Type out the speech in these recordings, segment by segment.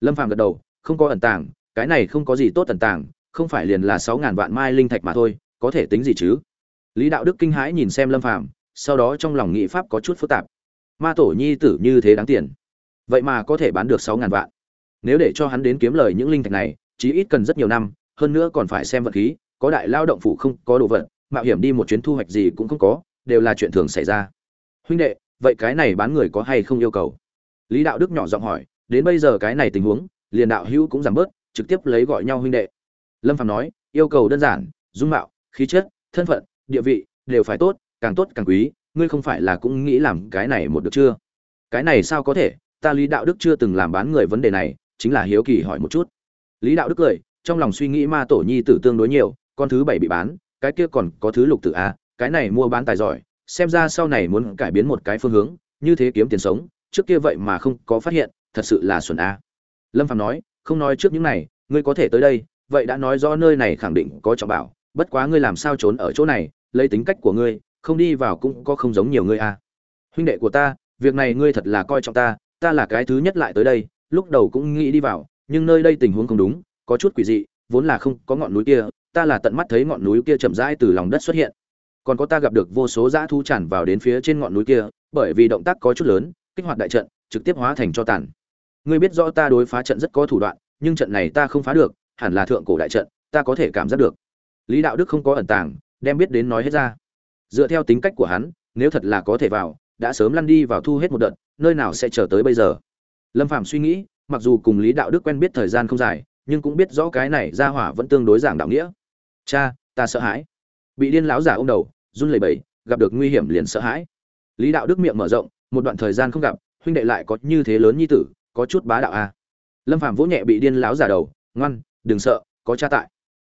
lâm phàm gật đầu, không có ẩn tàng, cái này không có gì tốt ẩn tàng, không phải liền là sáu ngàn vạn mai linh thạch mà thôi, có thể tính gì chứ? Lý đạo đức kinh hãi nhìn xem lâm phàm, sau đó trong lòng nghị pháp có chút phức tạp. Ma tổ nhi tử như thế đáng tiền. Vậy mà có thể bán được sáu ngàn vạn. Nếu để cho hắn đến kiếm lời những linh thạch này, chí ít cần rất nhiều năm, hơn nữa còn phải xem vật khí, có đại lao động phủ không, có đồ vật, mạo hiểm đi một chuyến thu hoạch gì cũng không có, đều là chuyện thường xảy ra. Huynh đệ, vậy cái này bán người có hay không yêu cầu? Lý đạo đức nhỏ giọng hỏi đến bây giờ cái này tình huống, liền đạo hữu cũng giảm bớt, trực tiếp lấy gọi nhau huynh đệ. Lâm phạm nói, yêu cầu đơn giản, dung mạo, khí chất, thân phận, địa vị đều phải tốt, càng tốt càng quý, ngươi không phải là cũng nghĩ làm cái này một được chưa? Cái này sao có thể? Ta lý đạo đức chưa từng làm bán người vấn đề này, chính là hiếu kỳ hỏi một chút. Lý đạo đức cười, trong lòng suy nghĩ ma tổ nhi tử tương đối nhiều, con thứ bảy bị bán, cái kia còn có thứ lục tử a cái này mua bán tài giỏi, xem ra sau này muốn cải biến một cái phương hướng, như thế kiếm tiền sống, trước kia vậy mà không có phát hiện thật sự là xuẩn a. Lâm phạm nói, không nói trước những này, ngươi có thể tới đây, vậy đã nói rõ nơi này khẳng định có trọng bảo, bất quá ngươi làm sao trốn ở chỗ này, lấy tính cách của ngươi, không đi vào cũng có không giống nhiều ngươi a. Huynh đệ của ta, việc này ngươi thật là coi trọng ta ta là cái thứ nhất lại tới đây, lúc đầu cũng nghĩ đi vào, nhưng nơi đây tình huống không đúng, có chút quỷ dị, vốn là không có ngọn núi kia, ta là tận mắt thấy ngọn núi kia chậm rãi từ lòng đất xuất hiện. Còn có ta gặp được vô số dã thu tràn vào đến phía trên ngọn núi kia, bởi vì động tác có chút lớn, kích hoạt đại trận, trực tiếp hóa thành cho tàn ngươi biết rõ ta đối phá trận rất có thủ đoạn, nhưng trận này ta không phá được, hẳn là thượng cổ đại trận, ta có thể cảm giác được. Lý đạo đức không có ẩn tàng, đem biết đến nói hết ra. Dựa theo tính cách của hắn, nếu thật là có thể vào, đã sớm lăn đi vào thu hết một đợt, nơi nào sẽ chờ tới bây giờ? Lâm phạm suy nghĩ, mặc dù cùng lý đạo đức quen biết thời gian không dài, nhưng cũng biết rõ cái này ra hỏa vẫn tương đối giảng đạo nghĩa. Cha, ta sợ hãi. Bị điên lão giả ô m đầu, run lẩy bẩy, gặp được nguy hiểm liền sợ hãi. Lý đạo đức miệng mở rộng, một đoạn thời gian không gặp, huynh đệ lại có như thế lớn như tử có chút bá đạo a. À. lâm phạm vỗ nhẹ bị điên lão giả đầu, ngoan, đừng sợ, có cha tại.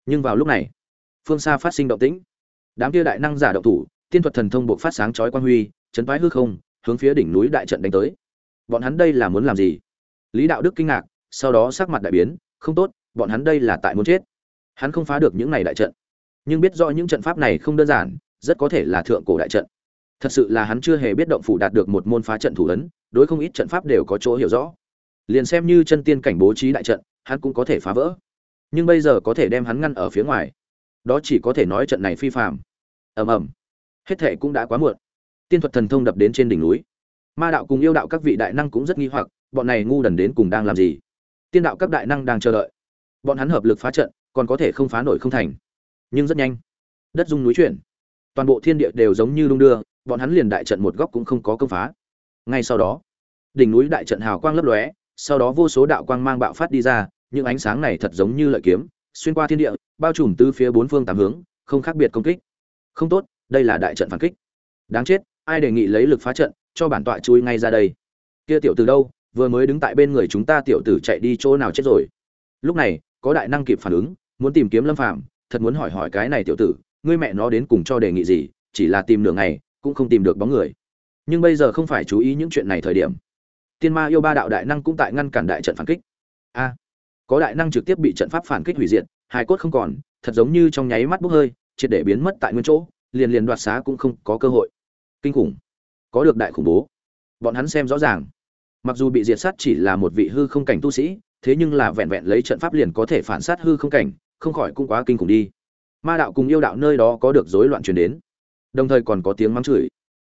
Nhưng vào lúc này, phương xa phát sinh động tĩnh. Đám kia đại năng giả động thủ, tiên thuật thần thông buộc phát sáng chói quan huy, chấn phái hư không, hướng phía đỉnh núi đại trận đánh tới. Bọn hắn đây là muốn làm gì? Lý đạo đức kinh ngạc, sau đó sắc mặt đại biến, không tốt, bọn hắn đây là tại muốn chết. Hắn không phá được những này đại trận. Nhưng biết rõ những trận pháp này không đơn giản, rất có thể là thượng cổ đại trận. Thật sự là hắn chưa hề biết động phủ đạt được một môn phá trận thủ ấn, đối không ít trận pháp đều có chỗ hiểu rõ liền xem như chân tiên cảnh bố trí đại trận, hắn cũng có thể phá vỡ. Nhưng bây giờ có thể đem hắn ngăn ở phía ngoài. Đó chỉ có thể nói trận này phi phạm ầm ầm. Hết thệ cũng đã quá muộn. Tiên thuật thần thông đập đến trên đỉnh núi. Ma đạo cùng yêu đạo các vị đại năng cũng rất nghi hoặc, bọn này ngu đần đến cùng đang làm gì? Tiên đạo các đại năng đang chờ đợi. Bọn hắn hợp lực phá trận, còn có thể không phá nổi không thành. Nhưng rất nhanh. Đất dung núi chuyển. Toàn bộ thiên địa đều giống như đung đưa, bọn hắn liền đại trận một góc cũng không có công phá. Ngay sau đó, đỉnh núi đại trận hào quang lấp lóe sau đó vô số đạo quang mang bạo phát đi ra, những ánh sáng này thật giống như lợi kiếm, xuyên qua thiên địa, bao trùm từ phía bốn phương tám hướng, không khác biệt công kích. Không tốt, đây là đại trận phản kích. Đáng chết, ai đề nghị lấy lực phá trận, cho bản tọa chui ngay ra đây? Kia tiểu từ đâu, vừa mới đứng tại bên người chúng ta tiểu tử chạy đi chỗ nào chết rồi? Lúc này, có đại năng kịp phản ứng, muốn tìm kiếm lâm phạm thật muốn hỏi hỏi cái này tiểu tử, ngươi mẹ nó đến cùng cho đề nghị gì, chỉ là tìm nửa ngày, cũng không tìm được bóng người. Nhưng bây giờ không phải chú ý những chuyện này thời điểm tiên ma yêu ba đạo đại năng cũng tại ngăn cản đại trận phản kích. A, có đại năng trực tiếp bị trận pháp phản kích hủy diệt hai cốt không còn, thật giống như trong nháy mắt bốc hơi, triệt để biến mất tại nguyên chỗ, liền liền đoạt xá cũng không có cơ hội. Kinh khủng. Có được đại khủng bố. Bọn hắn xem rõ ràng. Mặc dù bị diệt sát chỉ là một vị hư không cảnh tu sĩ, thế nhưng là vẹn vẹn lấy trận pháp liền có thể phản sát hư không cảnh, không khỏi cũng quá kinh khủng đi. Ma đạo cùng yêu đạo nơi đó có được rối loạn truyền đến. Đồng thời còn có tiếng mắng chửi.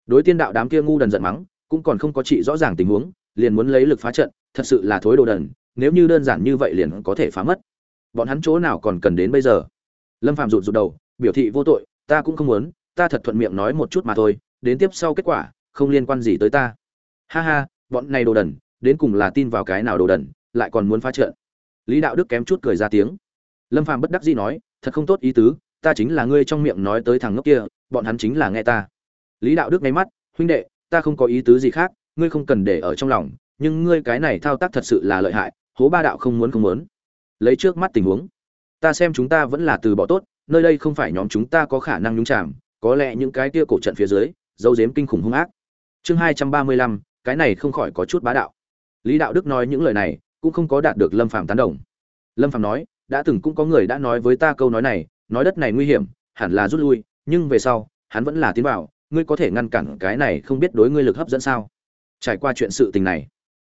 Đối tiên đạo đám kia ngu đần giận mắng, cũng còn không có trị rõ ràng tình huống liền muốn lấy lực phá trận, thật sự là thối đồ đần, nếu như đơn giản như vậy liền có thể phá mất. Bọn hắn chỗ nào còn cần đến bây giờ? Lâm phạm rụt rụt đầu, biểu thị vô tội, ta cũng không muốn, ta thật thuận miệng nói một chút mà thôi, đến tiếp sau kết quả, không liên quan gì tới ta. Ha ha, bọn này đồ đần, đến cùng là tin vào cái nào đồ đần, lại còn muốn phá trận? Lý đạo đức kém chút cười ra tiếng. Lâm phàm bất đắc dĩ nói, thật không tốt ý tứ, ta chính là ngươi trong miệng nói tới thằng ngốc kia, bọn hắn chính là nghe ta. Lý đạo đức nháy mắt, huynh đệ, ta không có ý tứ gì khác ngươi không cần để ở trong lòng, nhưng ngươi cái này thao tác thật sự là lợi hại, hố ba đạo không muốn không muốn. Lấy trước mắt tình huống, ta xem chúng ta vẫn là từ bỏ tốt, nơi đây không phải nhóm chúng ta có khả năng nhúng chạm có lẽ những cái kia cổ trận phía dưới, dấu dếm kinh khủng hung ác. Chương hai trăm ba mươi lăm, cái này không khỏi có chút bá đạo. Lý đạo đức nói những lời này, cũng không có đạt được lâm phàm tán đồng. Lâm phàm nói, đã từng cũng có người đã nói với ta câu nói này, nói đất này nguy hiểm, hẳn là rút lui, nhưng về sau, hắn vẫn là tiến vào, ngươi có thể ngăn cản cái này không biết đối ngươi lực hấp dẫn sao? Trải qua chuyện sự tình này.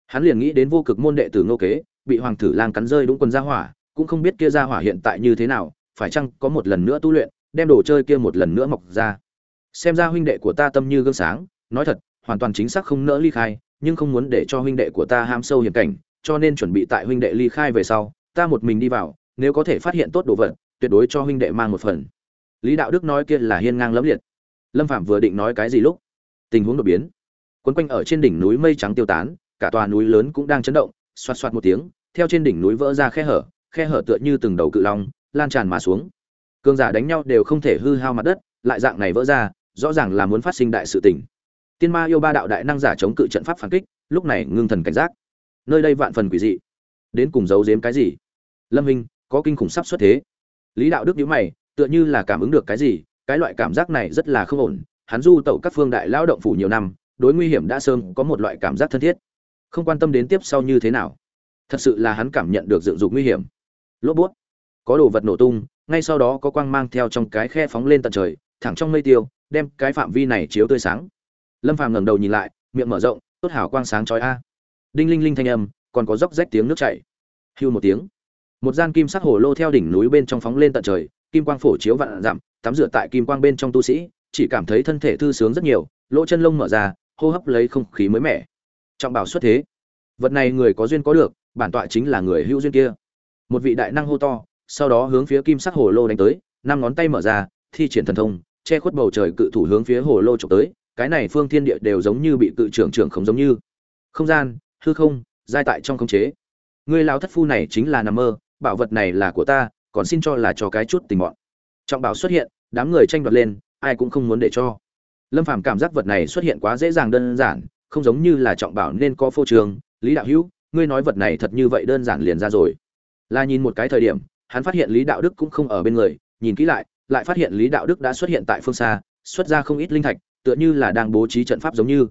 Hắn liền nghĩ đến vô cực môn đệ tử ngô kế, bị hoàng tử lang cắn rơi đúng quần gia hỏa, cũng không biết kia gia hỏa hiện tại như thế nào, phải chăng có một lần nữa tu luyện, đem đồ chơi kia một lần nữa mọc ra. Xem ra huynh đệ của ta tâm như gương sáng, nói thật, hoàn toàn chính xác không nỡ ly khai, nhưng không muốn để cho huynh đệ của ta ham sâu hiểm cảnh, cho nên chuẩn bị tại huynh đệ ly khai về sau, ta một mình đi vào, nếu có thể phát hiện tốt đồ vật, tuyệt đối cho huynh đệ mang một phần. Lý đạo đức nói kia là hiên ngang lẫm liệt. Lâm phạm vừa định nói cái gì lúc, tình huống đột biến quấn quanh ở trên đỉnh núi mây trắng tiêu tán, cả tòa núi lớn cũng đang chấn động, xoạt xoạt một tiếng, theo trên đỉnh núi vỡ ra khe hở khe hở tựa như từng đầu cự long, lan tràn mà xuống. Cương giả đánh nhau đều không thể hư hao mặt đất, lại dạng này vỡ ra, rõ ràng là muốn phát sinh đại sự tình. Tiên ma yêu ba đạo đại năng giả chống cự trận pháp phản kích, lúc này ngưng thần cảnh giác. Nơi đây vạn phần quỷ dị. Đến cùng giấu giếm cái gì? Lâm hình có kinh khủng sắp xuất thế. Lý đạo đức nhíu mày, tựa như là cảm ứng được cái gì, cái loại cảm giác này rất là không ổn. Hắn du tẩu các phương đại lao động phủ nhiều năm đối nguy hiểm đã sớm có một loại cảm giác thân thiết. Không quan tâm đến tiếp sau như thế nào. Thật sự là hắn cảm nhận được dựng dục nguy hiểm. Lốp bút. Có đồ vật nổ tung, ngay sau đó có quang mang theo trong cái khe phóng lên tận trời, thẳng trong mây tiêu, đem cái phạm vi này chiếu tươi sáng. Lâm phàm ngẩng đầu nhìn lại, miệng mở rộng, tốt hảo quang sáng chói a. Đinh linh linh thanh âm, còn có róc rách tiếng nước chảy. Hưu một tiếng. Một gian kim sắc hồ lô theo đỉnh núi bên trong phóng lên tận trời, kim quang phổ chiếu vạn dặm, tắm rửa tại kim quang bên trong tu sĩ, chỉ cảm thấy thân thể thư sướng rất nhiều, lỗ chân lông mở ra hô hấp lấy không khí mới mẻ. Trọng bảo xuất thế. Vật này người có duyên có được, bản tọa chính là người hữu duyên kia. Một vị đại năng hô to, sau đó hướng phía kim sắc hồ lô đánh tới, năm ngón tay mở ra, thi triển thần thông, che khuất bầu trời cự thủ hướng phía hồ lô trộm tới. Cái này phương thiên địa đều giống như bị cự trưởng trưởng không giống như. Không gian, hư không, giai tại trong khống chế. Ngươi lao thất phu này chính là nằm mơ, bảo vật này là của ta, còn xin cho là cho cái chút tình bọn. Trọng bảo xuất hiện, đám người tranh đoạt lên, ai cũng không muốn để cho lâm phàm cảm giác vật này xuất hiện quá dễ dàng đơn giản, không giống như là trọng bảo nên có phô trường lý đạo hữu, ngươi nói vật này thật như vậy đơn giản liền ra rồi. Là nhìn một cái thời điểm, hắn phát hiện lý đạo đức cũng không ở bên người, nhìn kỹ lại lại phát hiện lý đạo đức đã xuất hiện tại phương xa, xuất ra không ít linh thạch, tựa như là đang bố trí trận pháp giống như.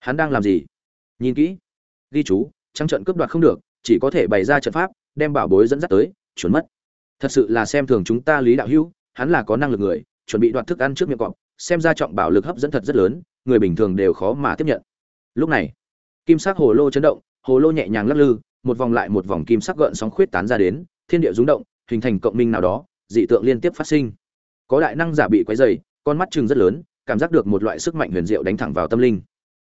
Hắn đang làm gì? Nhìn kỹ. Ghi chú, trăng trận cướp đoạt không được, chỉ có thể bày ra trận pháp, đem bảo bối dẫn dắt tới, chuẩn mất. Thật sự là xem thường chúng ta lý đạo hữu, hắn là có năng lực người, chuẩn bị đoạt thức ăn trước miệng cọp xem ra trọng bảo lực hấp dẫn thật rất lớn, người bình thường đều khó mà tiếp nhận. Lúc này, kim sắc hồ lô chấn động, hồ lô nhẹ nhàng lắc lư, một vòng lại một vòng kim sắc gợn sóng khuyết tán ra đến, thiên địa rúng động, hình thành cộng minh nào đó, dị tượng liên tiếp phát sinh. Có đại năng giả bị quấy dày con mắt chừng rất lớn, cảm giác được một loại sức mạnh huyền diệu đánh thẳng vào tâm linh.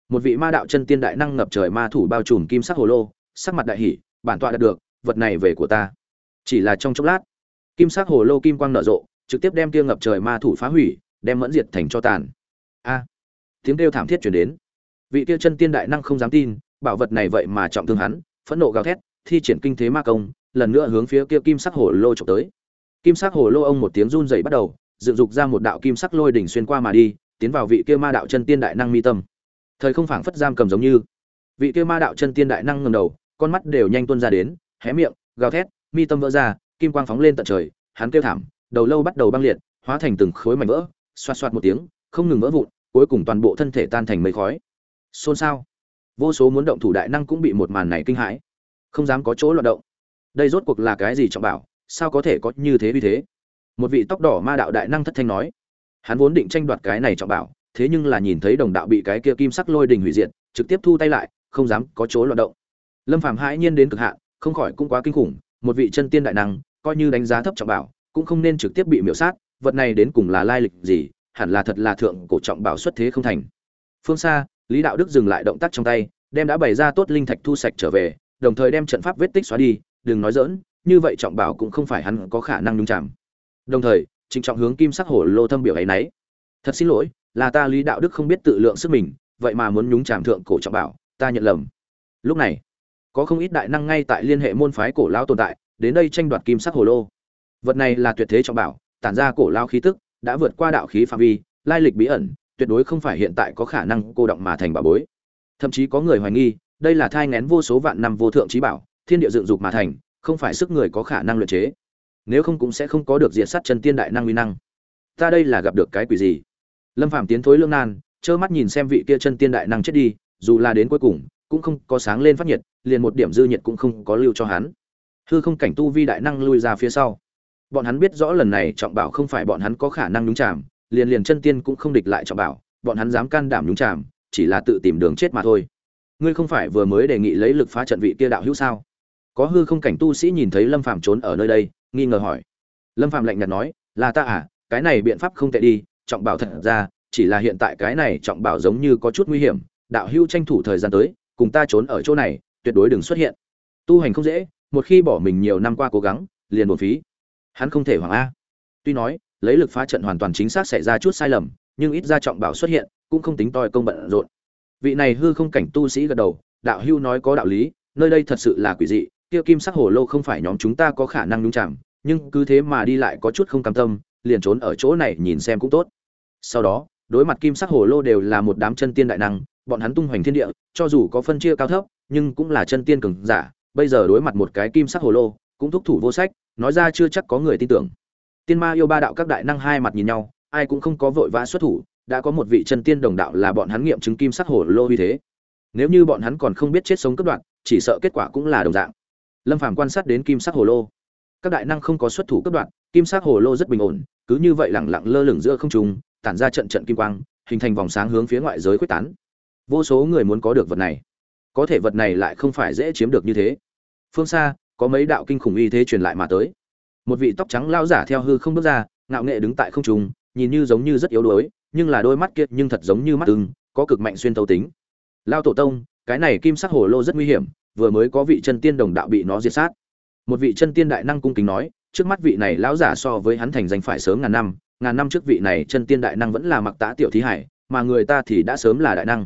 Một vị ma đạo chân tiên đại năng ngập trời ma thủ bao trùm kim sắc hồ lô, sắc mặt đại hỷ bản tọa đạt được, vật này về của ta. Chỉ là trong chốc lát, kim sắc hồ lô kim quang nở rộ, trực tiếp đem kia ngập trời ma thủ phá hủy đem mẫn diệt thành cho tàn. A. Tiếng kêu thảm thiết chuyển đến. Vị kia chân tiên đại năng không dám tin, bảo vật này vậy mà trọng thương hắn, phẫn nộ gào thét, thi triển kinh thế ma công, lần nữa hướng phía kia kim sắc hồ lô trộm tới. Kim sắc hồ lô ông một tiếng run rẩy bắt đầu, dựng dục ra một đạo kim sắc lôi đỉnh xuyên qua mà đi, tiến vào vị kia ma đạo chân tiên đại năng mi tâm. Thời không phảng phất giam cầm giống như. Vị kia ma đạo chân tiên đại năng ngầm đầu, con mắt đều nhanh tuôn ra đến, hé miệng, gào thét, mi tâm vỡ ra, kim quang phóng lên tận trời, hắn kêu thảm, đầu lâu bắt đầu băng liệt, hóa thành từng khối mảnh vỡ xoạt xoạt một tiếng, không ngừng vỡ vụn, cuối cùng toàn bộ thân thể tan thành mây khói. Xôn xao. Vô số muốn động thủ đại năng cũng bị một màn này kinh hãi. Không dám có chỗ loạt động. Đây rốt cuộc là cái gì trọng bảo? Sao có thể có như thế vì thế? Một vị tóc đỏ ma đạo đại năng thất thanh nói. Hắn vốn định tranh đoạt cái này trọng bảo, thế nhưng là nhìn thấy đồng đạo bị cái kia kim sắc lôi đình hủy diệt, trực tiếp thu tay lại, không dám có chỗ loạt động. Lâm phàm hãi nhiên đến cực hạn, không khỏi cũng quá kinh khủng, một vị chân tiên đại năng, coi như đánh giá thấp trọng bảo, cũng không nên trực tiếp bị miểu sát vật này đến cùng là lai lịch gì, hẳn là thật là thượng cổ trọng bảo xuất thế không thành. Phương xa, lý đạo đức dừng lại động tác trong tay, đem đã bày ra tốt linh thạch thu sạch trở về, đồng thời đem trận pháp vết tích xóa đi, đừng nói dỡn như vậy trọng bảo cũng không phải hắn có khả năng nhung chạm đồng thời, trịnh trọng hướng kim sắc hổ lô thâm biểu ấy nấy. Thật xin lỗi, là ta lý đạo đức không biết tự lượng sức mình, vậy mà muốn nhúng chạm thượng cổ trọng bảo, ta nhận lầm. Lúc này, có không ít đại năng ngay tại liên hệ môn phái cổ lao tồn tại, đến đây tranh đoạt kim sắc hồ lô. Vật này là tuyệt thế trọng bảo tản ra cổ lao khí tức, đã vượt qua đạo khí phạm vi, lai lịch bí ẩn, tuyệt đối không phải hiện tại có khả năng cô động mà thành bảo bối. Thậm chí có người hoài nghi, đây là thai ngén vô số vạn năm vô thượng trí bảo, thiên địa dựng dục mà thành, không phải sức người có khả năng luyện chế. Nếu không cũng sẽ không có được diệt sát chân tiên đại năng uy năng. Ta đây là gặp được cái quỷ gì? Lâm phạm tiến thối lương nan, trơ mắt nhìn xem vị kia chân tiên đại năng chết đi, dù là đến cuối cùng, cũng không có sáng lên phát nhiệt, liền một điểm dư nhiệt cũng không có lưu cho hắn. Hư không cảnh tu vi đại năng lui ra phía sau bọn hắn biết rõ lần này trọng bảo không phải bọn hắn có khả năng nhúng chạm liền liền chân tiên cũng không địch lại trọng bảo, bọn hắn dám can đảm nhúng chạm chỉ là tự tìm đường chết mà thôi. Ngươi không phải vừa mới đề nghị lấy lực phá trận vị kia đạo hữu sao? Có hư không cảnh tu sĩ nhìn thấy lâm phàm trốn ở nơi đây, nghi ngờ hỏi. Lâm phàm lạnh nhạt nói, là ta à cái này biện pháp không tệ đi, trọng bảo thật ra, chỉ là hiện tại cái này trọng bảo giống như có chút nguy hiểm, đạo hữu tranh thủ thời gian tới, cùng ta trốn ở chỗ này, tuyệt đối đừng xuất hiện. Tu hành không dễ, một khi bỏ mình nhiều năm qua cố gắng, liền buồn phí hắn không thể hoàng a. Tuy nói, lấy lực phá trận hoàn toàn chính xác xảy ra chút sai lầm, nhưng ít ra trọng bảo xuất hiện, cũng không tính toi công bận rộn. Vị này hư không cảnh tu sĩ gật đầu, đạo hưu nói có đạo lý, nơi đây thật sự là quỷ dị, kia kim sắc hồ lô không phải nhóm chúng ta có khả năng nhúng chạm nhưng cứ thế mà đi lại có chút không cam tâm, liền trốn ở chỗ này nhìn xem cũng tốt. Sau đó, đối mặt kim sắc hồ lô đều là một đám chân tiên đại năng, bọn hắn tung hoành thiên địa, cho dù có phân chia cao thấp, nhưng cũng là chân tiên cường giả, bây giờ đối mặt một cái kim sắc hồ lô, cũng thúc thủ vô sách nói ra chưa chắc có người tin tưởng. Tiên ma yêu ba đạo các đại năng hai mặt nhìn nhau, ai cũng không có vội vã xuất thủ, đã có một vị chân tiên đồng đạo là bọn hắn nghiệm chứng kim sắc hồ lô như thế. Nếu như bọn hắn còn không biết chết sống cấp đoạn chỉ sợ kết quả cũng là đồng dạng. Lâm phàm quan sát đến kim sắc hồ lô. Các đại năng không có xuất thủ cấp đoạn kim sắc hồ lô rất bình ổn, cứ như vậy lẳng lặng lơ lửng giữa không trung, tản ra trận trận kim quang, hình thành vòng sáng hướng phía ngoại giới quyết tán. Vô số người muốn có được vật này. Có thể vật này lại không phải dễ chiếm được như thế. Phương xa có mấy đạo kinh khủng uy thế truyền lại mà tới. Một vị tóc trắng lao giả theo hư không bước ra, ngạo nghệ đứng tại không trung, nhìn như giống như rất yếu đuối, nhưng là đôi mắt kiệt nhưng thật giống như mắt ưng, có cực mạnh xuyên thấu tính. Lao tổ tông, cái này kim sắc hồ lô rất nguy hiểm, vừa mới có vị chân tiên đồng đạo bị nó diệt sát. Một vị chân tiên đại năng cung kính nói, trước mắt vị này lão giả so với hắn thành danh phải sớm ngàn năm ngàn năm trước vị này chân tiên đại năng vẫn là mặc tá tiểu thí hải, mà người ta thì đã sớm là đại năng.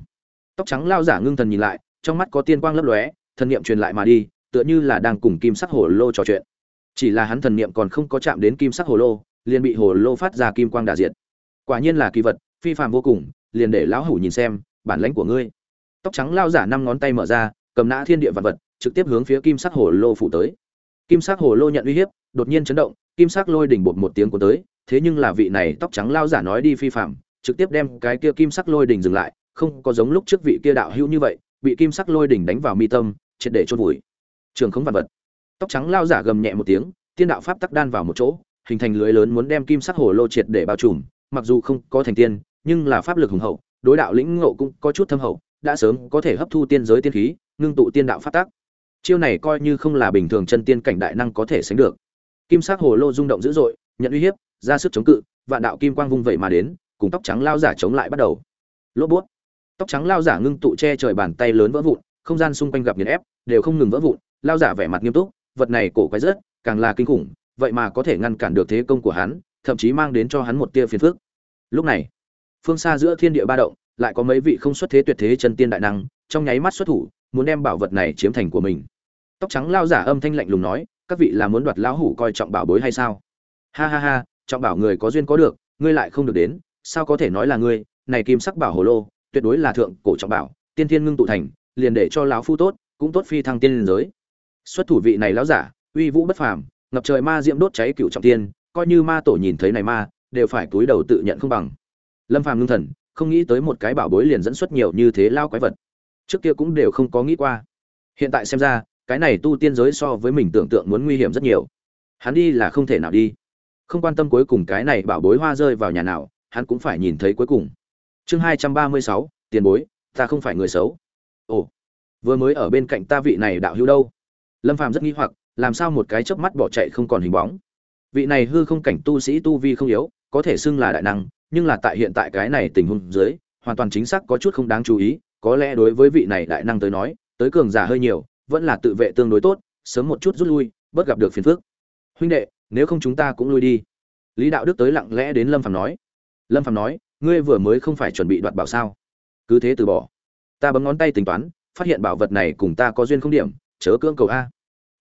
Tóc trắng lao giả ngưng thần nhìn lại, trong mắt có tiên quang lấp lóe, thần niệm truyền lại mà đi tựa như là đang cùng kim sắc hồ lô trò chuyện. Chỉ là hắn thần niệm còn không có chạm đến kim sắc hồ lô, liền bị hồ lô phát ra kim quang đả diệt. Quả nhiên là kỳ vật, phi phàm vô cùng, liền để lão hủ nhìn xem, bản lãnh của ngươi. Tóc trắng lao giả năm ngón tay mở ra, cầm nã thiên địa vật vật, trực tiếp hướng phía kim sắc hồ lô phủ tới. Kim sắc hồ lô nhận uy hiếp, đột nhiên chấn động, kim sắc lôi đỉnh bột một tiếng của tới, thế nhưng là vị này tóc trắng lao giả nói đi phi phàm, trực tiếp đem cái kia kim sắc lôi đỉnh dừng lại, không có giống lúc trước vị kia đạo hữu như vậy, bị kim sắc lôi đỉnh đánh vào mi tâm, triệt để chôn vùi trường không vật vật. Tóc trắng lao giả gầm nhẹ một tiếng, tiên đạo pháp tắc đan vào một chỗ, hình thành lưới lớn muốn đem kim sắc hồ lô triệt để bao trùm, mặc dù không có thành tiên, nhưng là pháp lực hùng hậu, đối đạo lĩnh ngộ cũng có chút thâm hậu, đã sớm có thể hấp thu tiên giới tiên khí, ngưng tụ tiên đạo pháp tắc. Chiêu này coi như không là bình thường chân tiên cảnh đại năng có thể sánh được. Kim sắc hồ lô rung động dữ dội, nhận uy hiếp, ra sức chống cự, vạn đạo kim quang vung vậy mà đến, cùng tóc trắng lao giả chống lại bắt đầu. Lốp bút. Tóc trắng lao giả ngưng tụ che trời bàn tay lớn vỡ vụn, không gian xung quanh gặp nhiệt ép, đều không ngừng vỡ vụn lao giả vẻ mặt nghiêm túc, vật này cổ quái rất, càng là kinh khủng, vậy mà có thể ngăn cản được thế công của hắn, thậm chí mang đến cho hắn một tia phiền phức. Lúc này, phương xa giữa thiên địa ba động, lại có mấy vị không xuất thế tuyệt thế chân tiên đại năng, trong nháy mắt xuất thủ, muốn đem bảo vật này chiếm thành của mình. Tóc trắng lao giả âm thanh lạnh lùng nói, các vị là muốn đoạt lão hủ coi trọng bảo bối hay sao? Ha ha ha, trọng bảo người có duyên có được, ngươi lại không được đến, sao có thể nói là ngươi? Này kim sắc bảo hồ lô, tuyệt đối là thượng cổ trọng bảo, tiên thiên ngưng tụ thành, liền để cho lão phu tốt, cũng tốt phi thăng tiên liên giới xuất thủ vị này lão giả, uy vũ bất phàm, ngập trời ma diễm đốt cháy cựu trọng tiên coi như ma tổ nhìn thấy này ma, đều phải túi đầu tự nhận không bằng. Lâm phàm ngưng thần, không nghĩ tới một cái bảo bối liền dẫn xuất nhiều như thế lao quái vật. Trước kia cũng đều không có nghĩ qua. Hiện tại xem ra, cái này tu tiên giới so với mình tưởng tượng muốn nguy hiểm rất nhiều. Hắn đi là không thể nào đi. Không quan tâm cuối cùng cái này bảo bối hoa rơi vào nhà nào, hắn cũng phải nhìn thấy cuối cùng. Chương hai trăm ba mươi sáu, tiền bối, ta không phải người xấu. Ồ, vừa mới ở bên cạnh ta vị này đạo hữu đâu? Lâm phàm rất nghi hoặc, làm sao một cái chớp mắt bỏ chạy không còn hình bóng? Vị này hư không cảnh tu sĩ tu vi không yếu, có thể xưng là đại năng, nhưng là tại hiện tại cái này tình huống dưới, hoàn toàn chính xác có chút không đáng chú ý, có lẽ đối với vị này đại năng tới nói, tới cường giả hơi nhiều, vẫn là tự vệ tương đối tốt, sớm một chút rút lui, bớt gặp được phiền phức. Huynh đệ, nếu không chúng ta cũng lui đi. Lý đạo đức tới lặng lẽ đến lâm phàm nói. Lâm phàm nói, ngươi vừa mới không phải chuẩn bị đoạt bảo sao? Cứ thế từ bỏ. Ta bấm ngón tay tính toán, phát hiện bảo vật này cùng ta có duyên không điểm chớ cưỡng cầu a.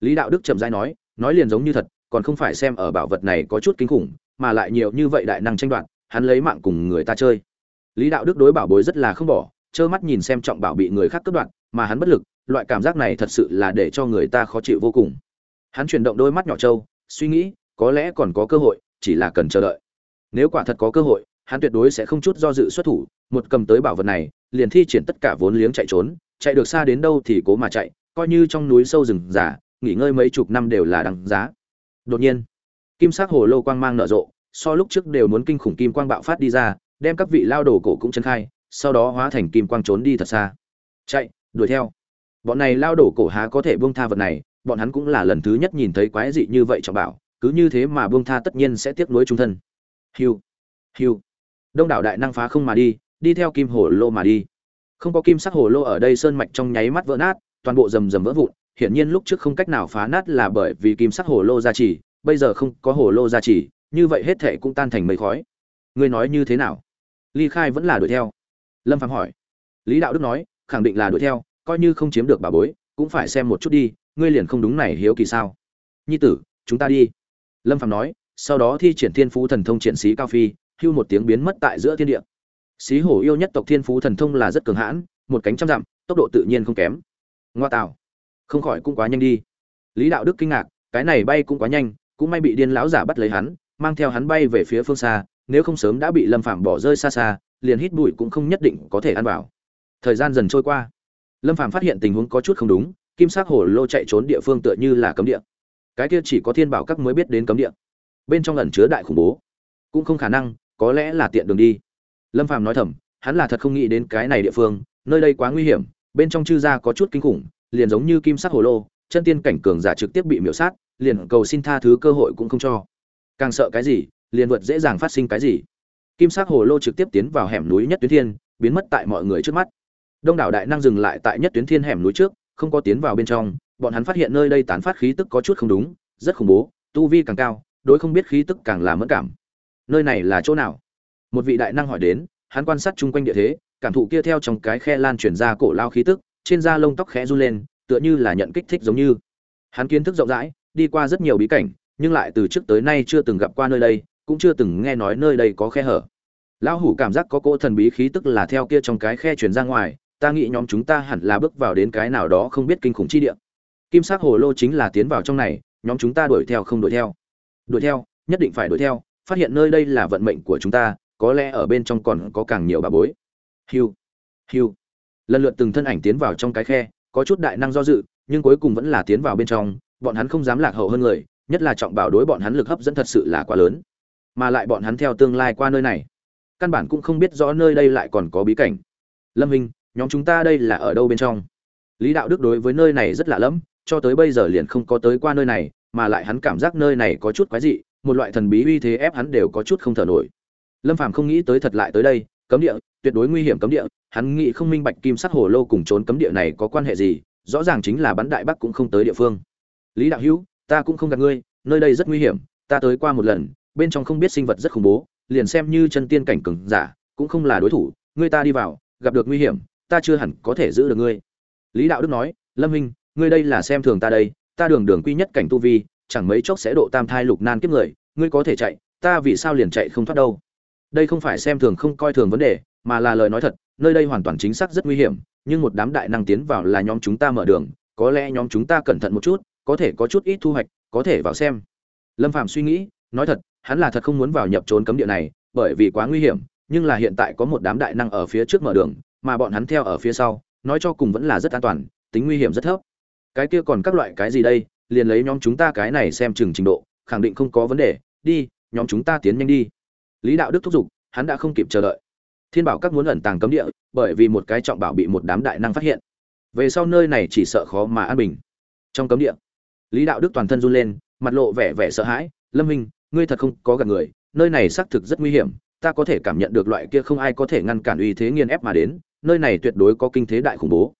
Lý đạo đức chậm rãi nói nói liền giống như thật, còn không phải xem ở bảo vật này có chút kinh khủng, mà lại nhiều như vậy đại năng tranh đoạt, hắn lấy mạng cùng người ta chơi. Lý đạo đức đối bảo bối rất là không bỏ, trơ mắt nhìn xem trọng bảo bị người khác cướp đoạt, mà hắn bất lực, loại cảm giác này thật sự là để cho người ta khó chịu vô cùng. Hắn chuyển động đôi mắt nhỏ trâu, suy nghĩ, có lẽ còn có cơ hội, chỉ là cần chờ đợi. Nếu quả thật có cơ hội, hắn tuyệt đối sẽ không chút do dự xuất thủ, một cầm tới bảo vật này, liền thi triển tất cả vốn liếng chạy trốn, chạy được xa đến đâu thì cố mà chạy coi như trong núi sâu rừng già, nghỉ ngơi mấy chục năm đều là đằng giá. Đột nhiên, kim sắc hồ lô quang mang nở rộ, so lúc trước đều muốn kinh khủng kim quang bạo phát đi ra, đem các vị lao đồ cổ cũng chân khai, sau đó hóa thành kim quang trốn đi thật xa. Chạy, đuổi theo. Bọn này lao đổ cổ há có thể buông tha vật này, bọn hắn cũng là lần thứ nhất nhìn thấy quái dị như vậy trọng bảo, cứ như thế mà buông tha tất nhiên sẽ tiếc nuối trung thân. Hiu hiu. Đông đảo đại năng phá không mà đi đi theo kim hồ lô mà đi. Không có kim sắc hồ lô ở đây sơn mạch trong nháy mắt vỡ nát toàn bộ rầm rầm vỡ vụn, hiển nhiên lúc trước không cách nào phá nát là bởi vì kim sắc hồ lô gia trì, bây giờ không có hồ lô gia trì, như vậy hết thệ cũng tan thành mây khói. Ngươi nói như thế nào? Ly khai vẫn là đuổi theo. Lâm phạm hỏi. Lý đạo đức nói, khẳng định là đuổi theo, coi như không chiếm được bà bối, cũng phải xem một chút đi, ngươi liền không đúng này hiếu kỳ sao? Nhi tử, chúng ta đi. Lâm phạm nói, sau đó thi triển thiên phú thần thông triển sĩ cao phi, hưu một tiếng biến mất tại giữa thiên địa. Xí hổ yêu nhất tộc thiên phú thần thông là rất cường hãn, một cánh trăm dặm, tốc độ tự nhiên không kém ngoa tạo không khỏi cũng quá nhanh đi. Lý đạo đức kinh ngạc, cái này bay cũng quá nhanh, cũng may bị điên lão giả bắt lấy hắn, mang theo hắn bay về phía phương xa, nếu không sớm đã bị lâm phạm bỏ rơi xa xa, liền hít bụi cũng không nhất định có thể ăn vào. Thời gian dần trôi qua. Lâm phạm phát hiện tình huống có chút không đúng, kim sắc hồ lô chạy trốn địa phương tựa như là cấm địa. Cái kia chỉ có thiên bảo các mới biết đến cấm địa. Bên trong ẩn chứa đại khủng bố. Cũng không khả năng, có lẽ là tiện đường đi. Lâm phạm nói thầm, hắn là thật không nghĩ đến cái này địa phương, nơi đây quá nguy hiểm bên trong chư gia có chút kinh khủng, liền giống như kim sắc hồ lô, chân tiên cảnh cường giả trực tiếp bị miểu sát, liền cầu xin tha thứ cơ hội cũng không cho. Càng sợ cái gì, liền vượt dễ dàng phát sinh cái gì. Kim sắc hồ lô trực tiếp tiến vào hẻm núi nhất tuyến thiên, biến mất tại mọi người trước mắt. Đông đảo đại năng dừng lại tại nhất tuyến thiên hẻm núi trước, không có tiến vào bên trong, bọn hắn phát hiện nơi đây tán phát khí tức có chút không đúng, rất khủng bố, tu vi càng cao, đối không biết khí tức càng là mất cảm. Nơi này là chỗ nào? Một vị đại năng hỏi đến, hắn quan sát chung quanh địa thế cảm thụ kia theo trong cái khe lan truyền ra cổ lao khí tức, trên da lông tóc khẽ run lên, tựa như là nhận kích thích giống như. Hắn kiến thức rộng rãi, đi qua rất nhiều bí cảnh, nhưng lại từ trước tới nay chưa từng gặp qua nơi đây, cũng chưa từng nghe nói nơi đây có khe hở. Lão hủ cảm giác có cỗ thần bí khí tức là theo kia trong cái khe truyền ra ngoài, ta nghĩ nhóm chúng ta hẳn là bước vào đến cái nào đó không biết kinh khủng chi địa. Kim sắc hồ lô chính là tiến vào trong này, nhóm chúng ta đuổi theo không đuổi theo? Đuổi theo, nhất định phải đuổi theo, phát hiện nơi đây là vận mệnh của chúng ta, có lẽ ở bên trong còn có càng nhiều bà bối hiu. Hiu. Lần lượt từng thân ảnh tiến vào trong cái khe, có chút đại năng do dự, nhưng cuối cùng vẫn là tiến vào bên trong, bọn hắn không dám lạc hậu hơn người, nhất là trọng bảo đối bọn hắn lực hấp dẫn thật sự là quá lớn. Mà lại bọn hắn theo tương lai qua nơi này, căn bản cũng không biết rõ nơi đây lại còn có bí cảnh. Lâm hình nhóm chúng ta đây là ở đâu bên trong? Lý đạo đức đối với nơi này rất lạ lẫm, cho tới bây giờ liền không có tới qua nơi này, mà lại hắn cảm giác nơi này có chút quái dị, một loại thần bí uy thế ép hắn đều có chút không thở nổi. Lâm phàm không nghĩ tới thật lại tới đây cấm địa, tuyệt đối nguy hiểm cấm địa. Hắn nghĩ không minh bạch kim sắc hồ lô cùng trốn cấm địa này có quan hệ gì, rõ ràng chính là bắn đại bắc cũng không tới địa phương. Lý đạo hữu, ta cũng không gạt ngươi, nơi đây rất nguy hiểm, ta tới qua một lần, bên trong không biết sinh vật rất khủng bố, liền xem như chân tiên cảnh cường giả, cũng không là đối thủ, ngươi ta đi vào, gặp được nguy hiểm, ta chưa hẳn có thể giữ được ngươi. Lý đạo đức nói, lâm minh, ngươi đây là xem thường ta đây, ta đường đường quy nhất cảnh tu vi, chẳng mấy chốc sẽ độ tam thai lục nan kiếp người, ngươi có thể chạy, ta vì sao liền chạy không thoát đâu? Đây không phải xem thường không coi thường vấn đề, mà là lời nói thật, nơi đây hoàn toàn chính xác rất nguy hiểm, nhưng một đám đại năng tiến vào là nhóm chúng ta mở đường, có lẽ nhóm chúng ta cẩn thận một chút, có thể có chút ít thu hoạch, có thể vào xem. Lâm phạm suy nghĩ, nói thật, hắn là thật không muốn vào nhập trốn cấm địa này, bởi vì quá nguy hiểm, nhưng là hiện tại có một đám đại năng ở phía trước mở đường, mà bọn hắn theo ở phía sau, nói cho cùng vẫn là rất an toàn, tính nguy hiểm rất thấp. Cái kia còn các loại cái gì đây? Liền lấy nhóm chúng ta cái này xem chừng trình độ, khẳng định không có vấn đề, đi, nhóm chúng ta tiến nhanh đi lý đạo đức thúc giục, hắn đã không kịp chờ đợi. Thiên bảo các muốn ẩn tàng cấm địa, bởi vì một cái trọng bảo bị một đám đại năng phát hiện. Về sau nơi này chỉ sợ khó mà an bình. Trong cấm địa, lý đạo đức toàn thân run lên, mặt lộ vẻ vẻ sợ hãi. Lâm minh ngươi thật không có gặp người, nơi này xác thực rất nguy hiểm. Ta có thể cảm nhận được loại kia không ai có thể ngăn cản uy thế nghiền ép mà đến, nơi này tuyệt đối có kinh thế đại khủng bố.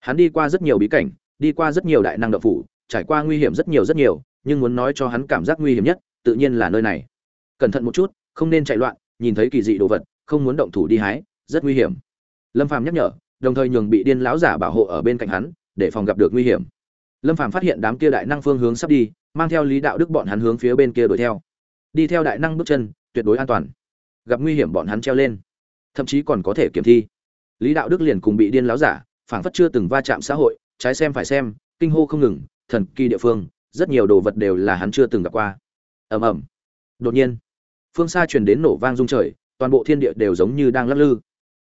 Hắn đi qua rất nhiều bí cảnh, đi qua rất nhiều đại năng đậu phủ, trải qua nguy hiểm rất nhiều rất nhiều, nhưng muốn nói cho hắn cảm giác nguy hiểm nhất, tự nhiên là nơi này. Cẩn thận một chút không nên chạy loạn, nhìn thấy kỳ dị đồ vật, không muốn động thủ đi hái, rất nguy hiểm. Lâm phàm nhắc nhở, đồng thời nhường bị điên lão giả bảo hộ ở bên cạnh hắn, để phòng gặp được nguy hiểm. Lâm phàm phát hiện đám kia đại năng phương hướng sắp đi, mang theo lý đạo đức bọn hắn hướng phía bên kia đuổi theo. Đi theo đại năng bước chân, tuyệt đối an toàn. Gặp nguy hiểm bọn hắn treo lên. Thậm chí còn có thể kiểm thi. Lý đạo đức liền cùng bị điên láo giả, phảng phất chưa từng va chạm xã hội, trái xem phải xem, kinh hô không ngừng, thần kỳ địa phương, rất nhiều đồ vật đều là hắn chưa từng gặp qua. Ầm ầm. Đột nhiên phương xa truyền đến nổ vang rung trời, toàn bộ thiên địa đều giống như đang lắc lư.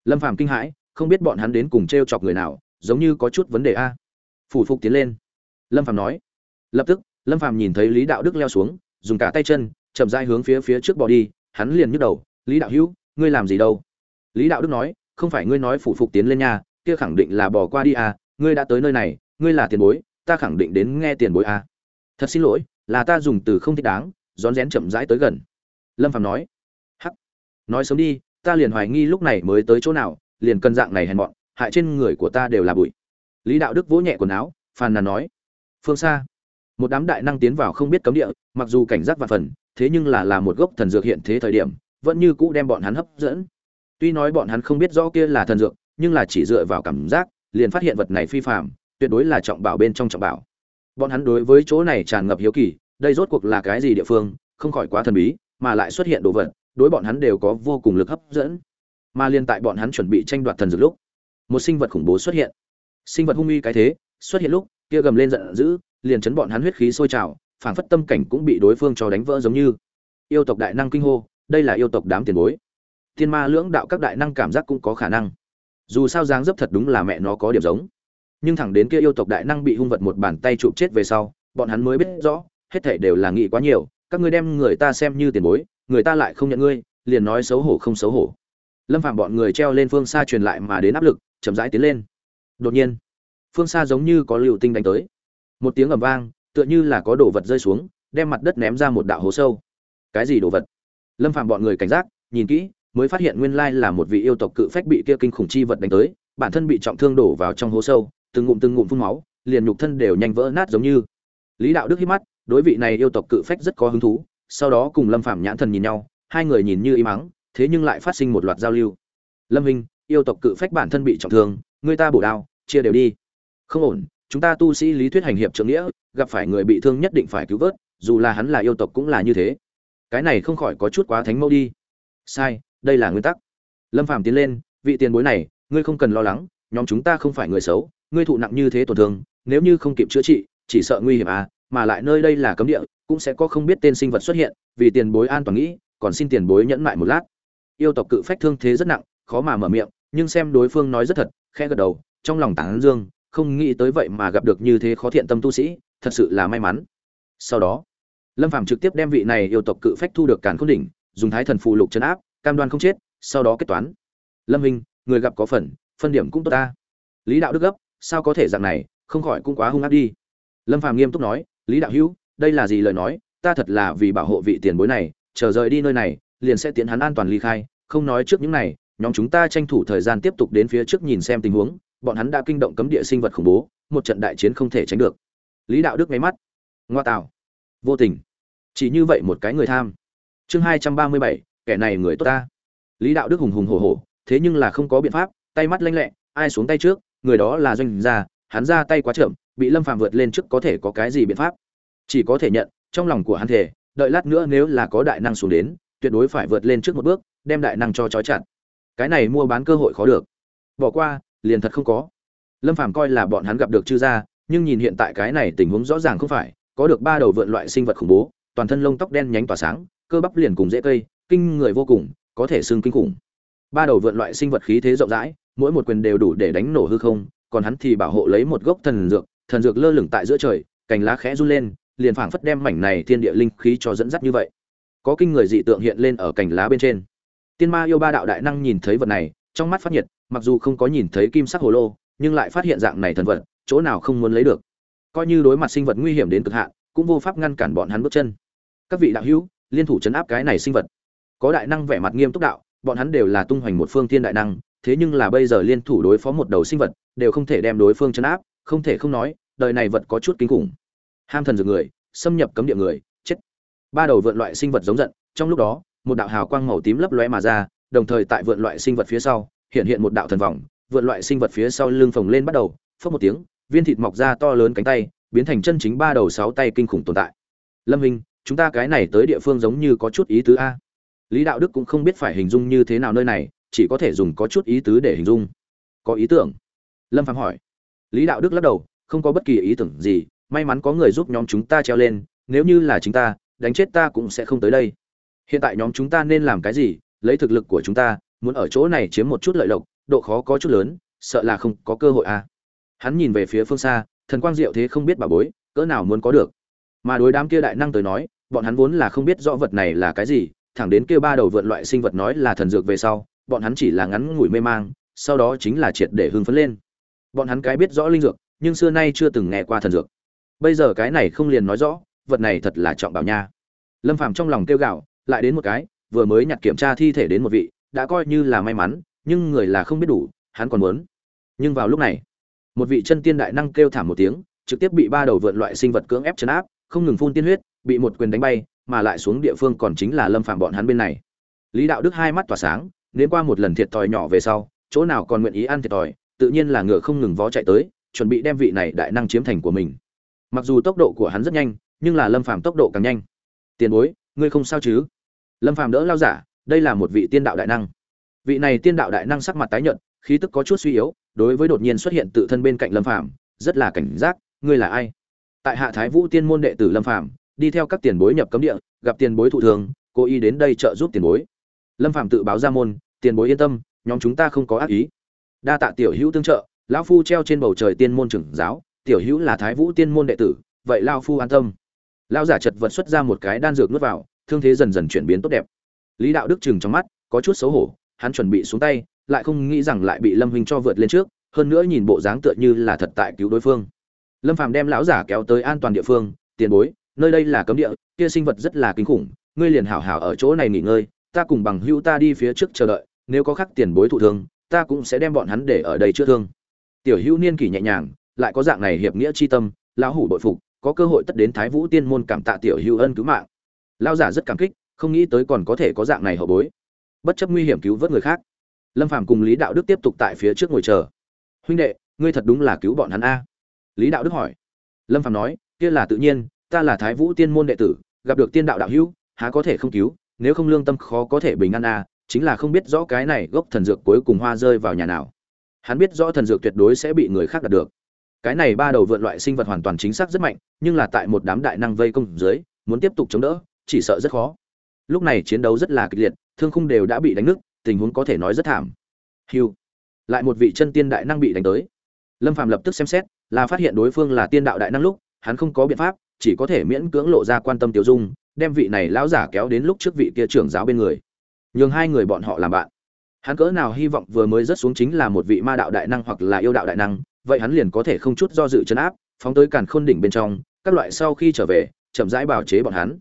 Lâm phàm kinh hãi, không biết bọn hắn đến cùng trêu chọc người nào, giống như có chút vấn đề a. Phủ phục tiến lên. Lâm phàm nói. Lập tức, lâm phàm nhìn thấy lý đạo đức leo xuống, dùng cả tay chân, chậm rãi hướng phía phía trước bỏ đi, hắn liền nhức đầu, lý đạo hữu, ngươi làm gì đâu? Lý đạo đức nói, không phải ngươi nói phủ phục tiến lên nhà kia khẳng định là bỏ qua đi à ngươi đã tới nơi này, ngươi là tiền bối, ta khẳng định đến nghe tiền bối a thật xin lỗi, là ta dùng từ không thích đáng, rón rén chậm rãi tới gần lâm phàm nói. Hắc. Nói sớm đi, ta liền hoài nghi lúc này mới tới chỗ nào, liền cân dạng này hèn mọn, hại trên người của ta đều là bụi. Lý đạo đức vỗ nhẹ quần áo, phàn nàn nói. Phương xa. Một đám đại năng tiến vào không biết cấm địa, mặc dù cảnh giác và phần, thế nhưng là là một gốc thần dược hiện thế thời điểm, vẫn như cũ đem bọn hắn hấp dẫn. Tuy nói bọn hắn không biết rõ kia là thần dược, nhưng là chỉ dựa vào cảm giác, liền phát hiện vật này phi phạm tuyệt đối là trọng bảo bên trong trọng bảo. Bọn hắn đối với chỗ này tràn ngập hiếu kỳ, đây rốt cuộc là cái gì địa phương, không khỏi quá thần bí mà lại xuất hiện đồ vật, đối bọn hắn đều có vô cùng lực hấp dẫn. Mà liên tại bọn hắn chuẩn bị tranh đoạt thần dược lúc, một sinh vật khủng bố xuất hiện. Sinh vật hung uy cái thế, xuất hiện lúc, kia gầm lên giận dữ, liền chấn bọn hắn huyết khí sôi trào, phảng phất tâm cảnh cũng bị đối phương cho đánh vỡ giống như. Yêu tộc đại năng kinh hô, đây là yêu tộc đám tiền bối. Thiên ma lưỡng đạo các đại năng cảm giác cũng có khả năng. Dù sao dáng dấp thật đúng là mẹ nó có điểm giống. Nhưng thẳng đến kia yêu tộc đại năng bị hung vật một bàn tay chụp chết về sau, bọn hắn mới biết rõ, hết thảy đều là nghĩ quá nhiều các ngươi đem người ta xem như tiền bối, người ta lại không nhận ngươi, liền nói xấu hổ không xấu hổ. Lâm phạm bọn người treo lên phương xa truyền lại mà đến áp lực, chậm rãi tiến lên. Đột nhiên, phương xa giống như có liều tinh đánh tới. Một tiếng ầm vang, tựa như là có đồ vật rơi xuống, đem mặt đất ném ra một đạo hố sâu. Cái gì đồ vật? Lâm phạm bọn người cảnh giác, nhìn kỹ, mới phát hiện nguyên lai là một vị yêu tộc cự phách bị kia kinh khủng chi vật đánh tới, bản thân bị trọng thương đổ vào trong hố sâu, từng ngụm từng ngụm phun máu, liền nhục thân đều nhanh vỡ nát giống như. Lý đạo đức hít mắt đối vị này yêu tộc cự phách rất có hứng thú, sau đó cùng lâm phạm nhãn thần nhìn nhau, hai người nhìn như im mắng thế nhưng lại phát sinh một loạt giao lưu. Lâm hình yêu tộc cự phách bản thân bị trọng thương, người ta bổ đao, chia đều đi. Không ổn, chúng ta tu sĩ lý thuyết hành hiệp trưởng nghĩa, gặp phải người bị thương nhất định phải cứu vớt, dù là hắn là yêu tộc cũng là như thế. Cái này không khỏi có chút quá thánh mẫu đi. Sai, đây là nguyên tắc. Lâm phàm tiến lên, vị tiền bối này, ngươi không cần lo lắng, nhóm chúng ta không phải người xấu, ngươi thụ nặng như thế tổn thương, nếu như không kịp chữa trị, chỉ sợ nguy hiểm à mà lại nơi đây là cấm địa, cũng sẽ có không biết tên sinh vật xuất hiện, vì tiền bối an toàn nghĩ, còn xin tiền bối nhẫn mại một lát. Yêu tộc cự phách thương thế rất nặng, khó mà mở miệng, nhưng xem đối phương nói rất thật, khẽ gật đầu, trong lòng tán dương, không nghĩ tới vậy mà gặp được như thế khó thiện tâm tu sĩ, thật sự là may mắn. Sau đó, lâm phàm trực tiếp đem vị này yêu tộc cự phách thu được càn khôn đỉnh, dùng thái thần phù lục chấn áp, cam đoan không chết, sau đó kết toán. Lâm hình người gặp có phần, phân điểm cũng tốt ta. Lý đạo đức gấp, sao có thể dạng này, không khỏi cũng quá hung ác đi. Lâm phàm nghiêm túc nói lý đạo hữu, đây là gì lời nói? Ta thật là vì bảo hộ vị tiền bối này, chờ rời đi nơi này, liền sẽ tiến hắn an toàn ly khai. Không nói trước những này, nhóm chúng ta tranh thủ thời gian tiếp tục đến phía trước nhìn xem tình huống. Bọn hắn đã kinh động cấm địa sinh vật khủng bố, một trận đại chiến không thể tránh được. Lý đạo đức nháy mắt. Ngoa tạo. Vô tình. Chỉ như vậy một cái người tham. Chương hai trăm ba mươi bảy, kẻ này người tốt ta. Lý đạo đức hùng hùng hổ hổ, thế nhưng là không có biện pháp, tay mắt lanh lẹ, ai xuống tay trước, người đó là doanh gia, hắn ra tay quá chậm bị lâm phàm vượt lên trước có thể có cái gì biện pháp? Chỉ có thể nhận, trong lòng của hắn thể đợi lát nữa nếu là có đại năng xuống đến, tuyệt đối phải vượt lên trước một bước, đem đại năng cho trói chặt. Cái này mua bán cơ hội khó được. Bỏ qua, liền thật không có. Lâm phàm coi là bọn hắn gặp được chư gia, nhưng nhìn hiện tại cái này tình huống rõ ràng không phải, có được ba đầu vượn loại sinh vật khủng bố, toàn thân lông tóc đen nhánh tỏa sáng, cơ bắp liền cùng dễ cây, kinh người vô cùng, có thể xương kinh khủng. Ba đầu vượn loại sinh vật khí thế rộng rãi, mỗi một quyền đều đủ để đánh nổ hư không, còn hắn thì bảo hộ lấy một gốc thần dược thần dược lơ lửng tại giữa trời, cành lá khẽ run lên, liền phảng phất đem mảnh này thiên địa linh khí cho dẫn dắt như vậy. Có kinh người dị tượng hiện lên ở cành lá bên trên. Tiên ma yêu ba đạo đại năng nhìn thấy vật này, trong mắt phát nhiệt, mặc dù không có nhìn thấy kim sắc hồ lô, nhưng lại phát hiện dạng này thần vật, chỗ nào không muốn lấy được. Coi như đối mặt sinh vật nguy hiểm đến cực hạn, cũng vô pháp ngăn cản bọn hắn bước chân. Các vị đạo hữu, liên thủ chấn áp cái này sinh vật. Có đại năng vẻ mặt nghiêm túc đạo, bọn hắn đều là tung hoành một phương thiên đại năng, thế nhưng là bây giờ liên thủ đối phó một đầu sinh vật, đều không thể đem đối phương chấn áp không thể không nói, đời này vật có chút kinh khủng. Ham thần dược người, xâm nhập cấm địa người, chết. Ba đầu vượn loại sinh vật giống giận, trong lúc đó, một đạo hào quang màu tím lấp lóe mà ra, đồng thời tại vượn loại sinh vật phía sau, hiện hiện một đạo thần vòng, vượn loại sinh vật phía sau lưng phồng lên bắt đầu phớt một tiếng, viên thịt mọc ra to lớn cánh tay, biến thành chân chính ba đầu sáu tay kinh khủng tồn tại. Lâm hình chúng ta cái này tới địa phương giống như có chút ý tứ a. Lý đạo đức cũng không biết phải hình dung như thế nào nơi này, chỉ có thể dùng có chút ý tứ để hình dung. Có ý tưởng? Lâm phạm hỏi lý đạo đức lắc đầu, không có bất kỳ ý tưởng gì, may mắn có người giúp nhóm chúng ta treo lên, nếu như là chính ta, đánh chết ta cũng sẽ không tới đây. Hiện tại nhóm chúng ta nên làm cái gì? Lấy thực lực của chúng ta, muốn ở chỗ này chiếm một chút lợi lộc, độ khó có chút lớn, sợ là không có cơ hội à. Hắn nhìn về phía phương xa, thần quang diệu thế không biết bà bối, cỡ nào muốn có được. Mà đối đám kia đại năng tới nói, bọn hắn vốn là không biết rõ vật này là cái gì, thẳng đến kia ba đầu vượn loại sinh vật nói là thần dược về sau, bọn hắn chỉ là ngắn ngủi mê mang, sau đó chính là triệt để hưng phấn lên bọn hắn cái biết rõ linh dược, nhưng xưa nay chưa từng nghe qua thần dược. Bây giờ cái này không liền nói rõ, vật này thật là trọng bảo nha. Lâm phàm trong lòng kêu gạo lại đến một cái, vừa mới nhặt kiểm tra thi thể đến một vị, đã coi như là may mắn, nhưng người là không biết đủ, hắn còn muốn. Nhưng vào lúc này, một vị chân tiên đại năng kêu thảm một tiếng, trực tiếp bị ba đầu vượn loại sinh vật cưỡng ép chấn áp, không ngừng phun tiên huyết, bị một quyền đánh bay, mà lại xuống địa phương còn chính là lâm phạm bọn hắn bên này. Lý đạo đức hai mắt tỏa sáng nếu qua một lần thiệt thòi nhỏ về sau, chỗ nào còn nguyện ý ăn thiệt thòi tự nhiên là ngựa không ngừng vó chạy tới, chuẩn bị đem vị này đại năng chiếm thành của mình. Mặc dù tốc độ của hắn rất nhanh, nhưng là lâm phàm tốc độ càng nhanh. Tiền bối, ngươi không sao chứ? Lâm phàm đỡ lao giả, đây là một vị tiên đạo đại năng. Vị này tiên đạo đại năng sắc mặt tái nhợt, khí tức có chút suy yếu, đối với đột nhiên xuất hiện tự thân bên cạnh lâm phàm, rất là cảnh giác, ngươi là ai? Tại hạ thái vũ tiên môn đệ tử lâm phàm, đi theo các tiền bối nhập cấm địa, gặp tiền bối thụ thường, cố ý đến đây trợ giúp tiền bối. Lâm phàm tự báo ra môn, tiền bối yên tâm, nhóm chúng ta không có ác ý đa tạ tiểu hữu tương trợ, lão phu treo trên bầu trời tiên môn trưởng giáo, tiểu hữu là thái vũ tiên môn đệ tử, vậy lao phu an tâm. Lão giả chật vật xuất ra một cái đan dược nuốt vào, thương thế dần dần chuyển biến tốt đẹp. Lý đạo đức chừng trong mắt, có chút xấu hổ, hắn chuẩn bị xuống tay, lại không nghĩ rằng lại bị lâm huynh cho vượt lên trước, hơn nữa nhìn bộ dáng tựa như là thật tại cứu đối phương. Lâm phàm đem lão giả kéo tới an toàn địa phương, tiền bối, nơi đây là cấm địa, kia sinh vật rất là kinh khủng, ngươi liền hảo hảo ở chỗ này nghỉ ngơi, ta cùng bằng hữu ta đi phía trước chờ đợi, nếu có khắc tiền bối thụ thương ta cũng sẽ đem bọn hắn để ở đây chữa thương. Tiểu hữu niên kỷ nhẹ nhàng, lại có dạng này hiệp nghĩa chi tâm, lão hủ bội phục, có cơ hội tất đến thái vũ tiên môn cảm tạ tiểu hữu ân cứu mạng. Lão giả rất cảm kích, không nghĩ tới còn có thể có dạng này hậu bối. Bất chấp nguy hiểm cứu vớt người khác, lâm phàm cùng lý đạo đức tiếp tục tại phía trước ngồi chờ. Huynh đệ, ngươi thật đúng là cứu bọn hắn a? Lý đạo đức hỏi. Lâm phàm nói, kia là tự nhiên, ta là thái vũ tiên môn đệ tử, gặp được tiên đạo đạo hữu, há có thể không cứu, nếu không lương tâm khó có thể bình an a chính là không biết rõ cái này gốc thần dược cuối cùng hoa rơi vào nhà nào. Hắn biết rõ thần dược tuyệt đối sẽ bị người khác đạt được. Cái này ba đầu vượn loại sinh vật hoàn toàn chính xác rất mạnh, nhưng là tại một đám đại năng vây công dưới, muốn tiếp tục chống đỡ, chỉ sợ rất khó. Lúc này chiến đấu rất là kịch liệt, thương khung đều đã bị đánh nứt, tình huống có thể nói rất thảm. Hiu. Lại một vị chân tiên đại năng bị đánh tới. Lâm phàm lập tức xem xét, là phát hiện đối phương là tiên đạo đại năng lúc, hắn không có biện pháp, chỉ có thể miễn cưỡng lộ ra quan tâm tiểu dung, đem vị này lão giả kéo đến lúc trước vị kia trưởng giáo bên người nhường hai người bọn họ làm bạn. Hắn cỡ nào hy vọng vừa mới rớt xuống chính là một vị ma đạo đại năng hoặc là yêu đạo đại năng, vậy hắn liền có thể không chút do dự chấn áp, phóng tới càn khôn đỉnh bên trong, các loại sau khi trở về, chậm rãi bào chế bọn hắn.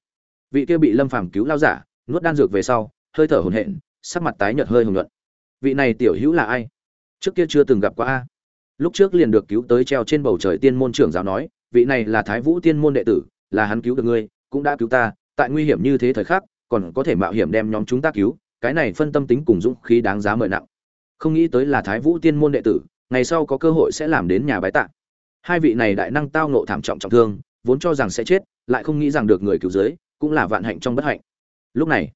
Vị kia bị lâm phàm cứu lao giả, nuốt đan dược về sau, hơi thở hổn hển, sắc mặt tái nhợt hơi hồng nhuận. Vị này tiểu hữu là ai? Trước kia chưa từng gặp qua a. Lúc trước liền được cứu tới treo trên bầu trời tiên môn trưởng giáo nói, vị này là thái vũ tiên môn đệ tử, là hắn cứu được ngươi, cũng đã cứu ta, tại nguy hiểm như thế thời khắc còn có thể mạo hiểm đem nhóm chúng ta cứu, cái này phân tâm tính cùng dũng khí đáng giá mời nặng. Không nghĩ tới là thái vũ tiên môn đệ tử, ngày sau có cơ hội sẽ làm đến nhà bái tạ. Hai vị này đại năng tao nộ thảm trọng trọng thương, vốn cho rằng sẽ chết, lại không nghĩ rằng được người cứu giới, cũng là vạn hạnh trong bất hạnh. Lúc này,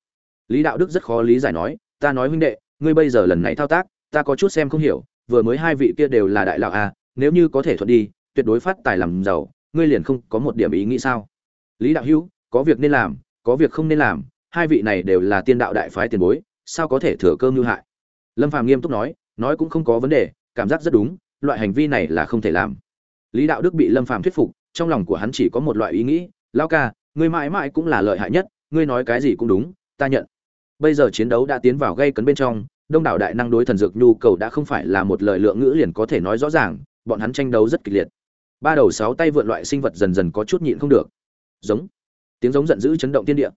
lý đạo đức rất khó lý giải nói, ta nói huynh đệ, ngươi bây giờ lần này thao tác, ta có chút xem không hiểu, vừa mới hai vị kia đều là đại lão a nếu như có thể thuận đi, tuyệt đối phát tài làm giàu, ngươi liền không có một điểm ý nghĩ sao? Lý đạo hữu, có việc nên làm, có việc không nên làm hai vị này đều là tiên đạo đại phái tiền bối, sao có thể thừa cơ mưu hại? Lâm phàm nghiêm túc nói nói cũng không có vấn đề, cảm giác rất đúng, loại hành vi này là không thể làm. Lý đạo đức bị lâm phàm thuyết phục, trong lòng của hắn chỉ có một loại ý nghĩ lao ca, ngươi mãi mãi cũng là lợi hại nhất, ngươi nói cái gì cũng đúng, ta nhận. Bây giờ chiến đấu đã tiến vào gây cấn bên trong, đông đảo đại năng đối thần dược nhu cầu đã không phải là một lời lượng ngữ liền có thể nói rõ ràng, bọn hắn tranh đấu rất kịch liệt. Ba đầu sáu tay vượn loại sinh vật dần dần có chút nhịn không được. Giống. Tiếng giống giận dữ chấn động thiên địa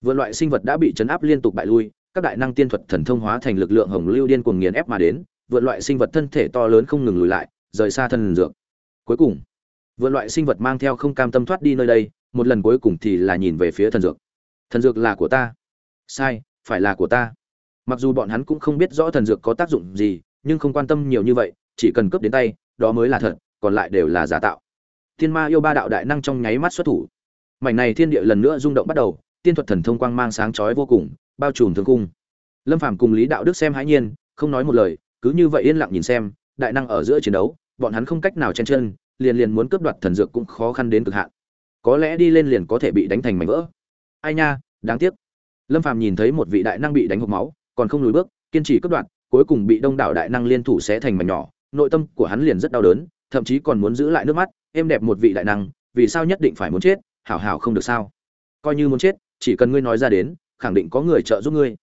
vượn loại sinh vật đã bị chấn áp liên tục bại lui, các đại năng tiên thuật thần thông hóa thành lực lượng hồng lưu điên cuồng nghiền ép mà đến, vượn loại sinh vật thân thể to lớn không ngừng lùi lại, rời xa thân dược. Cuối cùng, vượn loại sinh vật mang theo không cam tâm thoát đi nơi đây, một lần cuối cùng thì là nhìn về phía thần dược. Thần dược là của ta. Sai, phải là của ta. Mặc dù bọn hắn cũng không biết rõ thần dược có tác dụng gì, nhưng không quan tâm nhiều như vậy, chỉ cần cướp đến tay, đó mới là thật, còn lại đều là giả tạo. Thiên ma yêu ba đạo đại năng trong nháy mắt xuất thủ. Mảnh này thiên địa lần nữa rung động bắt đầu tiên thuật thần thông quang mang sáng chói vô cùng, bao trùm thương cung lâm phàm cùng lý đạo đức xem hãi nhiên, không nói một lời, cứ như vậy yên lặng nhìn xem, đại năng ở giữa chiến đấu, bọn hắn không cách nào chen chân, liền liền muốn cướp đoạt thần dược cũng khó khăn đến cực hạn. Có lẽ đi lên liền có thể bị đánh thành mảnh vỡ. Ai nha, đáng tiếc. Lâm phàm nhìn thấy một vị đại năng bị đánh hộc máu, còn không lùi bước, kiên trì cướp đoạt, cuối cùng bị đông đảo đại năng liên thủ xé thành mảnh nhỏ, nội tâm của hắn liền rất đau đớn, thậm chí còn muốn giữ lại nước mắt, êm đẹp một vị đại năng, vì sao nhất định phải muốn chết, hảo hảo không được sao? Coi như muốn chết chỉ cần ngươi nói ra đến, khẳng định có người trợ giúp ngươi.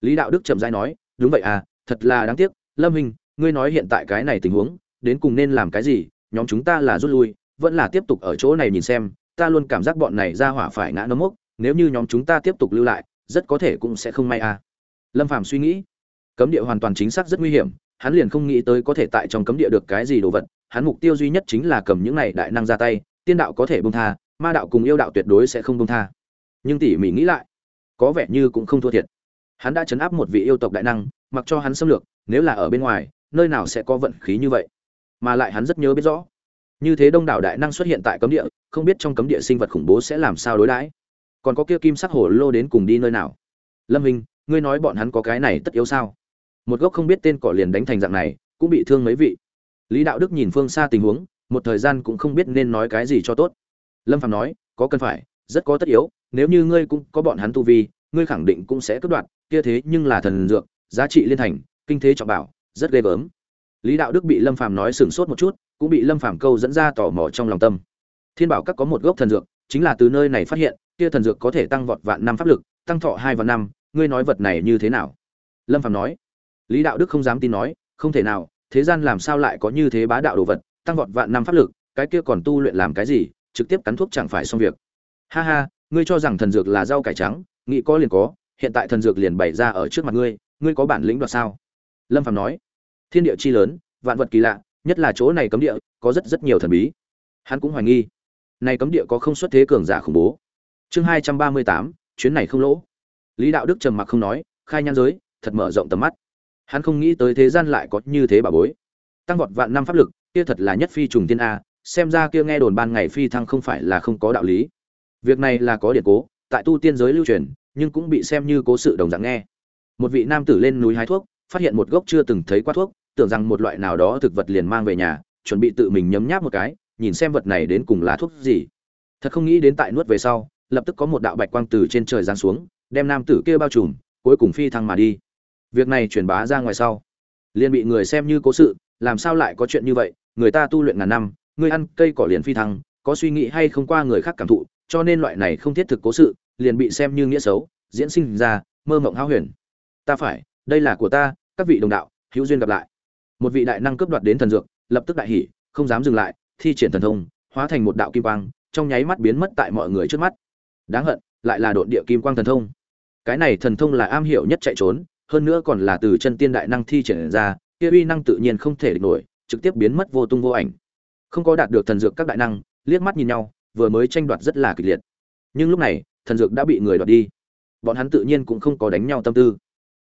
Lý đạo đức trầm dai nói, đúng vậy à thật là đáng tiếc. Lâm hình, ngươi nói hiện tại cái này tình huống, đến cùng nên làm cái gì? Nhóm chúng ta là rút lui, vẫn là tiếp tục ở chỗ này nhìn xem. Ta luôn cảm giác bọn này ra hỏa phải ngã nấm mốc. Nếu như nhóm chúng ta tiếp tục lưu lại, rất có thể cũng sẽ không may à. Lâm phàm suy nghĩ. Cấm địa hoàn toàn chính xác rất nguy hiểm. Hắn liền không nghĩ tới có thể tại trong cấm địa được cái gì đồ vật. Hắn mục tiêu duy nhất chính là cầm những này đại năng ra tay. Tiên đạo có thể bông tha, ma đạo cùng yêu đạo tuyệt đối sẽ không bông tha nhưng tỉ mỉ nghĩ lại, có vẻ như cũng không thua thiệt. Hắn đã chấn áp một vị yêu tộc đại năng, mặc cho hắn xâm lược, nếu là ở bên ngoài, nơi nào sẽ có vận khí như vậy? Mà lại hắn rất nhớ biết rõ, như thế đông đảo đại năng xuất hiện tại cấm địa, không biết trong cấm địa sinh vật khủng bố sẽ làm sao đối đãi. Còn có kia kim sắc hồ lô đến cùng đi nơi nào? Lâm hình ngươi nói bọn hắn có cái này tất yếu sao? Một gốc không biết tên cỏ liền đánh thành dạng này, cũng bị thương mấy vị. Lý đạo đức nhìn phương xa tình huống, một thời gian cũng không biết nên nói cái gì cho tốt. Lâm phạm nói, có cần phải, rất có tất yếu nếu như ngươi cũng có bọn hắn tu vi, ngươi khẳng định cũng sẽ cướp đoạt, kia thế nhưng là thần dược, giá trị liên thành, kinh thế trọng bảo, rất ghê gớm. Lý đạo đức bị lâm phàm nói sửng sốt một chút, cũng bị lâm phàm câu dẫn ra tò mò trong lòng tâm. Thiên bảo các có một gốc thần dược, chính là từ nơi này phát hiện, kia thần dược có thể tăng vọt vạn năm pháp lực, tăng thọ hai vạn năm, ngươi nói vật này như thế nào? Lâm phàm nói. Lý đạo đức không dám tin nói, không thể nào, thế gian làm sao lại có như thế bá đạo đồ vật, tăng vọt vạn năm pháp lực, cái kia còn tu luyện làm cái gì, trực tiếp cắn thuốc chẳng phải xong việc. Ha ha ngươi cho rằng thần dược là rau cải trắng, nghĩ có liền có, hiện tại thần dược liền bày ra ở trước mặt ngươi ngươi có bản lĩnh đoạt sao? Lâm phàm nói. Thiên địa chi lớn, vạn vật kỳ lạ, nhất là chỗ này cấm địa, có rất rất nhiều thần bí. Hắn cũng hoài nghi. Này cấm địa có không xuất thế cường giả khủng bố. Chương hai trăm ba mươi tám, chuyến này không lỗ. Lý đạo đức trầm mặc không nói, khai nhan giới, thật mở rộng tầm mắt. Hắn không nghĩ tới thế gian lại có như thế bà bối. Tăng vọt vạn năm pháp lực, kia thật là nhất phi trùng tiên a, xem ra kia nghe đồn ban ngày phi thăng không phải là không có đạo lý việc này là có điển cố, tại tu tiên giới lưu truyền, nhưng cũng bị xem như cố sự đồng dạng nghe. Một vị nam tử lên núi hái thuốc, phát hiện một gốc chưa từng thấy qua thuốc, tưởng rằng một loại nào đó thực vật liền mang về nhà, chuẩn bị tự mình nhấm nháp một cái, nhìn xem vật này đến cùng là thuốc gì. Thật không nghĩ đến tại nuốt về sau, lập tức có một đạo bạch quang từ trên trời giáng xuống, đem nam tử kia bao trùm, cuối cùng phi thăng mà đi. Việc này truyền bá ra ngoài sau, liền bị người xem như cố sự, làm sao lại có chuyện như vậy, người ta tu luyện ngàn năm, người ăn cây cỏ liền phi thăng, có suy nghĩ hay không qua người khác cảm thụ cho nên loại này không thiết thực cố sự, liền bị xem như nghĩa xấu, diễn sinh ra, mơ mộng hao huyền. Ta phải, đây là của ta, các vị đồng đạo, hữu duyên gặp lại. Một vị đại năng cướp đoạt đến thần dược, lập tức đại hỉ, không dám dừng lại, thi triển thần thông, hóa thành một đạo kim quang, trong nháy mắt biến mất tại mọi người trước mắt. Đáng hận, lại là độn địa kim quang thần thông. Cái này thần thông là am hiểu nhất chạy trốn, hơn nữa còn là từ chân tiên đại năng thi triển ra, kia uy năng tự nhiên không thể địch nổi, trực tiếp biến mất vô tung vô ảnh. Không có đạt được thần dược các đại năng, liếc mắt nhìn nhau vừa mới tranh đoạt rất là kịch liệt. Nhưng lúc này, thần dược đã bị người đoạt đi. Bọn hắn tự nhiên cũng không có đánh nhau tâm tư.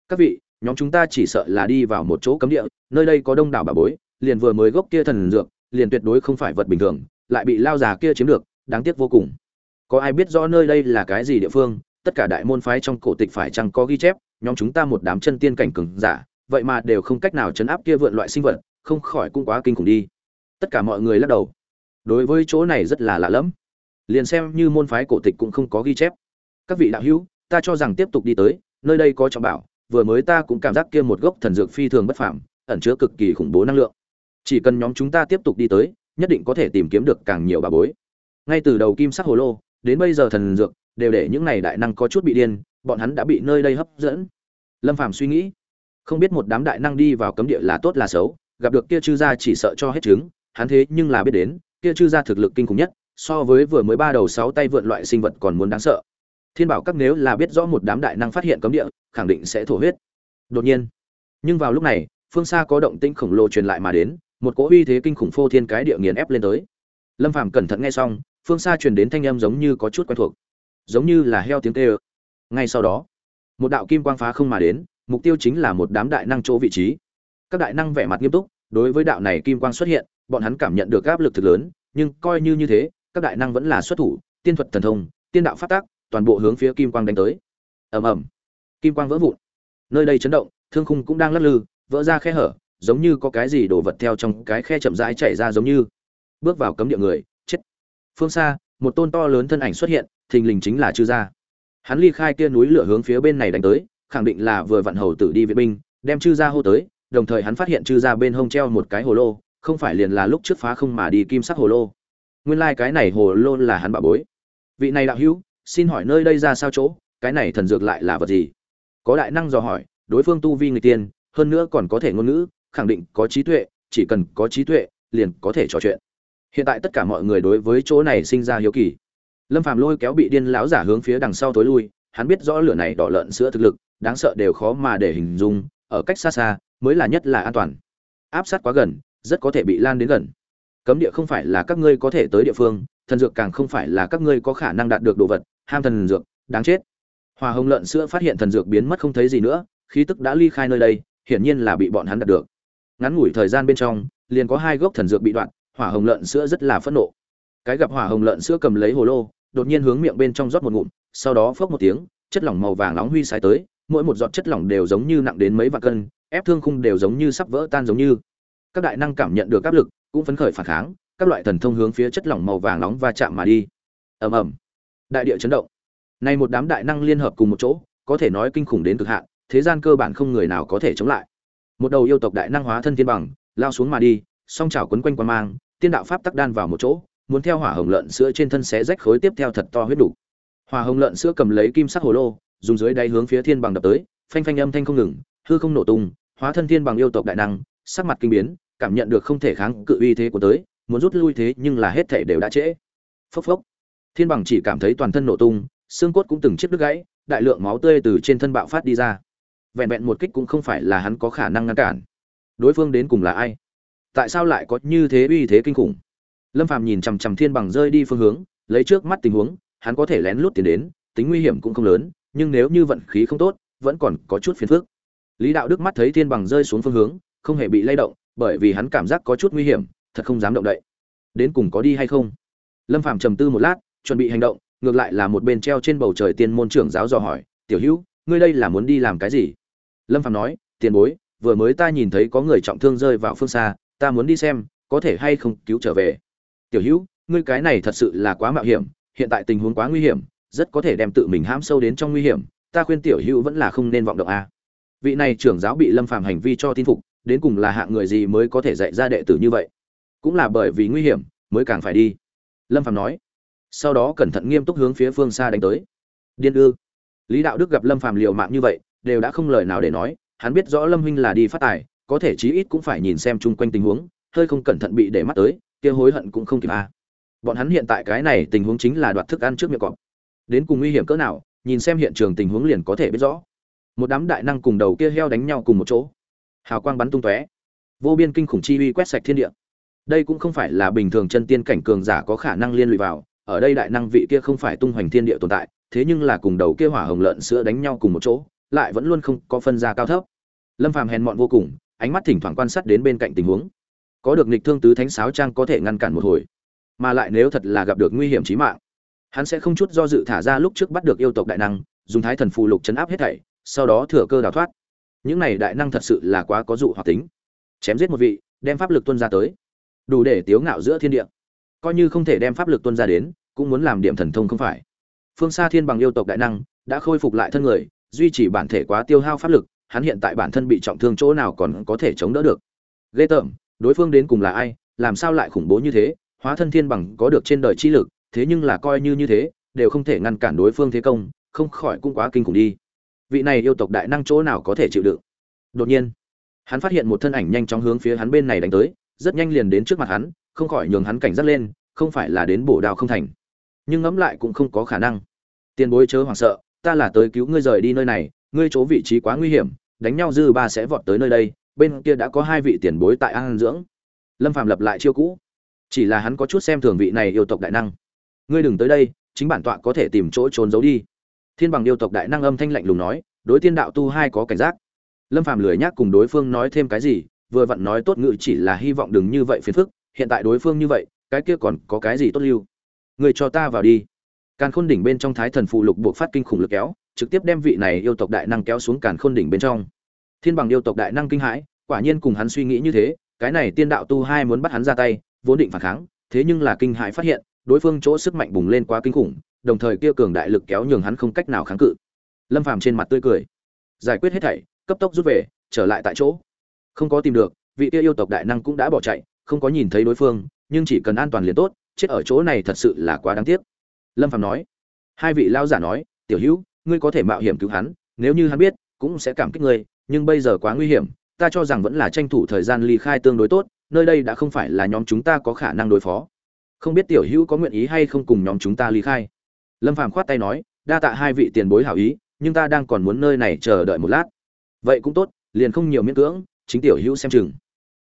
Các vị, nhóm chúng ta chỉ sợ là đi vào một chỗ cấm địa, nơi đây có đông đảo bà bối, liền vừa mới gốc kia thần dược, liền tuyệt đối không phải vật bình thường, lại bị lao già kia chiếm được, đáng tiếc vô cùng. Có ai biết rõ nơi đây là cái gì địa phương, tất cả đại môn phái trong cổ tịch phải chăng có ghi chép, nhóm chúng ta một đám chân tiên cảnh cường giả, vậy mà đều không cách nào chấn áp kia vượn loại sinh vật, không khỏi cũng quá kinh khủng đi. Tất cả mọi người lắc đầu. Đối với chỗ này rất là lạ lẫm liền xem như môn phái cổ tịch cũng không có ghi chép. Các vị đạo hữu, ta cho rằng tiếp tục đi tới, nơi đây có trọng bảo, vừa mới ta cũng cảm giác kia một gốc thần dược phi thường bất phàm, ẩn chứa cực kỳ khủng bố năng lượng. Chỉ cần nhóm chúng ta tiếp tục đi tới, nhất định có thể tìm kiếm được càng nhiều bà bối. Ngay từ đầu kim sắc hồ lô, đến bây giờ thần dược, đều để những này đại năng có chút bị điên, bọn hắn đã bị nơi đây hấp dẫn. Lâm phàm suy nghĩ, không biết một đám đại năng đi vào cấm địa là tốt là xấu, gặp được kia chư gia chỉ sợ cho hết trứng hắn thế nhưng là biết đến, kia chư gia thực lực kinh khủng nhất so với vừa mới ba đầu sáu tay vượn loại sinh vật còn muốn đáng sợ. Thiên bảo các nếu là biết rõ một đám đại năng phát hiện cấm địa, khẳng định sẽ thổ huyết. Đột nhiên, nhưng vào lúc này, phương xa có động tĩnh khổng lồ truyền lại mà đến, một cỗ uy thế kinh khủng phô thiên cái địa nghiền ép lên tới. Lâm phàm cẩn thận nghe xong, phương xa truyền đến thanh âm giống như có chút quen thuộc, giống như là heo tiếng kêu. Ngay sau đó, một đạo kim quang phá không mà đến, mục tiêu chính là một đám đại năng chỗ vị trí. Các đại năng vẻ mặt nghiêm túc, đối với đạo này kim quang xuất hiện, bọn hắn cảm nhận được áp lực thực lớn, nhưng coi như như thế các đại năng vẫn là xuất thủ, tiên thuật thần thông, tiên đạo phát tác, toàn bộ hướng phía kim quang đánh tới. Ầm ầm. Kim quang vỡ vụn. Nơi đây chấn động, thương khung cũng đang lắc lư, vỡ ra khe hở, giống như có cái gì đổ vật theo trong cái khe chậm rãi chảy ra giống như. Bước vào cấm địa người, chết. Phương xa, một tôn to lớn thân ảnh xuất hiện, thình lình chính là chư gia. Hắn ly khai kia núi lửa hướng phía bên này đánh tới, khẳng định là vừa vặn hầu tử đi viện binh, đem chư gia hô tới, đồng thời hắn phát hiện chư gia bên hông treo một cái hồ lô, không phải liền là lúc trước phá không mà đi kim sắc hồ lô nguyên lai like cái này hồ lô là hắn bảo bối. Vị này đạo hữu, xin hỏi nơi đây ra sao chỗ, cái này thần dược lại là vật gì? Có đại năng dò hỏi, đối phương tu vi người tiên, hơn nữa còn có thể ngôn ngữ, khẳng định có trí tuệ, chỉ cần có trí tuệ, liền có thể trò chuyện. Hiện tại tất cả mọi người đối với chỗ này sinh ra hiếu kỳ. Lâm phàm lôi kéo bị điên lão giả hướng phía đằng sau tối lui, hắn biết rõ lửa này đỏ lợn sữa thực lực, đáng sợ đều khó mà để hình dung, ở cách xa xa, mới là nhất là an toàn. Áp sát quá gần, rất có thể bị lan đến gần cấm địa không phải là các ngươi có thể tới địa phương, thần dược càng không phải là các ngươi có khả năng đạt được đồ vật, ham thần dược, đáng chết. Hòa hồng lợn sữa phát hiện thần dược biến mất không thấy gì nữa, khí tức đã ly khai nơi đây, hiển nhiên là bị bọn hắn đạt được. Ngắn ngủi thời gian bên trong, liền có hai gốc thần dược bị đoạn, hỏa hồng lợn sữa rất là phẫn nộ. Cái gặp hỏa hồng lợn sữa cầm lấy hồ lô, đột nhiên hướng miệng bên trong rót một ngụm, sau đó phốc một tiếng, chất lỏng màu vàng nóng huy sái tới, mỗi một giọt chất lỏng đều giống như nặng đến mấy vạn cân, ép thương khung đều giống như sắp vỡ tan giống như. Các đại năng cảm nhận được áp lực cũng phấn khởi phản kháng, các loại thần thông hướng phía chất lỏng màu vàng nóng va chạm mà đi. Ầm ầm. Đại địa chấn động. Nay một đám đại năng liên hợp cùng một chỗ, có thể nói kinh khủng đến cực hạn, thế gian cơ bản không người nào có thể chống lại. Một đầu yêu tộc đại năng hóa thân thiên bằng, lao xuống mà đi, song chảo quấn quanh quan mang, tiên đạo pháp tắc đan vào một chỗ, muốn theo hỏa hồng lợn sữa trên thân xé rách khối tiếp theo thật to huyết đủ. Hỏa hồng lợn sữa cầm lấy kim sắc hồ lô, dùng dưới đáy hướng phía thiên bằng đập tới, phanh phanh âm thanh không ngừng, hư không nổ tung, hóa thân thiên bằng yêu tộc đại năng, sắc mặt kinh biến cảm nhận được không thể kháng cự uy thế của tới, muốn rút lui thế nhưng là hết thể đều đã trễ. Phốc phốc. Thiên bằng chỉ cảm thấy toàn thân nổ tung, xương cốt cũng từng chiếc đứt gãy, đại lượng máu tươi từ trên thân bạo phát đi ra. Vẹn vẹn một kích cũng không phải là hắn có khả năng ngăn cản. Đối phương đến cùng là ai? Tại sao lại có như thế uy thế kinh khủng? Lâm phàm nhìn chằm chằm thiên bằng rơi đi phương hướng, lấy trước mắt tình huống, hắn có thể lén lút tiền đến, tính nguy hiểm cũng không lớn, nhưng nếu như vận khí không tốt, vẫn còn có chút phiền phức. Lý đạo đức mắt thấy thiên bằng rơi xuống phương hướng, không hề bị lay động bởi vì hắn cảm giác có chút nguy hiểm, thật không dám động đậy. Đến cùng có đi hay không? Lâm phàm trầm tư một lát, chuẩn bị hành động, ngược lại là một bên treo trên bầu trời tiên môn trưởng giáo dò hỏi, tiểu hữu, ngươi đây là muốn đi làm cái gì? Lâm phàm nói, tiền bối, vừa mới ta nhìn thấy có người trọng thương rơi vào phương xa, ta muốn đi xem, có thể hay không cứu trở về. Tiểu hữu, ngươi cái này thật sự là quá mạo hiểm, hiện tại tình huống quá nguy hiểm, rất có thể đem tự mình hãm sâu đến trong nguy hiểm, ta khuyên tiểu hữu vẫn là không nên vọng động a. Vị này trưởng giáo bị lâm phàm hành vi cho tin phục đến cùng là hạng người gì mới có thể dạy ra đệ tử như vậy? Cũng là bởi vì nguy hiểm mới càng phải đi. Lâm phàm nói. Sau đó cẩn thận nghiêm túc hướng phía phương xa đánh tới. Điên ư? Lý đạo đức gặp lâm phàm liều mạng như vậy, đều đã không lời nào để nói, hắn biết rõ lâm huynh là đi phát tài, có thể chí ít cũng phải nhìn xem chung quanh tình huống, hơi không cẩn thận bị để mắt tới, kia hối hận cũng không kịp à? bọn hắn hiện tại cái này tình huống chính là đoạt thức ăn trước miệng cọp. Đến cùng nguy hiểm cỡ nào, nhìn xem hiện trường tình huống liền có thể biết rõ. Một đám đại năng cùng đầu kia heo đánh nhau cùng một chỗ hào quang bắn tung tóe. Vô biên kinh khủng chi uy quét sạch thiên địa. Đây cũng không phải là bình thường chân tiên cảnh cường giả có khả năng liên lụy vào. Ở đây đại năng vị kia không phải tung hoành thiên địa tồn tại, thế nhưng là cùng đầu kia hỏa hồng lợn sữa đánh nhau cùng một chỗ, lại vẫn luôn không có phân ra cao thấp. Lâm phàm hèn mọn vô cùng, ánh mắt thỉnh thoảng quan sát đến bên cạnh tình huống. Có được nghịch thương tứ thánh sáo trang có thể ngăn cản một hồi, mà lại nếu thật là gặp được nguy hiểm chí mạng, hắn sẽ không chút do dự thả ra lúc trước bắt được yêu tộc đại năng, dùng thái thần phù lục chấn áp hết thảy, sau đó thừa cơ đào thoát những này đại năng thật sự là quá có dụ hoặc tính. Chém giết một vị, đem pháp lực tuân ra tới. Đủ để tiếu ngạo giữa thiên địa. Coi như không thể đem pháp lực tuân ra đến, cũng muốn làm điểm thần thông không phải. Phương xa thiên bằng yêu tộc đại năng, đã khôi phục lại thân người, duy trì bản thể quá tiêu hao pháp lực, hắn hiện tại bản thân bị trọng thương chỗ nào còn có thể chống đỡ được. Ghê tởm, đối phương đến cùng là ai, làm sao lại khủng bố như thế, hóa thân thiên bằng có được trên đời chi lực, thế nhưng là coi như như thế, đều không thể ngăn cản đối phương thế công, không khỏi cũng quá kinh khủng đi vị này yêu tộc đại năng chỗ nào có thể chịu đựng? Đột nhiên, hắn phát hiện một thân ảnh nhanh chóng hướng phía hắn bên này đánh tới, rất nhanh liền đến trước mặt hắn, không khỏi nhường hắn cảnh giác lên, không phải là đến bổ đào không thành. Nhưng ngẫm lại cũng không có khả năng. Tiền bối chớ hoảng sợ, ta là tới cứu ngươi rời đi nơi này, ngươi chỗ vị trí quá nguy hiểm, đánh nhau dư ba sẽ vọt tới nơi đây, bên kia đã có hai vị tiền bối tại an dưỡng. Lâm phạm lập lại chiêu cũ. Chỉ là hắn có chút xem thường vị này yêu tộc đại năng. Ngươi đừng tới đây, chính bản tọa có thể tìm chỗ trốn giấu đi thiên bằng yêu tộc đại năng âm thanh lạnh lùng nói, đối tiên đạo tu hai có cảnh giác. Lâm phàm lười nhác cùng đối phương nói thêm cái gì, vừa vặn nói tốt ngự chỉ là hy vọng đừng như vậy phiền phức, hiện tại đối phương như vậy, cái kia còn có cái gì tốt lưu? Người cho ta vào đi. Càn khôn đỉnh bên trong thái thần phụ lục buộc phát kinh khủng lực kéo, trực tiếp đem vị này yêu tộc đại năng kéo xuống càn khôn đỉnh bên trong. Thiên bằng yêu tộc đại năng kinh hãi, quả nhiên cùng hắn suy nghĩ như thế, cái này tiên đạo tu hai muốn bắt hắn ra tay, vốn định phản kháng, thế nhưng là kinh hãi phát hiện, đối phương chỗ sức mạnh bùng lên quá kinh khủng đồng thời kia cường đại lực kéo nhường hắn không cách nào kháng cự. Lâm phàm trên mặt tươi cười. Giải quyết hết thảy, cấp tốc rút về, trở lại tại chỗ. Không có tìm được, vị kia yêu tộc đại năng cũng đã bỏ chạy, không có nhìn thấy đối phương, nhưng chỉ cần an toàn liền tốt, chết ở chỗ này thật sự là quá đáng tiếc. Lâm phàm nói. Hai vị lao giả nói, tiểu hữu, ngươi có thể mạo hiểm cứu hắn, nếu như hắn biết, cũng sẽ cảm kích ngươi, nhưng bây giờ quá nguy hiểm, ta cho rằng vẫn là tranh thủ thời gian ly khai tương đối tốt, nơi đây đã không phải là nhóm chúng ta có khả năng đối phó. Không biết tiểu hữu có nguyện ý hay không cùng nhóm chúng ta ly khai lâm phàm khoát tay nói, đa tạ hai vị tiền bối hảo ý, nhưng ta đang còn muốn nơi này chờ đợi một lát. Vậy cũng tốt, liền không nhiều miễn cưỡng, chính tiểu hữu xem chừng.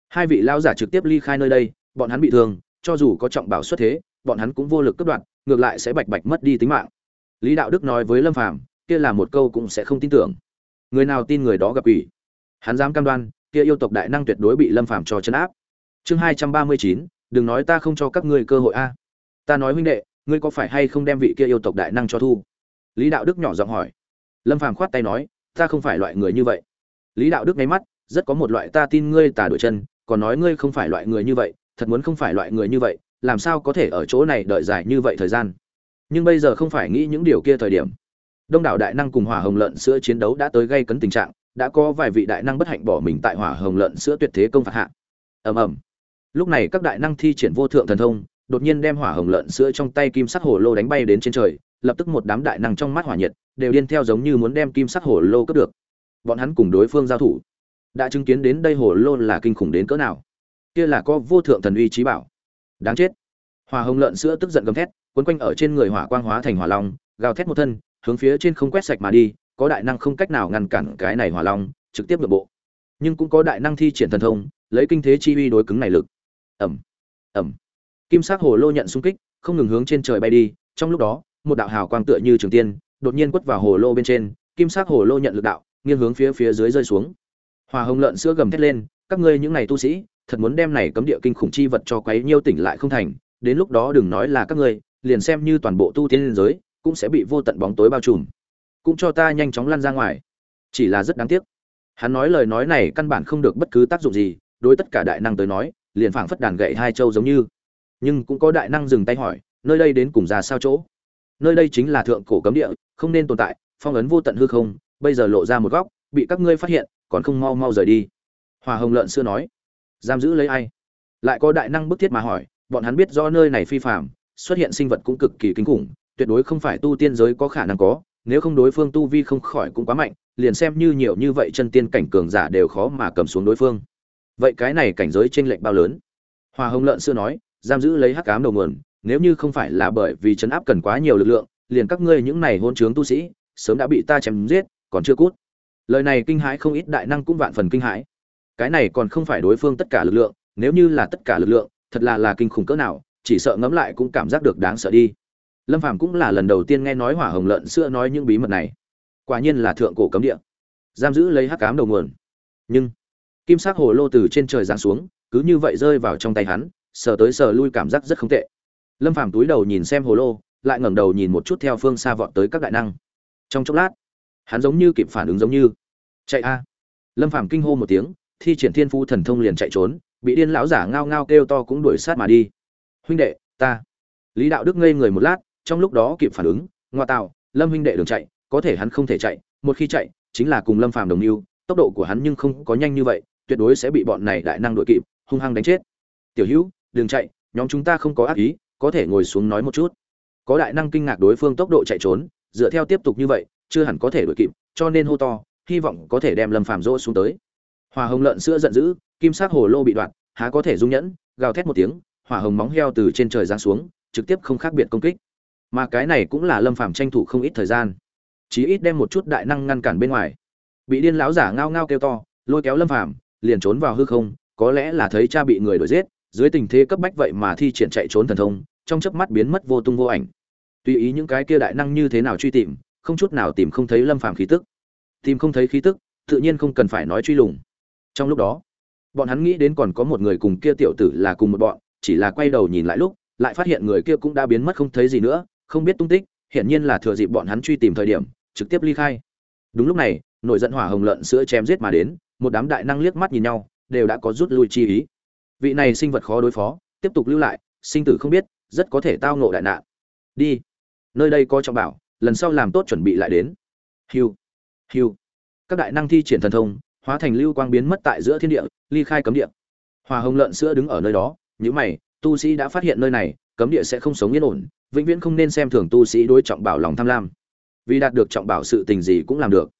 Hai vị lao giả trực tiếp ly khai nơi đây, bọn hắn bị thương, cho dù có trọng bảo xuất thế, bọn hắn cũng vô lực cất đoạn ngược lại sẽ bạch bạch mất đi tính mạng. Lý đạo đức nói với lâm phàm, kia là một câu cũng sẽ không tin tưởng. Người nào tin người đó gặp ủy hắn dám cam đoan, kia yêu tộc đại năng tuyệt đối bị lâm phàm cho chấn áp. Chương hai trăm ba mươi chín, đừng nói ta không cho các ngươi cơ hội a. Ta nói huynh đệ ngươi có phải hay không đem vị kia yêu tộc đại năng cho thu? Lý đạo đức nhỏ giọng hỏi. Lâm phàm khoát tay nói, ta không phải loại người như vậy. Lý đạo đức nháy mắt, rất có một loại ta tin ngươi tà đổi chân, còn nói ngươi không phải loại người như vậy, thật muốn không phải loại người như vậy, làm sao có thể ở chỗ này đợi dài như vậy thời gian? Nhưng bây giờ không phải nghĩ những điều kia thời điểm. Đông đảo đại năng cùng hỏa hồng lợn sữa chiến đấu đã tới gây cấn tình trạng, đã có vài vị đại năng bất hạnh bỏ mình tại hỏa hồng lợn sữa tuyệt thế công phạt hạ. Ầm ầm. Lúc này các đại năng thi triển vô thượng thần thông đột nhiên đem hỏa hồng lợn sữa trong tay kim sắc hồ lô đánh bay đến trên trời, lập tức một đám đại năng trong mắt hỏa nhiệt, đều điên theo giống như muốn đem kim sắc hồ lô cướp được. Bọn hắn cùng đối phương giao thủ, đã chứng kiến đến đây hồ lô là kinh khủng đến cỡ nào. Kia là có vô thượng thần uy trí bảo. Đáng chết. Hỏa hồng lợn sữa tức giận gầm thét, quấn quanh ở trên người hỏa quang hóa thành hỏa long, gào thét một thân, hướng phía trên không quét sạch mà đi, có đại năng không cách nào ngăn cản cái này hỏa long, trực tiếp nội bộ. Nhưng cũng có đại năng thi triển thần thông, lấy kinh thế chi uy đối cứng này lực. Ẩm ẩm kim sắc hồ lô nhận xung kích, không ngừng hướng trên trời bay đi, trong lúc đó, một đạo hào quang tựa như trường tiên, đột nhiên quất vào hồ lô bên trên, kim sắc hồ lô nhận lực đạo, nghiêng hướng phía phía dưới rơi xuống. Hòa hồng lợn sữa gầm thét lên, các ngươi những này tu sĩ, thật muốn đem này cấm địa kinh khủng chi vật cho quấy nhiêu tỉnh lại không thành, đến lúc đó đừng nói là các ngươi, liền xem như toàn bộ tu tiên liên giới, cũng sẽ bị vô tận bóng tối bao trùm. Cũng cho ta nhanh chóng lăn ra ngoài. Chỉ là rất đáng tiếc. Hắn nói lời nói này căn bản không được bất cứ tác dụng gì, đối tất cả đại năng tới nói, liền phảng phất đàn gậy hai châu giống như nhưng cũng có đại năng dừng tay hỏi, nơi đây đến cùng ra sao chỗ? Nơi đây chính là thượng cổ cấm địa, không nên tồn tại, phong ấn vô tận hư không, bây giờ lộ ra một góc, bị các ngươi phát hiện, còn không mau mau rời đi. Hòa hồng lợn xưa nói. Giam giữ lấy ai? Lại có đại năng bức thiết mà hỏi, bọn hắn biết do nơi này phi phạm xuất hiện sinh vật cũng cực kỳ kinh khủng, tuyệt đối không phải tu tiên giới có khả năng có, nếu không đối phương tu vi không khỏi cũng quá mạnh, liền xem như nhiều như vậy chân tiên cảnh cường giả đều khó mà cầm xuống đối phương. Vậy cái này cảnh giới chênh lệch bao lớn? Hòa hồng lợn xưa nói giam giữ lấy hắc ám đầu nguồn, nếu như không phải là bởi vì chấn áp cần quá nhiều lực lượng, liền các ngươi những này hôn trướng tu sĩ, sớm đã bị ta chém giết, còn chưa cút. Lời này kinh hãi không ít đại năng cũng vạn phần kinh hãi. Cái này còn không phải đối phương tất cả lực lượng, nếu như là tất cả lực lượng, thật là là kinh khủng cỡ nào, chỉ sợ ngẫm lại cũng cảm giác được đáng sợ đi. Lâm phàm cũng là lần đầu tiên nghe nói hỏa hồng lợn xưa nói những bí mật này. Quả nhiên là thượng cổ cấm địa. Giam giữ lấy hắc ám đầu nguồn. Nhưng, kim sắc hồ lô từ trên trời giáng xuống, cứ như vậy rơi vào trong tay hắn sờ tới sờ lui cảm giác rất không tệ. Lâm phàm túi đầu nhìn xem hồ lô, lại ngẩng đầu nhìn một chút theo phương xa vọt tới các đại năng. Trong chốc lát, hắn giống như kịp phản ứng giống như, chạy a. Lâm phàm kinh hô một tiếng, thi triển thiên phu thần thông liền chạy trốn, bị điên lão giả ngao ngao kêu to cũng đuổi sát mà đi. Huynh đệ, ta. Lý đạo đức ngây người một lát, trong lúc đó kịp phản ứng, ngoa tạo, lâm huynh đệ đường chạy, có thể hắn không thể chạy, một khi chạy, chính là cùng lâm phàm đồng mưu, tốc độ của hắn nhưng không có nhanh như vậy, tuyệt đối sẽ bị bọn này đại năng đội kịp, hung hăng đánh chết. Tiểu hữu đừng chạy, nhóm chúng ta không có ác ý, có thể ngồi xuống nói một chút. Có đại năng kinh ngạc đối phương tốc độ chạy trốn, dựa theo tiếp tục như vậy, chưa hẳn có thể đuổi kịp, cho nên hô to, hy vọng có thể đem lâm phàm rỗ xuống tới. Hòa hồng lợn sữa giận dữ, kim sắc hồ lô bị đoạn há có thể dung nhẫn, gào thét một tiếng, hỏa hồng móng heo từ trên trời giáng xuống, trực tiếp không khác biệt công kích. Mà cái này cũng là lâm phàm tranh thủ không ít thời gian. Chí ít đem một chút đại năng ngăn cản bên ngoài. Bị điên lão giả ngao ngao kêu to, lôi kéo lâm phàm, liền trốn vào hư không, có lẽ là thấy cha bị người đuổi giết dưới tình thế cấp bách vậy mà thi triển chạy trốn thần thông, trong chớp mắt biến mất vô tung vô ảnh. Tùy ý những cái kia đại năng như thế nào truy tìm, không chút nào tìm không thấy lâm phàm khí tức. Tìm không thấy khí tức, tự nhiên không cần phải nói truy lùng. Trong lúc đó, bọn hắn nghĩ đến còn có một người cùng kia tiểu tử là cùng một bọn, chỉ là quay đầu nhìn lại lúc, lại phát hiện người kia cũng đã biến mất không thấy gì nữa, không biết tung tích, hiển nhiên là thừa dịp bọn hắn truy tìm thời điểm, trực tiếp ly khai. Đúng lúc này, nổi giận hỏa hồng lợn sữa chém giết mà đến, một đám đại năng liếc mắt nhìn nhau, đều đã có rút lui chi ý vị này sinh vật khó đối phó, tiếp tục lưu lại, sinh tử không biết, rất có thể tao ngộ đại nạn. Đi. Nơi đây có trọng bảo, lần sau làm tốt chuẩn bị lại đến. Hiu hiu các đại năng thi triển thần thông, hóa thành lưu quang biến mất tại giữa thiên địa, ly khai cấm địa. Hòa hồng lợn sữa đứng ở nơi đó nhữ mày, tu sĩ đã phát hiện nơi này, cấm địa sẽ không sống yên ổn, vĩnh viễn không nên xem thường tu sĩ đối trọng bảo lòng tham lam. Vì đạt được trọng bảo sự tình gì cũng làm được.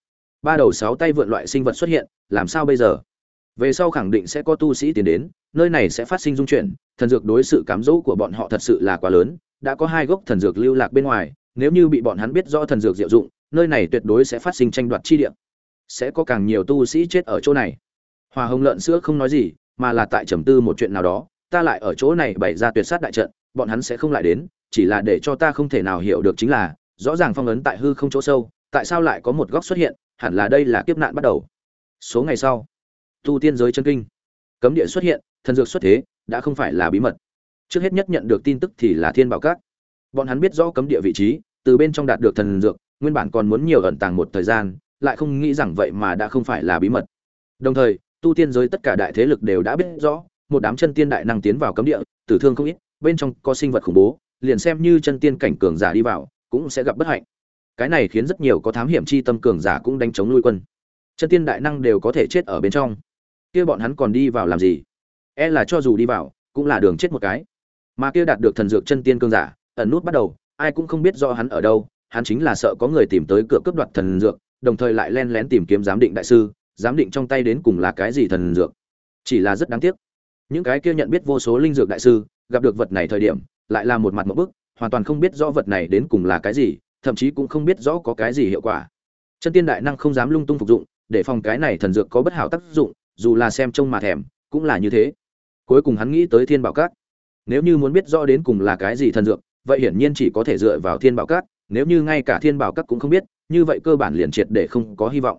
Ba đầu sáu tay vượn loại sinh vật xuất hiện, làm sao bây giờ? Về sau khẳng định sẽ có tu sĩ tiến đến, nơi này sẽ phát sinh dung chuyển, thần dược đối sự cám dỗ của bọn họ thật sự là quá lớn, đã có hai gốc thần dược lưu lạc bên ngoài, nếu như bị bọn hắn biết rõ thần dược diệu dụng, nơi này tuyệt đối sẽ phát sinh tranh đoạt chi địa. Sẽ có càng nhiều tu sĩ chết ở chỗ này. Hòa hồng lợn sữa không nói gì, mà là tại trầm tư một chuyện nào đó, ta lại ở chỗ này bày ra tuyệt sát đại trận, bọn hắn sẽ không lại đến, chỉ là để cho ta không thể nào hiểu được chính là, rõ ràng phong ấn tại hư không chỗ sâu, tại sao lại có một góc xuất hiện, hẳn là đây là kiếp nạn bắt đầu. Số ngày sau tu tiên giới chân kinh. Cấm địa xuất hiện, thần dược xuất thế, đã không phải là bí mật. Trước hết nhất nhận được tin tức thì là thiên bảo các. Bọn hắn biết rõ cấm địa vị trí, từ bên trong đạt được thần dược, nguyên bản còn muốn nhiều ẩn tàng một thời gian, lại không nghĩ rằng vậy mà đã không phải là bí mật. Đồng thời, tu tiên giới tất cả đại thế lực đều đã biết rõ, một đám chân tiên đại năng tiến vào cấm địa, tử thương không ít, bên trong có sinh vật khủng bố, liền xem như chân tiên cảnh cường giả đi vào, cũng sẽ gặp bất hạnh. Cái này khiến rất nhiều có thám hiểm chi tâm cường giả cũng đánh chống lui quân. Chân tiên đại năng đều có thể chết ở bên trong kia bọn hắn còn đi vào làm gì? E là cho dù đi vào, cũng là đường chết một cái. Mà kia đạt được thần dược chân tiên cương giả, ẩn nút bắt đầu, ai cũng không biết do hắn ở đâu, hắn chính là sợ có người tìm tới cửa cướp đoạt thần dược, đồng thời lại len lén tìm kiếm giám định đại sư, giám định trong tay đến cùng là cái gì thần dược. Chỉ là rất đáng tiếc. Những cái kia nhận biết vô số linh dược đại sư, gặp được vật này thời điểm, lại là một mặt một bức, hoàn toàn không biết rõ vật này đến cùng là cái gì, thậm chí cũng không biết rõ có cái gì hiệu quả. Chân tiên đại năng không dám lung tung phục dụng, để phòng cái này thần dược có bất hảo tác dụng dù là xem trông mà thèm, cũng là như thế. Cuối cùng hắn nghĩ tới thiên bảo cát. Nếu như muốn biết rõ đến cùng là cái gì thần dược, vậy hiển nhiên chỉ có thể dựa vào thiên bảo cát, nếu như ngay cả thiên bảo cát cũng không biết, như vậy cơ bản liền triệt để không có hy vọng.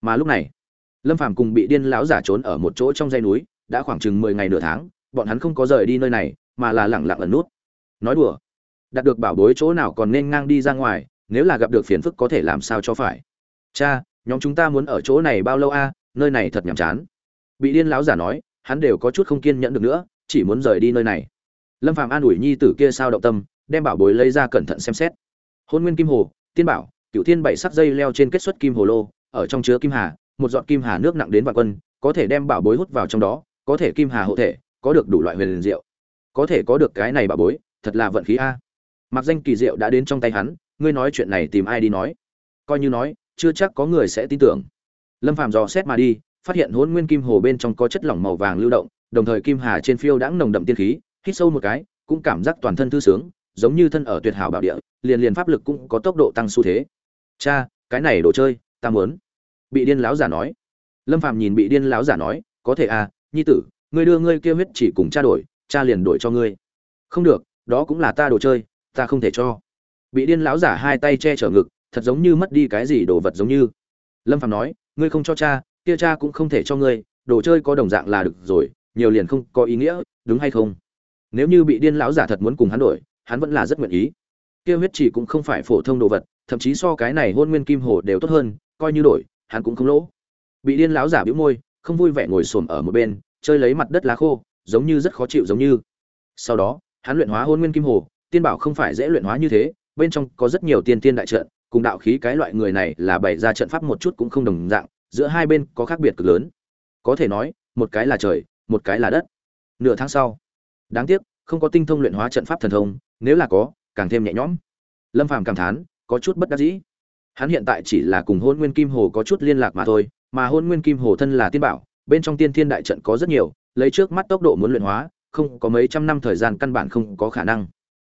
Mà lúc này, lâm phàm cùng bị điên lão giả trốn ở một chỗ trong dãy núi, đã khoảng chừng mười ngày nửa tháng, bọn hắn không có rời đi nơi này, mà là lẳng lặng ẩn nút. Nói đùa, đạt được bảo bối chỗ nào còn nên ngang đi ra ngoài, nếu là gặp được phiền phức có thể làm sao cho phải. Cha, nhóm chúng ta muốn ở chỗ này bao lâu a? Nơi này thật nhàm chán bị điên lão giả nói, hắn đều có chút không kiên nhẫn được nữa, chỉ muốn rời đi nơi này. Lâm phàm an ủi nhi tử kia sao động tâm, đem bảo bối lấy ra cẩn thận xem xét. Hôn nguyên kim hồ, tiên bảo cựu thiên bảy sắc dây leo trên kết xuất kim hồ lô, ở trong chứa kim hà, một giọt kim hà nước nặng đến vạn quân, có thể đem bảo bối hút vào trong đó, có thể kim hà hộ thể, có được đủ loại huyền liền diệu. Có thể có được cái này bảo bối, thật là vận khí a. Mặc danh kỳ diệu đã đến trong tay hắn, ngươi nói chuyện này tìm ai đi nói? Coi như nói, chưa chắc có người sẽ tin tưởng. Lâm phàm dò xét mà đi phát hiện hôn nguyên kim hồ bên trong có chất lỏng màu vàng lưu động, đồng thời kim hà trên phiêu đãng nồng đậm tiên khí, hít sâu một cái, cũng cảm giác toàn thân thư sướng, giống như thân ở tuyệt hảo bảo địa, liền liền pháp lực cũng có tốc độ tăng xu thế. Cha, cái này đồ chơi, ta muốn. Bị điên láo giả nói. Lâm phàm nhìn bị điên láo giả nói, có thể à nhi tử, ngươi đưa ngươi kia huyết chỉ cùng cha đổi, cha liền đổi cho ngươi. Không được, đó cũng là ta đồ chơi, ta không thể cho. Bị điên láo giả hai tay che chở ngực, thật giống như mất đi cái gì đồ vật giống như. Lâm phàm nói, ngươi không cho cha kia cha cũng không thể cho ngươi, đồ chơi có đồng dạng là được rồi, nhiều liền không có ý nghĩa, đúng hay không? Nếu như bị điên lão giả thật muốn cùng hắn đổi, hắn vẫn là rất nguyện ý. Kia huyết chỉ cũng không phải phổ thông đồ vật, thậm chí so cái này hôn nguyên kim hồ đều tốt hơn, coi như đổi, hắn cũng không lỗ. Bị điên lão giả bĩu môi, không vui vẻ ngồi xổm ở một bên, chơi lấy mặt đất lá khô, giống như rất khó chịu giống như. Sau đó, hắn luyện hóa hôn nguyên kim hồ, tiên bảo không phải dễ luyện hóa như thế, bên trong có rất nhiều tiên tiên đại trận, cùng đạo khí cái loại người này là bày ra trận pháp một chút cũng không đồng dạng giữa hai bên có khác biệt cực lớn. Có thể nói, một cái là trời, một cái là đất. Nửa tháng sau, đáng tiếc, không có tinh thông luyện hóa trận pháp thần thông, nếu là có, càng thêm nhẹ nhõm. Lâm phàm cảm thán, có chút bất đắc dĩ. Hắn hiện tại chỉ là cùng hôn nguyên kim hồ có chút liên lạc mà thôi, mà hôn nguyên kim hồ thân là tiên bảo, bên trong tiên thiên đại trận có rất nhiều, lấy trước mắt tốc độ muốn luyện hóa, không có mấy trăm năm thời gian căn bản không có khả năng.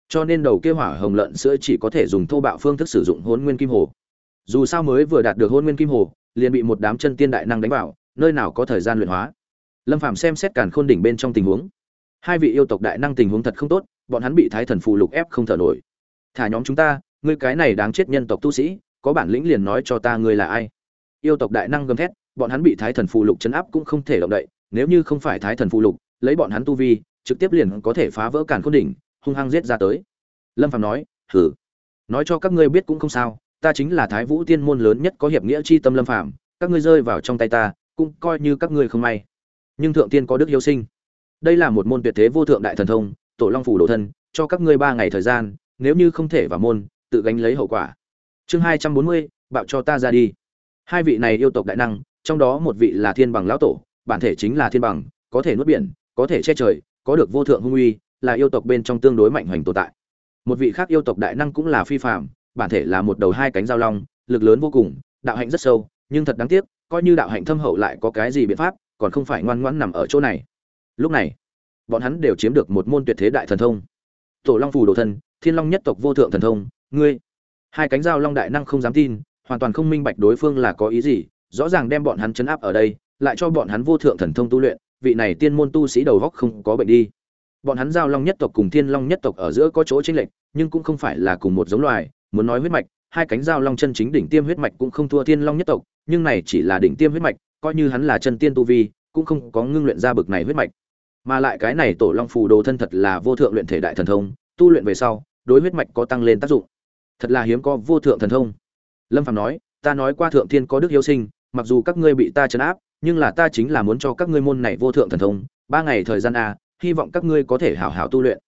Cho nên đầu kia hỏa hồng lợn sữa chỉ có thể dùng thô bạo phương thức sử dụng hôn nguyên kim hồ. Dù sao mới vừa đạt được hôn nguyên kim hồ liền bị một đám chân tiên đại năng đánh vào, nơi nào có thời gian luyện hóa. Lâm phàm xem xét càn khôn đỉnh bên trong tình huống. Hai vị yêu tộc đại năng tình huống thật không tốt, bọn hắn bị thái thần phù lục ép không thở nổi. Thả nhóm chúng ta, ngươi cái này đáng chết nhân tộc tu sĩ, có bản lĩnh liền nói cho ta ngươi là ai. Yêu tộc đại năng gầm thét, bọn hắn bị thái thần phù lục chấn áp cũng không thể động đậy, nếu như không phải thái thần phù lục, lấy bọn hắn tu vi, trực tiếp liền có thể phá vỡ càn khôn đỉnh, hung hăng giết ra tới. Lâm phàm nói hử nói cho các ngươi biết cũng không sao ta chính là thái vũ tiên môn lớn nhất có hiệp nghĩa chi tâm lâm phàm, các ngươi rơi vào trong tay ta, cũng coi như các ngươi không may. Nhưng thượng tiên có đức hiếu sinh. Đây là một môn tuyệt thế vô thượng đại thần thông, tổ long phủ đổ thân, cho các ngươi ba ngày thời gian, nếu như không thể vào môn, tự gánh lấy hậu quả. Chương hai trăm bốn mươi, bạo cho ta ra đi. Hai vị này yêu tộc đại năng, trong đó một vị là thiên bằng lão tổ, bản thể chính là thiên bằng, có thể nuốt biển, có thể che trời, có được vô thượng hung uy, là yêu tộc bên trong tương đối mạnh hoành tồn tại. Một vị khác yêu tộc đại năng cũng là phi phạm bản thể là một đầu hai cánh giao long, lực lớn vô cùng, đạo hạnh rất sâu, nhưng thật đáng tiếc, coi như đạo hạnh thâm hậu lại có cái gì biện pháp, còn không phải ngoan ngoãn nằm ở chỗ này. Lúc này, bọn hắn đều chiếm được một môn tuyệt thế đại thần thông. Tổ long phù đồ thân thiên long nhất tộc vô thượng thần thông, ngươi. Hai cánh giao long đại năng không dám tin, hoàn toàn không minh bạch đối phương là có ý gì, rõ ràng đem bọn hắn chấn áp ở đây, lại cho bọn hắn vô thượng thần thông tu luyện, vị này tiên môn tu sĩ đầu góc không có bệnh đi. Bọn hắn giao long nhất tộc cùng thiên long nhất tộc ở giữa có chỗ chênh lệch, nhưng cũng không phải là cùng một giống loài muốn nói huyết mạch, hai cánh giao long chân chính đỉnh tiêm huyết mạch cũng không thua thiên long nhất tộc, nhưng này chỉ là đỉnh tiêm huyết mạch, coi như hắn là chân tiên tu vi, cũng không có ngưng luyện ra bực này huyết mạch. Mà lại cái này tổ long phù đồ thân thật là vô thượng luyện thể đại thần thông, tu luyện về sau, đối huyết mạch có tăng lên tác dụng. Thật là hiếm có vô thượng thần thông. Lâm phàm nói, ta nói qua thượng thiên có đức hiếu sinh, mặc dù các ngươi bị ta chấn áp, nhưng là ta chính là muốn cho các ngươi môn này vô thượng thần thông, ba ngày thời gian a hy vọng các ngươi có thể hảo hảo tu luyện.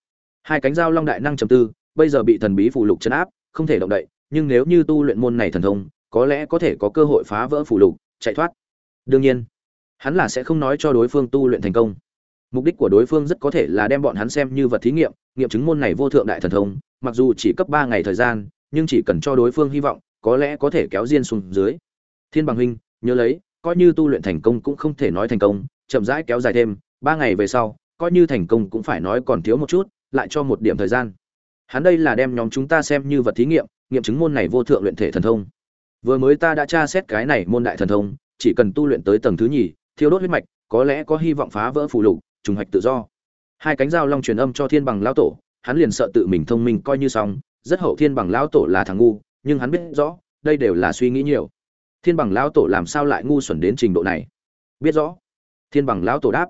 Hai cánh dao long đại năng trầm tư, bây giờ bị thần bí phù lục chấn áp không thể động đậy, nhưng nếu như tu luyện môn này thần thông, có lẽ có thể có cơ hội phá vỡ phù lục, chạy thoát. Đương nhiên, hắn là sẽ không nói cho đối phương tu luyện thành công. Mục đích của đối phương rất có thể là đem bọn hắn xem như vật thí nghiệm nghiệm chứng môn này vô thượng đại thần thông, mặc dù chỉ cấp ba ngày thời gian, nhưng chỉ cần cho đối phương hy vọng, có lẽ có thể kéo diên xuống dưới. Thiên bằng huynh, nhớ lấy, coi như tu luyện thành công cũng không thể nói thành công, chậm rãi kéo dài thêm, ba ngày về sau, coi như thành công cũng phải nói còn thiếu một chút, lại cho một điểm thời gian hắn đây là đem nhóm chúng ta xem như vật thí nghiệm nghiệm chứng môn này vô thượng luyện thể thần thông. Vừa mới ta đã tra xét cái này môn đại thần thông, chỉ cần tu luyện tới tầng thứ nhì, thiêu đốt huyết mạch, có lẽ có hy vọng phá vỡ phù lục, trùng hoạch tự do. Hai cánh dao long truyền âm cho thiên bằng lão tổ, hắn liền sợ tự mình thông minh coi như xong, rất hậu thiên bằng lão tổ là thằng ngu, nhưng hắn biết rõ, đây đều là suy nghĩ nhiều. Thiên bằng lão tổ làm sao lại ngu xuẩn đến trình độ này? Biết rõ. Thiên bằng lão tổ đáp.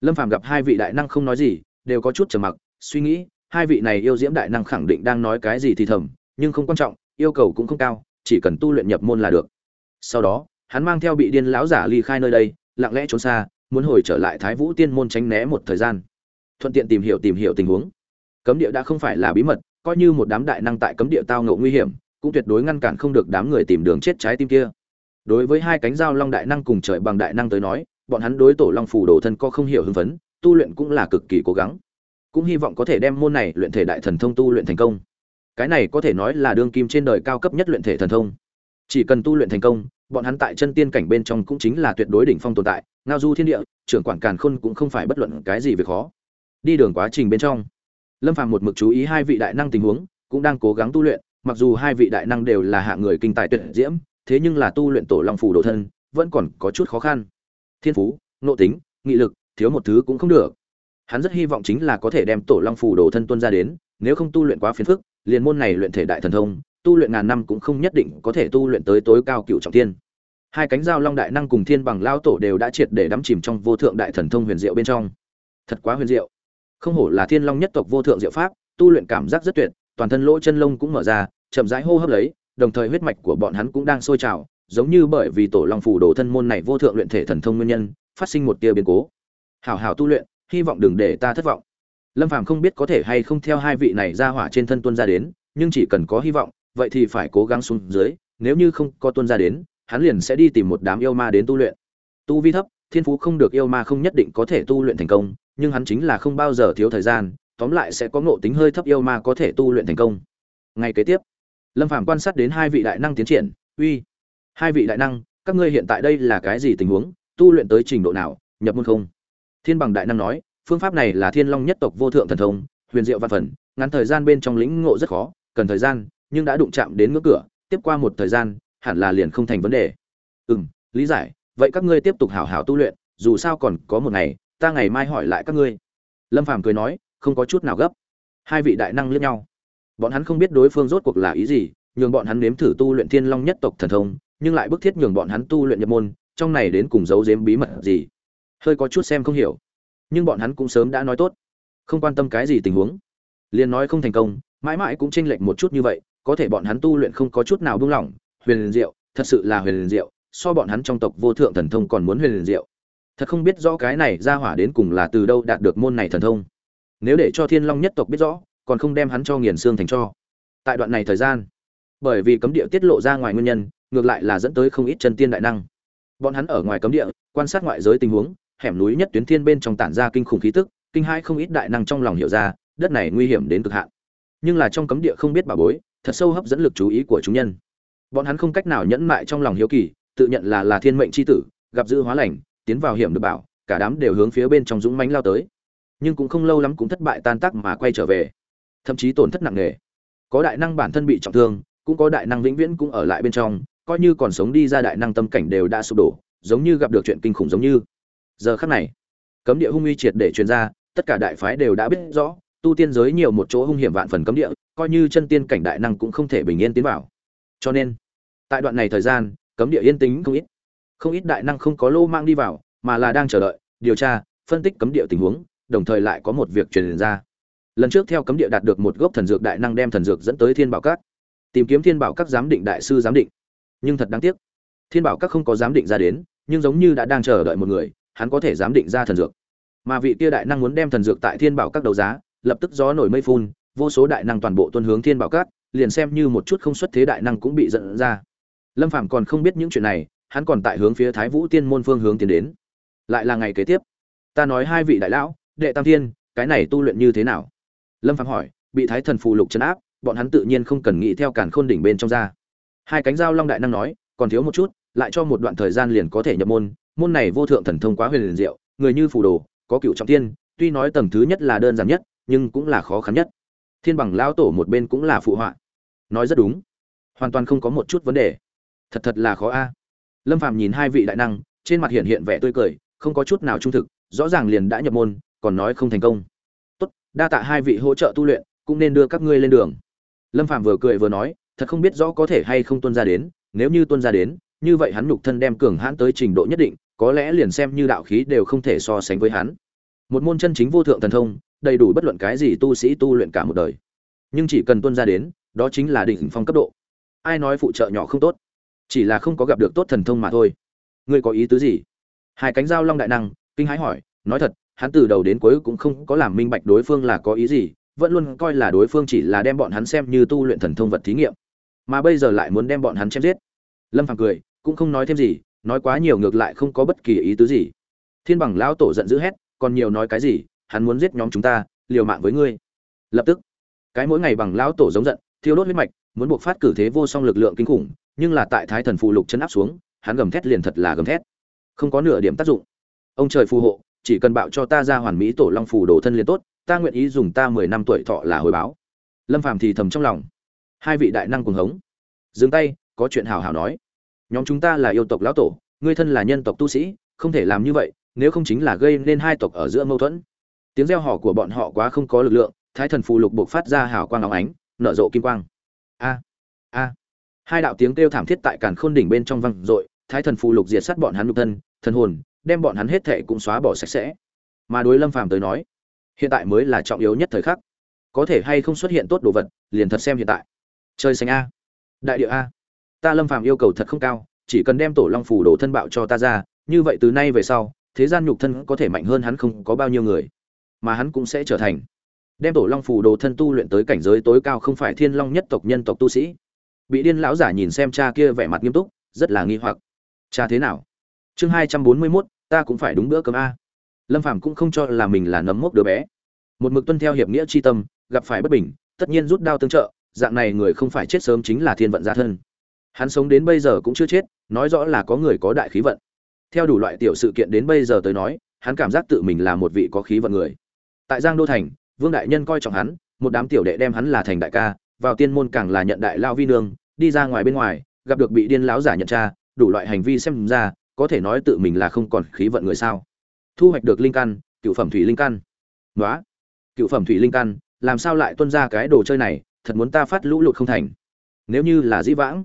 Lâm phàm gặp hai vị đại năng không nói gì, đều có chút trầm mặc, suy nghĩ hai vị này yêu diễm đại năng khẳng định đang nói cái gì thì thầm, nhưng không quan trọng, yêu cầu cũng không cao, chỉ cần tu luyện nhập môn là được. Sau đó, hắn mang theo bị điên lão giả ly khai nơi đây, lặng lẽ trốn xa, muốn hồi trở lại thái vũ tiên môn tránh né một thời gian. Thuận tiện tìm hiểu tìm hiểu tình huống. Cấm địa đã không phải là bí mật, coi như một đám đại năng tại cấm địa tao ngộ nguy hiểm, cũng tuyệt đối ngăn cản không được đám người tìm đường chết trái tim kia. Đối với hai cánh dao long đại năng cùng trời bằng đại năng tới nói, bọn hắn đối tổ long phù đồ thân có không hiểu hưng phấn, tu luyện cũng là cực kỳ cố gắng cũng hy vọng có thể đem môn này luyện thể đại thần thông tu luyện thành công. Cái này có thể nói là đương kim trên đời cao cấp nhất luyện thể thần thông. Chỉ cần tu luyện thành công, bọn hắn tại chân tiên cảnh bên trong cũng chính là tuyệt đối đỉnh phong tồn tại, ngao du thiên địa, trưởng quản càn khôn cũng không phải bất luận cái gì về khó. Đi đường quá trình bên trong, lâm phàm một mực chú ý hai vị đại năng tình huống, cũng đang cố gắng tu luyện, mặc dù hai vị đại năng đều là hạng người kinh tài tuyệt diễm, thế nhưng là tu luyện tổ long phủ đồ thân, vẫn còn có chút khó khăn. Thiên phú, nội tính, nghị lực, thiếu một thứ cũng không được hắn rất hy vọng chính là có thể đem tổ long phủ đồ thân tuân ra đến, nếu không tu luyện quá phiền phức, liền môn này luyện thể đại thần thông, tu luyện ngàn năm cũng không nhất định có thể tu luyện tới tối cao cựu trọng thiên. Hai cánh dao long đại năng cùng thiên bằng lao tổ đều đã triệt để đắm chìm trong vô thượng đại thần thông huyền diệu bên trong. Thật quá huyền diệu. Không hổ là thiên long nhất tộc vô thượng diệu pháp, tu luyện cảm giác rất tuyệt, toàn thân lỗ chân lông cũng mở ra, chậm rãi hô hấp lấy, đồng thời huyết mạch của bọn hắn cũng đang sôi trào, giống như bởi vì tổ long phủ đồ thân môn này vô thượng luyện thể thần thông nguyên nhân, phát sinh một tia biến cố. Hảo hảo tu luyện hy vọng đừng để ta thất vọng. Lâm phàm không biết có thể hay không theo hai vị này ra hỏa trên thân tuân ra đến, nhưng chỉ cần có hy vọng, vậy thì phải cố gắng xuống dưới, nếu như không có tuân ra đến, hắn liền sẽ đi tìm một đám yêu ma đến tu luyện. Tu vi thấp, thiên phú không được yêu ma không nhất định có thể tu luyện thành công, nhưng hắn chính là không bao giờ thiếu thời gian, tóm lại sẽ có ngộ tính hơi thấp yêu ma có thể tu luyện thành công. Ngày kế tiếp, lâm phàm quan sát đến hai vị đại năng tiến triển, uy, hai vị đại năng, các ngươi hiện tại đây là cái gì tình huống? Tu luyện tới trình độ nào? Nhập môn không? Thiên bằng đại năng nói, phương pháp này là thiên long nhất tộc vô thượng thần thông, huyền diệu văn phần, ngắn thời gian bên trong lĩnh ngộ rất khó, cần thời gian, nhưng đã đụng chạm đến ngưỡng cửa, tiếp qua một thời gian, hẳn là liền không thành vấn đề. Ừ m lý giải, vậy các ngươi tiếp tục hảo hảo tu luyện, dù sao còn có một ngày, ta ngày mai hỏi lại các ngươi. Lâm phàm cười nói, không có chút nào gấp. Hai vị đại năng liếc nhau. Bọn hắn không biết đối phương rốt cuộc là ý gì, nhường bọn hắn nếm thử tu luyện thiên long nhất tộc thần thông, nhưng lại bức thiết nhường bọn hắn tu luyện nhập môn, trong này đến cùng giấu giếm bí mật gì hơi có chút xem không hiểu. Nhưng bọn hắn cũng sớm đã nói tốt. Không quan tâm cái gì tình huống. Liền nói không thành công, mãi mãi cũng chênh lệch một chút như vậy, có thể bọn hắn tu luyện không có chút nào buông lỏng. Huyền liền diệu, thật sự là huyền liền diệu, so bọn hắn trong tộc vô thượng thần thông còn muốn huyền liền diệu. Thật không biết rõ cái này ra hỏa đến cùng là từ đâu đạt được môn này thần thông. Nếu để cho thiên long nhất tộc biết rõ, còn không đem hắn cho nghiền xương thành cho. Tại đoạn này thời gian, bởi vì cấm địa tiết lộ ra ngoài nguyên nhân, ngược lại là dẫn tới không ít chân tiên đại năng. Bọn hắn ở ngoài cấm địa, quan sát ngoại giới tình huống hẻm núi nhất tuyến thiên bên trong tản ra kinh khủng khí tức, kinh hai không ít đại năng trong lòng hiểu ra, đất này nguy hiểm đến cực hạn. Nhưng là trong cấm địa không biết bà bối, thật sâu hấp dẫn lực chú ý của chúng nhân. Bọn hắn không cách nào nhẫn mại trong lòng hiếu kỳ, tự nhận là là thiên mệnh chi tử, gặp dữ hóa lành, tiến vào hiểm được bảo, cả đám đều hướng phía bên trong dũng mãnh lao tới. Nhưng cũng không lâu lắm cũng thất bại tan tác mà quay trở về. Thậm chí tổn thất nặng nề. Có đại năng bản thân bị trọng thương, cũng có đại năng vĩnh viễn cũng ở lại bên trong, coi như còn sống đi ra đại năng tâm cảnh đều đã sụp đổ, giống như gặp được chuyện kinh khủng giống như giờ khắc này, cấm địa hung uy triệt để truyền ra, tất cả đại phái đều đã biết rõ, tu tiên giới nhiều một chỗ hung hiểm vạn phần cấm địa, coi như chân tiên cảnh đại năng cũng không thể bình yên tiến vào. Cho nên, tại đoạn này thời gian, cấm địa yên tĩnh không ít. Không ít đại năng không có lô mang đi vào, mà là đang chờ đợi, điều tra, phân tích cấm địa tình huống, đồng thời lại có một việc truyền ra. Lần trước theo cấm địa đạt được một gốc thần dược đại năng đem thần dược dẫn tới thiên bảo các. Tìm kiếm thiên bảo các giám định đại sư giám định. Nhưng thật đáng tiếc, thiên bảo các không có giám định ra đến, nhưng giống như đã đang chờ đợi một người hắn có thể giám định ra thần dược. Mà vị kia đại năng muốn đem thần dược tại thiên bảo các đấu giá, lập tức gió nổi mây phun, vô số đại năng toàn bộ tuân hướng thiên bảo các, liền xem như một chút không xuất thế đại năng cũng bị dẫn ra. Lâm phàm còn không biết những chuyện này, hắn còn tại hướng phía thái vũ tiên môn phương hướng tiến đến. Lại là ngày kế tiếp. Ta nói hai vị đại lão, đệ tam thiên, cái này tu luyện như thế nào? Lâm phàm hỏi, bị thái thần phù lục chấn áp, bọn hắn tự nhiên không cần nghĩ theo cản khôn đỉnh bên trong ra. Hai cánh dao long đại năng nói, còn thiếu một chút, lại cho một đoạn thời gian liền có thể nhập môn môn này vô thượng thần thông quá huyền liền diệu, người như phù đồ, có cựu trọng tiên tuy nói tầng thứ nhất là đơn giản nhất, nhưng cũng là khó khăn nhất. Thiên bằng lão tổ một bên cũng là phụ họa. Nói rất đúng. Hoàn toàn không có một chút vấn đề. Thật thật là khó a. Lâm phàm nhìn hai vị đại năng, trên mặt hiện hiện vẻ tươi cười, không có chút nào trung thực, rõ ràng liền đã nhập môn, còn nói không thành công. Tốt, đa tạ hai vị hỗ trợ tu luyện, cũng nên đưa các ngươi lên đường. Lâm phàm vừa cười vừa nói, thật không biết rõ có thể hay không tuân ra đến, nếu như tuân ra đến, như vậy hắn nhục thân đem cường hãn tới trình độ nhất định có lẽ liền xem như đạo khí đều không thể so sánh với hắn. Một môn chân chính vô thượng thần thông, đầy đủ bất luận cái gì tu sĩ tu luyện cả một đời. Nhưng chỉ cần tuân ra đến, đó chính là đỉnh phong cấp độ. Ai nói phụ trợ nhỏ không tốt? Chỉ là không có gặp được tốt thần thông mà thôi. Ngươi có ý tứ gì? Hai cánh dao long đại năng, kinh hãi hỏi, nói thật, hắn từ đầu đến cuối cũng không có làm minh bạch đối phương là có ý gì, vẫn luôn coi là đối phương chỉ là đem bọn hắn xem như tu luyện thần thông vật thí nghiệm. Mà bây giờ lại muốn đem bọn hắn chém giết. Lâm phàm cười, cũng không nói thêm gì nói quá nhiều ngược lại không có bất kỳ ý tứ gì. Thiên bằng lão tổ giận dữ hét, còn nhiều nói cái gì, hắn muốn giết nhóm chúng ta, liều mạng với ngươi. Lập tức, cái mỗi ngày bằng lão tổ giống giận, thiêu đốt huyết mạch, muốn buộc phát cử thế vô song lực lượng kinh khủng, nhưng là tại thái thần phụ lục chấn áp xuống, hắn gầm thét liền thật là gầm thét. Không có nửa điểm tác dụng. Ông trời phù hộ, chỉ cần bạo cho ta ra hoàn mỹ tổ long phù đồ thân liền tốt, ta nguyện ý dùng ta mười năm tuổi thọ là hồi báo. Lâm phàm thì thầm trong lòng. Hai vị đại năng cùng hống. Dừng tay, có chuyện hào hào nói nhóm chúng ta là yêu tộc lão tổ, ngươi thân là nhân tộc tu sĩ, không thể làm như vậy, nếu không chính là gây nên hai tộc ở giữa mâu thuẫn. Tiếng reo hò của bọn họ quá không có lực lượng, thái thần phù lục buộc phát ra hào quang óng ánh, nở rộ kim quang. A a. Hai đạo tiếng kêu thảm thiết tại càn khôn đỉnh bên trong văng dội, thái thần phù lục diệt sát bọn hắn nhục thân, thần hồn, đem bọn hắn hết thệ cũng xóa bỏ sạch sẽ. Mà đối lâm phàm tới nói, hiện tại mới là trọng yếu nhất thời khắc. Có thể hay không xuất hiện tốt đồ vật, liền thật xem hiện tại. Chơi xanh a. Đại địa a ta lâm phàm yêu cầu thật không cao, chỉ cần đem tổ long phù đồ thân bạo cho ta ra, như vậy từ nay về sau, thế gian nhục thân có thể mạnh hơn hắn không có bao nhiêu người, mà hắn cũng sẽ trở thành. Đem tổ long phù đồ thân tu luyện tới cảnh giới tối cao không phải thiên long nhất tộc nhân tộc tu sĩ. Bị điên lão giả nhìn xem cha kia vẻ mặt nghiêm túc, rất là nghi hoặc. Cha thế nào? Chương hai trăm bốn mươi mốt, ta cũng phải đúng bữa cơm a. Lâm phàm cũng không cho là mình là nấm mốc đứa bé. Một mực tuân theo hiệp nghĩa chi tâm, gặp phải bất bình, tất nhiên rút đao tương trợ, dạng này người không phải chết sớm chính là thiên vận gia thân hắn sống đến bây giờ cũng chưa chết, nói rõ là có người có đại khí vận. Theo đủ loại tiểu sự kiện đến bây giờ tới nói, hắn cảm giác tự mình là một vị có khí vận người. Tại giang đô thành, vương đại nhân coi trọng hắn, một đám tiểu đệ đem hắn là thành đại ca, vào tiên môn càng là nhận đại lao vi nương, đi ra ngoài bên ngoài, gặp được bị điên láo giả nhận tra đủ loại hành vi xem ra, có thể nói tự mình là không còn khí vận người sao. Thu hoạch được linh căn, cựu phẩm thủy linh căn. Nói cựu phẩm thủy linh căn, làm sao lại tuân ra cái đồ chơi này, thật muốn ta phát lũ lụt không thành. Nếu như là dĩ vãng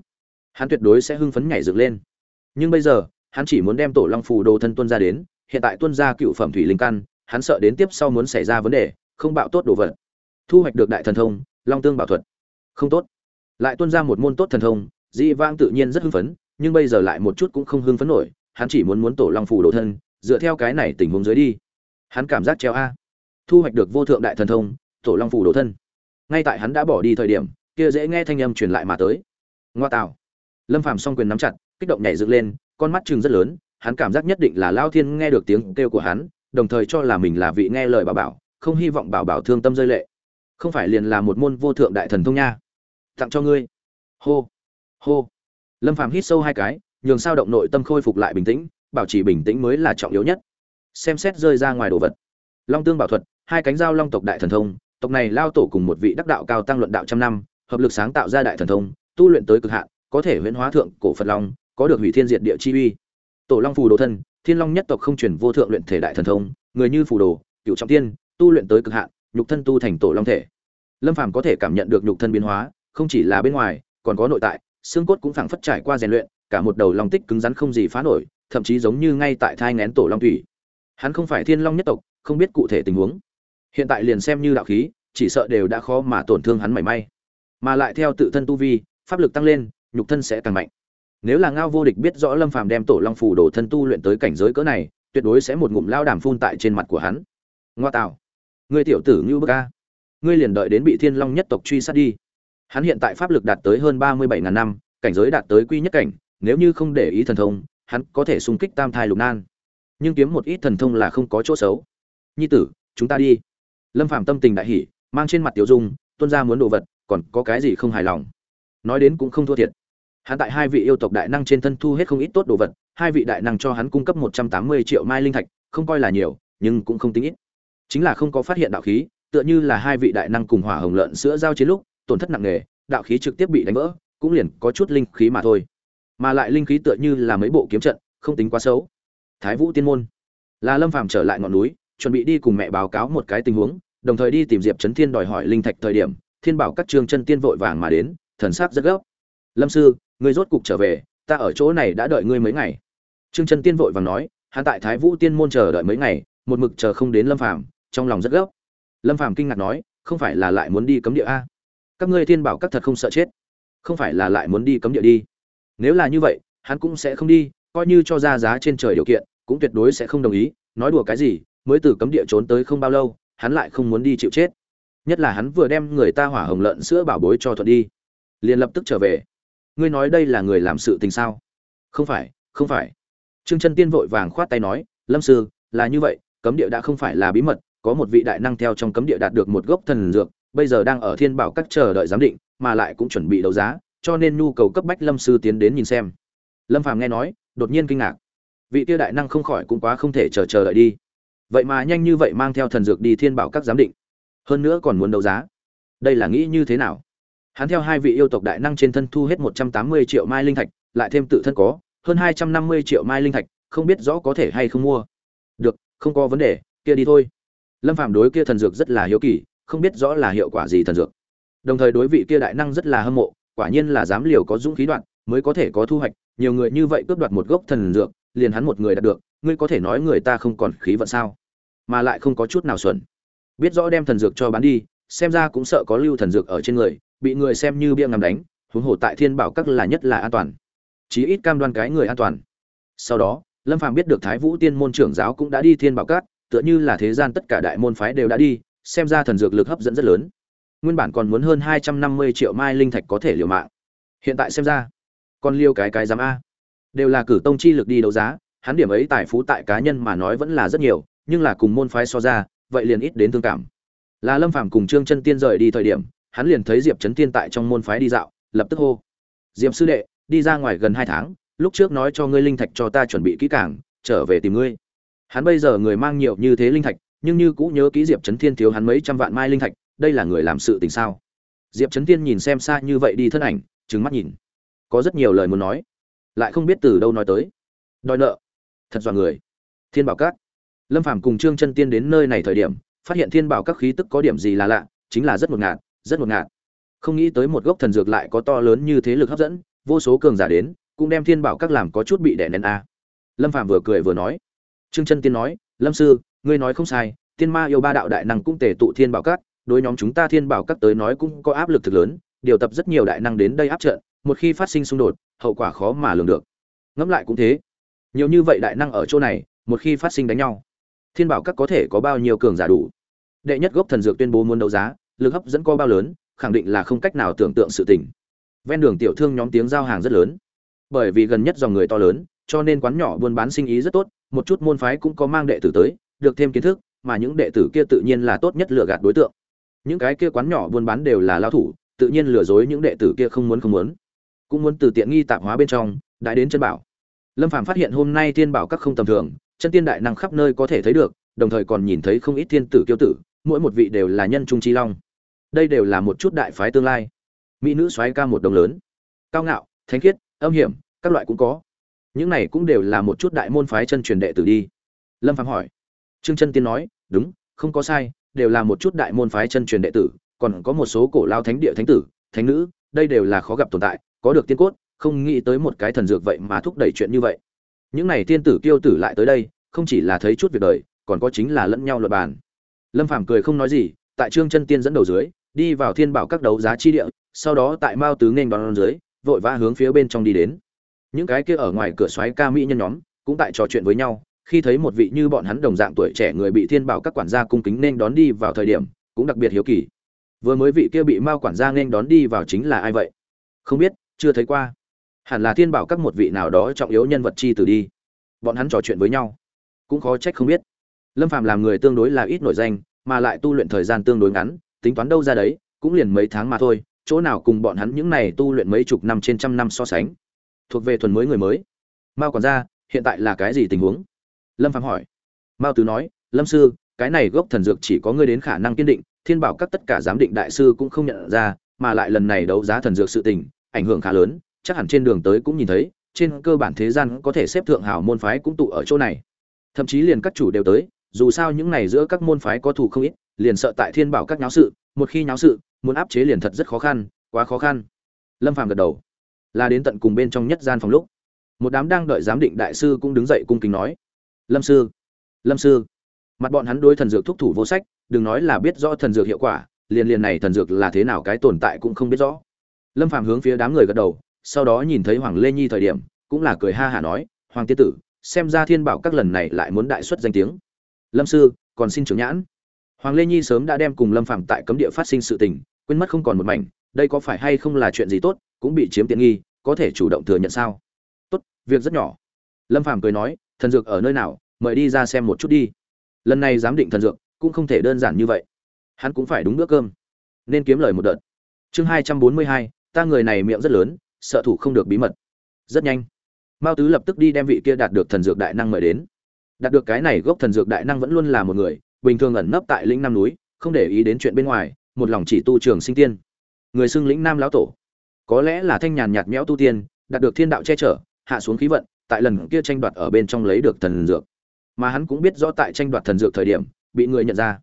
hắn tuyệt đối sẽ hưng phấn nhảy dựng lên. Nhưng bây giờ, hắn chỉ muốn đem tổ long phù đồ thân tuân ra đến, hiện tại tuân ra cựu phẩm thủy linh căn, hắn sợ đến tiếp sau muốn xảy ra vấn đề, không bạo tốt đồ vật. Thu hoạch được đại thần thông, long tương bảo thuật. Không tốt. Lại tuân ra một môn tốt thần thông dĩ vãng tự nhiên rất hưng phấn, nhưng bây giờ lại một chút cũng không hưng phấn nổi, hắn chỉ muốn muốn tổ long phù đồ thân, dựa theo cái này tình huống dưới đi. Hắn cảm giác treo a. Thu hoạch được vô thượng đại thần thông, tổ long phù đồ thân. Ngay tại hắn đã bỏ đi thời điểm, kia dễ nghe thanh âm truyền lại mà tới. Ngoa tạo lâm phàm song quyền nắm chặt, kích động nhảy dựng lên, con mắt chừng rất lớn, hắn cảm giác nhất định là lao thiên nghe được tiếng kêu của hắn, đồng thời cho là mình là vị nghe lời bảo bảo, không hy vọng bảo bảo thương tâm rơi lệ. Không phải liền là một môn vô thượng đại thần thông nha. Tặng cho ngươi. Hô hô. Lâm phàm hít sâu hai cái, nhường sao động nội tâm khôi phục lại bình tĩnh, bảo trì bình tĩnh mới là trọng yếu nhất. Xem xét rơi ra ngoài đồ vật. Long tương bảo thuật, hai cánh dao long tộc đại thần thông, tộc này lao tổ cùng một vị đắc đạo cao tăng luận đạo trăm năm, hợp lực sáng tạo ra đại thần thông, tu luyện tới cực hạn có thể huyễn hóa thượng cổ phật long, có được hủy thiên diệt địa chi uy. Tổ long phù đồ thân, thiên long nhất tộc không truyền vô thượng luyện thể đại thần thông, người như phù đồ, cựu trọng tiên, tu luyện tới cực hạn, nhục thân tu thành tổ long thể. Lâm phàm có thể cảm nhận được nhục thân biến hóa, không chỉ là bên ngoài, còn có nội tại, xương cốt cũng phảng phất trải qua rèn luyện, cả một đầu long tích cứng rắn không gì phá nổi, thậm chí giống như ngay tại thai ngén tổ long thủy hắn không phải thiên long nhất tộc, không biết cụ thể tình huống. Hiện tại liền xem như đạo khí, chỉ sợ đều đã khó mà tổn thương hắn mảy may. Mà lại theo tự thân tu vi, pháp lực tăng lên nhục thân sẽ càng mạnh. Nếu là ngao vô địch biết rõ lâm phàm đem tổ long phủ đồ thân tu luyện tới cảnh giới cỡ này tuyệt đối sẽ một ngụm lao đàm phun tại trên mặt của hắn. Ngoa tạo. Ngươi tiểu tử như bức a. Ngươi liền đợi đến bị thiên long nhất tộc truy sát đi. Hắn hiện tại pháp lực đạt tới hơn ba mươi bảy ngàn năm cảnh giới đạt tới quy nhất cảnh nếu như không để ý thần thông hắn có thể xung kích tam thai lục nan. Nhưng kiếm một ít thần thông là không có chỗ xấu. Nhi tử chúng ta đi. Lâm phàm tâm tình đại hỉ, mang trên mặt tiểu dung tuân ra muốn đồ vật còn có cái gì không hài lòng. Nói đến cũng không thua thiệt hắn tại hai vị yêu tộc đại năng trên thân thu hết không ít tốt đồ vật, hai vị đại năng cho hắn cung cấp một trăm tám mươi triệu mai linh thạch, không coi là nhiều, nhưng cũng không tính ít. Chính là không có phát hiện đạo khí, tựa như là hai vị đại năng cùng hỏa hồng lợn sữa giao chiến lúc, tổn thất nặng nề, đạo khí trực tiếp bị đánh vỡ, cũng liền có chút linh khí mà thôi. Mà lại linh khí tựa như là mấy bộ kiếm trận, không tính quá xấu. Thái vũ tiên môn. Là lâm phàm trở lại ngọn núi, chuẩn bị đi cùng mẹ báo cáo một cái tình huống, đồng thời đi tìm diệp trấn thiên đòi hỏi linh thạch thời điểm, thiên bảo các trường chân tiên vội vàng mà đến, thần sắc rất gấp. Lâm sư ngươi rốt cục trở về, ta ở chỗ này đã đợi ngươi mấy ngày. Trương chân tiên vội vàng nói, hắn tại thái vũ tiên môn chờ đợi mấy ngày, một mực chờ không đến lâm phàm, trong lòng rất gấp. Lâm phàm kinh ngạc nói, không phải là lại muốn đi cấm địa a? Các ngươi thiên bảo các thật không sợ chết. Không phải là lại muốn đi cấm địa đi. Nếu là như vậy, hắn cũng sẽ không đi, coi như cho ra giá trên trời điều kiện, cũng tuyệt đối sẽ không đồng ý, nói đùa cái gì, mới từ cấm địa trốn tới không bao lâu, hắn lại không muốn đi chịu chết. Nhất là hắn vừa đem người ta hỏa hồng lợn sữa bảo bối cho thuận đi. Liền lập tức trở về ngươi nói đây là người làm sự tình sao? Không phải không phải. Trương chân tiên vội vàng khoát tay nói, lâm sư, là như vậy, cấm địa đã không phải là bí mật, có một vị đại năng theo trong cấm địa đạt được một gốc thần dược, bây giờ đang ở thiên bảo các chờ đợi giám định, mà lại cũng chuẩn bị đấu giá, cho nên nhu cầu cấp bách lâm sư tiến đến nhìn xem. Lâm phàm nghe nói, đột nhiên kinh ngạc. Vị tiêu đại năng không khỏi cũng quá không thể chờ chờ đợi đi. Vậy mà nhanh như vậy mang theo thần dược đi thiên bảo các giám định. Hơn nữa còn muốn đấu giá. Đây là nghĩ như thế nào? Hắn theo hai vị yêu tộc đại năng trên thân thu hết một trăm tám mươi triệu mai linh thạch, lại thêm tự thân có hơn hai trăm năm mươi triệu mai linh thạch, không biết rõ có thể hay không mua. Được, không có vấn đề, kia đi thôi. Lâm phạm đối kia thần dược rất là hiếu kỳ, không biết rõ là hiệu quả gì thần dược. Đồng thời đối vị kia đại năng rất là hâm mộ, quả nhiên là dám liều có dũng khí đoạn, mới có thể có thu hoạch, nhiều người như vậy cướp đoạt một gốc thần dược, liền hắn một người đạt được, ngươi có thể nói người ta không còn khí vận sao? Mà lại không có chút nào xuẩn. Biết rõ đem thần dược cho bán đi, xem ra cũng sợ có lưu thần dược ở trên người bị người xem như bia ngầm đánh, huống hồ tại thiên bảo các là nhất là an toàn. Chí ít cam đoan cái người an toàn. Sau đó, lâm phàm biết được thái vũ tiên môn trưởng giáo cũng đã đi thiên bảo các, tựa như là thế gian tất cả đại môn phái đều đã đi, xem ra thần dược lực hấp dẫn rất lớn. Nguyên bản còn muốn hơn hai trăm năm mươi triệu mai linh thạch có thể liều mạng. Hiện tại xem ra, còn liêu cái cái giám a. Đều là cử tông chi lực đi đấu giá, hắn điểm ấy tài phú tại cá nhân mà nói vẫn là rất nhiều, nhưng là cùng môn phái so ra, vậy liền ít đến thương cảm. Là lâm phàm cùng trương chân tiên rời đi thời điểm hắn liền thấy diệp trấn tiên tại trong môn phái đi dạo, lập tức hô, diệp sư đệ, đi ra ngoài gần hai tháng, lúc trước nói cho ngươi linh thạch cho ta chuẩn bị kỹ càng, trở về tìm ngươi. Hắn bây giờ người mang nhiều như thế linh thạch, nhưng như cũng nhớ kỹ diệp trấn thiên thiếu hắn mấy trăm vạn mai linh thạch, đây là người làm sự tình sao? Diệp trấn thiên nhìn xem xa như vậy đi thân ảnh trứng mắt nhìn. Có rất nhiều lời muốn nói, lại không biết từ đâu nói tới. Đòi nợ. Thật dọa người. Thiên bảo các. Lâm phàm cùng trương chân tiên đến nơi này thời điểm, phát hiện thiên bảo các khí tức có điểm gì là lạ, chính là rất ngột ngạt rất ngột ngạt. Không nghĩ tới một gốc thần dược lại có to lớn như thế lực hấp dẫn, vô số cường giả đến, cũng đem thiên bảo các làm có chút bị đè nén a. Lâm phàm vừa cười vừa nói. Trương chân tiên nói, lâm sư, ngươi nói không sai tiên ma yêu ba đạo đại năng cũng tề tụ thiên bảo các, đối nhóm chúng ta thiên bảo các tới nói cũng có áp lực thực lớn, điều tập rất nhiều đại năng đến đây áp trận, một khi phát sinh xung đột, hậu quả khó mà lường được. Ngẫm lại cũng thế. Nhiều như vậy đại năng ở chỗ này, một khi phát sinh đánh nhau, thiên bảo các có thể có bao nhiêu cường giả đủ? Đệ nhất gốc thần dược tuyên bố muốn đấu giá lực hấp dẫn có bao lớn, khẳng định là không cách nào tưởng tượng sự tình. Ven đường tiểu thương nhóm tiếng giao hàng rất lớn. Bởi vì gần nhất dòng người to lớn, cho nên quán nhỏ buôn bán sinh ý rất tốt, một chút môn phái cũng có mang đệ tử tới, được thêm kiến thức, mà những đệ tử kia tự nhiên là tốt nhất lừa gạt đối tượng. Những cái kia quán nhỏ buôn bán đều là lao thủ, tự nhiên lừa dối những đệ tử kia không muốn không muốn. Cũng muốn từ tiện nghi tạp hóa bên trong đại đến chân bảo. Lâm phàm phát hiện hôm nay thiên bảo các không tầm thường, chân tiên đại năng khắp nơi có thể thấy được, đồng thời còn nhìn thấy không ít thiên tử kiêu tử, mỗi một vị đều là nhân trung chi long đây đều là một chút đại phái tương lai. Mỹ nữ soái ca một đồng lớn. Cao ngạo, thánh khiết, âm hiểm, các loại cũng có. Những này cũng đều là một chút đại môn phái chân truyền đệ tử đi. Lâm phàm hỏi. Trương chân tiên nói, đúng, không có sai, đều là một chút đại môn phái chân truyền đệ tử, còn có một số cổ lao thánh địa thánh tử, thánh nữ, đây đều là khó gặp tồn tại, có được tiên cốt, không nghĩ tới một cái thần dược vậy mà thúc đẩy chuyện như vậy. Những này tiên tử kiêu tử lại tới đây, không chỉ là thấy chút việc đời, còn có chính là lẫn nhau luật bàn. Lâm phàm cười không nói gì, tại trương chân tiên dẫn đầu dưới đi vào thiên bảo các đấu giá chi địa, sau đó tại mao tứ nên đón dưới, vội vã hướng phía bên trong đi đến. Những cái kia ở ngoài cửa xoáy ca mỹ nhân nhóm cũng tại trò chuyện với nhau, khi thấy một vị như bọn hắn đồng dạng tuổi trẻ người bị thiên bảo các quản gia cung kính nên đón đi vào thời điểm, cũng đặc biệt hiếu kỳ. Vừa mới vị kia bị mao quản gia nên đón đi vào chính là ai vậy? Không biết, chưa thấy qua. Hẳn là thiên bảo các một vị nào đó trọng yếu nhân vật chi từ đi. Bọn hắn trò chuyện với nhau, cũng khó trách không biết. Lâm phàm làm người tương đối là ít nổi danh, mà lại tu luyện thời gian tương đối ngắn tính toán đâu ra đấy, cũng liền mấy tháng mà thôi, chỗ nào cùng bọn hắn những này tu luyện mấy chục năm trên trăm năm so sánh. Thuộc về thuần mới người mới. Mao còn ra hiện tại là cái gì tình huống? Lâm phạm hỏi. Mao tứ nói, lâm sư, cái này gốc thần dược chỉ có ngươi đến khả năng kiên định, thiên bảo các tất cả giám định đại sư cũng không nhận ra, mà lại lần này đấu giá thần dược sự tình, ảnh hưởng khá lớn, chắc hẳn trên đường tới cũng nhìn thấy, trên cơ bản thế gian có thể xếp thượng hảo môn phái cũng tụ ở chỗ này. Thậm chí liền các chủ đều tới, dù sao những này giữa các môn phái có thủ không ít liền sợ tại thiên bảo các nháo sự, một khi nháo sự, muốn áp chế liền thật rất khó khăn, quá khó khăn. Lâm phàm gật đầu. Là đến tận cùng bên trong nhất gian phòng lúc, một đám đang đợi giám định đại sư cũng đứng dậy cung kính nói, lâm sư lâm sư. Mặt bọn hắn đối thần dược thúc thủ vô sách, đừng nói là biết rõ thần dược hiệu quả, liền liền này thần dược là thế nào cái tồn tại cũng không biết rõ. Lâm phàm hướng phía đám người gật đầu, sau đó nhìn thấy hoàng lê nhi thời điểm, cũng là cười ha hả nói, hoàng tiên tử, xem ra thiên bảo các lần này lại muốn đại xuất danh tiếng. Lâm sư, còn xin trưởng nhãn hoàng lê nhi sớm đã đem cùng lâm Phàm tại cấm địa phát sinh sự tình, quên mất không còn một mảnh, đây có phải hay không là chuyện gì tốt, cũng bị chiếm tiện nghi, có thể chủ động thừa nhận sao? Tốt, việc rất nhỏ. Lâm Phàm cười nói, thần dược ở nơi nào, mời đi ra xem một chút đi. Lần này giám định thần dược cũng không thể đơn giản như vậy. Hắn cũng phải đúng bữa cơm. Nên kiếm lời một đợt. Chương hai trăm bốn mươi hai, ta người này miệng rất lớn, sợ thủ không được bí mật. Rất nhanh. Mao tứ lập tức đi đem vị kia đạt được thần dược đại năng mời đến. Đạt được cái này gốc thần dược đại năng vẫn luôn là một người bình thường ẩn nấp tại lĩnh nam núi, không để ý đến chuyện bên ngoài, một lòng chỉ tu trường sinh tiên. Người xưng lĩnh nam lão tổ. Có lẽ là thanh nhàn nhạt nhẽo tu tiên, đạt được thiên đạo che chở, hạ xuống khí vận, tại lần kia tranh đoạt ở bên trong lấy được thần dược. Mà hắn cũng biết rõ tại tranh đoạt thần dược thời điểm, bị người nhận ra.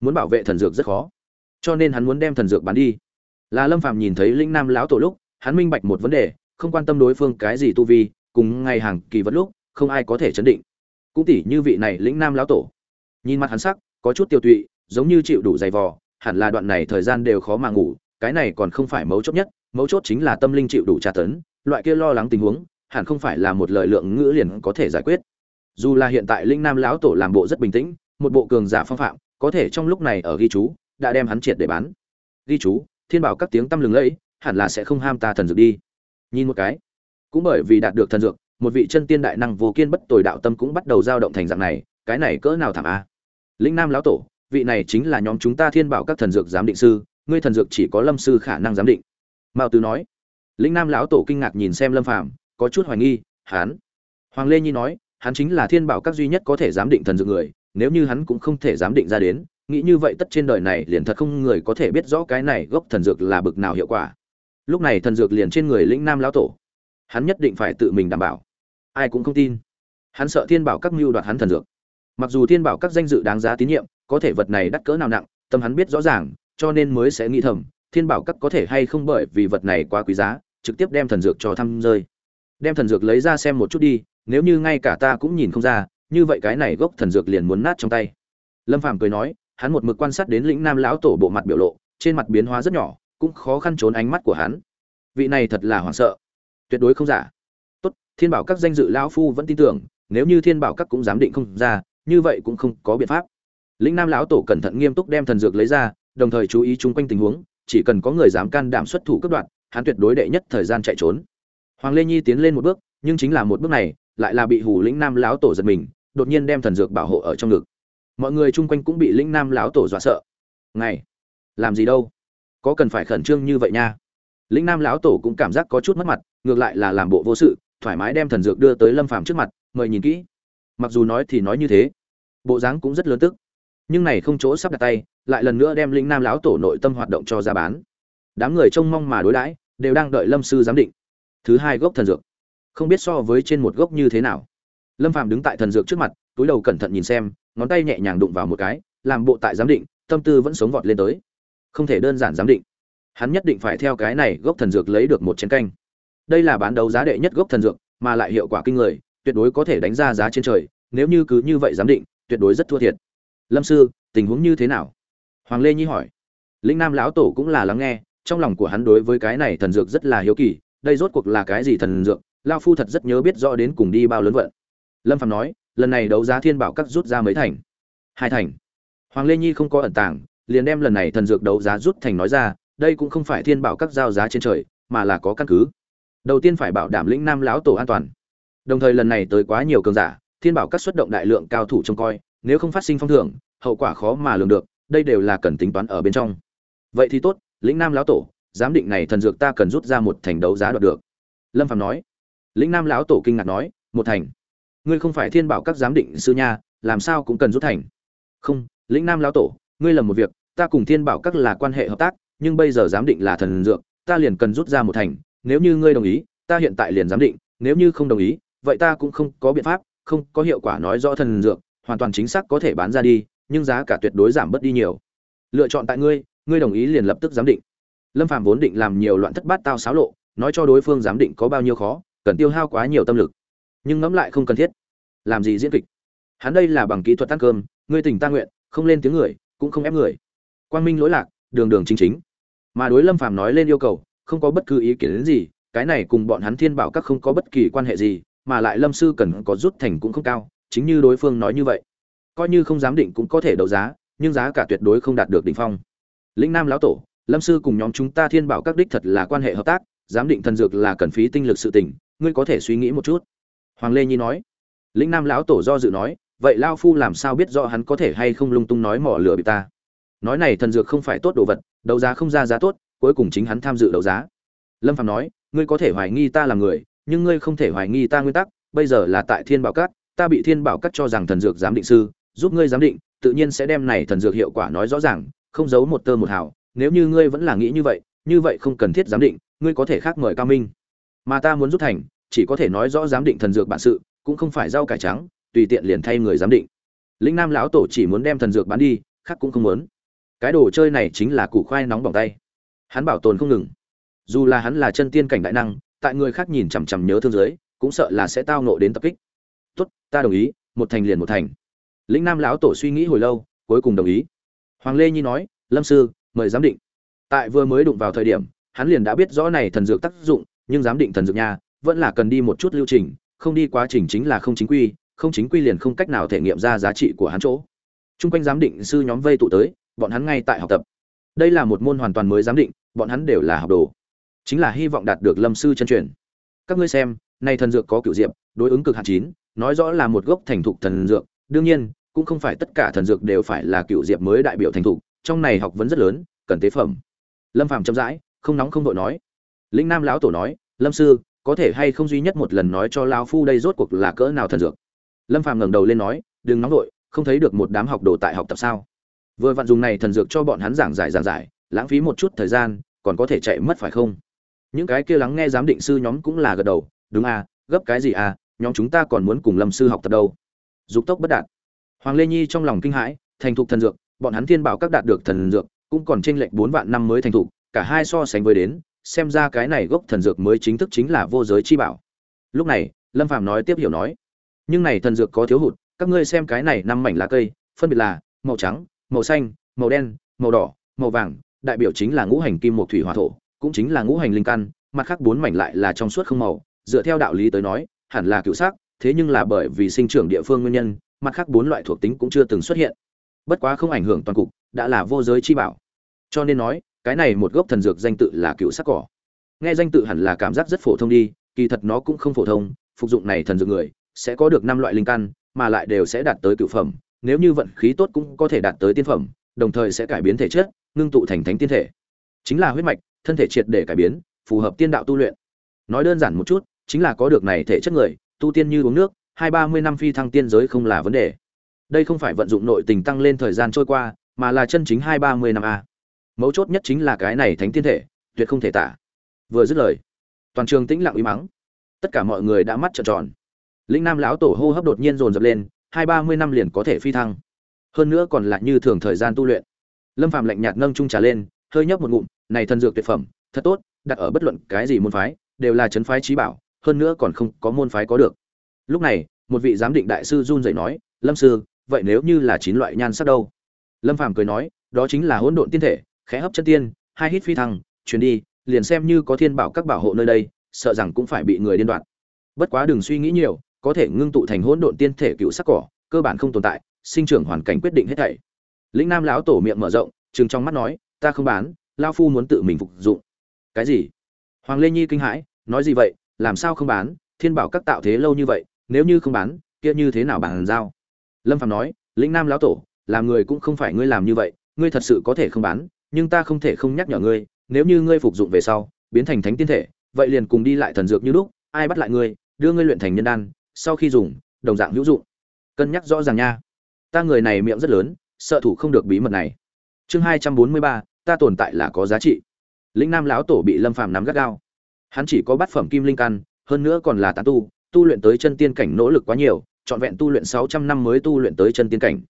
Muốn bảo vệ thần dược rất khó. Cho nên hắn muốn đem thần dược bán đi. Là lâm phàm nhìn thấy lĩnh nam lão tổ lúc, hắn minh bạch một vấn đề, không quan tâm đối phương cái gì tu vi, cùng ngày hàng kỳ vật lúc, không ai có thể chấn định. Cũng tỉ như vị này lĩnh nam lão tổ. Nhìn mặt hắn sắc có chút tiêu tụy, giống như chịu đủ dày vò, hẳn là đoạn này thời gian đều khó mà ngủ, cái này còn không phải mấu chốt nhất, mấu chốt chính là tâm linh chịu đủ tra tấn, loại kia lo lắng tình huống, hẳn không phải là một lời lượng ngữ liền có thể giải quyết. Dù là hiện tại linh nam lão tổ làm bộ rất bình tĩnh, một bộ cường giả phong phạm, có thể trong lúc này ở ghi chú, đã đem hắn triệt để bán. Ghi chú, thiên bảo các tiếng tâm lừng lẫy, hẳn là sẽ không ham ta thần dược đi. Nhìn một cái, cũng bởi vì đạt được thần dược, một vị chân tiên đại năng vô kiên bất tồi đạo tâm cũng bắt đầu dao động thành dạng này, cái này cỡ nào thảm a? Lĩnh nam lão tổ, vị này chính là nhóm chúng ta thiên bảo các thần dược giám định sư, ngươi thần dược chỉ có lâm sư khả năng giám định. Mao tứ nói. Lĩnh nam lão tổ kinh ngạc nhìn xem lâm phàm, có chút hoài nghi hán. hoàng lê nhi nói, hắn chính là thiên bảo các duy nhất có thể giám định thần dược người, nếu như hắn cũng không thể giám định ra đến, nghĩ như vậy tất trên đời này liền thật không người có thể biết rõ cái này gốc thần dược là bực nào hiệu quả. Lúc này thần dược liền trên người lĩnh nam lão tổ. Hắn nhất định phải tự mình đảm bảo. Ai cũng không tin. Hắn sợ thiên bảo các mưu đoạt hắn thần dược mặc dù thiên bảo các danh dự đáng giá tín nhiệm, có thể vật này đắt cỡ nào nặng, tâm hắn biết rõ ràng, cho nên mới sẽ nghĩ thầm, thiên bảo các có thể hay không bởi vì vật này quá quý giá, trực tiếp đem thần dược cho thăm rơi. Đem thần dược lấy ra xem một chút đi, nếu như ngay cả ta cũng nhìn không ra, như vậy cái này gốc thần dược liền muốn nát trong tay. Lâm phàm cười nói, hắn một mực quan sát đến lĩnh nam lão tổ bộ mặt biểu lộ, trên mặt biến hóa rất nhỏ, cũng khó khăn trốn ánh mắt của hắn. Vị này thật là hoảng sợ. Tuyệt đối không giả. Tốt, thiên bảo các danh dự lão phu vẫn tin tưởng, nếu như thiên bảo các cũng dám định không ra như vậy cũng không có biện pháp. Lĩnh nam lão tổ cẩn thận nghiêm túc đem thần dược lấy ra, đồng thời chú ý chung quanh tình huống, chỉ cần có người dám can đảm xuất thủ cấp đoạn hắn tuyệt đối đệ nhất thời gian chạy trốn. Hoàng lê nhi tiến lên một bước, nhưng chính là một bước này, lại là bị hủ lĩnh nam lão tổ giật mình, đột nhiên đem thần dược bảo hộ ở trong ngực. Mọi người chung quanh cũng bị lĩnh nam lão tổ dọa sợ. Ngày làm gì đâu? Có cần phải khẩn trương như vậy nha? Lĩnh nam lão tổ cũng cảm giác có chút mất mặt, ngược lại là làm bộ vô sự, thoải mái đem thần dược đưa tới lâm phàm trước mặt, mời nhìn kỹ mặc dù nói thì nói như thế, bộ dáng cũng rất lớn tức, nhưng này không chỗ sắp đặt tay, lại lần nữa đem linh nam lão tổ nội tâm hoạt động cho ra bán. Đám người trông mong mà đối đãi, đều đang đợi lâm sư giám định. Thứ hai gốc thần dược, không biết so với trên một gốc như thế nào. Lâm phàm đứng tại thần dược trước mặt, túi đầu cẩn thận nhìn xem, ngón tay nhẹ nhàng đụng vào một cái, làm bộ tại giám định, tâm tư vẫn sống vọt lên tới. Không thể đơn giản giám định. Hắn nhất định phải theo cái này gốc thần dược lấy được một chén canh. Đây là bán đấu giá đệ nhất gốc thần dược, mà lại hiệu quả kinh người tuyệt đối có thể đánh ra giá trên trời, nếu như cứ như vậy giám định, tuyệt đối rất thua thiệt. Lâm sư, tình huống như thế nào? Hoàng lê nhi hỏi. Lĩnh nam lão tổ cũng là lắng nghe, trong lòng của hắn đối với cái này thần dược rất là hiếu kỳ, đây rốt cuộc là cái gì thần dược? Lao phu thật rất nhớ biết rõ đến cùng đi bao lớn vận. Lâm phạm nói, lần này đấu giá thiên bảo các rút ra mấy thành? Hai thành. Hoàng lê nhi không có ẩn tàng, liền đem lần này thần dược đấu giá rút thành nói ra, đây cũng không phải thiên bảo các giao giá trên trời, mà là có căn cứ. Đầu tiên phải bảo đảm lĩnh nam lão tổ an toàn đồng thời lần này tới quá nhiều cường giả, thiên bảo các xuất động đại lượng cao thủ trông coi, nếu không phát sinh phong thưởng, hậu quả khó mà lường được, đây đều là cần tính toán ở bên trong. Vậy thì tốt, lĩnh nam lão tổ, giám định này thần dược ta cần rút ra một thành đấu giá đoạt được. Lâm phạm nói. Lĩnh nam lão tổ kinh ngạc nói, một thành? Ngươi không phải thiên bảo các giám định sư nha, làm sao cũng cần rút thành? Không, lĩnh nam lão tổ, ngươi lầm một việc, ta cùng thiên bảo các là quan hệ hợp tác, nhưng bây giờ giám định là thần dược, ta liền cần rút ra một thành, nếu như ngươi đồng ý, ta hiện tại liền giám định, nếu như không đồng ý vậy ta cũng không có biện pháp, không có hiệu quả nói rõ thần dược, hoàn toàn chính xác có thể bán ra đi, nhưng giá cả tuyệt đối giảm bớt đi nhiều. Lựa chọn tại ngươi ngươi đồng ý liền lập tức giám định. Lâm phạm vốn định làm nhiều loạn thất bát tao xáo lộ, nói cho đối phương giám định có bao nhiêu khó, cần tiêu hao quá nhiều tâm lực. Nhưng ngẫm lại không cần thiết. Làm gì diễn kịch? Hắn đây là bằng kỹ thuật tăng cơm, ngươi tình ta nguyện, không lên tiếng người, cũng không ép người. Quang minh lỗi lạc, đường đường chính chính. Mà đối lâm phàm nói lên yêu cầu, không có bất cứ ý kiến đến gì, cái này cùng bọn hắn thiên bảo các không có bất kỳ quan hệ gì mà lại lâm sư cần có rút thành cũng không cao, chính như đối phương nói như vậy. Coi như không dám định cũng có thể đấu giá, nhưng giá cả tuyệt đối không đạt được đỉnh phong. Lĩnh nam lão tổ, lâm sư cùng nhóm chúng ta thiên bảo các đích thật là quan hệ hợp tác, giám định thần dược là cần phí tinh lực sự tình, ngươi có thể suy nghĩ một chút. Hoàng lê nhi nói. Lĩnh nam lão tổ do dự nói, vậy lao phu làm sao biết rõ hắn có thể hay không lung tung nói mỏ lửa bị ta? Nói này thần dược không phải tốt đồ vật, đấu giá không ra giá tốt, cuối cùng chính hắn tham dự đấu giá. Lâm phạm nói, ngươi có thể hoài nghi ta là người nhưng ngươi không thể hoài nghi ta nguyên tắc bây giờ là tại thiên bảo cát, ta bị thiên bảo cát cho rằng thần dược giám định sư giúp ngươi giám định tự nhiên sẽ đem này thần dược hiệu quả nói rõ ràng không giấu một tơ một hào nếu như ngươi vẫn là nghĩ như vậy như vậy không cần thiết giám định ngươi có thể khác mời cao minh. Mà ta muốn rút thành chỉ có thể nói rõ giám định thần dược bản sự cũng không phải rau cải trắng tùy tiện liền thay người giám định. Lĩnh nam lão tổ chỉ muốn đem thần dược bán đi khác cũng không muốn. Cái đồ chơi này chính là củ khoai nóng bỏng tay. Hắn bảo tồn không ngừng. Dù là hắn là chân tiên cảnh đại năng tại người khác nhìn chằm chằm nhớ thương giới cũng sợ là sẽ tao nộ đến tập kích. Tốt, ta đồng ý, một thành liền một thành. Lĩnh nam lão tổ suy nghĩ hồi lâu, cuối cùng đồng ý. Hoàng lê nhi nói, lâm sư, mời giám định. Tại vừa mới đụng vào thời điểm, hắn liền đã biết rõ này thần dược tác dụng, nhưng giám định thần dược nha, vẫn là cần đi một chút lưu trình, không đi quá trình chính là không chính quy, không chính quy liền không cách nào thể nghiệm ra giá trị của hắn chỗ. Chung quanh giám định sư nhóm vây tụ tới, bọn hắn ngay tại học tập. Đây là một môn hoàn toàn mới giám định, bọn hắn đều là học đồ chính là hy vọng đạt được lâm sư chân truyền. Các ngươi xem, nay thần dược có cựu diệp, đối ứng cực hạt chín, nói rõ là một gốc thành thục thần dược. Đương nhiên, cũng không phải tất cả thần dược đều phải là cựu diệp mới đại biểu thành thục, trong này học vấn rất lớn, cần tế phẩm. Lâm phàm chậm rãi, không nóng không đội nói. Lĩnh nam lão tổ nói, lâm sư, có thể hay không duy nhất một lần nói cho lão phu đây rốt cuộc là cỡ nào thần dược? Lâm phàm ngẩng đầu lên nói, đừng nóng vội, không thấy được một đám học đồ tại học tập sao? Vừa vặn dùng này thần dược cho bọn hắn giảng giải giảng giải, lãng phí một chút thời gian, còn có thể chạy mất phải không? Những cái kia lắng nghe giám định sư nhóm cũng là gật đầu, đúng à gấp cái gì à nhóm chúng ta còn muốn cùng lâm sư học tập đâu? Dục tốc bất đạt. Hoàng lê nhi trong lòng kinh hãi, thành thục thần dược, bọn hắn thiên bảo các đạt được thần dược, cũng còn tranh lệch bốn vạn năm mới thành thục, cả hai so sánh với đến, xem ra cái này gốc thần dược mới chính thức chính là vô giới chi bảo. Lúc này, lâm phạm nói tiếp hiểu nói, nhưng này thần dược có thiếu hụt, các ngươi xem cái này năm mảnh lá cây, phân biệt là màu trắng, màu xanh, màu đen, màu đỏ, màu vàng, đại biểu chính là ngũ hành kim một thủy hỏa thổ cũng chính là ngũ hành linh căn, mặt khác bốn mảnh lại là trong suốt không màu. Dựa theo đạo lý tới nói, hẳn là cựu sắc, thế nhưng là bởi vì sinh trưởng địa phương nguyên nhân, mặt khác bốn loại thuộc tính cũng chưa từng xuất hiện. Bất quá không ảnh hưởng toàn cục, đã là vô giới chi bảo. Cho nên nói, cái này một gốc thần dược danh tự là cựu sắc cỏ. Nghe danh tự hẳn là cảm giác rất phổ thông đi, kỳ thật nó cũng không phổ thông, phục dụng này thần dược người, sẽ có được năm loại linh căn, mà lại đều sẽ đạt tới cựu phẩm. Nếu như vận khí tốt cũng có thể đạt tới tiên phẩm, đồng thời sẽ cải biến thể chất, ngưng tụ thành thánh tiên thể. Chính là huyết mạch thân thể triệt để cải biến, phù hợp tiên đạo tu luyện. Nói đơn giản một chút, chính là có được này thể chất người, tu tiên như uống nước, hai ba mươi năm phi thăng tiên giới không là vấn đề. Đây không phải vận dụng nội tình tăng lên thời gian trôi qua, mà là chân chính hai ba mươi năm a. Mấu chốt nhất chính là cái này thánh tiên thể, tuyệt không thể tả. Vừa dứt lời, toàn trường tĩnh lặng uy mắng. Tất cả mọi người đã mắt trợn tròn. Lĩnh nam lão tổ hô hấp đột nhiên dồn dập lên, hai ba mươi năm liền có thể phi thăng. Hơn nữa còn lại như thường thời gian tu luyện. Lâm phàm lạnh nhạt nâng trung trà lên, hơi nhấp một ngụm này thần dược tuyệt phẩm, thật tốt, đặt ở bất luận cái gì môn phái, đều là trấn phái trí bảo, hơn nữa còn không có môn phái có được. Lúc này, một vị giám định đại sư run rẩy nói, lâm sư, vậy nếu như là chín loại nhan sắc đâu? Lâm phàm cười nói, đó chính là hỗn độn tiên thể, khẽ hấp chân tiên, hai hít phi thăng truyền đi, liền xem như có thiên bảo các bảo hộ nơi đây, sợ rằng cũng phải bị người điên đoạn. Bất quá đừng suy nghĩ nhiều, có thể ngưng tụ thành hỗn độn tiên thể cựu sắc cỏ, cơ bản không tồn tại, sinh trưởng hoàn cảnh quyết định hết thảy. Lĩnh nam lão tổ miệng mở rộng, trừng trong mắt nói, ta không bán lao phu muốn tự mình phục dụng. Cái gì? Hoàng lê nhi kinh hãi, nói gì vậy, làm sao không bán? Thiên bảo các tạo thế lâu như vậy, nếu như không bán, kia như thế nào bàn giao? Lâm phạm nói, lĩnh nam lão tổ, làm người cũng không phải ngươi làm như vậy, ngươi thật sự có thể không bán, nhưng ta không thể không nhắc nhở ngươi, nếu như ngươi phục dụng về sau, biến thành thánh tiên thể, vậy liền cùng đi lại thần dược như lúc, ai bắt lại ngươi, đưa ngươi luyện thành nhân đan, sau khi dùng, đồng dạng hữu dụng. Cân nhắc rõ ràng nha. Ta người này miệng rất lớn, sợ thủ không được bí mật này. Chương hai trăm bốn mươi ba ta tồn tại là có giá trị. Lĩnh nam lão tổ bị lâm phàm nắm gắt gao. Hắn chỉ có bát phẩm kim linh căn, hơn nữa còn là tán tu tu luyện tới chân tiên cảnh nỗ lực quá nhiều, trọn vẹn tu luyện sáu trăm năm mới tu luyện tới chân tiên cảnh.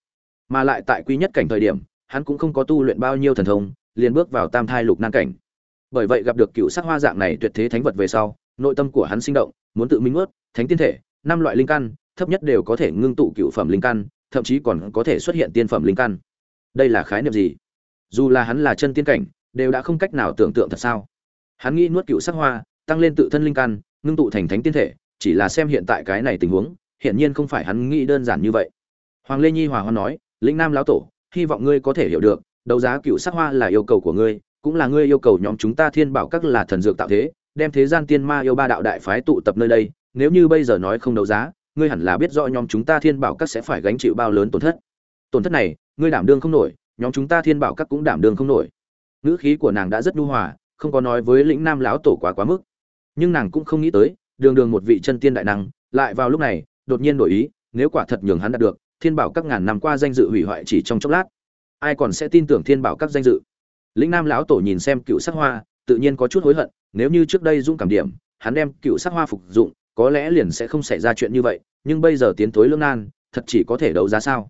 Mà lại tại quy nhất cảnh thời điểm, hắn cũng không có tu luyện bao nhiêu thần thông, liền bước vào tam thai lục nan cảnh. Bởi vậy gặp được cựu sắc hoa dạng này tuyệt thế thánh vật về sau, nội tâm của hắn sinh động, muốn tự minh ướt thánh tiên thể, năm loại linh căn, thấp nhất đều có thể ngưng tụ cựu phẩm linh căn, thậm chí còn có thể xuất hiện tiên phẩm linh căn. Đây là khái niệm gì? Dù là hắn là chân tiên cảnh, đều đã không cách nào tưởng tượng thật sao. Hắn nghĩ nuốt cựu sắc hoa, tăng lên tự thân linh căn, ngưng tụ thành thánh tiên thể, chỉ là xem hiện tại cái này tình huống hiện nhiên không phải hắn nghĩ đơn giản như vậy. Hoàng lê nhi hòa hoa nói, lĩnh nam lão tổ, hy vọng ngươi có thể hiểu được, đấu giá cựu sắc hoa là yêu cầu của ngươi, cũng là ngươi yêu cầu nhóm chúng ta thiên bảo các là thần dược tạo thế, đem thế gian tiên ma yêu ba đạo đại phái tụ tập nơi đây, nếu như bây giờ nói không đấu giá, ngươi hẳn là biết rõ nhóm chúng ta thiên bảo các sẽ phải gánh chịu bao lớn tổn thất. Tổn thất này, ngươi đảm đương không nổi nhóm chúng ta thiên bảo các cũng đảm đường không nổi. Ngữ khí của nàng đã rất nhu hòa, không có nói với lĩnh nam lão tổ quá quá mức. Nhưng nàng cũng không nghĩ tới, đường đường một vị chân tiên đại năng, lại vào lúc này, đột nhiên đổi ý, nếu quả thật nhường hắn đạt được, thiên bảo các ngàn năm qua danh dự hủy hoại chỉ trong chốc lát, ai còn sẽ tin tưởng thiên bảo các danh dự? Lĩnh nam lão tổ nhìn xem cựu sắc hoa, tự nhiên có chút hối hận, nếu như trước đây dung cảm điểm, hắn đem cựu sắc hoa phục dụng, có lẽ liền sẽ không xảy ra chuyện như vậy, nhưng bây giờ tiến tối lương nan, thật chỉ có thể đấu giá sao?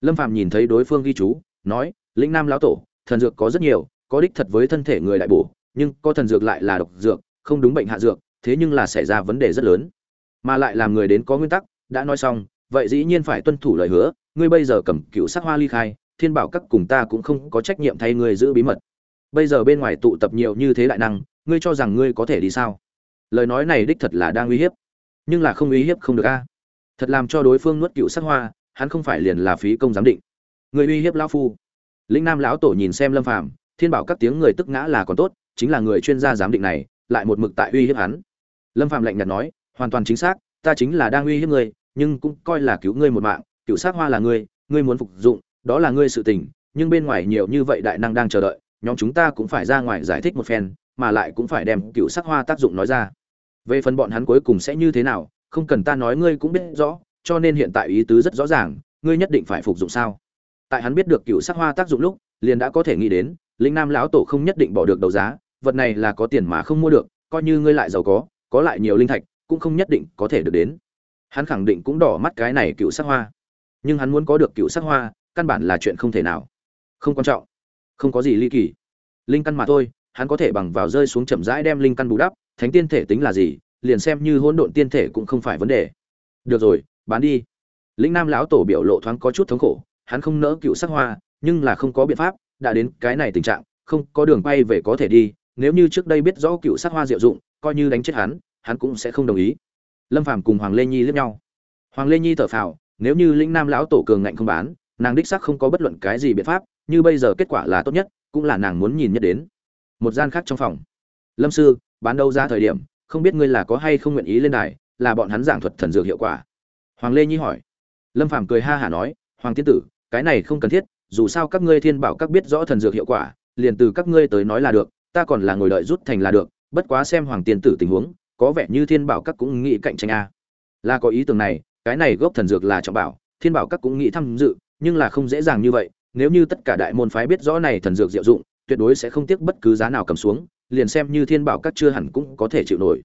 Lâm phạm nhìn thấy đối phương ghi chú nói lĩnh nam lão tổ, thần dược có rất nhiều, có đích thật với thân thể người đại bổ, nhưng có thần dược lại là độc dược, không đúng bệnh hạ dược, thế nhưng là xảy ra vấn đề rất lớn. Mà lại làm người đến có nguyên tắc, đã nói xong, vậy dĩ nhiên phải tuân thủ lời hứa, ngươi bây giờ cầm cựu sắc hoa ly khai, thiên bảo các cùng ta cũng không có trách nhiệm thay ngươi giữ bí mật. Bây giờ bên ngoài tụ tập nhiều như thế đại năng, ngươi cho rằng ngươi có thể đi sao? Lời nói này đích thật là đang uy hiếp, nhưng là không uy hiếp không được a. Thật làm cho đối phương nuốt cựu sắc hoa, hắn không phải liền là phí công giám định người uy hiếp lão phu. Lĩnh nam lão tổ nhìn xem lâm phàm, thiên bảo các tiếng người tức ngã là còn tốt, chính là người chuyên gia giám định này, lại một mực tại uy hiếp hắn. Lâm phàm lạnh nhạt nói, hoàn toàn chính xác, ta chính là đang uy hiếp ngươi, nhưng cũng coi là cứu ngươi một mạng, cựu sắc hoa là ngươi ngươi muốn phục dụng, đó là ngươi sự tình, nhưng bên ngoài nhiều như vậy đại năng đang chờ đợi, nhóm chúng ta cũng phải ra ngoài giải thích một phen, mà lại cũng phải đem cựu sắc hoa tác dụng nói ra. Về phần bọn hắn cuối cùng sẽ như thế nào, không cần ta nói, ngươi cũng biết rõ, cho nên hiện tại ý tứ rất rõ ràng, ngươi nhất định phải phục dụng sao? Tại hắn biết được cựu sắc hoa tác dụng lúc, liền đã có thể nghĩ đến, linh nam lão tổ không nhất định bỏ được đấu giá, vật này là có tiền mà không mua được, coi như ngươi lại giàu có có lại nhiều linh thạch, cũng không nhất định có thể được đến. Hắn khẳng định cũng đỏ mắt cái này cựu sắc hoa. Nhưng hắn muốn có được cựu sắc hoa, căn bản là chuyện không thể nào. Không quan trọng. Không có gì ly kỳ. Linh căn mà thôi, hắn có thể bằng vào rơi xuống chậm rãi đem linh căn bù đắp, thánh tiên thể tính là gì, liền xem như hỗn độn tiên thể cũng không phải vấn đề. Được rồi, bán đi. Lĩnh nam lão tổ biểu lộ thoáng có chút thống khổ hắn không nỡ cựu sắc hoa, nhưng là không có biện pháp, đã đến cái này tình trạng, không có đường bay về có thể đi, nếu như trước đây biết rõ cựu sắc hoa diệu dụng, coi như đánh chết hắn hắn cũng sẽ không đồng ý. Lâm phàm cùng hoàng lê nhi liếc nhau. Hoàng lê nhi thở phào, nếu như lĩnh nam lão tổ cường ngạnh không bán, nàng đích sắc không có bất luận cái gì biện pháp, như bây giờ kết quả là tốt nhất, cũng là nàng muốn nhìn nhất đến. Một gian khác trong phòng. Lâm sư, bán đâu ra thời điểm, không biết ngươi là có hay không nguyện ý lên đài, là bọn hắn giảng thuật thần dược hiệu quả. Hoàng lê nhi hỏi. Lâm phàm cười ha hả nói, hoàng tiên tử cái này không cần thiết, dù sao các ngươi thiên bảo các biết rõ thần dược hiệu quả, liền từ các ngươi tới nói là được, ta còn là ngồi đợi rút thành là được, bất quá xem hoàng tiên tử tình huống, có vẻ như thiên bảo các cũng nghĩ cạnh tranh a. Là có ý tưởng này, cái này gốc thần dược là trọng bảo, thiên bảo các cũng nghĩ tham dự, nhưng là không dễ dàng như vậy, nếu như tất cả đại môn phái biết rõ này thần dược diệu dụng, tuyệt đối sẽ không tiếc bất cứ giá nào cầm xuống, liền xem như thiên bảo các chưa hẳn cũng có thể chịu nổi.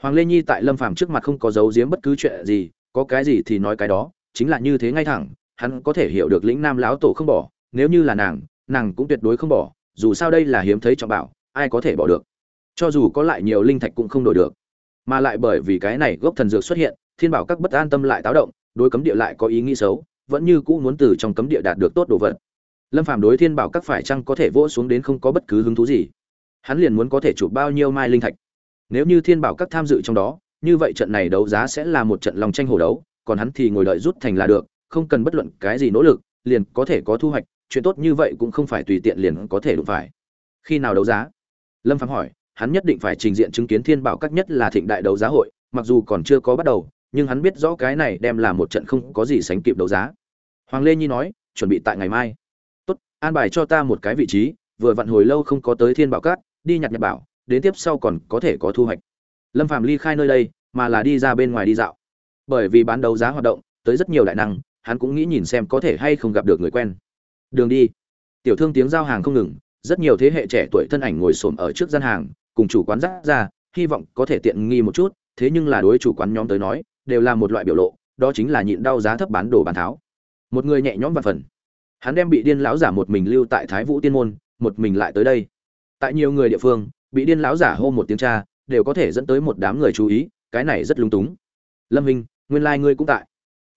Hoàng lê nhi tại lâm phàm trước mặt không có giấu giếm bất cứ chuyện gì, có cái gì thì nói cái đó, chính là như thế ngay thẳng hắn có thể hiểu được lĩnh nam lão tổ không bỏ, nếu như là nàng nàng cũng tuyệt đối không bỏ, dù sao đây là hiếm thấy trọng bảo, ai có thể bỏ được. Cho dù có lại nhiều linh thạch cũng không đổi được. Mà lại bởi vì cái này gốc thần dược xuất hiện, thiên bảo các bất an tâm lại táo động, đối cấm địa lại có ý nghĩ xấu, vẫn như cũ muốn từ trong cấm địa đạt được tốt đồ vật. Lâm phàm đối thiên bảo các phải chăng có thể vỗ xuống đến không có bất cứ hứng thú gì. Hắn liền muốn có thể chụp bao nhiêu mai linh thạch. Nếu như thiên bảo các tham dự trong đó, như vậy trận này đấu giá sẽ là một trận lòng tranh hổ đấu, còn hắn thì ngồi đợi rút thành là được không cần bất luận cái gì nỗ lực, liền có thể có thu hoạch, chuyện tốt như vậy cũng không phải tùy tiện liền có thể đụng phải. Khi nào đấu giá? Lâm phàm hỏi, hắn nhất định phải trình diện chứng kiến thiên bảo các nhất là thịnh đại đấu giá hội, mặc dù còn chưa có bắt đầu, nhưng hắn biết rõ cái này đem là một trận không có gì sánh kịp đấu giá. Hoàng lê nhi nói, chuẩn bị tại ngày mai. Tốt, an bài cho ta một cái vị trí, vừa vặn hồi lâu không có tới thiên bảo cát đi nhặt nhặt bảo, đến tiếp sau còn có thể có thu hoạch. Lâm Phàm ly khai nơi đây, mà là đi ra bên ngoài đi dạo. Bởi vì bán đấu giá hoạt động, tới rất nhiều đại năng hắn cũng nghĩ nhìn xem có thể hay không gặp được người quen. Đường đi. Tiểu thương tiếng giao hàng không ngừng, rất nhiều thế hệ trẻ tuổi thân ảnh ngồi xổm ở trước gian hàng, cùng chủ quán dắt ra, hy vọng có thể tiện nghi một chút, thế nhưng là đối chủ quán nhóm tới nói, đều là một loại biểu lộ, đó chính là nhịn đau giá thấp bán đồ bán tháo. Một người nhẹ nhõm và phần. Hắn đem bị điên lão giả một mình lưu tại thái vũ tiên môn, một mình lại tới đây. Tại nhiều người địa phương, bị điên lão giả hô một tiếng cha, đều có thể dẫn tới một đám người chú ý, cái này rất lung túng. Lâm minh nguyên lai、like、ngươi cũng tại.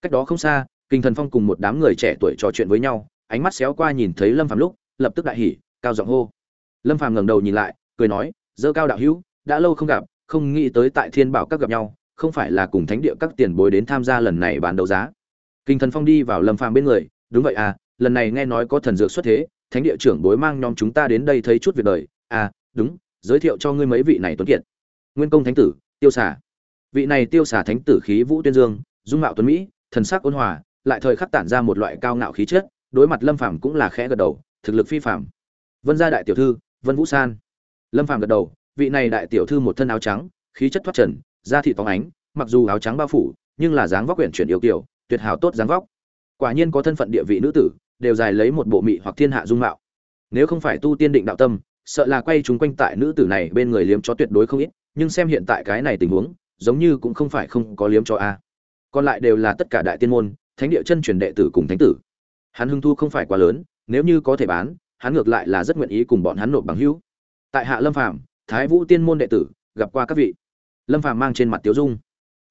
Cách đó không xa kinh thần phong cùng một đám người trẻ tuổi trò chuyện với nhau, ánh mắt xéo qua nhìn thấy lâm phàm lúc, lập tức đại hỉ, cao giọng hô. Lâm phàm ngẩng đầu nhìn lại, cười nói, dơ cao đạo hữu, đã lâu không gặp, không nghĩ tới tại thiên bảo các gặp nhau, không phải là cùng thánh địa các tiền bối đến tham gia lần này bán đấu giá. Kinh thần phong đi vào lâm phàm bên người, đúng vậy à lần này nghe nói có thần dược xuất thế, thánh địa trưởng bối mang nhóm chúng ta đến đây thấy chút việc đời. À đúng, giới thiệu cho ngươi mấy vị này tuấn kiệt. Nguyên công thánh tử, tiêu xả vị này tiêu xả thánh tử khí vũ tuyên dương, dung mạo tuấn mỹ, thần sắc ôn hòa lại thời khắc tản ra một loại cao ngạo khí chất, đối mặt lâm phàm cũng là khẽ gật đầu, thực lực phi phàm. Vân gia đại tiểu thư, vân vũ san. Lâm phàm gật đầu, vị này đại tiểu thư một thân áo trắng, khí chất thoát trần, da thị phóng ánh, mặc dù áo trắng bao phủ, nhưng là dáng vóc quyển chuyển yêu kiều, tuyệt hảo tốt dáng vóc. Quả nhiên có thân phận địa vị nữ tử, đều dài lấy một bộ mị hoặc thiên hạ dung mạo. Nếu không phải tu tiên định đạo tâm, sợ là quay chúng quanh tại nữ tử này bên người liếm chó tuyệt đối không ít, nhưng xem hiện tại cái này tình huống, giống như cũng không phải không có liếm chó a. Còn lại đều là tất cả đại tiên môn thánh địa chân truyền đệ tử cùng thánh tử. Hắn hưng thu không phải quá lớn, nếu như có thể bán, hắn ngược lại là rất nguyện ý cùng bọn hắn nộp bằng hữu. Tại hạ lâm phàm, thái vũ tiên môn đệ tử, gặp qua các vị. Lâm phàm mang trên mặt tiếu dung.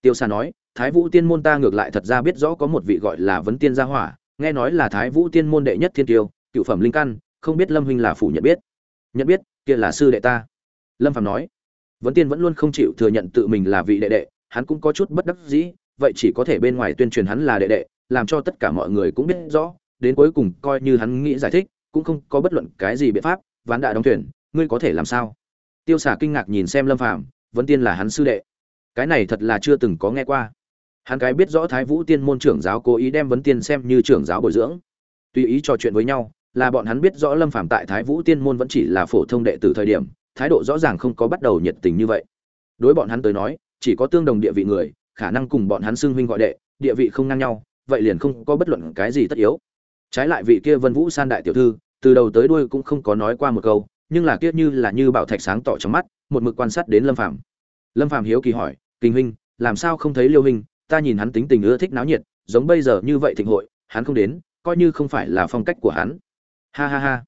Tiêu xa nói, thái vũ tiên môn ta ngược lại thật ra biết rõ có một vị gọi là vấn tiên gia hỏa, nghe nói là thái vũ tiên môn đệ nhất thiên tiêu, cựu phẩm linh căn, không biết lâm huynh là phủ nhận biết. Nhận biết, kia là sư đệ ta. Lâm phàm nói. Vấn tiên vẫn luôn không chịu thừa nhận tự mình là vị đệ đệ, hắn cũng có chút bất đắc dĩ, vậy chỉ có thể bên ngoài tuyên truyền hắn là đệ đệ làm cho tất cả mọi người cũng biết rõ, đến cuối cùng coi như hắn nghĩ giải thích, cũng không có bất luận cái gì biện pháp, ván đã đóng thuyền, ngươi có thể làm sao? Tiêu xả kinh ngạc nhìn xem lâm phàm vấn tiên là hắn sư đệ. Cái này thật là chưa từng có nghe qua. Hắn cái biết rõ thái vũ tiên môn trưởng giáo cố ý đem vấn tiên xem như trưởng giáo bồi dưỡng. Tùy ý trò chuyện với nhau, là bọn hắn biết rõ lâm phàm tại thái vũ tiên môn vẫn chỉ là phổ thông đệ tử thời điểm, thái độ rõ ràng không có bắt đầu nhiệt tình như vậy. Đối bọn hắn tới nói, chỉ có tương đồng địa vị người, khả năng cùng bọn hắn xưng huynh gọi đệ, địa vị không ngang nhau vậy liền không có bất luận cái gì tất yếu. Trái lại vị kia vân vũ san đại tiểu thư, từ đầu tới đuôi cũng không có nói qua một câu, nhưng là kiết như là như bảo thạch sáng tỏ trong mắt, một mực quan sát đến lâm phàm. Lâm phàm hiếu kỳ hỏi, kinh huynh, làm sao không thấy liêu huynh? Ta nhìn hắn tính tình ưa thích náo nhiệt, giống bây giờ như vậy thịnh hội, hắn không đến, coi như không phải là phong cách của hắn. Ha ha ha.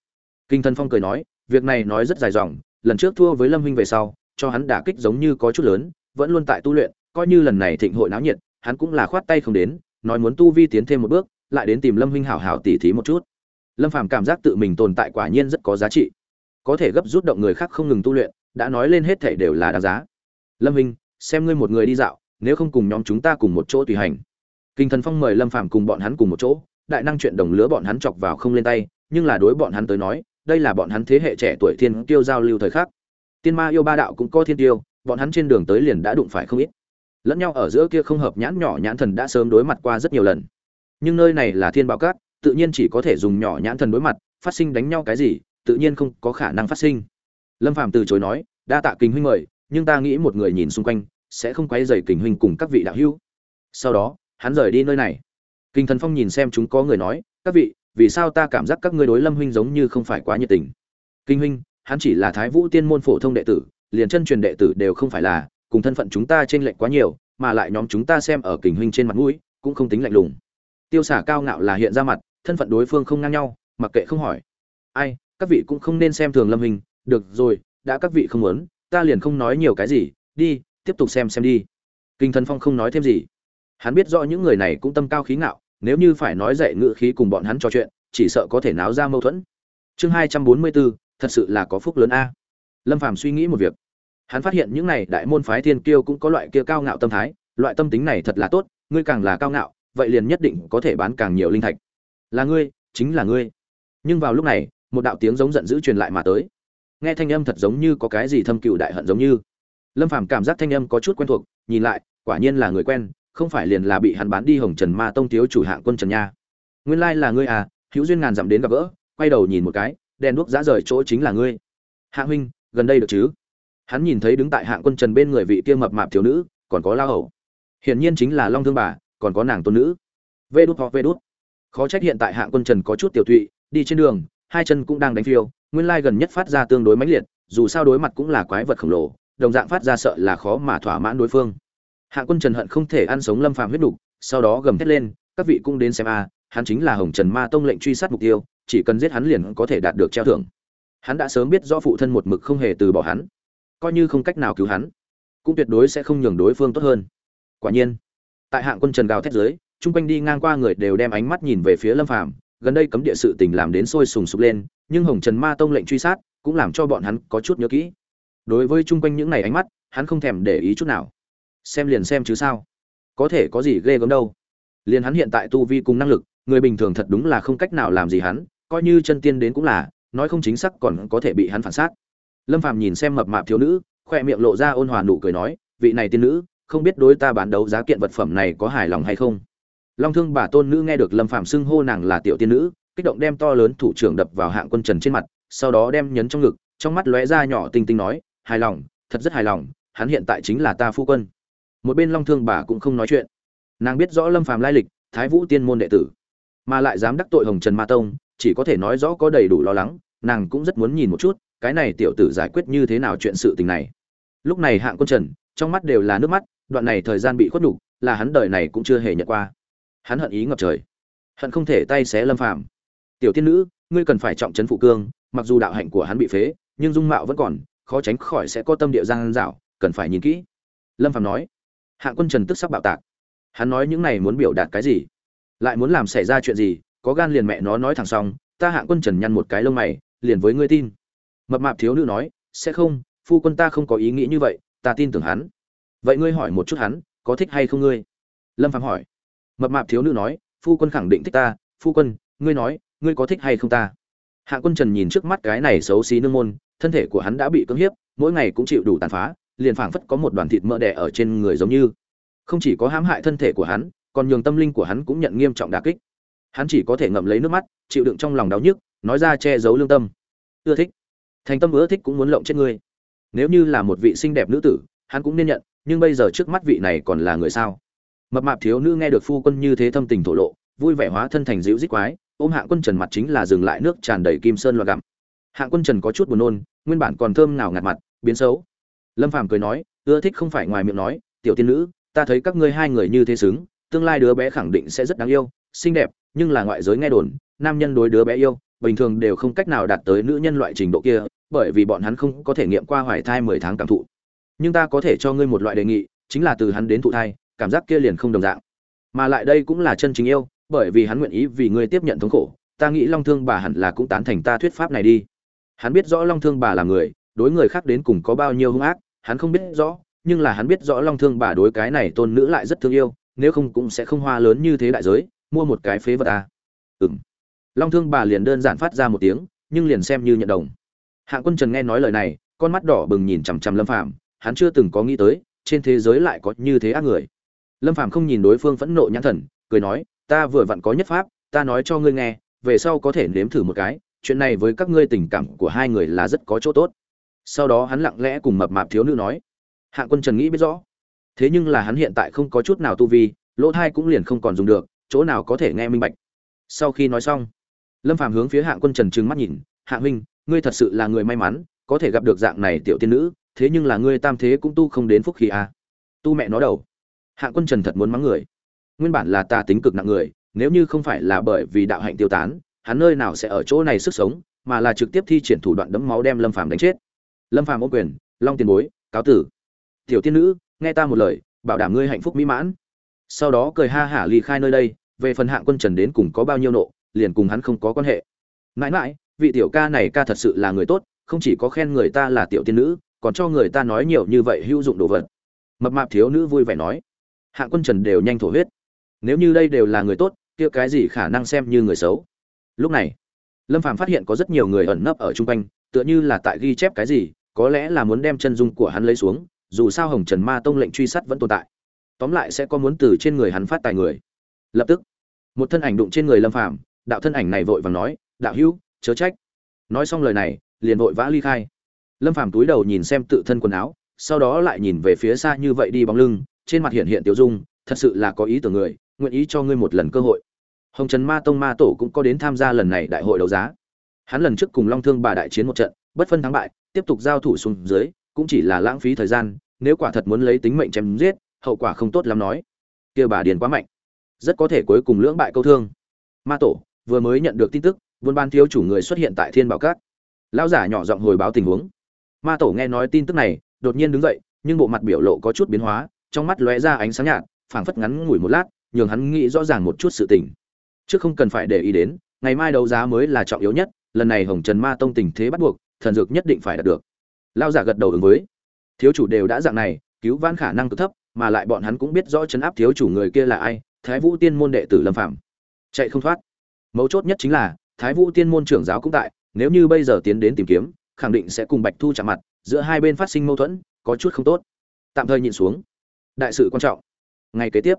Kinh thân phong cười nói, việc này nói rất dài dòng, lần trước thua với lâm huynh về sau, cho hắn đả kích giống như có chút lớn, vẫn luôn tại tu luyện, coi như lần này thịnh hội náo nhiệt, hắn cũng là khoát tay không đến nói muốn tu vi tiến thêm một bước, lại đến tìm lâm huynh hảo hảo tỉ thí một chút. Lâm phàm cảm giác tự mình tồn tại quả nhiên rất có giá trị. Có thể gấp rút động người khác không ngừng tu luyện, đã nói lên hết thể đều là đáng giá. Lâm huynh, xem ngươi một người đi dạo, nếu không cùng nhóm chúng ta cùng một chỗ tùy hành. Kinh thần phong mời lâm phàm cùng bọn hắn cùng một chỗ, đại năng chuyện đồng lứa bọn hắn chọc vào không lên tay, nhưng là đối bọn hắn tới nói, đây là bọn hắn thế hệ trẻ tuổi thiên tiêu giao lưu thời khắc. Tiên ma yêu ba đạo cũng có thiên tiêu bọn hắn trên đường tới liền đã đụng phải không ít lẫn nhau ở giữa kia không hợp nhãn nhỏ nhãn thần đã sớm đối mặt qua rất nhiều lần. Nhưng nơi này là thiên bảo cát, tự nhiên chỉ có thể dùng nhỏ nhãn thần đối mặt, phát sinh đánh nhau cái gì, tự nhiên không có khả năng phát sinh. Lâm phàm từ chối nói, đa tạ kính huynh mời, nhưng ta nghĩ một người nhìn xung quanh, sẽ không quấy dày kình huynh cùng các vị đạo hữu. Sau đó, hắn rời đi nơi này. Kinh thần phong nhìn xem chúng có người nói, các vị, vì sao ta cảm giác các ngươi đối lâm huynh giống như không phải quá nhiệt tình? Kinh huynh, hắn chỉ là thái vũ tiên môn phổ thông đệ tử, liền chân truyền đệ tử đều không phải là cùng thân phận chúng ta trên lệnh quá nhiều, mà lại nhóm chúng ta xem ở kình huynh trên mặt mũi, cũng không tính lạnh lùng. Tiêu xả cao ngạo là hiện ra mặt, thân phận đối phương không ngang nhau, mặc kệ không hỏi. Ai, các vị cũng không nên xem thường lâm hình, được rồi, đã các vị không muốn, ta liền không nói nhiều cái gì, đi, tiếp tục xem xem đi. Kinh thần phong không nói thêm gì. Hắn biết rõ những người này cũng tâm cao khí ngạo, nếu như phải nói dạy ngự khí cùng bọn hắn trò chuyện, chỉ sợ có thể náo ra mâu thuẫn. Chương hai trăm bốn mươi bốn, thật sự là có phúc lớn a. Lâm phàm suy nghĩ một việc hắn phát hiện những này đại môn phái thiên kiêu cũng có loại kia cao ngạo tâm thái, loại tâm tính này thật là tốt, ngươi càng là cao ngạo, vậy liền nhất định có thể bán càng nhiều linh thạch. Là ngươi, chính là ngươi. Nhưng vào lúc này, một đạo tiếng giống giận dữ truyền lại mà tới. Nghe thanh âm thật giống như có cái gì thâm cựu đại hận giống như. Lâm phàm cảm giác thanh âm có chút quen thuộc, nhìn lại, quả nhiên là người quen, không phải liền là bị hắn bán đi hồng trần ma tông thiếu chủ hạng quân trần nha. Nguyên lai là ngươi à hữu duyên ngàn dặm đến gặp gỡ, quay đầu nhìn một cái, đèn đuốc giá rời chỗ chính là ngươi. Hạ huynh, gần đây được chứ? Hắn nhìn thấy đứng tại hạng quân trần bên người vị kia mập mạp thiếu nữ, còn có lao hầu. Hiển nhiên chính là long thương bà, còn có nàng tôn nữ. Vê đút hoặc vê đút. Khó trách hiện tại hạng quân trần có chút tiểu thụy đi trên đường, hai chân cũng đang đánh phiêu, nguyên lai gần nhất phát ra tương đối mãnh liệt, dù sao đối mặt cũng là quái vật khổng lồ, đồng dạng phát ra sợ là khó mà thỏa mãn đối phương. Hạng quân trần hận không thể ăn sống lâm phàm huyết đục, sau đó gầm thét lên, các vị cũng đến xem a, hắn chính là hồng trần ma tông lệnh truy sát mục tiêu, chỉ cần giết hắn liền có thể đạt được treo thưởng. Hắn đã sớm biết rõ phụ thân một mực không hề từ bỏ hắn coi như không cách nào cứu hắn, cũng tuyệt đối sẽ không nhường đối phương tốt hơn. Quả nhiên, tại hạng quân trần gào thét dưới, chung quanh đi ngang qua người đều đem ánh mắt nhìn về phía lâm phàm, gần đây cấm địa sự tình làm đến sôi sùng sục lên, nhưng hồng trần ma tông lệnh truy sát, cũng làm cho bọn hắn có chút nhớ kỹ. Đối với chung quanh những này ánh mắt, hắn không thèm để ý chút nào. Xem liền xem chứ sao? Có thể có gì ghê gớm đâu. Liền hắn hiện tại tu vi cùng năng lực, người bình thường thật đúng là không cách nào làm gì hắn, coi như chân tiên đến cũng là, nói không chính xác còn có thể bị hắn phản sát lâm phàm nhìn xem mập mạp thiếu nữ, khoe miệng lộ ra ôn hòa nụ cười nói, vị này tiên nữ, không biết đối ta bán đấu giá kiện vật phẩm này có hài lòng hay không? Long thương bà tôn nữ nghe được lâm phàm xưng hô nàng là tiểu tiên nữ, kích động đem to lớn thủ trưởng đập vào hạng quân trần trên mặt, sau đó đem nhấn trong ngực, trong mắt lóe ra nhỏ tinh tinh nói, hài lòng, thật rất hài lòng, hắn hiện tại chính là ta phu quân. Một bên long thương bà cũng không nói chuyện. Nàng biết rõ lâm phàm lai lịch, thái vũ tiên môn đệ tử, mà lại dám đắc tội hồng trần ma tông, chỉ có thể nói rõ có đầy đủ lo lắng, nàng cũng rất muốn nhìn một chút cái này tiểu tử giải quyết như thế nào chuyện sự tình này? Lúc này hạng quân trần, trong mắt đều là nước mắt, đoạn này thời gian bị khuất nhục, là hắn đời này cũng chưa hề nhận qua. Hắn hận ý ngập trời, hận không thể tay xé lâm phàm. Tiểu tiên nữ, ngươi cần phải trọng trấn phụ cương, mặc dù đạo hạnh của hắn bị phế, nhưng dung mạo vẫn còn, khó tránh khỏi sẽ có tâm địa giang dảo, cần phải nhìn kỹ. Lâm phàm nói. Hạng quân trần tức sắc bạo tạc. Hắn nói những này muốn biểu đạt cái gì? Lại muốn làm xảy ra chuyện gì? Có gan liền mẹ nó nói thẳng xong, ta hạng quân trần nhăn một cái lông mày, liền với ngươi tin mập mạp thiếu nữ nói, sẽ không, phu quân ta không có ý nghĩ như vậy, ta tin tưởng hắn. Vậy ngươi hỏi một chút hắn, có thích hay không ngươi? Lâm phạm hỏi. Mập mạp thiếu nữ nói, phu quân khẳng định thích ta, phu quân, ngươi nói, ngươi có thích hay không ta? Hạ quân trần nhìn trước mắt cái này xấu xí nương môn, thân thể của hắn đã bị cưỡng hiếp, mỗi ngày cũng chịu đủ tàn phá, liền phảng phất có một đoàn thịt mỡ đẻ ở trên người giống như. Không chỉ có hãm hại thân thể của hắn, còn nhường tâm linh của hắn cũng nhận nghiêm trọng đả kích. Hắn chỉ có thể ngậm lấy nước mắt, chịu đựng trong lòng đau nhức, nói ra che giấu lương tâm. Ưa thích thành tâm ưa thích cũng muốn lộng chết ngươi. Nếu như là một vị xinh đẹp nữ tử, hắn cũng nên nhận, nhưng bây giờ trước mắt vị này còn là người sao? Mập mạp thiếu nữ nghe được phu quân như thế thâm tình thổ lộ, vui vẻ hóa thân thành dịu dít quái, ôm hạng quân trần mặt chính là dừng lại nước tràn đầy kim sơn loạt gặm. Hạng quân trần có chút buồn nôn, nguyên bản còn thơm nào ngạt mặt, biến xấu. Lâm phàm cười nói, ưa thích không phải ngoài miệng nói, tiểu tiên nữ, ta thấy các ngươi hai người như thế xứng, tương lai đứa bé khẳng định sẽ rất đáng yêu, xinh đẹp, nhưng là ngoại giới nghe đồn, nam nhân đối đứa bé yêu bình thường đều không cách nào đạt tới nữ nhân loại trình độ kia, bởi vì bọn hắn không có thể nghiệm qua hoài thai mười tháng cảm thụ. Nhưng ta có thể cho ngươi một loại đề nghị, chính là từ hắn đến thụ thai, cảm giác kia liền không đồng dạng. Mà lại đây cũng là chân chính yêu, bởi vì hắn nguyện ý vì ngươi tiếp nhận thống khổ, ta nghĩ long thương bà hẳn là cũng tán thành ta thuyết pháp này đi. Hắn biết rõ long thương bà là người, đối người khác đến cùng có bao nhiêu hung ác, hắn không biết rõ, nhưng là hắn biết rõ long thương bà đối cái này tôn nữ lại rất thương yêu, nếu không cũng sẽ không hoa lớn như thế đại giới, mua một cái phế vật à. ừng long thương bà liền đơn giản phát ra một tiếng, nhưng liền xem như nhận đồng. Hạng quân trần nghe nói lời này, con mắt đỏ bừng nhìn chằm chằm lâm phàm, hắn chưa từng có nghĩ tới, trên thế giới lại có như thế ác người. Lâm phàm không nhìn đối phương phẫn nộ nhãn thần, cười nói, ta vừa vặn có nhất pháp, ta nói cho ngươi nghe, về sau có thể nếm thử một cái, chuyện này với các ngươi tình cảm của hai người là rất có chỗ tốt. Sau đó hắn lặng lẽ cùng mập mạp thiếu nữ nói, hạng quân trần nghĩ biết rõ, thế nhưng là hắn hiện tại không có chút nào tu vi, lỗ thai cũng liền không còn dùng được, chỗ nào có thể nghe minh bạch. Sau khi nói xong lâm phàm hướng phía hạng quân trần trừng mắt nhìn hạng huynh, ngươi thật sự là người may mắn, có thể gặp được dạng này tiểu tiên nữ, thế nhưng là ngươi tam thế cũng tu không đến phúc khí à. tu mẹ nó đầu. Hạng quân trần thật muốn mắng người. Nguyên bản là ta tính cực nặng người, nếu như không phải là bởi vì đạo hạnh tiêu tán, hắn nơi nào sẽ ở chỗ này sức sống, mà là trực tiếp thi triển thủ đoạn đấm máu đem lâm phàm đánh chết. Lâm phàm ô quyền, long tiền bối, cáo tử. Tiểu tiên nữ, nghe ta một lời, bảo đảm ngươi hạnh phúc mỹ mãn. Sau đó cười ha hả ly khai nơi đây, về phần hạng quân trần đến cùng có bao nhiêu nộ liền cùng hắn không có quan hệ. Mãi mãi, vị tiểu ca này ca thật sự là người tốt, không chỉ có khen người ta là tiểu tiên nữ, còn cho người ta nói nhiều như vậy hữu dụng đồ vật. Mập mạp thiếu nữ vui vẻ nói. Hạng quân trần đều nhanh thổ huyết. Nếu như đây đều là người tốt, kia cái gì khả năng xem như người xấu? Lúc này, lâm phàm phát hiện có rất nhiều người ẩn nấp ở chung quanh, tựa như là tại ghi chép cái gì, có lẽ là muốn đem chân dung của hắn lấy xuống, dù sao hồng trần ma tông lệnh truy sát vẫn tồn tại. Tóm lại sẽ có muốn từ trên người hắn phát tài người. Lập tức, một thân ảnh đụng trên người lâm phàm đạo thân ảnh này vội vàng nói, đạo hữu, chớ trách. Nói xong lời này, liền vội vã ly khai. Lâm phàm túi đầu nhìn xem tự thân quần áo, sau đó lại nhìn về phía xa như vậy đi bóng lưng, trên mặt hiện hiện tiểu dung, thật sự là có ý tưởng người, nguyện ý cho ngươi một lần cơ hội. Hồng trần ma tông ma tổ cũng có đến tham gia lần này đại hội đấu giá. Hắn lần trước cùng long thương bà đại chiến một trận, bất phân thắng bại, tiếp tục giao thủ xuống dưới, cũng chỉ là lãng phí thời gian, nếu quả thật muốn lấy tính mệnh chém giết, hậu quả không tốt lắm nói. Kia bà điền quá mạnh, rất có thể cuối cùng lưỡng bại câu thương. Ma tổ vừa mới nhận được tin tức, buôn ban thiếu chủ người xuất hiện tại thiên bảo cát lão giả nhỏ giọng hồi báo tình huống. Ma tổ nghe nói tin tức này, đột nhiên đứng dậy, nhưng bộ mặt biểu lộ có chút biến hóa, trong mắt lóe ra ánh sáng nhạt, phảng phất ngắn ngủi một lát, nhường hắn nghĩ rõ ràng một chút sự tình. Chứ không cần phải để ý đến, ngày mai đấu giá mới là trọng yếu nhất, lần này hồng trần ma tông tình thế bắt buộc, thần dược nhất định phải đạt được. Lao giả gật đầu ứng với. Thiếu chủ đều đã dạng này, cứu vãn khả năng cực thấp, mà lại bọn hắn cũng biết rõ chấn áp thiếu chủ người kia là ai, thái vũ tiên môn đệ tử lâm phạm chạy không thoát mấu chốt nhất chính là, thái vũ tiên môn trưởng giáo cũng tại, nếu như bây giờ tiến đến tìm kiếm, khẳng định sẽ cùng bạch thu chạm mặt, giữa hai bên phát sinh mâu thuẫn, có chút không tốt. Tạm thời nhìn xuống. Đại sự quan trọng. Ngày kế tiếp,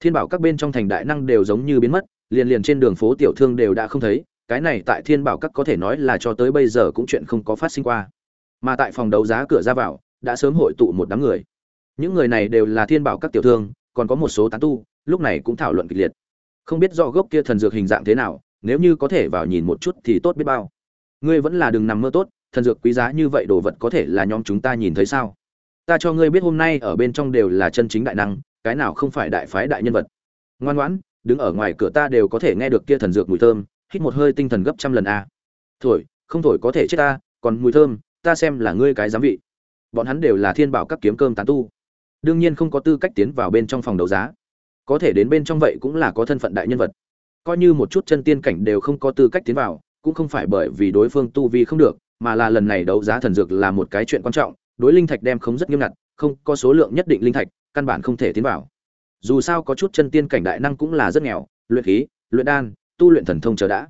thiên bảo các bên trong thành đại năng đều giống như biến mất, liền liền trên đường phố tiểu thương đều đã không thấy, cái này tại thiên bảo các có thể nói là cho tới bây giờ cũng chuyện không có phát sinh qua. Mà tại phòng đấu giá cửa ra vào, đã sớm hội tụ một đám người. Những người này đều là thiên bảo các tiểu thương, còn có một số tán tu, lúc này cũng thảo luận kịch liệt không biết do gốc kia thần dược hình dạng thế nào, nếu như có thể vào nhìn một chút thì tốt biết bao. Ngươi vẫn là đừng nằm mơ tốt, thần dược quý giá như vậy đồ vật có thể là nhóm chúng ta nhìn thấy sao? Ta cho ngươi biết hôm nay ở bên trong đều là chân chính đại năng, cái nào không phải đại phái đại nhân vật. Ngoan ngoãn, đứng ở ngoài cửa ta đều có thể nghe được kia thần dược mùi thơm, hít một hơi tinh thần gấp trăm lần a. Thổi, không thổi có thể chết ta, còn mùi thơm, ta xem là ngươi cái giám vị. Bọn hắn đều là thiên bảo các kiếm cơm tán tu. Đương nhiên không có tư cách tiến vào bên trong phòng đấu giá có thể đến bên trong vậy cũng là có thân phận đại nhân vật. Coi như một chút chân tiên cảnh đều không có tư cách tiến vào, cũng không phải bởi vì đối phương tu vi không được, mà là lần này đấu giá thần dược là một cái chuyện quan trọng, đối linh thạch đem không rất nghiêm ngặt, không có số lượng nhất định linh thạch, căn bản không thể tiến vào. Dù sao có chút chân tiên cảnh đại năng cũng là rất nghèo, luyện khí, luyện đan, tu luyện thần thông chờ đã.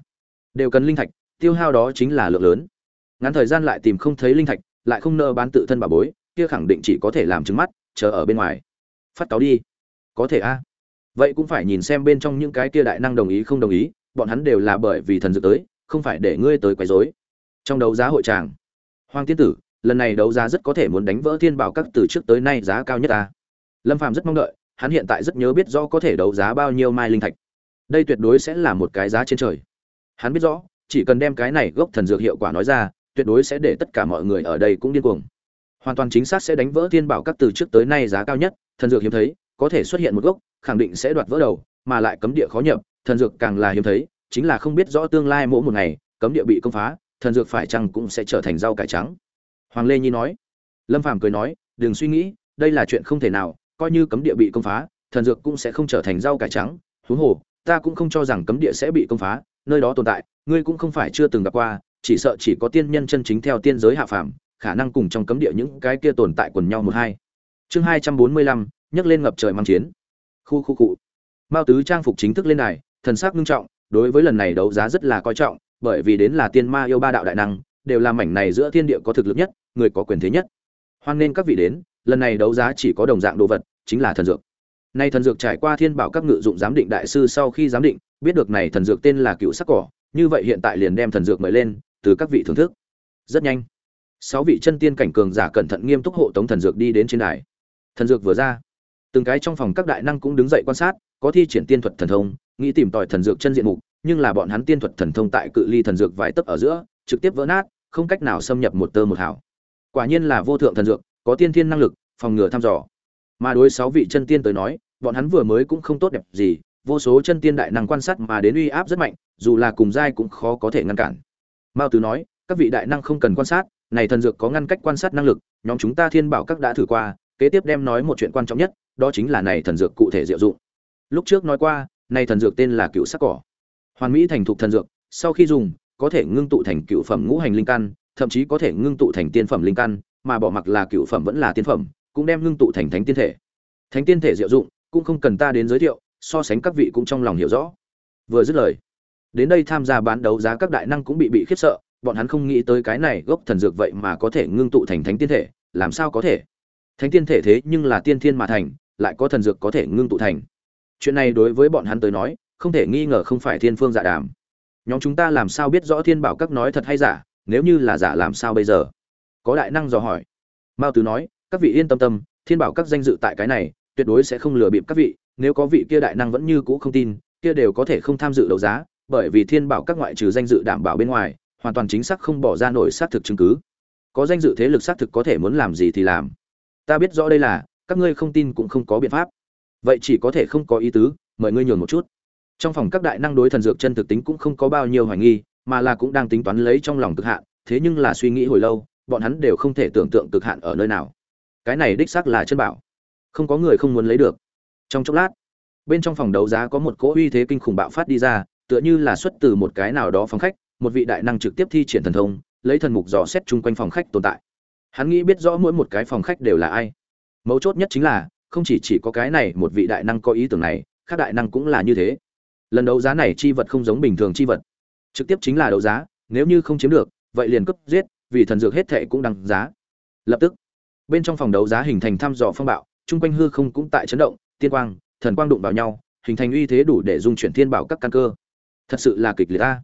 Đều cần linh thạch, tiêu hao đó chính là lượng lớn. Ngắn thời gian lại tìm không thấy linh thạch, lại không nợ bán tự thân bà bối, kia khẳng định chỉ có thể làm trứng mắt, chờ ở bên ngoài. Phát cáo đi. Có thể a vậy cũng phải nhìn xem bên trong những cái kia đại năng đồng ý không đồng ý, bọn hắn đều là bởi vì thần dược tới, không phải để ngươi tới quấy rối. Trong đấu giá hội tràng, hoàng tiên tử, lần này đấu giá rất có thể muốn đánh vỡ thiên bảo các từ trước tới nay giá cao nhất ta. Lâm phàm rất mong đợi, hắn hiện tại rất nhớ biết rõ có thể đấu giá bao nhiêu mai linh thạch. Đây tuyệt đối sẽ là một cái giá trên trời. Hắn biết rõ, chỉ cần đem cái này gốc thần dược hiệu quả nói ra, tuyệt đối sẽ để tất cả mọi người ở đây cũng điên cuồng. Hoàn toàn chính xác sẽ đánh vỡ thiên bảo các từ trước tới nay giá cao nhất, thần dược hiếm thấy, có thể xuất hiện một gốc khẳng định sẽ đoạt vỡ đầu, mà lại cấm địa khó nhập, thần dược càng là hiếm thấy, chính là không biết rõ tương lai mỗi một ngày, cấm địa bị công phá, thần dược phải chăng cũng sẽ trở thành rau cải trắng. Hoàng lê nhi nói. Lâm phàm cười nói, đừng suy nghĩ, đây là chuyện không thể nào, coi như cấm địa bị công phá, thần dược cũng sẽ không trở thành rau cải trắng. Huống hồ, ta cũng không cho rằng cấm địa sẽ bị công phá, nơi đó tồn tại, ngươi cũng không phải chưa từng gặp qua, chỉ sợ chỉ có tiên nhân chân chính theo tiên giới hạ phàm, khả năng cùng trong cấm địa những cái kia tồn tại quần nhau một hai. Chương hai trăm bốn mươi lăm, nhấc lên ngập trời mang chiến khu khu cụ. Mao tứ trang phục chính thức lên này thần sắc nghiêm trọng, đối với lần này đấu giá rất là coi trọng, bởi vì đến là tiên ma yêu ba đạo đại năng, đều là mảnh này giữa thiên địa có thực lực nhất, người có quyền thế nhất. Hoan nên các vị đến, lần này đấu giá chỉ có đồng dạng đồ vật, chính là thần dược. Nay thần dược trải qua thiên bảo các ngự dụng giám định đại sư sau khi giám định, biết được này thần dược tên là cựu sắc cỏ, như vậy hiện tại liền đem thần dược mời lên, từ các vị thưởng thức. Rất nhanh, sáu vị chân tiên cảnh cường giả cẩn thận nghiêm túc hộ tống thần dược đi đến trên đài. Thần dược vừa ra từng cái trong phòng các đại năng cũng đứng dậy quan sát, có thi triển tiên thuật thần thông, nghĩ tìm tòi thần dược chân diện mục, nhưng là bọn hắn tiên thuật thần thông tại cự ly thần dược vài tấc ở giữa, trực tiếp vỡ nát, không cách nào xâm nhập một tơ một hào. Quả nhiên là vô thượng thần dược, có tiên thiên năng lực, phòng ngừa thăm dò. Mà đối sáu vị chân tiên tới nói, bọn hắn vừa mới cũng không tốt đẹp gì, vô số chân tiên đại năng quan sát mà đến uy áp rất mạnh, dù là cùng giai cũng khó có thể ngăn cản. Mao tứ nói, các vị đại năng không cần quan sát, này thần dược có ngăn cách quan sát năng lực, nhóm chúng ta thiên bảo các đã thử qua, kế tiếp đem nói một chuyện quan trọng nhất đó chính là này thần dược cụ thể diệu dụng. Lúc trước nói qua, này thần dược tên là cựu sắc cỏ. Hoàn mỹ thành thục thần dược, sau khi dùng, có thể ngưng tụ thành cựu phẩm ngũ hành linh căn, thậm chí có thể ngưng tụ thành tiên phẩm linh căn, mà bỏ mặc là cựu phẩm vẫn là tiên phẩm, cũng đem ngưng tụ thành thánh tiên thể. Thánh tiên thể diệu dụng, cũng không cần ta đến giới thiệu, so sánh các vị cũng trong lòng hiểu rõ. Vừa dứt lời, đến đây tham gia bán đấu giá các đại năng cũng bị bị khiếp sợ, bọn hắn không nghĩ tới cái này gốc thần dược vậy mà có thể ngưng tụ thành thánh tiên thể, làm sao có thể? Thánh tiên thể thế nhưng là tiên thiên mà thành lại có thần dược có thể ngưng tụ thành. Chuyện này đối với bọn hắn tới nói, không thể nghi ngờ không phải thiên phương dạ đàm. Nhóm chúng ta làm sao biết rõ thiên bảo các nói thật hay giả, nếu như là giả làm sao bây giờ? Có đại năng dò hỏi. Mao tứ nói, các vị yên tâm tâm, thiên bảo các danh dự tại cái này, tuyệt đối sẽ không lừa bịp các vị, nếu có vị kia đại năng vẫn như cũ không tin, kia đều có thể không tham dự đấu giá, bởi vì thiên bảo các ngoại trừ danh dự đảm bảo bên ngoài, hoàn toàn chính xác không bỏ ra nổi xác thực chứng cứ. Có danh dự thế lực xác thực có thể muốn làm gì thì làm. Ta biết rõ đây là các ngươi không tin cũng không có biện pháp. Vậy chỉ có thể không có ý tứ, mời ngươi nhường một chút. Trong phòng các đại năng đối thần dược chân thực tính cũng không có bao nhiêu hoài nghi, mà là cũng đang tính toán lấy trong lòng cực hạn, thế nhưng là suy nghĩ hồi lâu, bọn hắn đều không thể tưởng tượng cực hạn ở nơi nào. Cái này đích xác là chân bảo. Không có người không muốn lấy được. Trong chốc lát, bên trong phòng đấu giá có một cỗ uy thế kinh khủng bạo phát đi ra, tựa như là xuất từ một cái nào đó phòng khách, một vị đại năng trực tiếp thi triển thần thông, lấy thần mục dò xét chung quanh phòng khách tồn tại. Hắn nghĩ biết rõ mỗi một cái phòng khách đều là ai mấu chốt nhất chính là, không chỉ chỉ có cái này một vị đại năng có ý tưởng này các đại năng cũng là như thế. Lần đấu giá này chi vật không giống bình thường chi vật. Trực tiếp chính là đấu giá, nếu như không chiếm được, vậy liền cấp giết, vì thần dược hết thệ cũng đăng giá. Lập tức, bên trong phòng đấu giá hình thành thăm dò phong bạo, chung quanh hư không cũng tại chấn động, tiên quang, thần quang đụng vào nhau, hình thành uy thế đủ để dung chuyển thiên bảo các căn cơ. Thật sự là kịch liệt ta.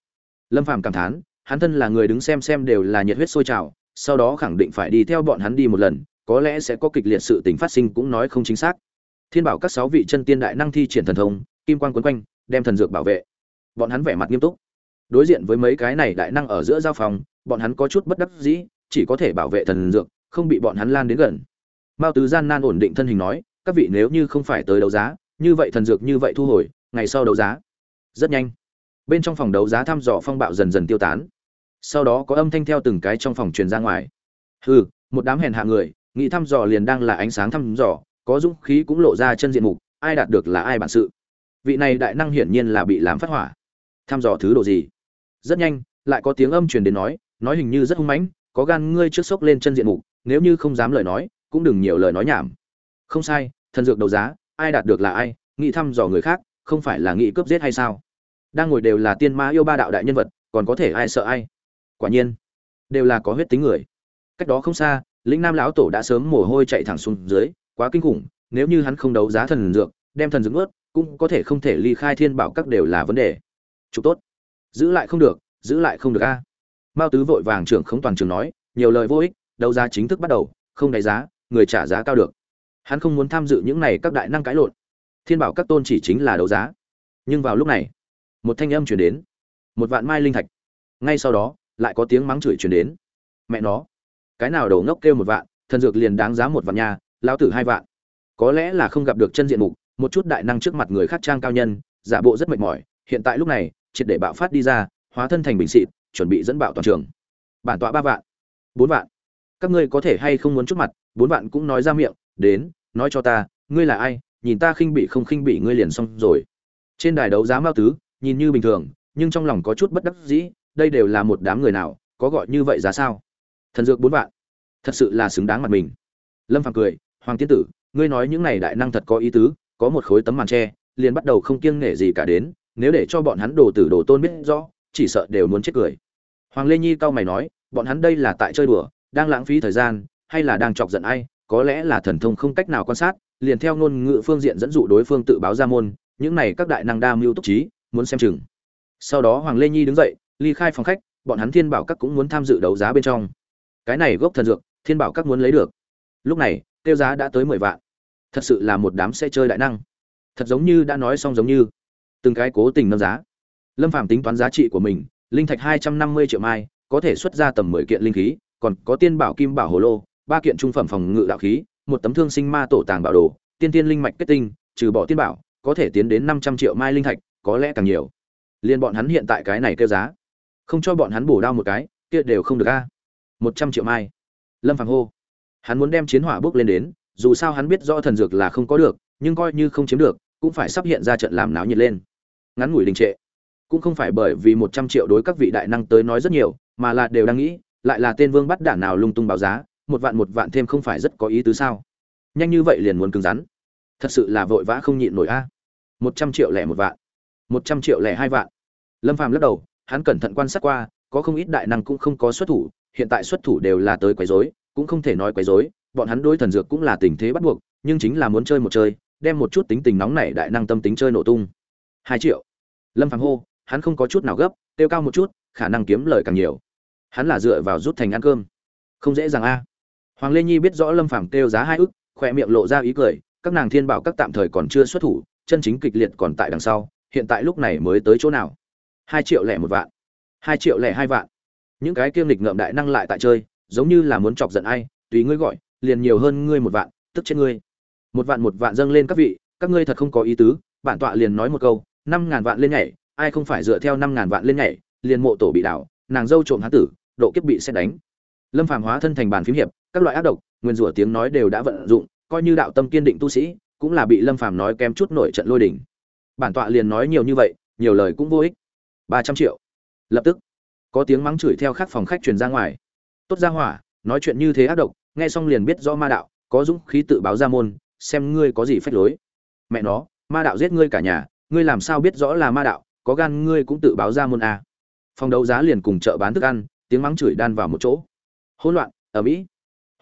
Lâm phàm cảm thán, hắn thân là người đứng xem xem đều là nhiệt huyết sôi trào, sau đó khẳng định phải đi theo bọn hắn đi một lần có lẽ sẽ có kịch liệt sự tình phát sinh cũng nói không chính xác. Thiên bảo các sáu vị chân tiên đại năng thi triển thần thông, kim quang quấn quanh, đem thần dược bảo vệ. Bọn hắn vẻ mặt nghiêm túc. Đối diện với mấy cái này đại năng ở giữa giao phòng, bọn hắn có chút bất đắc dĩ, chỉ có thể bảo vệ thần dược, không bị bọn hắn lan đến gần. Mao tứ gian nan ổn định thân hình nói, các vị nếu như không phải tới đấu giá, như vậy thần dược như vậy thu hồi, ngày sau đấu giá. Rất nhanh, bên trong phòng đấu giá thăm dò phong bạo dần dần tiêu tán. Sau đó có âm thanh theo từng cái trong phòng truyền ra ngoài. Hừ, một đám hèn hạ người nghĩ thăm dò liền đang là ánh sáng thăm dò, có dũng khí cũng lộ ra chân diện mục, ai đạt được là ai bản sự. Vị này đại năng hiển nhiên là bị làm phát hỏa. Thăm dò thứ độ gì? Rất nhanh, lại có tiếng âm truyền đến nói nói hình như rất hung mãnh, có gan ngươi trước sốc lên chân diện mục, nếu như không dám lời nói, cũng đừng nhiều lời nói nhảm. Không sai, thần dược đấu giá, ai đạt được là ai, nghĩ thăm dò người khác, không phải là nghĩ cướp giết hay sao? Đang ngồi đều là tiên ma yêu ba đạo đại nhân vật, còn có thể ai sợ ai? Quả nhiên, đều là có huyết tính người. Cách đó không xa lĩnh nam lão tổ đã sớm mồ hôi chạy thẳng xuống dưới, quá kinh khủng, nếu như hắn không đấu giá thần dược, đem thần dược ướt cũng có thể không thể ly khai thiên bảo các đều là vấn đề. Chụp tốt. Giữ lại không được, giữ lại không được a. Mao tứ vội vàng trưởng không toàn trường nói, nhiều lời vô ích, đấu giá chính thức bắt đầu, không đánh giá, người trả giá cao được. Hắn không muốn tham dự những này các đại năng cãi lộn. Thiên bảo các tôn chỉ chính là đấu giá. Nhưng vào lúc này, một thanh âm chuyển đến. Một vạn mai linh thạch. Ngay sau đó, lại có tiếng mắng chửi chuyển đến. Mẹ nó cái nào đầu ngốc kêu một vạn, thần dược liền đáng giá một vạn nhà lão tử hai vạn. Có lẽ là không gặp được chân diện mục, một chút đại năng trước mặt người khác trang cao nhân, giả bộ rất mệt mỏi, hiện tại lúc này, triệt để bạo phát đi ra, hóa thân thành bình xịt, chuẩn bị dẫn bạo toàn trường. Bản tọa ba vạn, bốn vạn. Các ngươi có thể hay không muốn chút mặt, bốn vạn cũng nói ra miệng, đến, nói cho ta, ngươi là ai, nhìn ta khinh bị không khinh bị ngươi liền xong rồi. Trên đài đấu giá mao tứ, nhìn như bình thường, nhưng trong lòng có chút bất đắc dĩ, đây đều là một đám người nào, có gọi như vậy giá sao? Thần dược bốn vạn. Thật sự là xứng đáng mặt mình. Lâm phàm cười, hoàng tiên tử, ngươi nói những này đại năng thật có ý tứ, có một khối tấm màn tre, liền bắt đầu không kiêng nể gì cả đến, nếu để cho bọn hắn đồ tử đồ tôn biết rõ, chỉ sợ đều muốn chết cười. Hoàng lê nhi cau mày nói, bọn hắn đây là tại chơi đùa, đang lãng phí thời gian, hay là đang chọc giận ai, có lẽ là thần thông không cách nào quan sát, liền theo ngôn ngữ phương diện dẫn dụ đối phương tự báo ra môn, những này các đại năng đa mưu túc trí, muốn xem chừng. Sau đó hoàng lê nhi đứng dậy, ly khai phòng khách, bọn hắn thiên bảo các cũng muốn tham dự đấu giá bên trong cái này gốc thần dược, thiên bảo các muốn lấy được. Lúc này, tiêu giá đã tới mười vạn. Thật sự là một đám xe chơi đại năng. Thật giống như đã nói xong giống như. Từng cái cố tình nâng giá. Lâm phạm tính toán giá trị của mình, linh thạch hai trăm năm mươi triệu mai, có thể xuất ra tầm mười kiện linh khí, còn có tiên bảo kim bảo hồ lô, ba kiện trung phẩm phòng ngự đạo khí, một tấm thương sinh ma tổ tàng bảo đồ, tiên tiên linh mạch kết tinh, trừ bỏ tiên bảo, có thể tiến đến năm trăm triệu mai linh thạch, có lẽ càng nhiều. Liên bọn hắn hiện tại cái này kêu giá. Không cho bọn hắn bổ đao một cái, kia đều không được a một trăm triệu mai. Lâm phàng hô. Hắn muốn đem chiến hỏa bước lên đến, dù sao hắn biết rõ thần dược là không có được, nhưng coi như không chiếm được, cũng phải sắp hiện ra trận làm náo nhiệt lên. Ngắn ngủi đình trệ. Cũng không phải bởi vì một trăm triệu đối các vị đại năng tới nói rất nhiều, mà là đều đang nghĩ, lại là tên vương bắt đản nào lung tung báo giá, một vạn một vạn thêm không phải rất có ý tứ sao? Nhanh như vậy liền muốn cứng rắn. Thật sự là vội vã không nhịn nổi a. Một trăm triệu lẻ một vạn. Một trăm triệu lẻ hai vạn. Lâm phàm lắc đầu, hắn cẩn thận quan sát qua, có không ít đại năng cũng không có xuất thủ hiện tại xuất thủ đều là tới quấy rối, cũng không thể nói quấy rối, bọn hắn đối thần dược cũng là tình thế bắt buộc, nhưng chính là muốn chơi một chơi, đem một chút tính tình nóng nảy đại năng tâm tính chơi nổ tung. Hai triệu. Lâm phàm hô, hắn không có chút nào gấp tiêu cao một chút, khả năng kiếm lời càng nhiều. Hắn là dựa vào rút thành ăn cơm. Không dễ dàng a. Hoàng lê nhi biết rõ lâm phàm tiêu giá hai ức, khỏe miệng lộ ra ý cười, các nàng thiên bảo các tạm thời còn chưa xuất thủ, chân chính kịch liệt còn tại đằng sau, hiện tại lúc này mới tới chỗ nào? Hai triệu lẻ một vạn. Hai triệu lẻ hai vạn những cái kiêm lịch ngợm đại năng lại tại chơi, giống như là muốn chọc giận ai, tùy ngươi gọi, liền nhiều hơn ngươi một vạn, tức trên ngươi. Một vạn một vạn dâng lên các vị, các ngươi thật không có ý tứ, bản tọa liền nói một câu, năm ngàn vạn lên nhảy, ai không phải dựa theo năm ngàn vạn lên nhảy, liền mộ tổ bị đảo, nàng dâu trộm hán tử, độ kiếp bị xét đánh. Lâm phàm hóa thân thành bàn phím hiệp, các loại ác độc, nguyên rủa tiếng nói đều đã vận dụng, coi như đạo tâm kiên định tu sĩ, cũng là bị lâm phàm nói kém chút nổi trận lôi đỉnh bản tọa liền nói nhiều như vậy, nhiều lời cũng vô ích. Ba trăm triệu. Lập tức có tiếng mắng chửi theo khắc phòng khách truyền ra ngoài. Tốt ra hỏa, nói chuyện như thế ác độc, nghe xong liền biết rõ ma đạo, có dũng khí tự báo ra môn, xem ngươi có gì phách lối. Mẹ nó, ma đạo giết ngươi cả nhà, ngươi làm sao biết rõ là ma đạo, có gan ngươi cũng tự báo ra môn a phòng đấu giá liền cùng chợ bán thức ăn, tiếng mắng chửi đan vào một chỗ. Hỗn loạn ở mỹ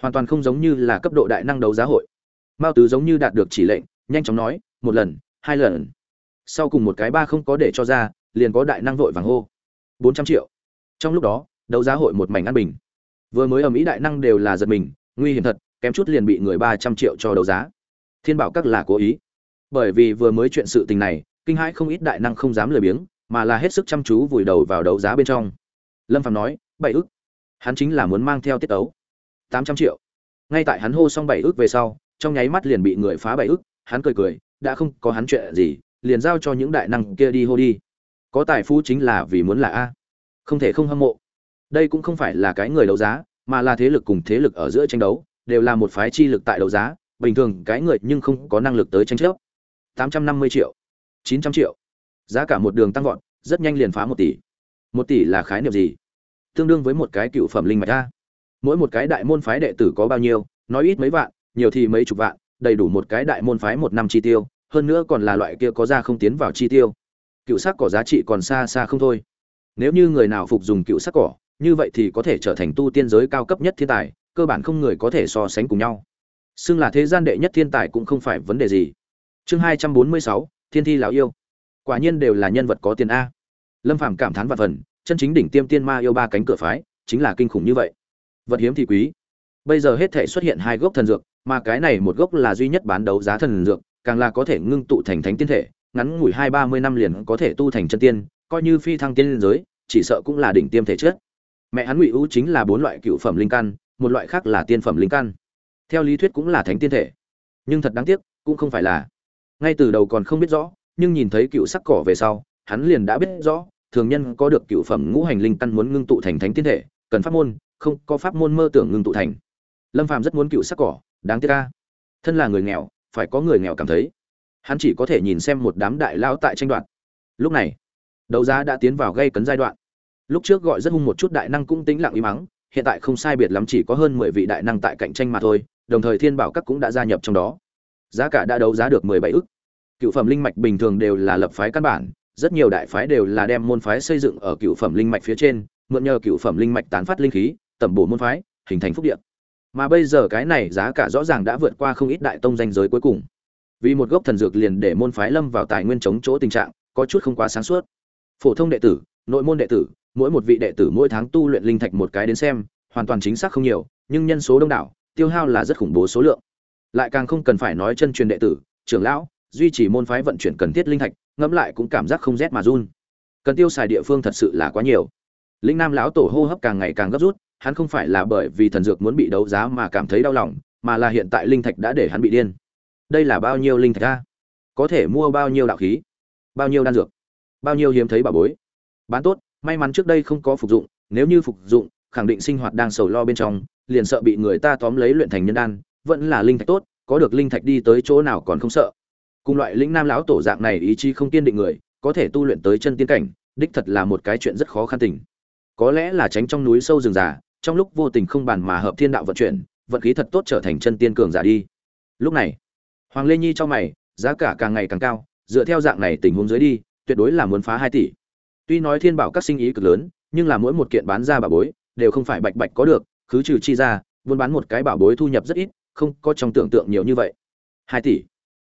hoàn toàn không giống như là cấp độ đại năng đấu giá hội. Mao tứ giống như đạt được chỉ lệnh, nhanh chóng nói, một lần, hai lần. Sau cùng một cái ba không có để cho ra, liền có đại năng vội vàng hô. Bốn trăm triệu trong lúc đó, đấu giá hội một mảnh an bình. Vừa mới ở mỹ đại năng đều là giật mình, nguy hiểm thật, kém chút liền bị người ba trăm triệu cho đấu giá. Thiên bảo các là cố ý. Bởi vì vừa mới chuyện sự tình này, kinh hãi không ít đại năng không dám lười biếng, mà là hết sức chăm chú vùi đầu vào đấu giá bên trong. Lâm phạm nói, bảy ức. Hắn chính là muốn mang theo tiết ấu tám trăm triệu. Ngay tại hắn hô xong bảy ức về sau, trong nháy mắt liền bị người phá bảy ức, hắn cười cười, đã không có hắn chuyện gì, liền giao cho những đại năng kia đi hô đi. Có tài phú chính là vì muốn là a không thể không hâm mộ. Đây cũng không phải là cái người đấu giá, mà là thế lực cùng thế lực ở giữa tranh đấu, đều là một phái chi lực tại đấu giá, bình thường cái người nhưng không có năng lực tới tranh chấp. Tám trăm năm mươi triệu, chín trăm triệu. Giá cả một đường tăng vọt, rất nhanh liền phá một tỷ. Một tỷ là khái niệm gì? Tương đương với một cái cựu phẩm linh mạch a. Mỗi một cái đại môn phái đệ tử có bao nhiêu, nói ít mấy vạn, nhiều thì mấy chục vạn, đầy đủ một cái đại môn phái một năm chi tiêu, hơn nữa còn là loại kia có ra không tiến vào chi tiêu. Cựu sắc có giá trị còn xa xa không thôi nếu như người nào phục dùng cựu sắc cỏ, như vậy thì có thể trở thành tu tiên giới cao cấp nhất thiên tài, cơ bản không người có thể so sánh cùng nhau. Xưng là thế gian đệ nhất thiên tài cũng không phải vấn đề gì. Chương hai trăm bốn mươi sáu, thiên thi lão yêu. Quả nhiên đều là nhân vật có tiền a. Lâm phàm cảm thán vạn phần, chân chính đỉnh tiêm tiên ma yêu ba cánh cửa phái, chính là kinh khủng như vậy. Vật hiếm thì quý. Bây giờ hết thể xuất hiện hai gốc thần dược, mà cái này một gốc là duy nhất bán đấu giá thần dược, càng là có thể ngưng tụ thành thánh tiên thể, ngắn ngủi hai ba mươi năm liền có thể tu thành chân tiên coi như phi thăng tiên liên giới, chỉ sợ cũng là đỉnh tiêm thể chất. Mẹ hắn ngụy ưu chính là bốn loại cựu phẩm linh căn, một loại khác là tiên phẩm linh căn. Theo lý thuyết cũng là thánh tiên thể. Nhưng thật đáng tiếc, cũng không phải là. Ngay từ đầu còn không biết rõ, nhưng nhìn thấy cựu sắc cỏ về sau, hắn liền đã biết rõ, thường nhân có được cựu phẩm ngũ hành linh căn muốn ngưng tụ thành thánh tiên thể, cần pháp môn, không có pháp môn mơ tưởng ngưng tụ thành. Lâm phàm rất muốn cựu sắc cỏ, đáng tiếc ca thân là người nghèo, phải có người nghèo cảm thấy. Hắn chỉ có thể nhìn xem một đám đại lao tại tranh đoạt. Lúc này đấu giá đã tiến vào gây cấn giai đoạn. Lúc trước gọi rất hung một chút đại năng cũng tính lặng im mắng hiện tại không sai biệt lắm chỉ có hơn mười vị đại năng tại cạnh tranh mà thôi, đồng thời thiên bảo các cũng đã gia nhập trong đó. Giá cả đã đấu giá được mười bảy ức. Cựu phẩm linh mạch bình thường đều là lập phái căn bản, rất nhiều đại phái đều là đem môn phái xây dựng ở cựu phẩm linh mạch phía trên, mượn nhờ cựu phẩm linh mạch tán phát linh khí, tẩm bổ môn phái, hình thành phúc điện mà bây giờ cái này giá cả rõ ràng đã vượt qua không ít đại tông danh giới cuối cùng. Vì một gốc thần dược liền để môn phái lâm vào tài nguyên chống chỗ tình trạng, có chút không quá sáng suốt phổ thông đệ tử, nội môn đệ tử, mỗi một vị đệ tử mỗi tháng tu luyện linh thạch một cái đến xem, hoàn toàn chính xác không nhiều, nhưng nhân số đông đảo, tiêu hao là rất khủng bố số lượng. Lại càng không cần phải nói chân truyền đệ tử, trưởng lão, duy trì môn phái vận chuyển cần thiết linh thạch, ngẫm lại cũng cảm giác không rét mà run. Cần tiêu xài địa phương thật sự là quá nhiều. Linh nam lão tổ hô hấp càng ngày càng gấp rút, hắn không phải là bởi vì thần dược muốn bị đấu giá mà cảm thấy đau lòng, mà là hiện tại linh thạch đã để hắn bị điên. Đây là bao nhiêu linh thạch a? Có thể mua bao nhiêu đạo khí? Bao nhiêu đan dược? Bao nhiêu hiếm thấy bảo bối. Bán tốt, may mắn trước đây không có phục dụng, nếu như phục dụng, khẳng định sinh hoạt đang sầu lo bên trong, liền sợ bị người ta tóm lấy luyện thành nhân đan, vẫn là linh thạch tốt, có được linh thạch đi tới chỗ nào còn không sợ. Cùng loại lĩnh nam lão tổ dạng này ý chí không kiên định người, có thể tu luyện tới chân tiên cảnh, đích thật là một cái chuyện rất khó khăn tình. Có lẽ là tránh trong núi sâu rừng già, trong lúc vô tình không bàn mà hợp thiên đạo vận chuyển, vận khí thật tốt trở thành chân tiên cường giả đi. Lúc này, hoàng lê nhi cho mày, giá cả càng ngày càng cao, dựa theo dạng này tình huống dưới đi tuyệt đối là muốn phá hai tỷ. Tuy nói thiên bảo các sinh ý cực lớn, nhưng là mỗi một kiện bán ra bảo bối, đều không phải bạch bạch có được Cứ trừ chi ra, buôn bán một cái bảo bối thu nhập rất ít, không có trong tưởng tượng nhiều như vậy. Hai tỷ.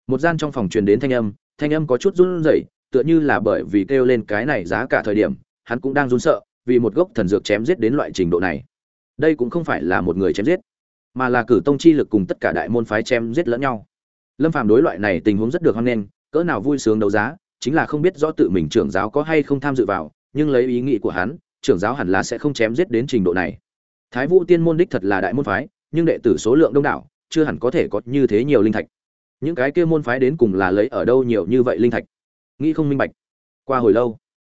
Một gian trong phòng truyền đến thanh âm thanh âm có chút run rẩy, tựa như là bởi vì kêu lên cái này giá cả thời điểm, hắn cũng đang run sợ, vì một gốc thần dược chém giết đến loại trình độ này. Đây cũng không phải là một người chém giết, mà là cử tông chi lực cùng tất cả đại môn phái chém giết lẫn nhau. Lâm phàm đối loại này tình huống rất được hoan nghênh, cỡ nào vui sướng đấu giá chính là không biết rõ tự mình trưởng giáo có hay không tham dự vào, nhưng lấy ý nghĩ của hắn, trưởng giáo hẳn là sẽ không chém giết đến trình độ này. Thái vũ tiên môn đích thật là đại môn phái, nhưng đệ tử số lượng đông đảo, chưa hẳn có thể có như thế nhiều linh thạch. Những cái kia môn phái đến cùng là lấy ở đâu nhiều như vậy linh thạch? Nghĩ không minh bạch. Qua hồi lâu,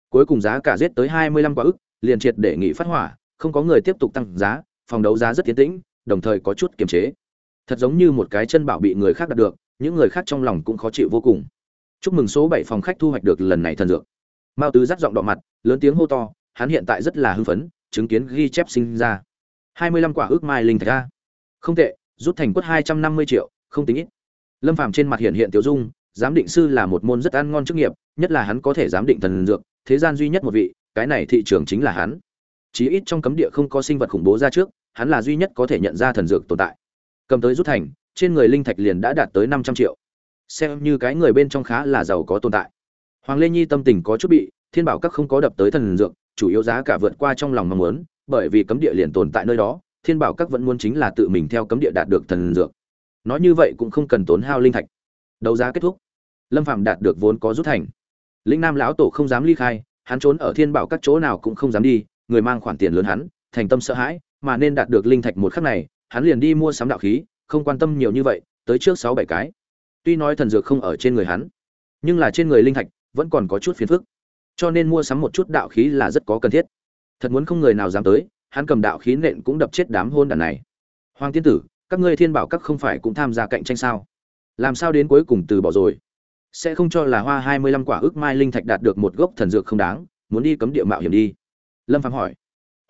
cuối cùng giá cả giết tới hai mươi lăm quả ức, liền triệt để nghị phát hỏa, không có người tiếp tục tăng giá, phòng đấu giá rất tiến tĩnh, đồng thời có chút kiềm chế. Thật giống như một cái chân bảo bị người khác đạt được, những người khác trong lòng cũng khó chịu vô cùng chúc mừng số bảy phòng khách thu hoạch được lần này thần dược. Mao tứ dắt giọng đỏ mặt, lớn tiếng hô to, hắn hiện tại rất là hưng phấn, chứng kiến ghi chép sinh ra. Hai mươi lăm quả ước mai linh thạch ra không tệ, rút thành quất hai trăm năm mươi triệu, không tính ít. Lâm phàm trên mặt hiện hiện tiểu dung, giám định sư là một môn rất ăn ngon chức nghiệp, nhất là hắn có thể giám định thần dược, thế gian duy nhất một vị, cái này thị trường chính là hắn. Chí ít trong cấm địa không có sinh vật khủng bố ra trước, hắn là duy nhất có thể nhận ra thần dược tồn tại. Cầm tới rút thành, trên người linh thạch liền đã đạt tới năm trăm triệu xem như cái người bên trong khá là giàu có tồn tại. Hoàng lê nhi tâm tình có chút bị, thiên bảo các không có đập tới thần dược, chủ yếu giá cả vượt qua trong lòng mong muốn, bởi vì cấm địa liền tồn tại nơi đó, thiên bảo các vẫn muốn chính là tự mình theo cấm địa đạt được thần dược. Nói như vậy cũng không cần tốn hao linh thạch. Đấu giá kết thúc. Lâm phạm đạt được vốn có rút thành. Lĩnh nam lão tổ không dám ly khai, hắn trốn ở thiên bảo các chỗ nào cũng không dám đi, người mang khoản tiền lớn hắn, thành tâm sợ hãi, mà nên đạt được linh thạch một khắc này, hắn liền đi mua sắm đạo khí, không quan tâm nhiều như vậy, tới trước sáu bảy cái tuy nói thần dược không ở trên người hắn, nhưng là trên người linh thạch vẫn còn có chút phiền phức. Cho nên mua sắm một chút đạo khí là rất có cần thiết. Thật muốn không người nào dám tới, hắn cầm đạo khí nện cũng đập chết đám hôn đàn này. Hoàng tiên tử, các ngươi thiên bảo các không phải cũng tham gia cạnh tranh sao? Làm sao đến cuối cùng từ bỏ rồi? Sẽ không cho là hoa hai mươi lăm quả ước mai linh thạch đạt được một gốc thần dược không đáng, muốn đi cấm địa mạo hiểm đi. Lâm phạm hỏi.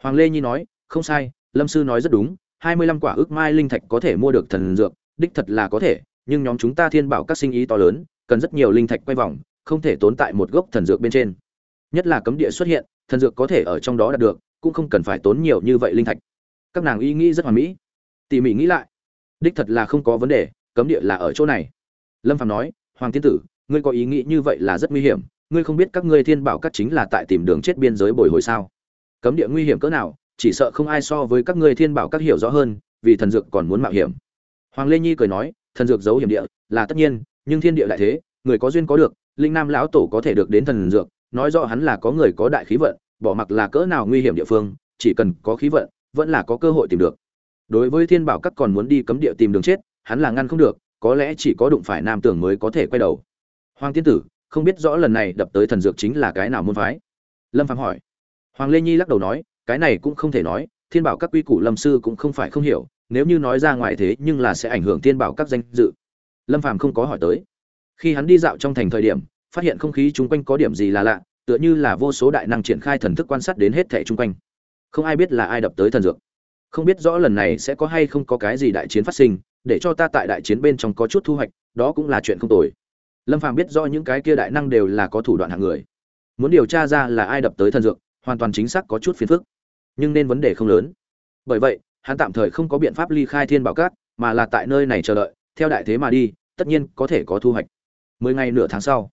Hoàng lê nhi nói, không sai, lâm sư nói rất đúng, hai mươi lăm quả ước mai linh thạch có thể mua được thần dược, đích thật là có thể nhưng nhóm chúng ta thiên bảo các sinh ý to lớn, cần rất nhiều linh thạch quay vòng, không thể tốn tại một gốc thần dược bên trên. Nhất là cấm địa xuất hiện, thần dược có thể ở trong đó đạt được, cũng không cần phải tốn nhiều như vậy linh thạch. Các nàng ý nghĩ rất hoàn mỹ. Tỉ mỉ nghĩ lại. Đích thật là không có vấn đề, cấm địa là ở chỗ này. Lâm phạm nói, hoàng tiên tử, ngươi có ý nghĩ như vậy là rất nguy hiểm, ngươi không biết các ngươi thiên bảo các chính là tại tìm đường chết biên giới bồi hồi sao? Cấm địa nguy hiểm cỡ nào, chỉ sợ không ai so với các ngươi thiên bảo các hiểu rõ hơn, vì thần dược còn muốn mạo hiểm. Hoàng lê nhi cười nói thần dược giấu hiểm địa, là tất nhiên, nhưng thiên địa lại thế, người có duyên có được, linh nam lão tổ có thể được đến thần dược, nói rõ hắn là có người có đại khí vận, bỏ mặc là cỡ nào nguy hiểm địa phương, chỉ cần có khí vận, vẫn là có cơ hội tìm được. Đối với thiên bảo các còn muốn đi cấm địa tìm đường chết, hắn là ngăn không được, có lẽ chỉ có đụng phải nam tưởng mới có thể quay đầu. Hoàng tiên tử, không biết rõ lần này đập tới thần dược chính là cái nào môn phái? Lâm phạm hỏi. Hoàng lê nhi lắc đầu nói, cái này cũng không thể nói, thiên bảo các quy củ lâm sư cũng không phải không hiểu nếu như nói ra ngoài thế nhưng là sẽ ảnh hưởng tiên bảo các danh dự. Lâm phàm không có hỏi tới. Khi hắn đi dạo trong thành thời điểm, phát hiện không khí chung quanh có điểm gì là lạ, tựa như là vô số đại năng triển khai thần thức quan sát đến hết thẻ chung quanh. Không ai biết là ai đập tới thần dược. Không biết rõ lần này sẽ có hay không có cái gì đại chiến phát sinh, để cho ta tại đại chiến bên trong có chút thu hoạch, đó cũng là chuyện không tồi. Lâm phàm biết rõ những cái kia đại năng đều là có thủ đoạn hạng người. Muốn điều tra ra là ai đập tới thần dược, hoàn toàn chính xác có chút phiền phức. Nhưng nên vấn đề không lớn. Bởi vậy hắn tạm thời không có biện pháp ly khai thiên bảo cát, mà là tại nơi này chờ đợi, theo đại thế mà đi, tất nhiên có thể có thu hoạch. Mười ngày nửa tháng sau,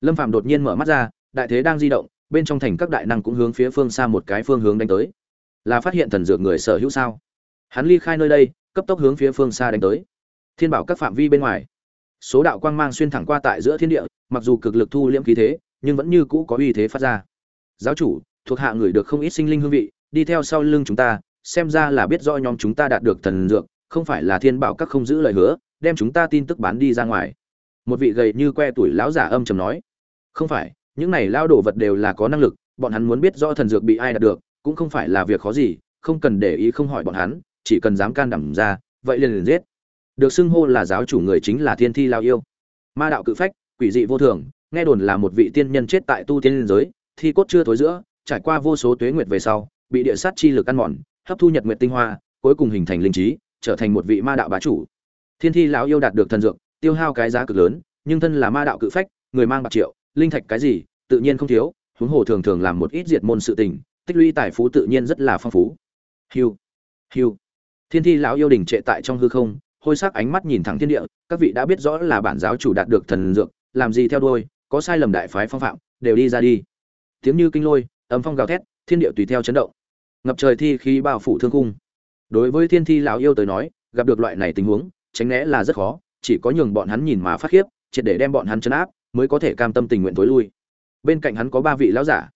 lâm phạm đột nhiên mở mắt ra, đại thế đang di động, bên trong thành các đại năng cũng hướng phía phương xa một cái phương hướng đánh tới. Là phát hiện thần dược người sở hữu sao? Hắn ly khai nơi đây, cấp tốc hướng phía phương xa đánh tới. Thiên bảo các phạm vi bên ngoài, số đạo quang mang xuyên thẳng qua tại giữa thiên địa, mặc dù cực lực thu liễm khí thế, nhưng vẫn như cũ có uy thế phát ra. Giáo chủ, thuộc hạ người được không ít sinh linh hương vị, đi theo sau lưng chúng ta xem ra là biết rõ nhóm chúng ta đạt được thần dược, không phải là thiên bảo các không giữ lời hứa, đem chúng ta tin tức bán đi ra ngoài. Một vị gầy như que tuổi lão giả âm trầm nói, không phải, những này lao đồ vật đều là có năng lực, bọn hắn muốn biết rõ thần dược bị ai đạt được, cũng không phải là việc khó gì, không cần để ý không hỏi bọn hắn, chỉ cần dám can đảm ra, vậy liền liền giết. Được xưng hô là giáo chủ người chính là thiên thi lao yêu. Ma đạo cự phách, quỷ dị vô thường, nghe đồn là một vị tiên nhân chết tại tu tiên giới, thi cốt chưa thối giữa, trải qua vô số tuế nguyệt về sau, bị địa sát chi lực ăn mòn hấp thu nhật nguyện tinh hoa, cuối cùng hình thành linh trí, trở thành một vị ma đạo bá chủ. Thiên thi lão yêu đạt được thần dược, tiêu hao cái giá cực lớn, nhưng thân là ma đạo cự phách, người mang bạc triệu, linh thạch cái gì, tự nhiên không thiếu, huống hồ thường thường làm một ít diệt môn sự tình, tích lũy tài phú tự nhiên rất là phong phú. Hiu hiu. Thiên thi lão yêu đình trệ tại trong hư không, hôi sắc ánh mắt nhìn thẳng thiên địa, các vị đã biết rõ là bản giáo chủ đạt được thần dược, làm gì theo đuôi, có sai lầm đại phái phong phạm, đều đi ra đi. Tiếng như kinh lôi, âm phong gào thét, thiên địa tùy theo chấn động ngập trời thi khí bao phủ thương cung đối với thiên thi lão yêu tới nói, gặp được loại này tình huống, tránh né là rất khó, chỉ có nhường bọn hắn nhìn mà phát khiếp, triệt để đem bọn hắn chấn áp, mới có thể cam tâm tình nguyện tối lui. Bên cạnh hắn có ba vị lão giả.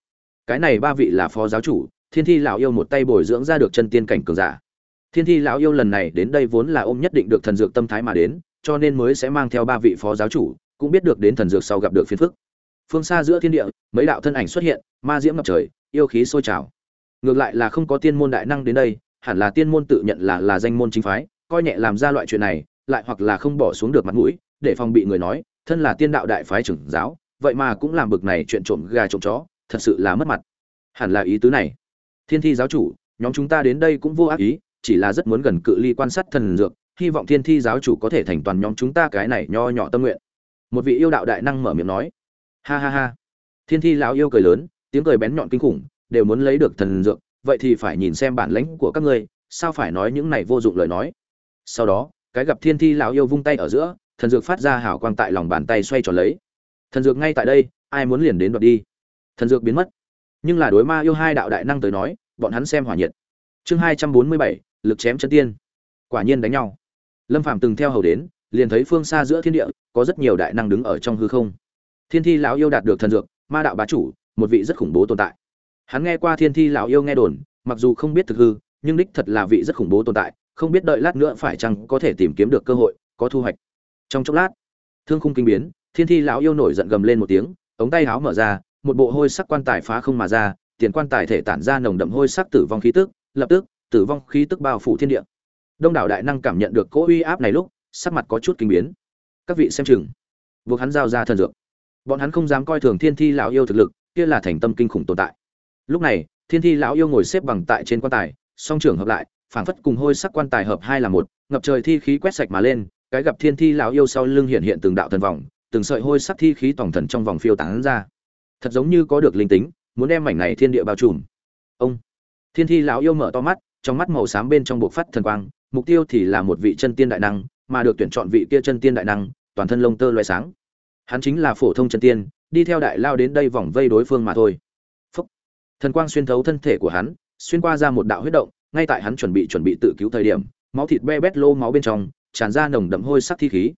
Cái này ba vị là phó giáo chủ, thiên thi lão yêu một tay bồi dưỡng ra được chân tiên cảnh cường giả. Thiên thi lão yêu lần này đến đây vốn là ôm nhất định được thần dược tâm thái mà đến, cho nên mới sẽ mang theo ba vị phó giáo chủ, cũng biết được đến thần dược sau gặp được phiền phức. Phương xa giữa thiên địa, mấy đạo thân ảnh xuất hiện, ma diễm ngập trời, yêu khí sôi trào ngược lại là không có tiên môn đại năng đến đây, hẳn là tiên môn tự nhận là là danh môn chính phái, coi nhẹ làm ra loại chuyện này, lại hoặc là không bỏ xuống được mặt mũi, để phòng bị người nói, thân là tiên đạo đại phái trưởng giáo, vậy mà cũng làm bực này chuyện trộm gà trộm chó, thật sự là mất mặt. Hẳn là ý tứ này. Thiên thi giáo chủ, nhóm chúng ta đến đây cũng vô ác ý, chỉ là rất muốn gần cự ly quan sát thần dược, hy vọng thiên thi giáo chủ có thể thành toàn nhóm chúng ta cái này nho nhỏ tâm nguyện. Một vị yêu đạo đại năng mở miệng nói. Ha ha ha. Thiên thi lão yêu cười lớn, tiếng cười bén nhọn kinh khủng đều muốn lấy được thần dược, vậy thì phải nhìn xem bản lãnh của các ngươi, sao phải nói những này vô dụng lời nói. Sau đó, cái gặp thiên thi lão yêu vung tay ở giữa, thần dược phát ra hào quang tại lòng bàn tay xoay tròn lấy. Thần dược ngay tại đây, ai muốn liền đến đoạt đi. Thần dược biến mất. Nhưng là đối ma yêu hai đạo đại năng tới nói, bọn hắn xem hỏa nhiệt. Chương hai trăm bốn mươi bảy, lực chém chân tiên. Quả nhiên đánh nhau. Lâm phàm từng theo hầu đến, liền thấy phương xa giữa thiên địa, có rất nhiều đại năng đứng ở trong hư không. Thiên thi lão yêu đạt được thần dược, ma đạo bá chủ, một vị rất khủng bố tồn tại hắn nghe qua thiên thi lão yêu nghe đồn, mặc dù không biết thực hư, nhưng đích thật là vị rất khủng bố tồn tại, không biết đợi lát nữa phải chăng có thể tìm kiếm được cơ hội, có thu hoạch. Trong chốc lát, thương khung kinh biến, thiên thi lão yêu nổi giận gầm lên một tiếng, ống tay áo mở ra, một bộ hôi sắc quan tài phá không mà ra, tiền quan tài thể tản ra nồng đậm hôi sắc tử vong khí tức, lập tức, tử vong khí tức bao phủ thiên địa. Đông đảo đại năng cảm nhận được cỗ uy áp này lúc, sắc mặt có chút kinh biến. Các vị xem chừng. Buộc hắn giao ra thần dược. Bọn hắn không dám coi thường thiên thi lão yêu thực lực, kia là thành tâm kinh khủng tồn tại lúc này, thiên thi lão yêu ngồi xếp bằng tại trên quan tài, song trưởng hợp lại, phảng phất cùng hôi sắc quan tài hợp hai là một, ngập trời thi khí quét sạch mà lên, cái gặp thiên thi lão yêu sau lưng hiện hiện từng đạo thần vòng, từng sợi hôi sắc thi khí tổng thần trong vòng phiêu tán ra. Thật giống như có được linh tính, muốn đem mảnh này thiên địa bao trùm. Ông! Thiên thi lão yêu mở to mắt, trong mắt màu xám bên trong bộ phát thần quang, mục tiêu thì là một vị chân tiên đại năng, mà được tuyển chọn vị kia chân tiên đại năng, toàn thân lông tơ loé sáng. Hắn chính là phổ thông chân tiên, đi theo đại lao đến đây vòng vây đối phương mà thôi thần quang xuyên thấu thân thể của hắn, xuyên qua ra một đạo huyết động, ngay tại hắn chuẩn bị chuẩn bị tự cứu thời điểm, máu thịt be bét lô máu bên trong, tràn ra nồng đậm hôi sắc thi khí.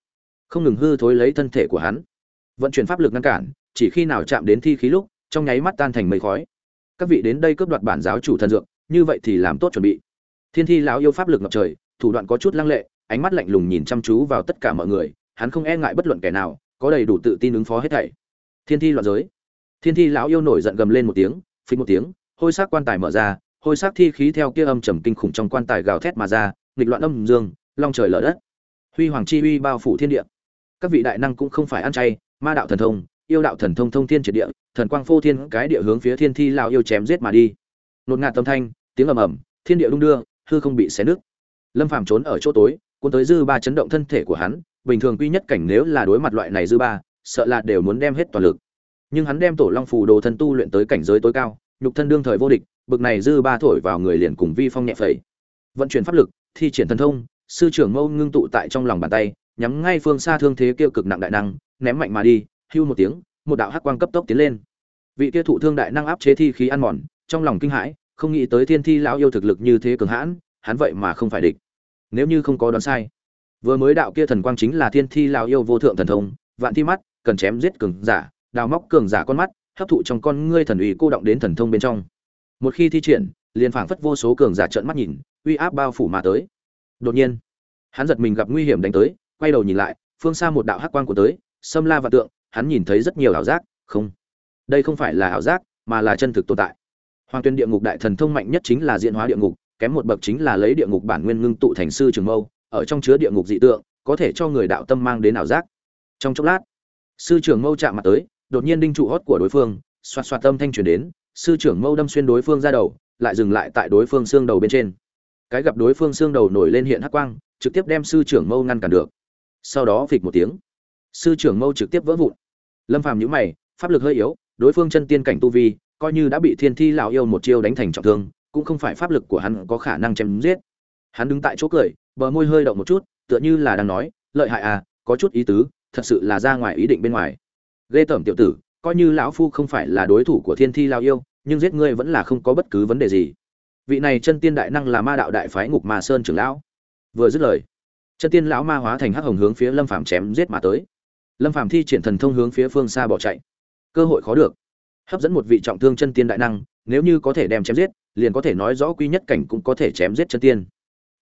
Không ngừng hư thối lấy thân thể của hắn. Vận chuyển pháp lực ngăn cản, chỉ khi nào chạm đến thi khí lúc, trong nháy mắt tan thành mây khói. Các vị đến đây cướp đoạt bản giáo chủ thần dược, như vậy thì làm tốt chuẩn bị. Thiên thi lão yêu pháp lực ngập trời, thủ đoạn có chút lăng lệ, ánh mắt lạnh lùng nhìn chăm chú vào tất cả mọi người, hắn không e ngại bất luận kẻ nào, có đầy đủ tự tin ứng phó hết thảy. Thiên thi loạn giới. Thiên thi lão yêu nổi giận gầm lên một tiếng phình một tiếng, hôi sắc quan tài mở ra, hôi sắc thi khí theo kia âm trầm kinh khủng trong quan tài gào thét mà ra, nghịch loạn âm dương, long trời lở đất. Huy hoàng chi uy bao phủ thiên địa. Các vị đại năng cũng không phải ăn chay, ma đạo thần thông, yêu đạo thần thông thông thiên triệt địa, thần quang phô thiên cái địa hướng phía thiên thi lao yêu chém giết mà đi. Nột ngạt tâm thanh, tiếng ầm ầm, thiên địa đung đưa, hư không bị xé nứt. Lâm phàm trốn ở chỗ tối, cuốn tới dư ba chấn động thân thể của hắn, bình thường quy nhất cảnh nếu là đối mặt loại này dư ba, sợ là đều muốn đem hết toàn lực nhưng hắn đem tổ long phù đồ thân tu luyện tới cảnh giới tối cao, nhục thân đương thời vô địch, bực này dư ba thổi vào người liền cùng vi phong nhẹ phẩy. Vận chuyển pháp lực, thi triển thần thông, sư trưởng mâu ngưng tụ tại trong lòng bàn tay, nhắm ngay phương xa thương thế kêu cực nặng đại năng, ném mạnh mà đi, hưu một tiếng, một đạo hắc quang cấp tốc tiến lên. Vị kia thụ thương đại năng áp chế thi khí ăn mòn, trong lòng kinh hãi, không nghĩ tới thiên thi lão yêu thực lực như thế cường hãn, hắn vậy mà không phải địch. Nếu như không có đoán sai, vừa mới đạo kia thần quang chính là thiên thi lão yêu vô thượng thần thông, vạn thi mắt, cần chém giết cường giả đào móc cường giả con mắt, hấp thụ trong con ngươi thần uy cô động đến thần thông bên trong. Một khi thi triển, liền phảng phất vô số cường giả trợn mắt nhìn, uy áp bao phủ mà tới. Đột nhiên, hắn giật mình gặp nguy hiểm đánh tới, quay đầu nhìn lại, phương xa một đạo hắc quang của tới, xâm la và tượng, hắn nhìn thấy rất nhiều ảo giác, không. Đây không phải là ảo giác, mà là chân thực tồn tại. Hoàng tuyên địa ngục đại thần thông mạnh nhất chính là diễn hóa địa ngục, kém một bậc chính là lấy địa ngục bản nguyên ngưng tụ thành sư trường mâu, ở trong chứa địa ngục dị tượng, có thể cho người đạo tâm mang đến ảo giác. Trong chốc lát, sư trưởng mâu chạm mặt tới đột nhiên đinh trụ hót của đối phương, xoạt xoạt tâm thanh truyền đến, sư trưởng mâu đâm xuyên đối phương ra đầu, lại dừng lại tại đối phương xương đầu bên trên. Cái gặp đối phương xương đầu nổi lên hiện hắc quang, trực tiếp đem sư trưởng mâu ngăn cản được. Sau đó phịch một tiếng, sư trưởng mâu trực tiếp vỡ vụn. Lâm phàm nhíu mày, pháp lực hơi yếu, đối phương chân tiên cảnh tu vi, coi như đã bị thiên thi lão yêu một chiêu đánh thành trọng thương, cũng không phải pháp lực của hắn có khả năng chém giết. Hắn đứng tại chỗ cười, bờ môi hơi động một chút, tựa như là đang nói, lợi hại à có chút ý tứ, thật sự là ra ngoài ý định bên ngoài ghê tởm tiểu tử, coi như lão phu không phải là đối thủ của thiên thi lao yêu, nhưng giết ngươi vẫn là không có bất cứ vấn đề gì. Vị này chân tiên đại năng là ma đạo đại phái ngục ma sơn trưởng lão. Vừa dứt lời, chân tiên lão ma hóa thành hắc hồng hướng phía lâm phàm chém giết mà tới. Lâm phàm thi triển thần thông hướng phía phương xa bỏ chạy. Cơ hội khó được. Hấp dẫn một vị trọng thương chân tiên đại năng, nếu như có thể đem chém giết, liền có thể nói rõ quy nhất cảnh cũng có thể chém giết chân tiên.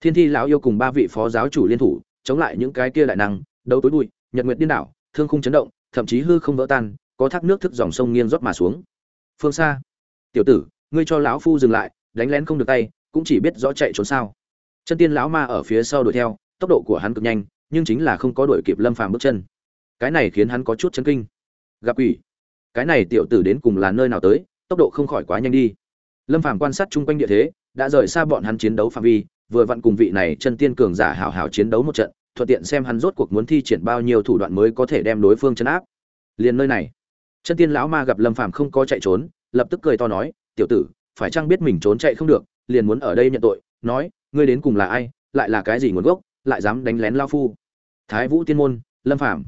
Thiên thi lão yêu cùng ba vị phó giáo chủ liên thủ, chống lại những cái kia đại năng, đấu tối bụi, nhật nguyệt điên đảo, thương khung chấn động thậm chí hư không vỡ tan, có thác nước thức dòng sông nghiêng rót mà xuống. Phương xa. Tiểu tử, ngươi cho lão phu dừng lại, đánh lén không được tay, cũng chỉ biết rõ chạy trốn sao. Chân tiên lão ma ở phía sau đuổi theo, tốc độ của hắn cực nhanh, nhưng chính là không có đuổi kịp lâm phàm bước chân. Cái này khiến hắn có chút chấn kinh. Gặp quỷ. Cái này tiểu tử đến cùng là nơi nào tới, tốc độ không khỏi quá nhanh đi. Lâm phàm quan sát chung quanh địa thế, đã rời xa bọn hắn chiến đấu phạm vi, vừa vặn cùng vị này chân tiên cường giả hảo hảo chiến đấu một trận thuận tiện xem hắn rốt cuộc muốn thi triển bao nhiêu thủ đoạn mới có thể đem đối phương chấn áp. Liền nơi này, chân tiên lão ma gặp lâm phàm không có chạy trốn, lập tức cười to nói, tiểu tử, phải chăng biết mình trốn chạy không được, liền muốn ở đây nhận tội, nói, ngươi đến cùng là ai, lại là cái gì nguồn gốc, lại dám đánh lén lao phu? Thái vũ tiên môn, lâm phàm.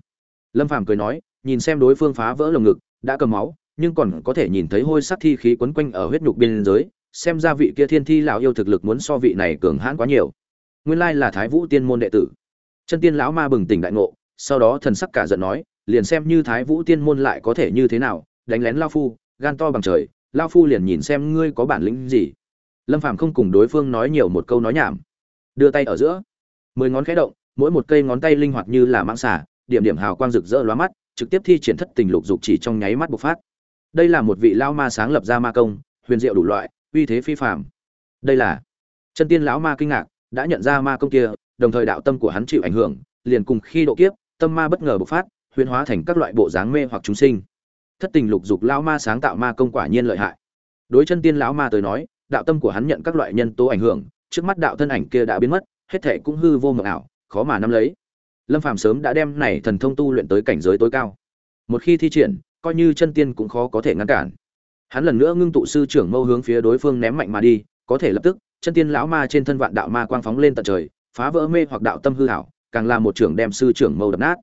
Lâm phàm cười nói, nhìn xem đối phương phá vỡ lồng ngực, đã cầm máu, nhưng còn có thể nhìn thấy hôi sắc thi khí quấn quanh ở huyết nhục biên giới, xem ra vị kia thiên thi lão yêu thực lực muốn so vị này cường hãn quá nhiều. Nguyên lai là thái vũ tiên môn đệ tử chân tiên lão ma bừng tỉnh đại ngộ, sau đó thần sắc cả giận nói, liền xem như thái vũ tiên môn lại có thể như thế nào, đánh lén lao phu, gan to bằng trời, lao phu liền nhìn xem ngươi có bản lĩnh gì. Lâm phàm không cùng đối phương nói nhiều một câu nói nhảm. Đưa tay ở giữa, mười ngón khẽ động, mỗi một cây ngón tay linh hoạt như là mãng xả điểm điểm hào quang rực rỡ lóa mắt, trực tiếp thi triển thất tình lục dục chỉ trong nháy mắt bộc phát. Đây là một vị lao ma sáng lập ra ma công, huyền diệu đủ loại, uy thế phi phàm. Đây là, chân tiên lão ma kinh ngạc, đã nhận ra ma công kia đồng thời đạo tâm của hắn chịu ảnh hưởng, liền cùng khi độ kiếp, tâm ma bất ngờ bộc phát huyền hóa thành các loại bộ dáng mê hoặc chúng sinh. Thất tình lục dục lão ma sáng tạo ma công quả nhiên lợi hại. Đối chân tiên lão ma tới nói, đạo tâm của hắn nhận các loại nhân tố ảnh hưởng, trước mắt đạo thân ảnh kia đã biến mất, hết thể cũng hư vô mờ ảo, khó mà nắm lấy. Lâm phàm sớm đã đem này thần thông tu luyện tới cảnh giới tối cao. Một khi thi triển, coi như chân tiên cũng khó có thể ngăn cản. Hắn lần nữa ngưng tụ sư trưởng mâu hướng phía đối phương ném mạnh mà đi, có thể lập tức, chân tiên lão ma trên thân vạn đạo ma quang phóng lên tận trời phá vỡ mê hoặc đạo tâm hư hảo, càng là một trưởng đem sư trưởng mâu đập nát.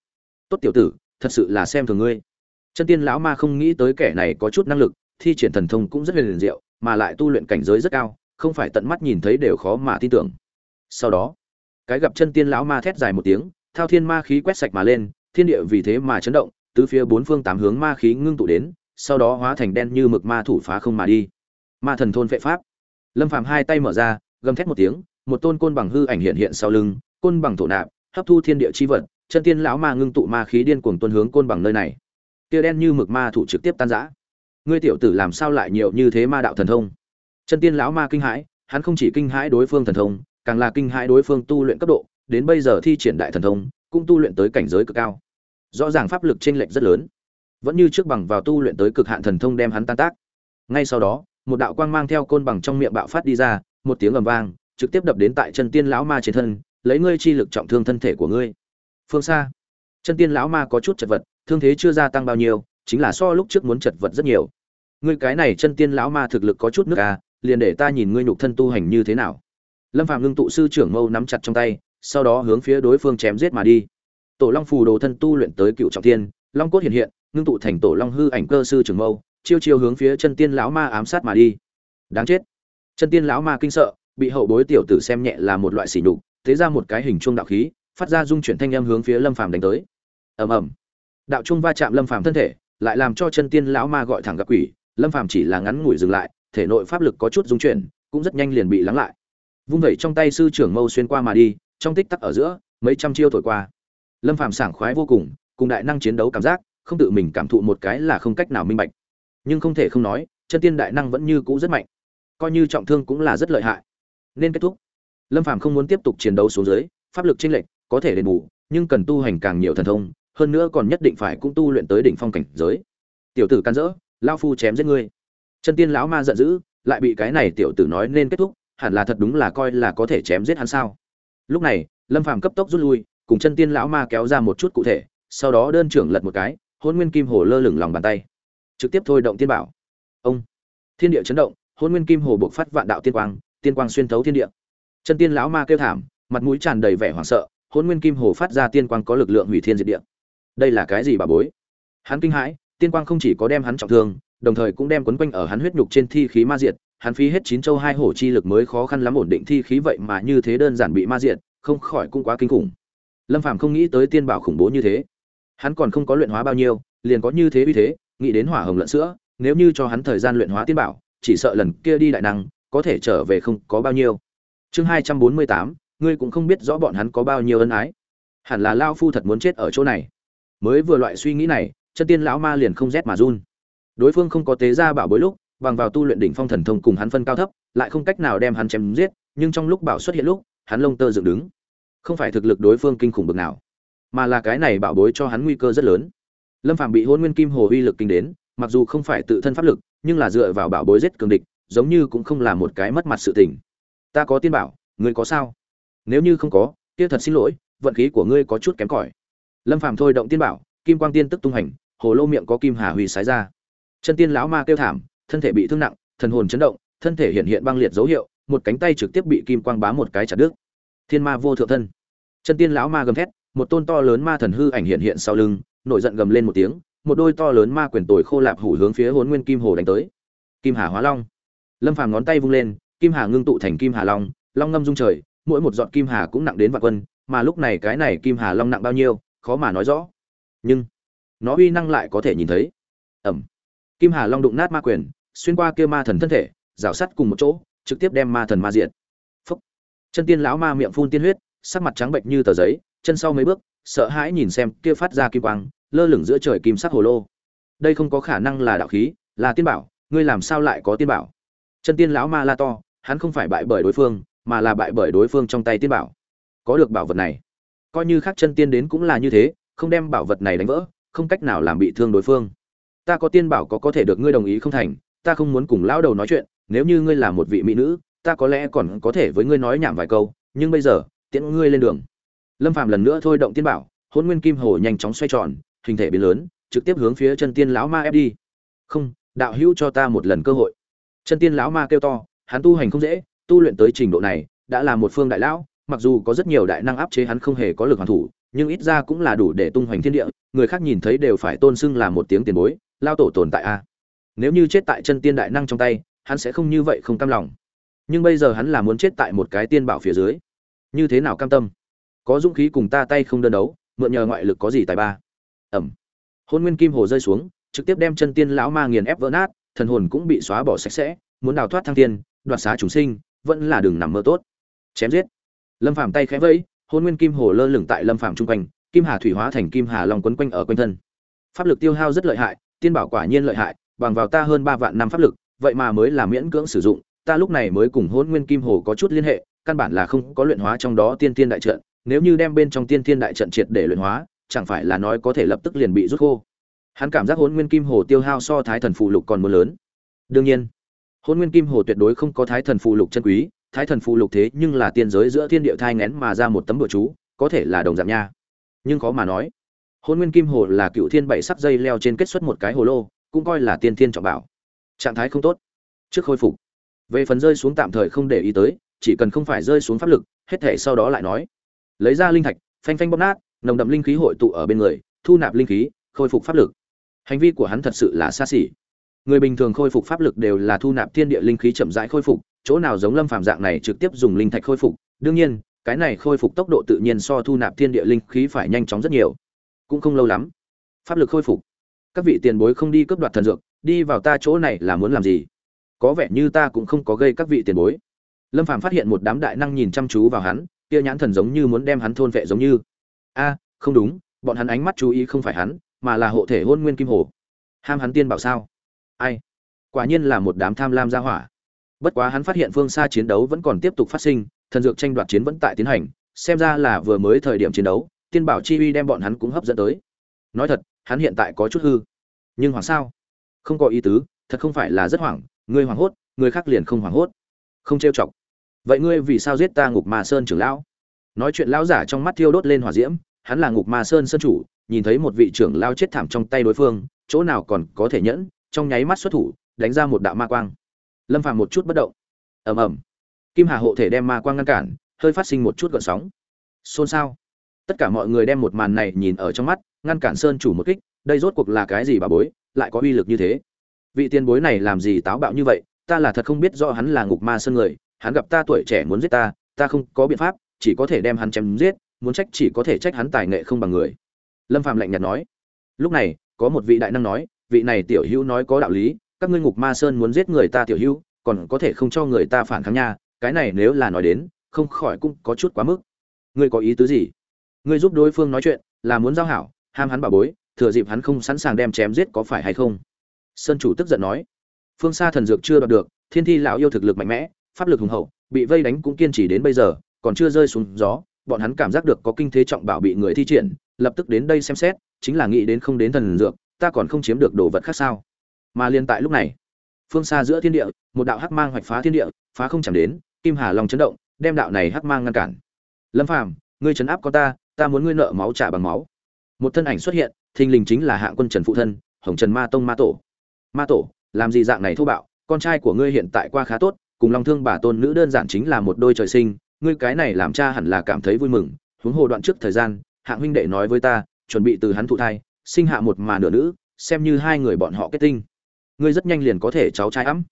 Tốt tiểu tử, thật sự là xem thường ngươi. Chân tiên lão ma không nghĩ tới kẻ này có chút năng lực, thi triển thần thông cũng rất liền diệu, mà lại tu luyện cảnh giới rất cao, không phải tận mắt nhìn thấy đều khó mà tin tưởng. Sau đó, cái gặp chân tiên lão ma thét dài một tiếng, thao thiên ma khí quét sạch mà lên, thiên địa vì thế mà chấn động từ phía bốn phương tám hướng ma khí ngưng tụ đến, sau đó hóa thành đen như mực ma thủ phá không mà đi. Ma thần thôn vệ pháp. Lâm phàm hai tay mở ra, gầm thét một tiếng một tôn côn bằng hư ảnh hiện hiện sau lưng, côn bằng thổ nạp, hấp thu thiên địa chi vật, chân tiên lão ma ngưng tụ ma khí điên cuồng tuôn hướng côn bằng nơi này. Kia đen như mực ma thủ trực tiếp tan rã. Ngươi tiểu tử làm sao lại nhiều như thế ma đạo thần thông? Chân tiên lão ma kinh hãi, hắn không chỉ kinh hãi đối phương thần thông, càng là kinh hãi đối phương tu luyện cấp độ, đến bây giờ thi triển đại thần thông, cũng tu luyện tới cảnh giới cực cao. Rõ ràng pháp lực chênh lệch rất lớn. Vẫn như trước bằng vào tu luyện tới cực hạn thần thông đem hắn tan tác. Ngay sau đó, một đạo quang mang theo côn bằng trong miệng bạo phát đi ra, một tiếng ầm vang trực tiếp đập đến tại chân tiên lão ma trên thân, lấy ngươi chi lực trọng thương thân thể của ngươi. Phương xa, chân tiên lão ma có chút chật vật, thương thế chưa gia tăng bao nhiêu, chính là so lúc trước muốn chật vật rất nhiều. Ngươi cái này chân tiên lão ma thực lực có chút nước à liền để ta nhìn ngươi nhục thân tu hành như thế nào. Lâm phạm ngưng tụ sư trưởng mâu nắm chặt trong tay, sau đó hướng phía đối phương chém giết mà đi. Tổ long phù đồ thân tu luyện tới cựu trọng thiên long cốt hiện hiện, ngưng tụ thành tổ long hư ảnh cơ sư trưởng mâu, chiêu chiêu hướng phía chân tiên lão ma ám sát mà đi. Đáng chết. Chân tiên lão ma kinh sợ bị hậu bối tiểu tử xem nhẹ là một loại sỉ nhục, thế ra một cái hình chuông đạo khí, phát ra dung chuyển thanh âm hướng phía lâm phàm đánh tới. Ầm ầm. Đạo trung va chạm lâm phàm thân thể, lại làm cho chân tiên lão ma gọi thẳng gặp quỷ, lâm phàm chỉ là ngắn ngủi dừng lại, thể nội pháp lực có chút dung chuyển, cũng rất nhanh liền bị lắng lại. Vung vẩy trong tay sư trưởng mâu xuyên qua mà đi, trong tích tắc ở giữa, mấy trăm chiêu thổi qua. Lâm phàm sảng khoái vô cùng cùng đại năng chiến đấu cảm giác, không tự mình cảm thụ một cái là không cách nào minh bạch. Nhưng không thể không nói, chân tiên đại năng vẫn như cũ rất mạnh. Coi như trọng thương cũng là rất lợi hại nên kết thúc. Lâm phàm không muốn tiếp tục chiến đấu xuống dưới, pháp lực chênh lệch, có thể đền bù, nhưng cần tu hành càng nhiều thần thông, hơn nữa còn nhất định phải cũng tu luyện tới đỉnh phong cảnh giới. Tiểu tử can dỡ lao phu chém giết ngươi. Chân tiên lão ma giận dữ, lại bị cái này tiểu tử nói nên kết thúc, hẳn là thật đúng là coi là có thể chém giết hắn sao? Lúc này, lâm phàm cấp tốc rút lui, cùng chân tiên lão ma kéo ra một chút cụ thể, sau đó đơn trưởng lật một cái hôn nguyên kim hồ lơ lửng lòng bàn tay. Trực tiếp thôi động tiên bảo. Ông. Thiên địa chấn động hôn nguyên kim hồ buộc phát vạn đạo tiên quang tiên quang xuyên thấu thiên địa. Chân tiên lão ma kêu thảm, mặt mũi tràn đầy vẻ hoảng sợ hôn nguyên kim hồ phát ra tiên quang có lực lượng hủy thiên diệt địa. Đây là cái gì bà bối? Hắn kinh hãi, tiên quang không chỉ có đem hắn trọng thương, đồng thời cũng đem quấn quanh ở hắn huyết nhục trên thi khí ma diệt, hắn phí hết chín châu hai hổ chi lực mới khó khăn lắm ổn định thi khí vậy mà như thế đơn giản bị ma diệt, không khỏi cũng quá kinh khủng. Lâm phàm không nghĩ tới tiên bảo khủng bố như thế. Hắn còn không có luyện hóa bao nhiêu, liền có như thế uy thế, nghĩ đến hỏa hồng lợn sữa, nếu như cho hắn thời gian luyện hóa tiên bảo, chỉ sợ lần kia đi đại năng có thể trở về không có bao nhiêu. Chương hai trăm bốn mươi tám, ngươi cũng không biết rõ bọn hắn có bao nhiêu ân ái. Hẳn là lao phu thật muốn chết ở chỗ này. Mới vừa loại suy nghĩ này, chân tiên lão ma liền không rét mà run. Đối phương không có tế ra bảo bối lúc, bằng vào tu luyện đỉnh phong thần thông cùng hắn phân cao thấp, lại không cách nào đem hắn chém giết, nhưng trong lúc bảo xuất hiện lúc, hắn lông tơ dựng đứng. Không phải thực lực đối phương kinh khủng bực nào, mà là cái này bảo bối cho hắn nguy cơ rất lớn. Lâm phạm bị hôn nguyên kim hồ uy lực kinh đến, mặc dù không phải tự thân pháp lực, nhưng là dựa vào bảo bối giết cường địch giống như cũng không là một cái mất mặt sự tình. Ta có tiên bảo, ngươi có sao? Nếu như không có, kia thật xin lỗi, vận khí của ngươi có chút kém cỏi. Lâm phàm thôi động tiên bảo, kim quang tiên tức tung hành, hồ lô miệng có kim hà huy sái ra. Chân tiên lão ma kêu thảm, thân thể bị thương nặng, thần hồn chấn động, thân thể hiện hiện băng liệt dấu hiệu, một cánh tay trực tiếp bị kim quang bá một cái chặt đứt. Thiên ma vô thượng thân. Chân tiên lão ma gầm thét, một tôn to lớn ma thần hư ảnh hiện hiện sau lưng, nổi giận gầm lên một tiếng, một đôi to lớn ma quyền tồi khô lạp hủ hướng phía hốn nguyên kim hồ đánh tới. Kim hà hóa long lâm phàm ngón tay vung lên, kim hà ngưng tụ thành kim hà long long ngâm dung trời, mỗi một giọt kim hà cũng nặng đến vạn quân, mà lúc này cái này kim hà long nặng bao nhiêu, khó mà nói rõ. Nhưng, nó uy năng lại có thể nhìn thấy. Ẩm. Kim hà long đụng nát ma quyền, xuyên qua kia ma thần thân thể, rào sắt cùng một chỗ, trực tiếp đem ma thần ma diện phúc. Chân tiên lão ma miệng phun tiên huyết, sắc mặt trắng bệnh như tờ giấy, chân sau mấy bước, sợ hãi nhìn xem kia phát ra kim quang, lơ lửng giữa trời kim sắc hồ lô. Đây không có khả năng là đạo khí, là tiên bảo, ngươi làm sao lại có tiên bảo? Chân tiên lão ma la to hắn không phải bại bởi đối phương, mà là bại bởi đối phương trong tay tiên bảo. Có được bảo vật này. Coi như khác chân tiên đến cũng là như thế, không đem bảo vật này đánh vỡ, không cách nào làm bị thương đối phương. Ta có tiên bảo có có thể được ngươi đồng ý không thành, ta không muốn cùng lão đầu nói chuyện, nếu như ngươi là một vị mỹ nữ, ta có lẽ còn có thể với ngươi nói nhảm vài câu, nhưng bây giờ, tiễn ngươi lên đường. Lâm phạm lần nữa thôi động tiên bảo, hôn nguyên kim hồ nhanh chóng xoay tròn, hình thể biến lớn, trực tiếp hướng phía chân tiên lão ma ép đi. Không, đạo hữu cho ta một lần cơ hội chân tiên lão ma kêu to, hắn tu hành không dễ, tu luyện tới trình độ này, đã là một phương đại lão, mặc dù có rất nhiều đại năng áp chế hắn không hề có lực hoàn thủ, nhưng ít ra cũng là đủ để tung hoành thiên địa, người khác nhìn thấy đều phải tôn xưng là một tiếng tiền bối, lao tổ tồn tại a. Nếu như chết tại chân tiên đại năng trong tay, hắn sẽ không như vậy không cam lòng. Nhưng bây giờ hắn là muốn chết tại một cái tiên bảo phía dưới. Như thế nào cam tâm? Có dũng khí cùng ta tay không đơn đấu, mượn nhờ ngoại lực có gì tài ba? Ẩm. Hôn nguyên kim hồ rơi xuống, trực tiếp đem chân tiên lão ma nghiền ép vỡ nát thần hồn cũng bị xóa bỏ sạch sẽ muốn đào thoát thăng thiên, đoạt xá chúng sinh vẫn là đường nằm mơ tốt. Chém giết. Lâm phàm tay khẽ vẫy hôn nguyên kim hồ lơ lửng tại lâm phàm trung quanh kim hà thủy hóa thành kim hà long quấn quanh ở quanh thân. Pháp lực tiêu hao rất lợi hại tiên bảo quả nhiên lợi hại bằng vào ta hơn ba vạn năm pháp lực vậy mà mới là miễn cưỡng sử dụng ta lúc này mới cùng hôn nguyên kim hồ có chút liên hệ căn bản là không có luyện hóa trong đó tiên tiên đại trận nếu như đem bên trong tiên tiên đại trận triệt để luyện hóa chẳng phải là nói có thể lập tức liền bị rút khô hắn cảm giác hôn nguyên kim hồ tiêu hao so thái thần phụ lục còn muốn lớn. Đương nhiên hôn nguyên kim hồ tuyệt đối không có thái thần phụ lục chân quý, thái thần phụ lục thế nhưng là tiên giới giữa thiên địa thai ngén mà ra một tấm bữa chú, có thể là đồng dạng nha. Nhưng khó mà nói hôn nguyên kim hồ là cựu thiên bảy sắc dây leo trên kết xuất một cái hồ lô, cũng coi là tiên thiên trọng bảo. Trạng thái không tốt. Trước khôi phục. Về phần rơi xuống tạm thời không để ý tới, chỉ cần không phải rơi xuống pháp lực, hết thể sau đó lại nói. Lấy ra linh thạch, phanh phanh bóp nát, nồng đậm linh khí hội tụ ở bên người, thu nạp linh khí, khôi phục pháp lực hành vi của hắn thật sự là xa xỉ. Người bình thường khôi phục pháp lực đều là thu nạp thiên địa linh khí chậm rãi khôi phục, chỗ nào giống lâm phàm dạng này trực tiếp dùng linh thạch khôi phục. Đương nhiên, cái này khôi phục tốc độ tự nhiên so thu nạp thiên địa linh khí phải nhanh chóng rất nhiều. Cũng không lâu lắm, pháp lực khôi phục. Các vị tiền bối không đi cướp đoạt thần dược, đi vào ta chỗ này là muốn làm gì? Có vẻ như ta cũng không có gây các vị tiền bối. Lâm phàm phát hiện một đám đại năng nhìn chăm chú vào hắn, kia nhãn thần giống như muốn đem hắn thôn vệ giống như. A, không đúng, bọn hắn ánh mắt chú ý không phải hắn mà là hộ thể hôn nguyên kim hồ. Ham hắn tiên bảo sao? Ai? Quả nhiên là một đám tham lam gia hỏa. Bất quá hắn phát hiện phương xa chiến đấu vẫn còn tiếp tục phát sinh, thần dược tranh đoạt chiến vẫn tại tiến hành, xem ra là vừa mới thời điểm chiến đấu, tiên bảo chi uy đem bọn hắn cũng hấp dẫn tới. Nói thật, hắn hiện tại có chút hư. Nhưng hoảng sao? Không có ý tứ, thật không phải là rất hoảng ngươi hoảng hốt, người khác liền không hoảng hốt. Không trêu chọc. Vậy ngươi vì sao giết ta ngục ma sơn trưởng lão? Nói chuyện lão giả trong mắt thiêu đốt lên hỏa diễm, hắn là ngục ma sơn sơn chủ nhìn thấy một vị trưởng lao chết thảm trong tay đối phương, chỗ nào còn có thể nhẫn, trong nháy mắt xuất thủ, đánh ra một đạo ma quang. Lâm phàm một chút bất động. Ầm ầm. Kim hà hộ thể đem ma quang ngăn cản, hơi phát sinh một chút gợn sóng. Xôn xao. Tất cả mọi người đem một màn này nhìn ở trong mắt, ngăn cản sơn chủ một kích, đây rốt cuộc là cái gì bà bối, lại có uy lực như thế? Vị tiền bối này làm gì táo bạo như vậy, ta là thật không biết rõ hắn là ngục ma sơn người, hắn gặp ta tuổi trẻ muốn giết ta ta không có biện pháp, chỉ có thể đem hắn chém giết, muốn trách chỉ có thể trách hắn tài nghệ không bằng người lâm phạm lạnh nhạt nói, lúc này, có một vị đại năng nói, vị này tiểu hữu nói có đạo lý, các ngươi ngục ma sơn muốn giết người ta tiểu hữu, còn có thể không cho người ta phản kháng nha, cái này nếu là nói đến, không khỏi cũng có chút quá mức. Ngươi có ý tứ gì? Ngươi giúp đối phương nói chuyện, là muốn giao hảo, ham hắn bà bối, thừa dịp hắn không sẵn sàng đem chém giết có phải hay không? Sơn chủ tức giận nói, phương xa thần dược chưa đoạt được, thiên thi lão yêu thực lực mạnh mẽ, pháp lực hùng hậu, bị vây đánh cũng kiên trì đến bây giờ, còn chưa rơi xuống gió, bọn hắn cảm giác được có kinh thế trọng bảo bị người thi triển lập tức đến đây xem xét, chính là nghĩ đến không đến thần dược, ta còn không chiếm được đồ vật khác sao? Mà liên tại lúc này, phương xa giữa thiên địa, một đạo hắc mang hoạch phá thiên địa, phá không chẳng đến, kim hà long chấn động, đem đạo này hắc mang ngăn cản. Lâm phàm, ngươi chấn áp con ta ta muốn ngươi nợ máu trả bằng máu. Một thân ảnh xuất hiện, thình lình chính là hạng quân trần phụ thân, hồng trần ma tông ma tổ. Ma tổ, làm gì dạng này thô bạo, con trai của ngươi hiện tại qua khá tốt, cùng long thương bà tôn nữ đơn giản chính là một đôi trời sinh, ngươi cái này làm cha hẳn là cảm thấy vui mừng, huống hồ đoạn trước thời gian hạng huynh đệ nói với ta, chuẩn bị từ hắn thụ thai, sinh hạ một mà nửa nữ, xem như hai người bọn họ kết tinh. Ngươi rất nhanh liền có thể cháu trai ấm.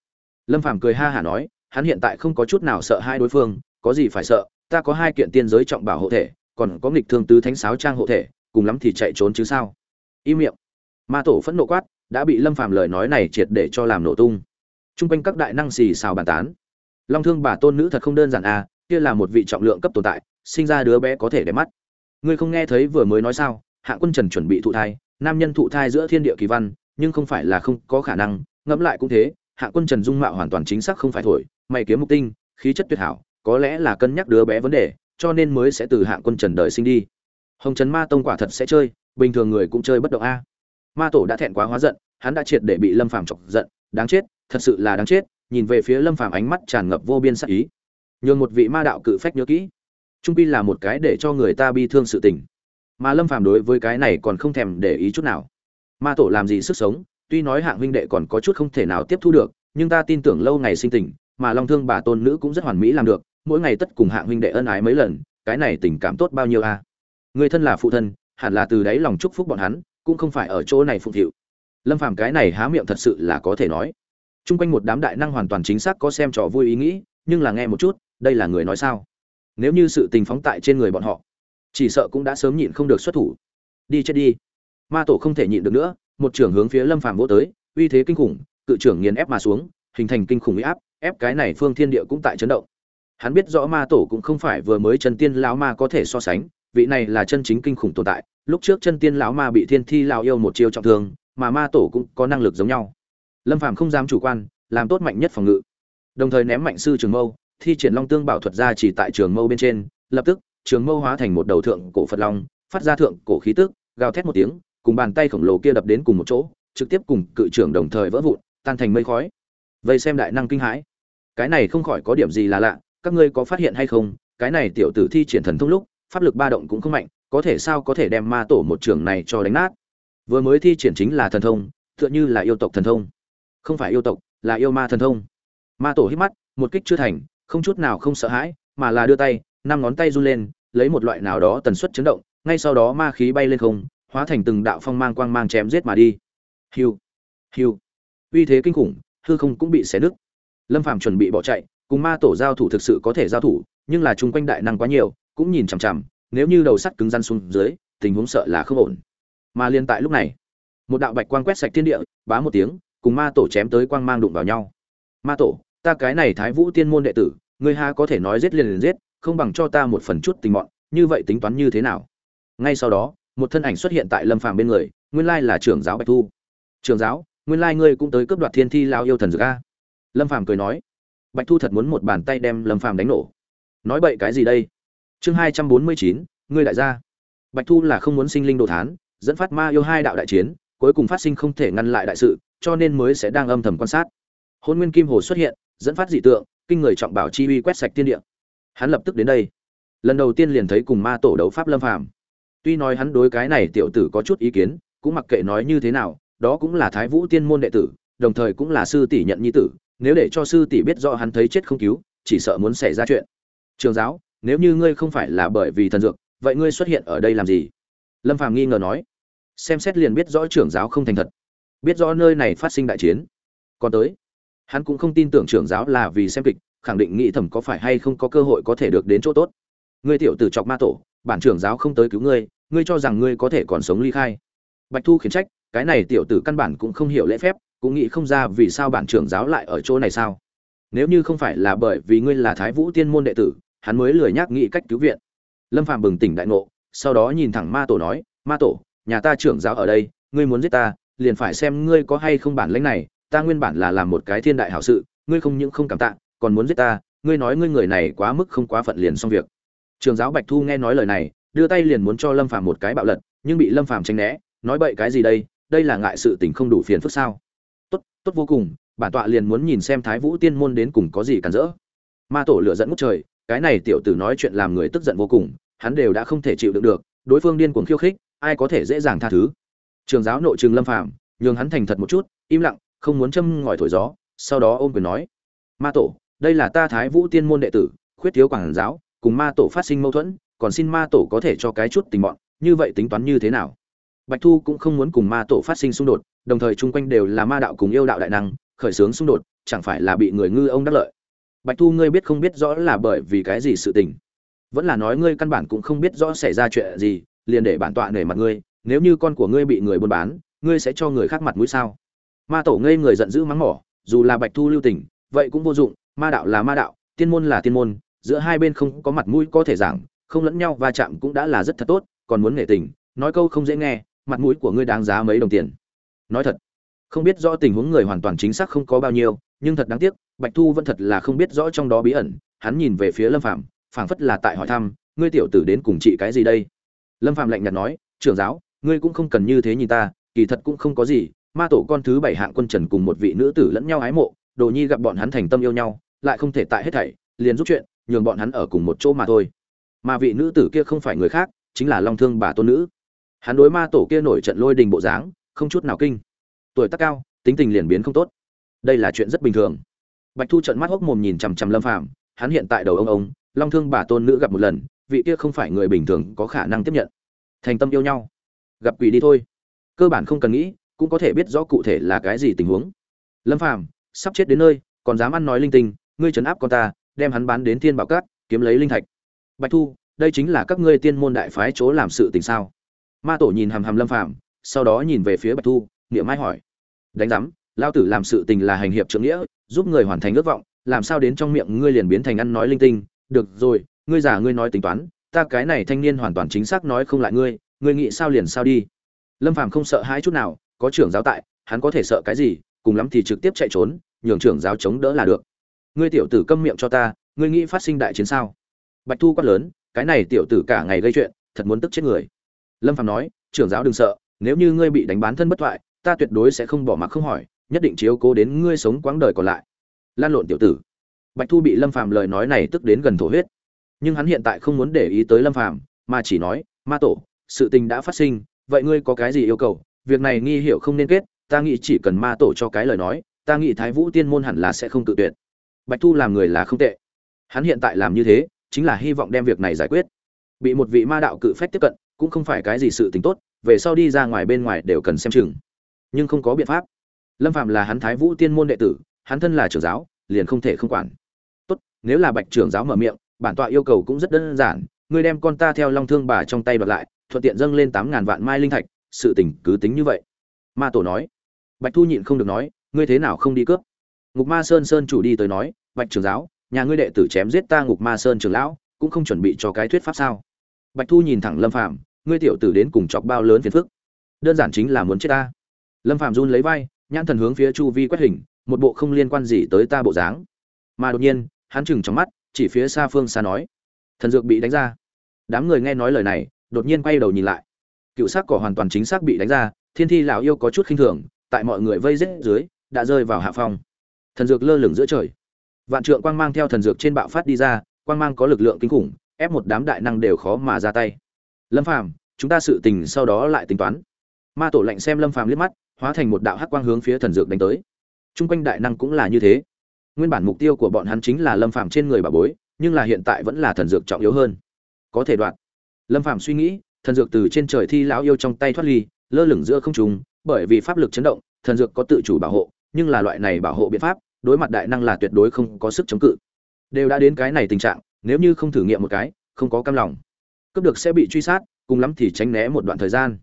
Lâm phàm cười ha hả nói, hắn hiện tại không có chút nào sợ hai đối phương, có gì phải sợ, ta có hai kiện tiên giới trọng bảo hộ thể, còn có nghịch thương tứ thánh sáo trang hộ thể, cùng lắm thì chạy trốn chứ sao? Im miệng. Ma tổ phẫn nộ quát, đã bị lâm phàm lời nói này triệt để cho làm nổ tung. Trung quanh các đại năng xì xào bàn tán. Long thương bà tôn nữ thật không đơn giản à kia là một vị trọng lượng cấp tồn tại, sinh ra đứa bé có thể để mắt ngươi không nghe thấy vừa mới nói sao, hạ quân trần chuẩn bị thụ thai, nam nhân thụ thai giữa thiên địa kỳ văn, nhưng không phải là không có khả năng, ngẫm lại cũng thế, hạ quân trần dung mạo hoàn toàn chính xác không phải thổi, mày kiếm mục tinh, khí chất tuyệt hảo, có lẽ là cân nhắc đứa bé vấn đề, cho nên mới sẽ từ hạ quân trần đời sinh đi. Hồng trần ma tông quả thật sẽ chơi, bình thường người cũng chơi bất động a. Ma tổ đã thẹn quá hóa giận, hắn đã triệt để bị lâm phàm chọc giận, đáng chết, thật sự là đáng chết, nhìn về phía lâm phàm ánh mắt tràn ngập vô biên sắc ý. Nhường một vị ma đạo cự phách nhớ kỹ trung pi là một cái để cho người ta bi thương sự tình. Mà lâm phàm đối với cái này còn không thèm để ý chút nào. Ma tổ làm gì sức sống, tuy nói hạng huynh đệ còn có chút không thể nào tiếp thu được, nhưng ta tin tưởng lâu ngày sinh tình, mà long thương bà tôn nữ cũng rất hoàn mỹ làm được, mỗi ngày tất cùng hạng huynh đệ ân ái mấy lần, cái này tình cảm tốt bao nhiêu a người thân là phụ thân, hẳn là từ đấy lòng chúc phúc bọn hắn, cũng không phải ở chỗ này phụng thiệu lâm phàm cái này há miệng thật sự là có thể nói. Chung quanh một đám đại năng hoàn toàn chính xác có xem trò vui ý nghĩ, nhưng là nghe một chút, đây là người nói sao? Nếu như sự tình phóng tại trên người bọn họ, chỉ sợ cũng đã sớm nhịn không được xuất thủ. Đi chết đi. Ma tổ không thể nhịn được nữa, một trưởng hướng phía lâm phàm vỗ tới, uy thế kinh khủng, cự trưởng nghiền ép mà xuống, hình thành kinh khủng uy áp, ép cái này phương thiên địa cũng tại chấn động. Hắn biết rõ ma tổ cũng không phải vừa mới chân tiên lão ma có thể so sánh, vị này là chân chính kinh khủng tồn tại, lúc trước chân tiên lão ma bị thiên thi lão yêu một chiêu trọng thương, mà ma tổ cũng có năng lực giống nhau. Lâm phàm không dám chủ quan, làm tốt mạnh nhất phòng ngự. Đồng thời ném mạnh sư trường mâu thi triển long tương bảo thuật ra chỉ tại trường mâu bên trên, lập tức, trường mâu hóa thành một đầu thượng cổ phật long, phát ra thượng cổ khí tức, gào thét một tiếng, cùng bàn tay khổng lồ kia đập đến cùng một chỗ, trực tiếp cùng cự trưởng đồng thời vỡ vụn, tan thành mây khói. Vậy xem đại năng kinh hãi. Cái này không khỏi có điểm gì là lạ, các ngươi có phát hiện hay không? Cái này tiểu tử thi triển thần thông lúc, pháp lực ba động cũng không mạnh, có thể sao có thể đem ma tổ một trường này cho đánh nát? Vừa mới thi triển chính là thần thông, tựa như là yêu tộc thần thông. Không phải yêu tộc, là yêu ma thần thông. Ma tổ hít mắt, một kích chưa thành không chút nào không sợ hãi, mà là đưa tay, năm ngón tay run lên, lấy một loại nào đó tần suất chấn động, ngay sau đó ma khí bay lên không, hóa thành từng đạo phong mang quang mang chém giết mà đi. Hiu hiu. Uy thế kinh khủng, hư không cũng bị xé nứt. Lâm phàm chuẩn bị bỏ chạy, cùng ma tổ giao thủ thực sự có thể giao thủ, nhưng là chung quanh đại năng quá nhiều, cũng nhìn chằm chằm, nếu như đầu sắt cứng răn xuống dưới, tình huống sợ là không ổn. Mà liên tại lúc này, một đạo bạch quang quét sạch thiên địa, bá một tiếng, cùng ma tổ chém tới quang mang đụng vào nhau. Ma tổ, ta cái này thái vũ tiên môn đệ tử ngươi ha có thể nói giết liền liền giết, không bằng cho ta một phần chút tình mọn, như vậy tính toán như thế nào? Ngay sau đó, một thân ảnh xuất hiện tại lâm phàm bên người, nguyên lai là trưởng giáo bạch thu. Trưởng giáo, nguyên lai ngươi cũng tới cướp đoạt thiên thi lao yêu thần dược a. Lâm phàm cười nói. Bạch thu thật muốn một bàn tay đem lâm phàm đánh nổ. Nói bậy cái gì đây? Chương hai trăm bốn mươi chín, ngươi đại gia. Bạch thu là không muốn sinh linh đồ thán, dẫn phát ma yêu hai đạo đại chiến, cuối cùng phát sinh không thể ngăn lại đại sự, cho nên mới sẽ đang âm thầm quan sát. Hôn nguyên kim hồ xuất hiện, dẫn phát dị tượng kinh người trọng bảo chi uy quét sạch tiên địa. Hắn lập tức đến đây. Lần đầu tiên liền thấy cùng ma tổ đấu pháp lâm phàm. Tuy nói hắn đối cái này tiểu tử có chút ý kiến, cũng mặc kệ nói như thế nào, đó cũng là thái vũ tiên môn đệ tử, đồng thời cũng là sư tỷ nhận nhi tử, nếu để cho sư tỷ biết rõ hắn thấy chết không cứu, chỉ sợ muốn xảy ra chuyện. Trường giáo, nếu như ngươi không phải là bởi vì thần dược, vậy ngươi xuất hiện ở đây làm gì? Lâm phàm nghi ngờ nói. Xem xét liền biết rõ trưởng giáo không thành thật. Biết rõ nơi này phát sinh đại chiến. Còn tới hắn cũng không tin tưởng trưởng giáo là vì xem kịch, khẳng định nghĩ thầm có phải hay không có cơ hội có thể được đến chỗ tốt. Ngươi tiểu tử chọc ma tổ, bản trưởng giáo không tới cứu ngươi ngươi cho rằng ngươi có thể còn sống ly khai. Bạch thu khiển trách, cái này tiểu tử căn bản cũng không hiểu lễ phép, cũng nghĩ không ra vì sao bản trưởng giáo lại ở chỗ này sao. Nếu như không phải là bởi vì ngươi là thái vũ tiên môn đệ tử, hắn mới lười nhắc nghĩ cách cứu viện. Lâm phạm bừng tỉnh đại ngộ, sau đó nhìn thẳng ma tổ nói, ma tổ, nhà ta trưởng giáo ở đây, ngươi muốn giết ta, liền phải xem ngươi có hay không bản lĩnh này ta nguyên bản là làm một cái thiên đại hảo sự, ngươi không những không cảm tạ, còn muốn giết ta, ngươi nói ngươi người này quá mức không quá phận liền xong việc. Trường giáo bạch thu nghe nói lời này, đưa tay liền muốn cho lâm phàm một cái bạo lật, nhưng bị lâm phàm tránh né, nói bậy cái gì đây đây là ngại sự tình không đủ phiền phức sao? Tốt tốt vô cùng, bản tọa liền muốn nhìn xem thái vũ tiên môn đến cùng có gì cản rỡ. Ma tổ lửa dẫn ngút trời, cái này tiểu tử nói chuyện làm người tức giận vô cùng, hắn đều đã không thể chịu đựng được, đối phương điên cuồng khiêu khích, ai có thể dễ dàng tha thứ? Trường giáo nội trường lâm phàm, nhường hắn thành thật một chút, im lặng không muốn châm ngòi thổi gió, sau đó ôm quyền nói, ma tổ, đây là ta thái vũ tiên môn đệ tử, khuyết thiếu quảng giáo, cùng ma tổ phát sinh mâu thuẫn, còn xin ma tổ có thể cho cái chút tình bọn, như vậy tính toán như thế nào? Bạch thu cũng không muốn cùng ma tổ phát sinh xung đột, đồng thời chung quanh đều là ma đạo cùng yêu đạo đại năng, khởi xướng xung đột, chẳng phải là bị người ngư ông đắc lợi. Bạch thu, ngươi biết không biết rõ là bởi vì cái gì sự tình? Vẫn là nói ngươi căn bản cũng không biết rõ xảy ra chuyện gì, liền để bản tọa nể mặt ngươi, nếu như con của ngươi bị người buôn bán, ngươi sẽ cho người khác mặt mũi sao? Ma tổ ngây người giận dữ mắng mỏ, dù là bạch thu lưu tình, vậy cũng vô dụng, ma đạo là ma đạo, tiên môn là tiên môn, giữa hai bên không có mặt mũi có thể giảng, không lẫn nhau va chạm cũng đã là rất thật tốt, còn muốn nghệ tình, nói câu không dễ nghe, mặt mũi của ngươi đáng giá mấy đồng tiền. Nói thật, không biết rõ tình huống người hoàn toàn chính xác không có bao nhiêu, nhưng thật đáng tiếc, bạch thu vẫn thật là không biết rõ trong đó bí ẩn, hắn nhìn về phía lâm phạm phảng phất là tại hỏi thăm, ngươi tiểu tử đến cùng chị cái gì đây? Lâm phạm lạnh nhạt nói, trưởng giáo, ngươi cũng không cần như thế nhìn ta, kỳ thật cũng không có gì ma tổ con thứ bảy hạng quân trần cùng một vị nữ tử lẫn nhau ái mộ, đồ nhi gặp bọn hắn thành tâm yêu nhau, lại không thể tại hết thảy, liền giúp chuyện, nhường bọn hắn ở cùng một chỗ mà thôi. Mà vị nữ tử kia không phải người khác, chính là long thương bà tôn nữ. Hắn đối ma tổ kia nổi trận lôi đình bộ dáng, không chút nào kinh. Tuổi tác cao, tính tình liền biến không tốt. Đây là chuyện rất bình thường. Bạch thu trận mắt hốc mồm nhìn chằm chằm lâm phàm, hắn hiện tại đầu ông ông, long thương bà tôn nữ gặp một lần, vị kia không phải người bình thường có khả năng tiếp nhận. Thành tâm yêu nhau. Gặp quỷ đi thôi. Cơ bản không cần nghĩ cũng có thể biết rõ cụ thể là cái gì tình huống. Lâm phàm, sắp chết đến nơi, còn dám ăn nói linh tinh, ngươi trấn áp con ta, đem hắn bán đến thiên bảo cát, kiếm lấy linh thạch. Bạch thu, đây chính là các ngươi tiên môn đại phái chỗ làm sự tình sao? Ma tổ nhìn hàm hàm lâm phàm, sau đó nhìn về phía bạch thu, niệm mai hỏi. Đánh giám, lao tử làm sự tình là hành hiệp trưởng nghĩa, giúp người hoàn thành ước vọng, làm sao đến trong miệng ngươi liền biến thành ăn nói linh tinh? Được rồi, ngươi giả ngươi nói tính toán, ta cái này thanh niên hoàn toàn chính xác nói không lại ngươi ngươi nghĩ sao liền sao đi. Lâm phàm không sợ hãi chút nào có trưởng giáo tại, hắn có thể sợ cái gì, cùng lắm thì trực tiếp chạy trốn, nhường trưởng giáo chống đỡ là được. Ngươi tiểu tử câm miệng cho ta, ngươi nghĩ phát sinh đại chiến sao? Bạch thu quát lớn, cái này tiểu tử cả ngày gây chuyện, thật muốn tức chết người. Lâm phạm nói, trưởng giáo đừng sợ, nếu như ngươi bị đánh bán thân bất thoại, ta tuyệt đối sẽ không bỏ mặc không hỏi, nhất định chiếu cố đến ngươi sống quãng đời còn lại. Lan lộn tiểu tử. Bạch thu bị lâm phạm lời nói này tức đến gần thổ huyết. Nhưng hắn hiện tại không muốn để ý tới lâm phạm mà chỉ nói, ma tổ, sự tình đã phát sinh, vậy ngươi có cái gì yêu cầu? Việc này nghi hiệu không nên kết, ta nghĩ chỉ cần ma tổ cho cái lời nói, ta nghĩ thái vũ tiên môn hẳn là sẽ không tự tuyệt. Bạch thu làm người là không tệ. Hắn hiện tại làm như thế, chính là hy vọng đem việc này giải quyết. Bị một vị ma đạo cự phách tiếp cận, cũng không phải cái gì sự t ì n h tốt, về sau đi ra ngoài bên ngoài đều cần xem chừng. Nhưng không có biện pháp. Lâm phạm là hắn thái vũ tiên môn đệ tử, hắn thân là trưởng giáo, liền không thể không quản. Tốt, nếu là bạch trưởng giáo mở miệng, bản tọa yêu cầu cũng rất đơn giản, ngươi đem con ta theo long thương bà trong tay đoạt lại, thuận tiện dâng lên tám ngàn vạn mai linh thạch sự tình cứ tính như vậy. Ma tổ nói. Bạch thu nhịn không được nói, ngươi thế nào không đi cướp? Ngục ma sơn sơn chủ đi tới nói, bạch trưởng giáo, nhà ngươi đệ tử chém giết ta ngục ma sơn trưởng lão, cũng không chuẩn bị cho cái thuyết pháp sao? Bạch thu nhìn thẳng lâm phạm ngươi tiểu tử đến cùng chọc bao lớn phiền phức. Đơn giản chính là muốn chết ta. Lâm phạm run lấy vai, nhãn thần hướng phía chu vi quét hình, một bộ không liên quan gì tới ta bộ dáng. Mà đột nhiên, hắn chừng trong mắt, chỉ phía xa phương xa nói. Thần dược bị đánh ra. Đám người nghe nói lời này, đột nhiên quay đầu nhìn lại cựu sắc cỏ hoàn toàn chính xác bị đánh ra, thiên thi lão yêu có chút khinh thường, tại mọi người vây rết dưới, đã rơi vào hạ phong. Thần dược lơ lửng giữa trời. Vạn trượng quang mang theo thần dược trên bạo phát đi ra, quang mang có lực lượng kinh khủng, ép một đám đại năng đều khó mà ra tay. Lâm phàm, chúng ta sự tình sau đó lại tính toán. Ma tổ lạnh xem lâm phàm liếc mắt, hóa thành một đạo hắc quang hướng phía thần dược đánh tới. Chung quanh đại năng cũng là như thế. Nguyên bản mục tiêu của bọn hắn chính là lâm phàm trên người bà bối, nhưng là hiện tại vẫn là thần dược trọng yếu hơn. Có thể đoạn. lâm phàm suy nghĩ thần dược từ trên trời thi lão yêu trong tay thoát ly, lơ lửng giữa không trung, bởi vì pháp lực chấn động, thần dược có tự chủ bảo hộ, nhưng là loại này bảo hộ biện pháp, đối mặt đại năng là tuyệt đối không có sức chống cự. Đều đã đến cái này tình trạng, nếu như không thử nghiệm một cái, không có cam lòng. Cướp được sẽ bị truy sát, cùng lắm thì tránh né một đoạn thời gian.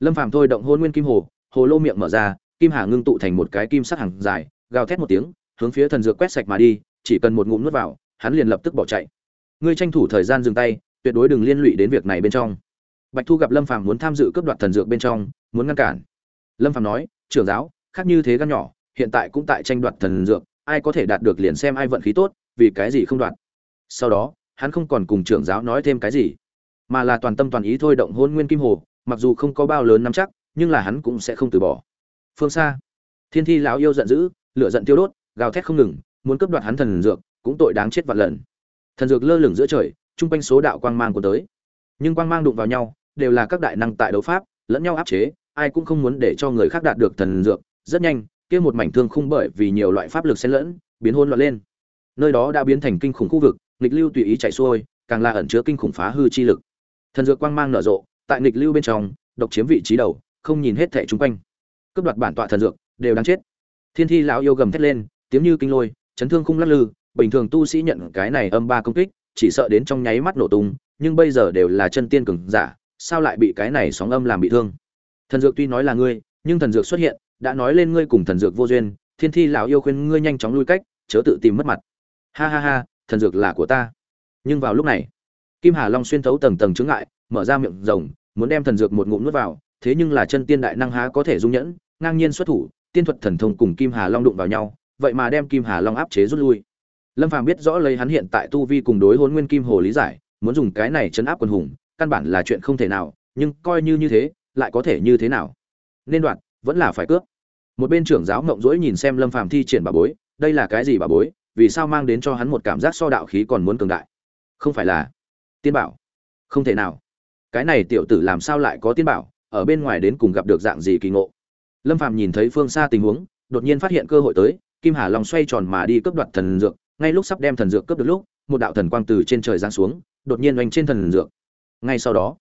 Lâm phàm thôi động hôn nguyên kim hồ hồ lô miệng mở ra, kim hà ngưng tụ thành một cái kim sắc hàng dài, gào thét một tiếng, hướng phía thần dược quét sạch mà đi, chỉ cần một ngụm nuốt vào, hắn liền lập tức bỏ chạy. Ngươi tranh thủ thời gian dừng tay, tuyệt đối đừng liên lụy đến việc này bên trong bạch thu gặp lâm phàm muốn tham dự cướp đoạt thần dược bên trong, muốn ngăn cản. Lâm phàm nói, trưởng giáo, khác như thế gan nhỏ, hiện tại cũng tại tranh đoạt thần dược, ai có thể đạt được liền xem ai vận khí tốt, vì cái gì không đoạt? Sau đó, hắn không còn cùng trưởng giáo nói thêm cái gì, mà là toàn tâm toàn ý thôi động hôn nguyên kim hồ, mặc dù không có bao lớn nắm chắc, nhưng là hắn cũng sẽ không từ bỏ. Phương xa, thiên thi lão yêu giận dữ, lửa giận tiêu đốt, gào thét không ngừng, muốn cướp đoạt hắn thần dược, cũng tội đáng chết vạn lần. Thần dược lơ lửng giữa trời trung quanh số đạo quang mang của tới. Nhưng quang mang đụng vào nhau đều là các đại năng tại đấu pháp, lẫn nhau áp chế, ai cũng không muốn để cho người khác đạt được thần dược. Rất nhanh, kia một mảnh thương khung bởi vì nhiều loại pháp lực xen lẫn, biến hôn loạn lên. Nơi đó đã biến thành kinh khủng khu vực, nghịch lưu tùy ý chạy xuôi, càng là ẩn chứa kinh khủng phá hư chi lực. Thần dược quang mang nở rộ, tại nghịch lưu bên trong, độc chiếm vị trí đầu, không nhìn hết thẻ chung quanh. Cướp đoạt bản tọa thần dược, đều đáng chết. Thiên thi lão yêu gầm thét lên, tiếng như kinh lôi, chấn thương khung lắc lư, bình thường tu sĩ nhận cái này âm ba công kích, chỉ sợ đến trong nháy mắt nổ tung, nhưng bây giờ đều là chân tiên cường giả sao lại bị cái này sóng âm làm bị thương? Thần dược tuy nói là ngươi, nhưng thần dược xuất hiện, đã nói lên ngươi cùng thần dược vô duyên, thiên thi lão yêu khuyên ngươi nhanh chóng lui cách, chớ tự tìm mất mặt. Ha ha ha, thần dược là của ta. Nhưng vào lúc này, kim hà long xuyên thấu tầng tầng chướng ngại, mở ra miệng rồng, muốn đem thần dược một ngụm nuốt vào, thế nhưng là chân tiên đại năng há có thể dung nhẫn, ngang nhiên xuất thủ, tiên thuật thần thông cùng kim hà long đụng vào nhau, vậy mà đem kim hà long áp chế rút lui. Lâm phàm biết rõ lấy hắn hiện tại tu vi cùng đối hôn nguyên kim hồ lý giải, muốn dùng cái này chấn áp quần hùng căn bản là chuyện không thể nào, nhưng coi như như thế, lại có thể như thế nào? Nên đoạn vẫn là phải cướp. Một bên trưởng giáo ngộng rỗi nhìn xem lâm phàm thi triển bà bối, đây là cái gì bà bối, vì sao mang đến cho hắn một cảm giác so đạo khí còn muốn cường đại? Không phải là tiên bảo. Không thể nào. Cái này tiểu tử làm sao lại có tiên bảo, ở bên ngoài đến cùng gặp được dạng gì kỳ ngộ? Lâm phàm nhìn thấy phương xa tình huống, đột nhiên phát hiện cơ hội tới, kim hà long xoay tròn mà đi cướp đoạt thần dược, ngay lúc sắp đem thần dược cướp được lúc, một đạo thần quang từ trên trời giáng xuống, đột nhiên oanh trên thần dược ngay sau đó,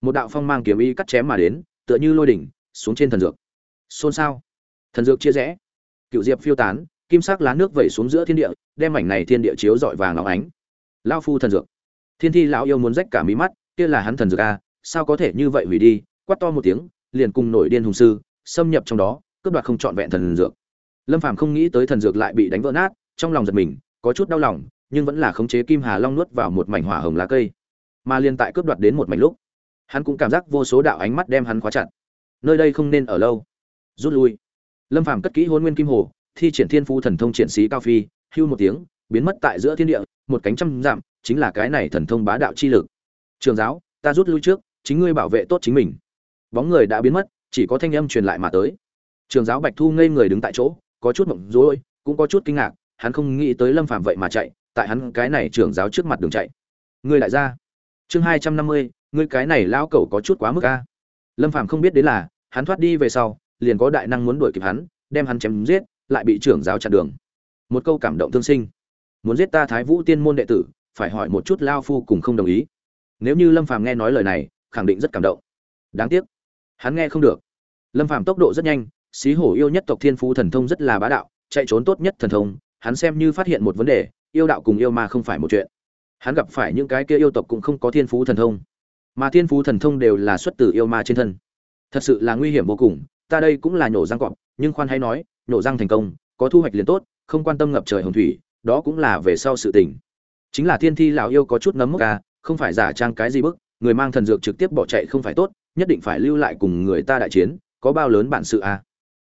một đạo phong mang kiếm y cắt chém mà đến, tựa như lôi đỉnh, xuống trên thần dược. Xôn xao. Thần dược chia rẽ. Cựu diệp phiêu tán, kim sắc lá nước vẩy xuống giữa thiên địa, đem mảnh này thiên địa chiếu dọi vàng óng ánh. Lao phu thần dược. Thiên thi lão yêu muốn rách cả mí mắt, kia là hắn thần dược a, sao có thể như vậy hủy đi? Quát to một tiếng, liền cùng nổi điên hùng sư, xâm nhập trong đó, cướp đoạt không trọn vẹn thần dược. Lâm phàm không nghĩ tới thần dược lại bị đánh vỡ nát, trong lòng giật mình, có chút đau lòng, nhưng vẫn là khống chế kim hà long nuốt vào một mảnh hỏa hồng lá cây mà liên tại cướp đoạt đến một mảnh lúc, hắn cũng cảm giác vô số đạo ánh mắt đem hắn khóa chặt. Nơi đây không nên ở lâu. Rút lui. Lâm phàm cất kỹ hôn nguyên kim hồ, thi triển thiên phu thần thông triển sĩ cao phi, hưu một tiếng, biến mất tại giữa thiên địa, một cánh trăm dặm, chính là cái này thần thông bá đạo chi lực. Trường giáo, ta rút lui trước, chính ngươi bảo vệ tốt chính mình. Bóng người đã biến mất, chỉ có thanh âm truyền lại mà tới. Trường giáo bạch thu ngây người đứng tại chỗ, có chút mộng rối, cũng có chút kinh ngạc, hắn không nghĩ tới lâm phàm vậy mà chạy, tại hắn cái này trường giáo trước mặt đường chạy. Ngươi lại ra chương hai trăm năm mươi, ngươi cái này lão cẩu có chút quá mức a. Lâm phàm không biết đến là, hắn thoát đi về sau, liền có đại năng muốn đuổi kịp hắn, đem hắn chém giết, lại bị trưởng giáo chặn đường. Một câu cảm động thương sinh. Muốn giết ta thái vũ tiên môn đệ tử, phải hỏi một chút lao phu cùng không đồng ý. Nếu như lâm phàm nghe nói lời này, khẳng định rất cảm động. Đáng tiếc, hắn nghe không được. Lâm phàm tốc độ rất nhanh, xí hổ yêu nhất tộc thiên phú thần thông rất là bá đạo, chạy trốn tốt nhất thần thông, hắn xem như phát hiện một vấn đề, yêu đạo cùng yêu ma không phải một chuyện hắn gặp phải những cái kia yêu tộc cũng không có thiên phú thần thông, mà thiên phú thần thông đều là xuất từ yêu ma trên thân. Thật sự là nguy hiểm vô cùng, ta đây cũng là nhổ răng cọp, nhưng khoan hay nói, nhổ răng thành công, có thu hoạch liền tốt, không quan tâm ngập trời hồng thủy, đó cũng là về sau sự tình. Chính là thiên thi lão yêu có chút nấm mốc ca à, không phải giả trang cái gì bức, người mang thần dược trực tiếp bỏ chạy không phải tốt, nhất định phải lưu lại cùng người ta đại chiến, có bao lớn bản sự a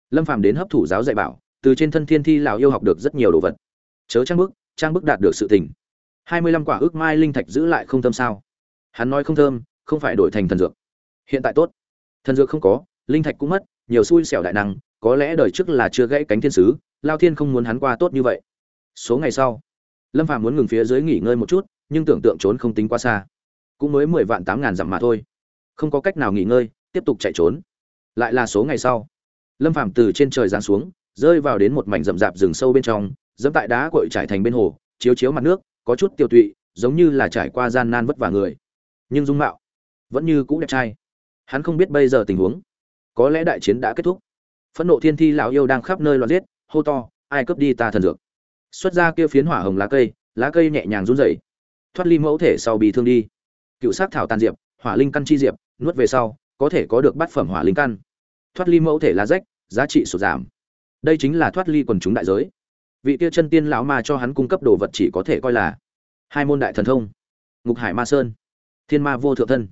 lâm phàm đến hấp thụ giáo dạy bảo, từ trên thân thiên thi lão yêu học được rất nhiều đồ vật. Chớ trang bức trang bức đạt được sự tình hai mươi lăm quả ước mai linh thạch giữ lại không thơm sao? Hắn nói không thơm, không phải đổi thành thần dược. Hiện tại tốt. Thần dược không có, linh thạch cũng mất, nhiều xui xẻo đại năng, có lẽ đời trước là chưa gãy cánh thiên sứ, lao thiên không muốn hắn qua tốt như vậy. Số ngày sau, lâm phàm muốn ngừng phía dưới nghỉ ngơi một chút, nhưng tưởng tượng trốn không tính quá xa. Cũng mới mười vạn tám ngàn dặm mà thôi. Không có cách nào nghỉ ngơi, tiếp tục chạy trốn. Lại là số ngày sau, lâm phàm từ trên trời giáng xuống, rơi vào đến một mảnh rậm rạp rừng sâu bên trong, dẫm tại đá cội trải thành bên hồ, chiếu chiếu mặt nước có chút tiêu tụy, giống như là trải qua gian nan vất vả người. Nhưng dung mạo vẫn như cũ đẹp trai. Hắn không biết bây giờ tình huống. Có lẽ đại chiến đã kết thúc. Phẫn nộ thiên thi lão yêu đang khắp nơi loạn giết, hô to, ai cướp đi ta thần dược? Xuất ra kia phiến hỏa hồng lá cây lá cây nhẹ nhàng run rẩy. Thoát ly mẫu thể sau bị thương đi. Cựu sát thảo tàn diệp, hỏa linh căn chi diệp, nuốt về sau, có thể có được bát phẩm hỏa linh căn. Thoát ly mẫu thể lá rách, giá trị sụt giảm. Đây chính là thoát ly quần chúng đại giới vị kia chân tiên lão ma cho hắn cung cấp đồ vật chỉ có thể coi là hai môn đại thần thông, ngục hải ma sơn, thiên ma vô thượng thân.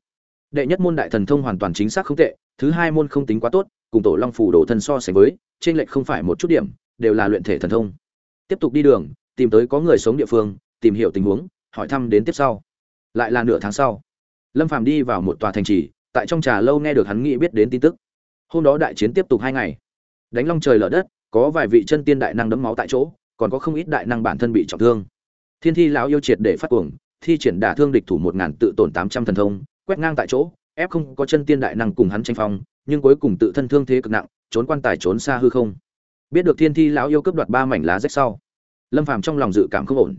Đệ nhất môn đại thần thông hoàn toàn chính xác không tệ, thứ hai môn không tính quá tốt, cùng tổ long phủ đồ thân so sánh với, trên lệch không phải một chút điểm, đều là luyện thể thần thông. Tiếp tục đi đường, tìm tới có người sống địa phương, tìm hiểu tình huống, hỏi thăm đến tiếp sau. Lại là nửa tháng sau, lâm phàm đi vào một tòa thành trì, tại trong trà lâu nghe được hắn nghĩ biết đến tin tức. Hôm đó đại chiến tiếp tục hai ngày. Đánh long trời lở đất, có vài vị chân tiên đại năng đấm máu tại chỗ còn có không ít đại năng bản thân bị trọng thương. Thiên thi lão yêu triệt để phát cuồng, thi triển đả thương địch thủ một ngàn tự tổn tám trăm thần thông, quét ngang tại chỗ, ép không có chân tiên đại năng cùng hắn tranh phong, nhưng cuối cùng tự thân thương thế cực nặng, trốn quan tài trốn xa hư không. Biết được thiên thi lão yêu cướp đoạt ba mảnh lá rách sau, lâm phàm trong lòng dự cảm không ổn.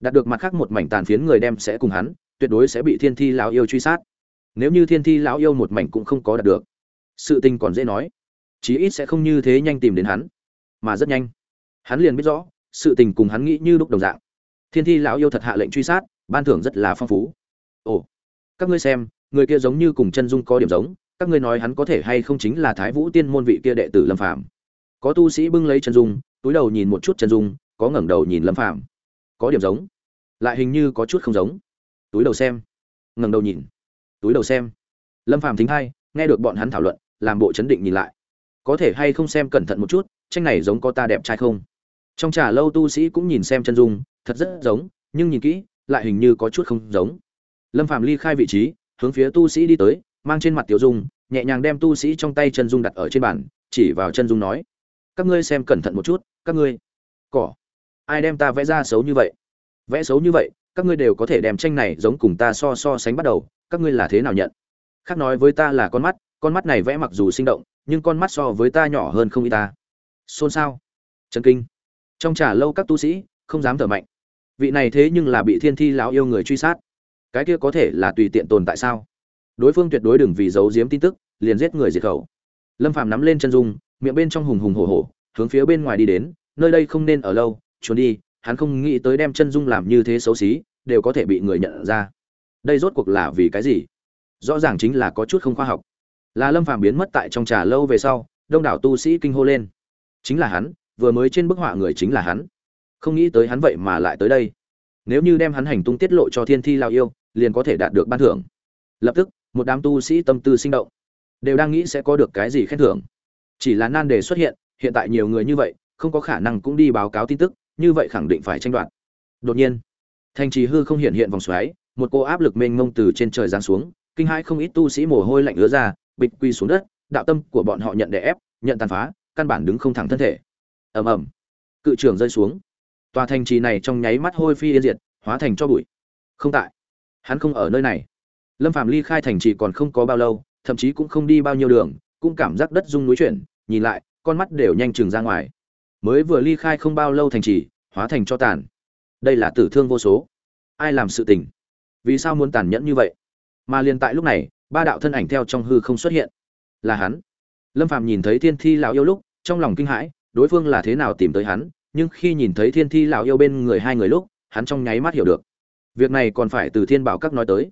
Đạt được mặt khác một mảnh tàn phiến người đem sẽ cùng hắn, tuyệt đối sẽ bị thiên thi lão yêu truy sát. Nếu như thiên thi lão yêu một mảnh cũng không có đạt được, sự tình còn dễ nói, chí ít sẽ không như thế nhanh tìm đến hắn, mà rất nhanh hắn liền biết rõ sự tình cùng hắn nghĩ như lúc đồng dạng. Thiên thi lão yêu thật hạ lệnh truy sát ban thưởng rất là phong phú. Ồ các ngươi xem người kia giống như cùng chân dung có điểm giống các ngươi nói hắn có thể hay không chính là thái vũ tiên môn vị kia đệ tử lâm phạm. có tu sĩ bưng lấy chân dung túi đầu nhìn một chút chân dung có ngẩng đầu nhìn lâm phạm, có điểm giống lại hình như có chút không giống. Túi đầu xem ngẩng đầu nhìn túi đầu xem. Lâm phạm thính hai nghe được bọn hắn thảo luận làm bộ chấn định nhìn lại. Có thể hay không xem cẩn thận một chút tranh này giống có ta đẹp trai không? Trong trà lâu tu sĩ cũng nhìn xem chân dung, thật rất giống, nhưng nhìn kỹ, lại hình như có chút không giống. Lâm phàm ly khai vị trí, hướng phía tu sĩ đi tới, mang trên mặt tiểu dung, nhẹ nhàng đem tu sĩ trong tay chân dung đặt ở trên bàn, chỉ vào chân dung nói, các ngươi xem cẩn thận một chút, các ngươi cỏ, ai đem ta vẽ ra xấu như vậy? Vẽ xấu như vậy, các ngươi đều có thể đem tranh này giống cùng ta so so sánh bắt đầu, các ngươi là thế nào nhận? Khác nói với ta là con mắt con mắt này vẽ mặc dù sinh động, nhưng con mắt so với ta nhỏ hơn không y ta. Xôn xao. Chân kinh trong trà lâu các tu sĩ, không dám thở mạnh. Vị này thế nhưng là bị thiên thi lão yêu người truy sát. Cái kia có thể là tùy tiện tồn tại sao? Đối phương tuyệt đối đừng vì giấu giếm tin tức, liền giết người diệt khẩu. Lâm phạm nắm lên chân dung, miệng bên trong hùng hùng hổ hổ, hướng phía bên ngoài đi đến, nơi đây không nên ở lâu, trốn đi, hắn không nghĩ tới đem chân dung làm như thế xấu xí, đều có thể bị người nhận ra. Đây rốt cuộc là vì cái gì? Rõ ràng chính là có chút không khoa học. Là lâm phàm biến mất tại trong trà lâu về sau, đông đảo tu sĩ kinh hô lên. Chính là hắn vừa mới trên bức họa người chính là hắn. Không nghĩ tới hắn vậy mà lại tới đây. Nếu như đem hắn hành tung tiết lộ cho thiên thi lao yêu, liền có thể đạt được ban thưởng. Lập tức, một đám tu sĩ tâm tư sinh động. Đều đang nghĩ sẽ có được cái gì khen thưởng. Chỉ là nan đề xuất hiện hiện tại nhiều người như vậy, không có khả năng cũng đi báo cáo tin tức, như vậy khẳng định phải tranh đoạt. Đột nhiên, thành trì hư không hiện hiện vòng xoáy, một cô áp lực mênh mông từ trên trời giáng xuống, kinh hãi không ít tu sĩ mồ hôi lạnh ứa ra, bịch quy xuống đất, đạo tâm của bọn họ nhận đè ép, nhận tàn phá, căn bản đứng không thẳng thân thể ầm ầm, cự trưởng rơi xuống. Tòa thành trì này trong nháy mắt hôi phi yên diệt, hóa thành cho bụi. Không tại, hắn không ở nơi này. Lâm phạm ly khai thành trì còn không có bao lâu, thậm chí cũng không đi bao nhiêu đường, cũng cảm giác đất rung núi chuyển, nhìn lại, con mắt đều nhanh chừng ra ngoài. Mới vừa ly khai không bao lâu thành trì, hóa thành cho tàn. Đây là tử thương vô số. Ai làm sự tình? Vì sao muốn tàn nhẫn như vậy? Mà liền tại lúc này, ba đạo thân ảnh theo trong hư không xuất hiện. Là hắn. Lâm phàm nhìn thấy thiên thi lão yêu lúc, trong lòng kinh hãi đối phương là thế nào tìm tới hắn, nhưng khi nhìn thấy thiên thi lão yêu bên người hai người lúc, hắn trong nháy mắt hiểu được. Việc này còn phải từ thiên bảo các nói tới.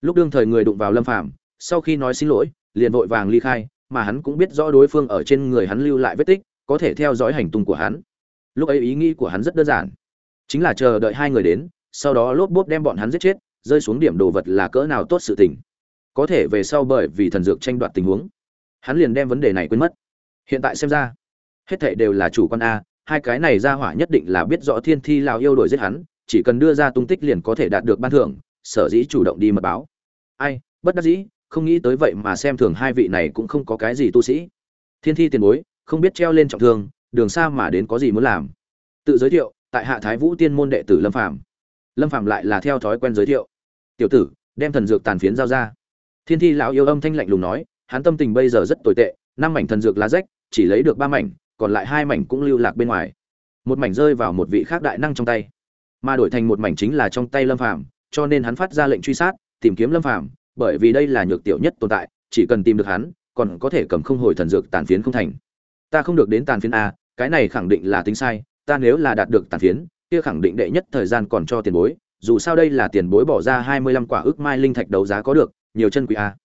Lúc đương thời người đụng vào lâm phàm, sau khi nói xin lỗi, liền vội vàng ly khai, mà hắn cũng biết rõ đối phương ở trên người hắn lưu lại vết tích, có thể theo dõi hành tung của hắn. Lúc ấy ý nghĩ của hắn rất đơn giản. Chính là chờ đợi hai người đến, sau đó lốp bốp đem bọn hắn giết chết, rơi xuống điểm đồ vật là cỡ nào tốt sự tình. Có thể về sau bởi vì thần dược tranh đoạt tình huống, hắn liền đem vấn đề này quên mất. Hiện tại xem ra hết thảy đều là chủ quan a, hai cái này ra hỏa nhất định là biết rõ thiên thi lão yêu đổi giết hắn, chỉ cần đưa ra tung tích liền có thể đạt được ban thưởng, sở dĩ chủ động đi mật báo. Ai, bất đắc dĩ, không nghĩ tới vậy mà xem thường hai vị này cũng không có cái gì tu sĩ. Thiên thi tiền bối, không biết treo lên trọng thương, đường xa mà đến có gì muốn làm? Tự giới thiệu, tại hạ thái vũ tiên môn đệ tử lâm phạm lâm phạm lại là theo thói quen giới thiệu. Tiểu tử, đem thần dược tàn phiến giao ra. Thiên thi lão yêu âm thanh lạnh lùng nói, hắn tâm tình bây giờ rất tồi tệ, năm mảnh thần dược lá rách, chỉ lấy được ba mảnh còn lại hai mảnh cũng lưu lạc bên ngoài. Một mảnh rơi vào một vị khác đại năng trong tay. Mà đổi thành một mảnh chính là trong tay lâm phàm, cho nên hắn phát ra lệnh truy sát, tìm kiếm lâm phàm, bởi vì đây là nhược tiểu nhất tồn tại, chỉ cần tìm được hắn, còn có thể cầm không hồi thần dược tàn phiến không thành. Ta không được đến tàn phiến a, cái này khẳng định là tính sai, ta nếu là đạt được tàn phiến, kia khẳng định đệ nhất thời gian còn cho tiền bối, dù sao đây là tiền bối bỏ ra hai mươi lăm quả ước mai linh thạch đấu giá có được, nhiều chân quý a.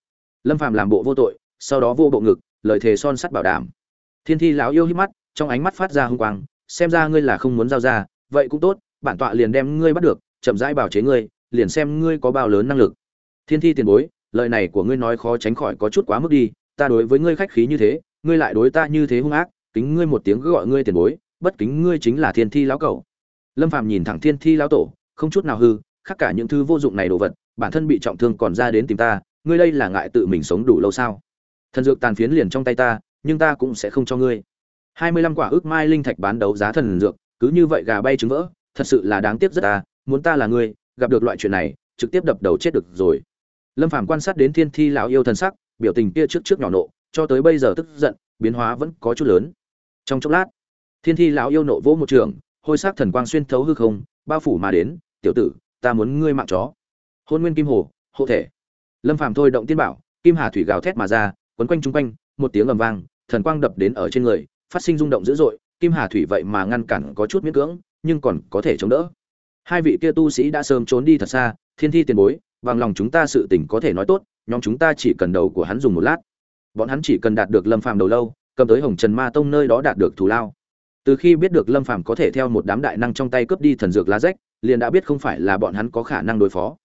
Lâm phàm làm bộ vô tội, sau đó vô bộ ngực, lời thề son sắt bảo đảm thiên thi lão yêu hít mắt, trong ánh mắt phát ra hung quang, xem ra ngươi là không muốn giao ra, vậy cũng tốt, bản tọa liền đem ngươi bắt được, chậm rãi bảo chế ngươi, liền xem ngươi có bao lớn năng lực. Thiên thi tiền bối, lời này của ngươi nói khó tránh khỏi có chút quá mức đi, ta đối với ngươi khách khí như thế, ngươi lại đối ta như thế hung ác, kính ngươi một tiếng gọi ngươi tiền bối, bất kính ngươi chính là thiên thi lão cẩu lâm phàm nhìn thẳng thiên thi lão tổ, không chút nào hư khác cả những thứ vô dụng này đồ vật, bản thân bị trọng thương còn ra đến tìm ta, ngươi đây là ngại tự mình sống đủ lâu sao? Thần dược tàn phiến liền trong tay ta nhưng ta cũng sẽ không cho ngươi. Hai mươi lăm quả ước mai linh thạch bán đấu giá thần dược, cứ như vậy gà bay trứng vỡ, thật sự là đáng tiếc rất ta muốn ta là ngươi, gặp được loại chuyện này, trực tiếp đập đầu chết được rồi. Lâm phàm quan sát đến thiên thi lão yêu thần sắc, biểu tình kia trước trước nhỏ nộ, cho tới bây giờ tức giận, biến hóa vẫn có chút lớn. Trong chốc lát, thiên thi lão yêu nộ vỗ một trường, hôi sắc thần quang xuyên thấu hư không, bao phủ mà đến, tiểu tử, ta muốn ngươi mạng chó. Hôn nguyên kim hồ, hộ thể. Lâm phàm thôi động tiên bảo, kim hà thủy gào thét mà ra, quấn quanh trung quanh, một tiếng ầm vang thần quang đập đến ở trên người, phát sinh rung động dữ dội, kim hà thủy vậy mà ngăn cản có chút miễn cưỡng, nhưng còn có thể chống đỡ. Hai vị kia tu sĩ đã sớm trốn đi thật xa, thiên thi tiền bối, bằng lòng chúng ta sự tình có thể nói tốt, nhóm chúng ta chỉ cần đầu của hắn dùng một lát. Bọn hắn chỉ cần đạt được lâm phàm đầu lâu, cầm tới hồng trần ma tông nơi đó đạt được thù lao. Từ khi biết được lâm phàm có thể theo một đám đại năng trong tay cướp đi thần dược lá rách, liền đã biết không phải là bọn hắn có khả năng đối phó.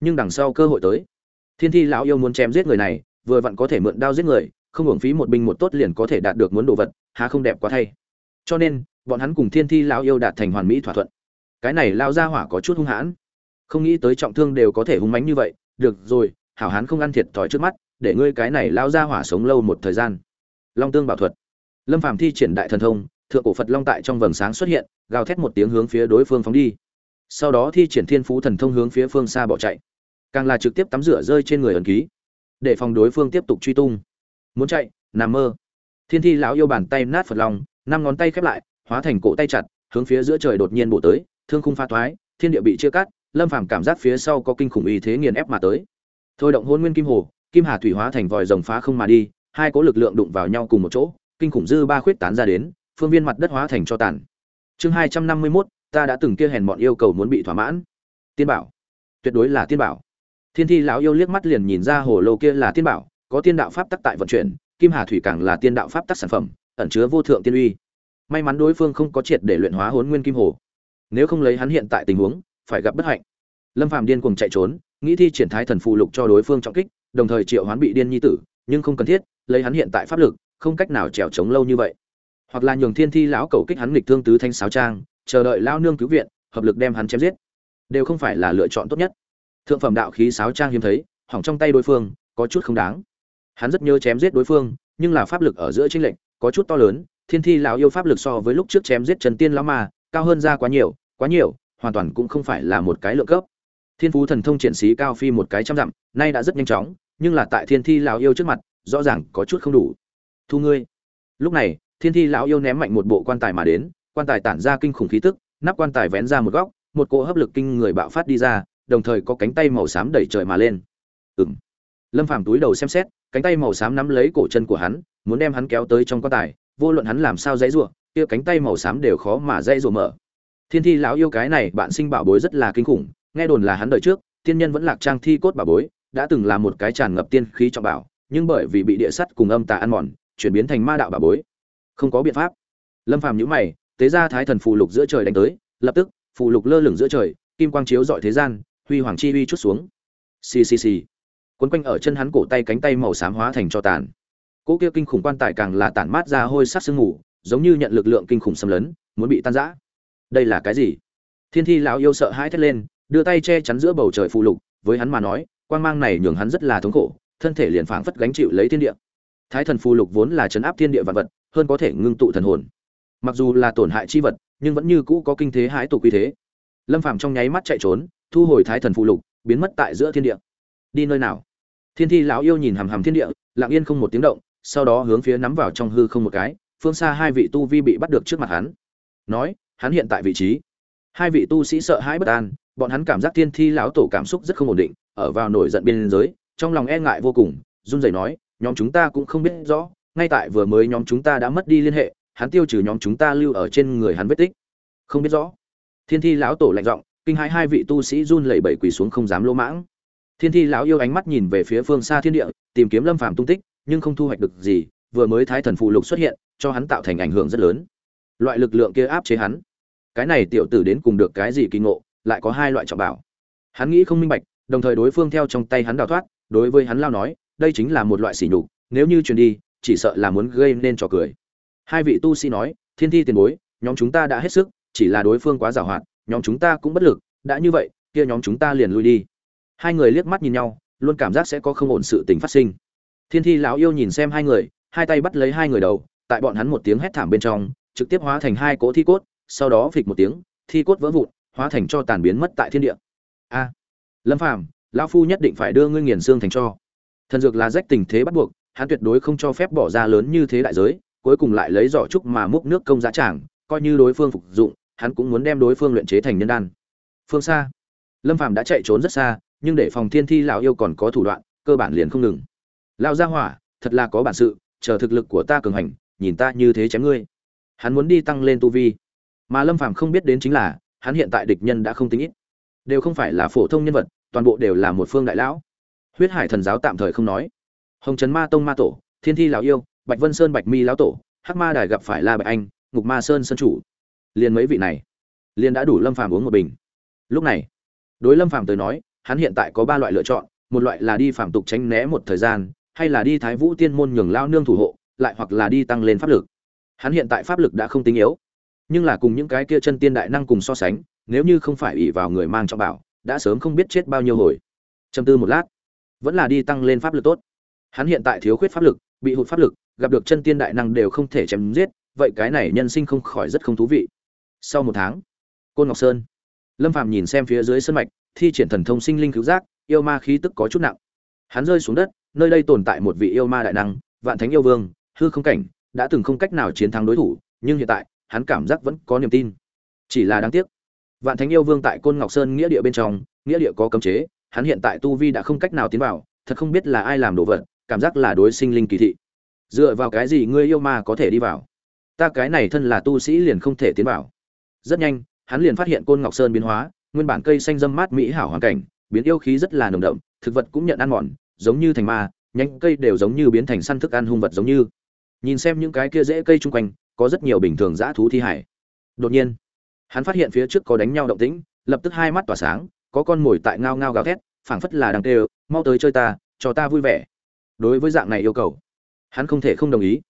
Nhưng đằng sau cơ hội tới, thiên thi lão yêu muốn chém giết người này, vừa vặn có thể mượn đao giết người không hưởng phí một binh một tốt liền có thể đạt được muốn đồ vật, há không đẹp quá thay. Cho nên, bọn hắn cùng thiên thi lão yêu đạt thành hoàn mỹ thỏa thuận. Cái này lao ra hỏa có chút hung hãn. Không nghĩ tới trọng thương đều có thể hung mánh như vậy. Được rồi, hảo hán không ăn thiệt thòi trước mắt, để ngươi cái này lao ra hỏa sống lâu một thời gian. Long tương bảo thuật. Lâm phàm thi triển đại thần thông, thượng cổ phật long tại trong vầng sáng xuất hiện, gào thét một tiếng hướng phía đối phương phóng đi. Sau đó thi triển thiên phú thần thông hướng phía phương xa bỏ chạy. Càng là trực tiếp tắm rửa rơi trên người ẩn ký, để phòng đối phương tiếp tục truy tung muốn chạy nằm mơ. Thiên thi lão yêu bàn tay nát phật lòng, năm ngón tay khép lại hóa thành cổ tay chặt hướng phía giữa trời đột nhiên bổ tới thương khung pha thoái thiên địa bị chia cắt lâm phàm cảm giác phía sau có kinh khủng y thế nghiền ép mà tới. Thôi động hôn nguyên kim hồ kim hà thủy hóa thành vòi rồng phá không mà đi hai cỗ lực lượng đụng vào nhau cùng một chỗ kinh khủng dư ba khuyết tán ra đến phương viên mặt đất hóa thành cho tàn. Chương hai trăm năm mươi 251, ta đã từng kia hèn bọn yêu cầu muốn bị thỏa mãn. Tiên bảo. Tuyệt đối là tiên bảo. Thiên thi lão yêu liếc mắt liền nhìn ra hồ lô kia là tiên bảo có tiên đạo pháp tắc tại vận chuyển, kim hà thủy càng là tiên đạo pháp tắc sản phẩm, ẩn chứa vô thượng tiên uy. May mắn đối phương không có triệt để luyện hóa hốn nguyên kim hồ. Nếu không lấy hắn hiện tại tình huống, phải gặp bất hạnh. Lâm phàm điên cuồng chạy trốn, nghĩ thi triển thái thần phù lục cho đối phương trọng kích, đồng thời triệu hoán bị điên nhi tử, nhưng không cần thiết, lấy hắn hiện tại pháp lực, không cách nào trèo trống lâu như vậy. Hoặc là nhường thiên thi lão cầu kích hắn nghịch thương tứ thanh sáo trang, chờ đợi lao nương cứu viện, hợp lực đem hắn chém giết. Đều không phải là lựa chọn tốt nhất. Thượng phẩm đạo khí sáo trang hiếm thấy, hỏng trong tay đối phương, có chút không đáng hắn rất nhớ chém giết đối phương, nhưng là pháp lực ở giữa trinh lệnh có chút to lớn, thiên thi lão yêu pháp lực so với lúc trước chém giết trần tiên lão ma, cao hơn ra quá nhiều quá nhiều, hoàn toàn cũng không phải là một cái lượng cấp. Thiên phú thần thông triển sĩ cao phi một cái trăm dặm, nay đã rất nhanh chóng, nhưng là tại thiên thi lão yêu trước mặt, rõ ràng có chút không đủ. Thu ngươi. Lúc này, thiên thi lão yêu ném mạnh một bộ quan tài mà đến, quan tài tản ra kinh khủng khí tức, nắp quan tài vén ra một góc, một cỗ hấp lực kinh người bạo phát đi ra, đồng thời có cánh tay màu xám đẩy trời mà lên. Ừng lâm phàm túi đầu xem xét cánh tay màu xám nắm lấy cổ chân của hắn, muốn đem hắn kéo tới trong quan tài, vô luận hắn làm sao dãy rủa, kia cánh tay màu xám đều khó mà dãy rủa mở. Thiên thi lão yêu cái này, bạn sinh bảo bối rất là kinh khủng, nghe đồn là hắn đời trước, tiên nhân vẫn lạc trang thi cốt bảo bối, đã từng là một cái tràn ngập tiên khí trọng bảo, nhưng bởi vì bị địa sắt cùng âm tà ăn mòn, chuyển biến thành ma đạo bảo bối. Không có biện pháp. Lâm phàm nhíu mày, tế ra thái thần phù lục giữa trời đánh tới, lập tức, phù lục lơ lửng giữa trời, kim quang chiếu dọi thế gian, huy hoàng chi uy chút xuống. Xì xì xì quấn quanh ở chân hắn cổ tay cánh tay màu xám hóa thành cho tàn. Cỗ kia kinh khủng quan tài càng là tản mát ra hôi sắc sương mù, giống như nhận lực lượng kinh khủng xâm lấn, muốn bị tan rã. Đây là cái gì? Thiên thi lão yêu sợ hãi thét lên, đưa tay che chắn giữa bầu trời phù lục, với hắn mà nói, quang mang này nhường hắn rất là thống khổ, thân thể liền phảng phất gánh chịu lấy thiên địa. Thái thần phù lục vốn là chấn áp thiên địa vạn vật, hơn có thể ngưng tụ thần hồn. Mặc dù là tổn hại chi vật, nhưng vẫn như cũ có kinh thế hãi tụ quy thế. Lâm phàm trong nháy mắt chạy trốn, thu hồi thái thần phù lục, biến mất tại giữa thiên địa. Đi nơi nào? Thiên thi lão yêu nhìn hằm hằm thiên địa, lặng yên không một tiếng động, sau đó hướng phía nắm vào trong hư không một cái, phương xa hai vị tu vi bị bắt được trước mặt hắn. Nói, hắn hiện tại vị trí. Hai vị tu sĩ sợ hãi bất an, bọn hắn cảm giác thiên thi lão tổ cảm xúc rất không ổn định, ở vào nổi giận biên giới, trong lòng e ngại vô cùng, run rẩy nói, nhóm chúng ta cũng không biết rõ, ngay tại vừa mới nhóm chúng ta đã mất đi liên hệ, hắn tiêu trừ nhóm chúng ta lưu ở trên người hắn vết tích. Không biết rõ. Thiên thi lão tổ lạnh giọng, kinh hãi hai vị tu sĩ run lẩy bẩy quỳ xuống không dám lỗ mãng thiên thi lão yêu ánh mắt nhìn về phía phương xa thiên địa, tìm kiếm lâm phàm tung tích, nhưng không thu hoạch được gì, vừa mới thái thần phụ lục xuất hiện, cho hắn tạo thành ảnh hưởng rất lớn. Loại lực lượng kia áp chế hắn. Cái này tiểu tử đến cùng được cái gì kỳ ngộ, lại có hai loại trọng bảo. Hắn nghĩ không minh bạch, đồng thời đối phương theo trong tay hắn đào thoát, đối với hắn lao nói, đây chính là một loại sỉ nhục, nếu như truyền đi, chỉ sợ là muốn gây nên trò cười. Hai vị tu sĩ nói, thiên thi tiền bối, nhóm chúng ta đã hết sức, chỉ là đối phương quá giàu hoạt nhóm chúng ta cũng bất lực, đã như vậy, kia nhóm chúng ta liền lui đi hai người liếc mắt nhìn nhau, luôn cảm giác sẽ có không ổn sự tình phát sinh. Thiên thi lão yêu nhìn xem hai người, hai tay bắt lấy hai người đầu, tại bọn hắn một tiếng hét thảm bên trong, trực tiếp hóa thành hai cỗ thi cốt, sau đó phịch một tiếng, thi cốt vỡ vụn, hóa thành cho tàn biến mất tại thiên địa. A! Lâm phàm, lão phu nhất định phải đưa ngươi nghiền xương thành cho. Thần dược là rách tình thế bắt buộc, hắn tuyệt đối không cho phép bỏ ra lớn như thế đại giới, cuối cùng lại lấy giỏ trúc mà múc nước công giá trảng coi như đối phương phục dụng, hắn cũng muốn đem đối phương luyện chế thành nhân đan. Phương xa. Lâm phàm đã chạy trốn rất xa nhưng để phòng thiên thi lão yêu còn có thủ đoạn, cơ bản liền không ngừng. Lao ra hỏa, thật là có bản sự, chờ thực lực của ta cường hành, nhìn ta như thế chém ngươi. Hắn muốn đi tăng lên tu vi. Mà lâm phàm không biết đến chính là, hắn hiện tại địch nhân đã không tính ít. Đều không phải là phổ thông nhân vật, toàn bộ đều là một phương đại lão. Huyết hải thần giáo tạm thời không nói. Hồng trấn ma tông ma tổ, thiên thi lão yêu, bạch vân sơn bạch mi lão tổ, hắc ma đài gặp phải la bạch anh, ngục ma sơn sơn chủ. Liền mấy vị này, liền đã đủ lâm phàm uống một bình. Lúc này, đối lâm phàm tới nói hắn hiện tại có ba loại lựa chọn, một loại là đi phạm tục tránh né một thời gian, hay là đi thái vũ tiên môn nhường lao nương thủ hộ, lại hoặc là đi tăng lên pháp lực. Hắn hiện tại pháp lực đã không tính yếu, nhưng là cùng những cái kia chân tiên đại năng cùng so sánh, nếu như không phải ỷ vào người mang trọng bảo, đã sớm không biết chết bao nhiêu hồi. Châm tư một lát, vẫn là đi tăng lên pháp lực tốt. Hắn hiện tại thiếu khuyết pháp lực, bị hụt pháp lực, gặp được chân tiên đại năng đều không thể chém giết, vậy cái này nhân sinh không khỏi rất không thú vị. Sau một tháng, côn ngọc sơn, lâm phàm nhìn xem phía dưới sân mạch thi triển thần thông sinh linh cứu giác, yêu ma khí tức có chút nặng. Hắn rơi xuống đất, nơi đây tồn tại một vị yêu ma đại năng, vạn thánh yêu vương, hư không cảnh, đã từng không cách nào chiến thắng đối thủ, nhưng hiện tại, hắn cảm giác vẫn có niềm tin. Chỉ là đáng tiếc, vạn thánh yêu vương tại côn ngọc sơn nghĩa địa bên trong, nghĩa địa có cấm chế, hắn hiện tại tu vi đã không cách nào tiến vào, thật không biết là ai làm đồ vật, cảm giác là đối sinh linh kỳ thị. Dựa vào cái gì ngươi yêu ma có thể đi vào? Ta cái này thân là tu sĩ liền không thể tiến vào. Rất nhanh, hắn liền phát hiện côn ngọc sơn biến hóa nguyên bản cây xanh dâm mát mỹ hảo hoàn cảnh, biến yêu khí rất là nồng đậm, thực vật cũng nhận ăn mòn, giống như thành ma, nhánh cây đều giống như biến thành săn thức ăn hung vật giống như. Nhìn xem những cái kia rễ cây chung quanh, có rất nhiều bình thường dã thú thi hải. Đột nhiên, hắn phát hiện phía trước có đánh nhau động tĩnh, lập tức hai mắt tỏa sáng, có con mồi tại ngao ngao gào thét, phảng phất là đang tê mau tới chơi ta, cho ta vui vẻ. Đối với dạng này yêu cầu, hắn không thể không đồng ý.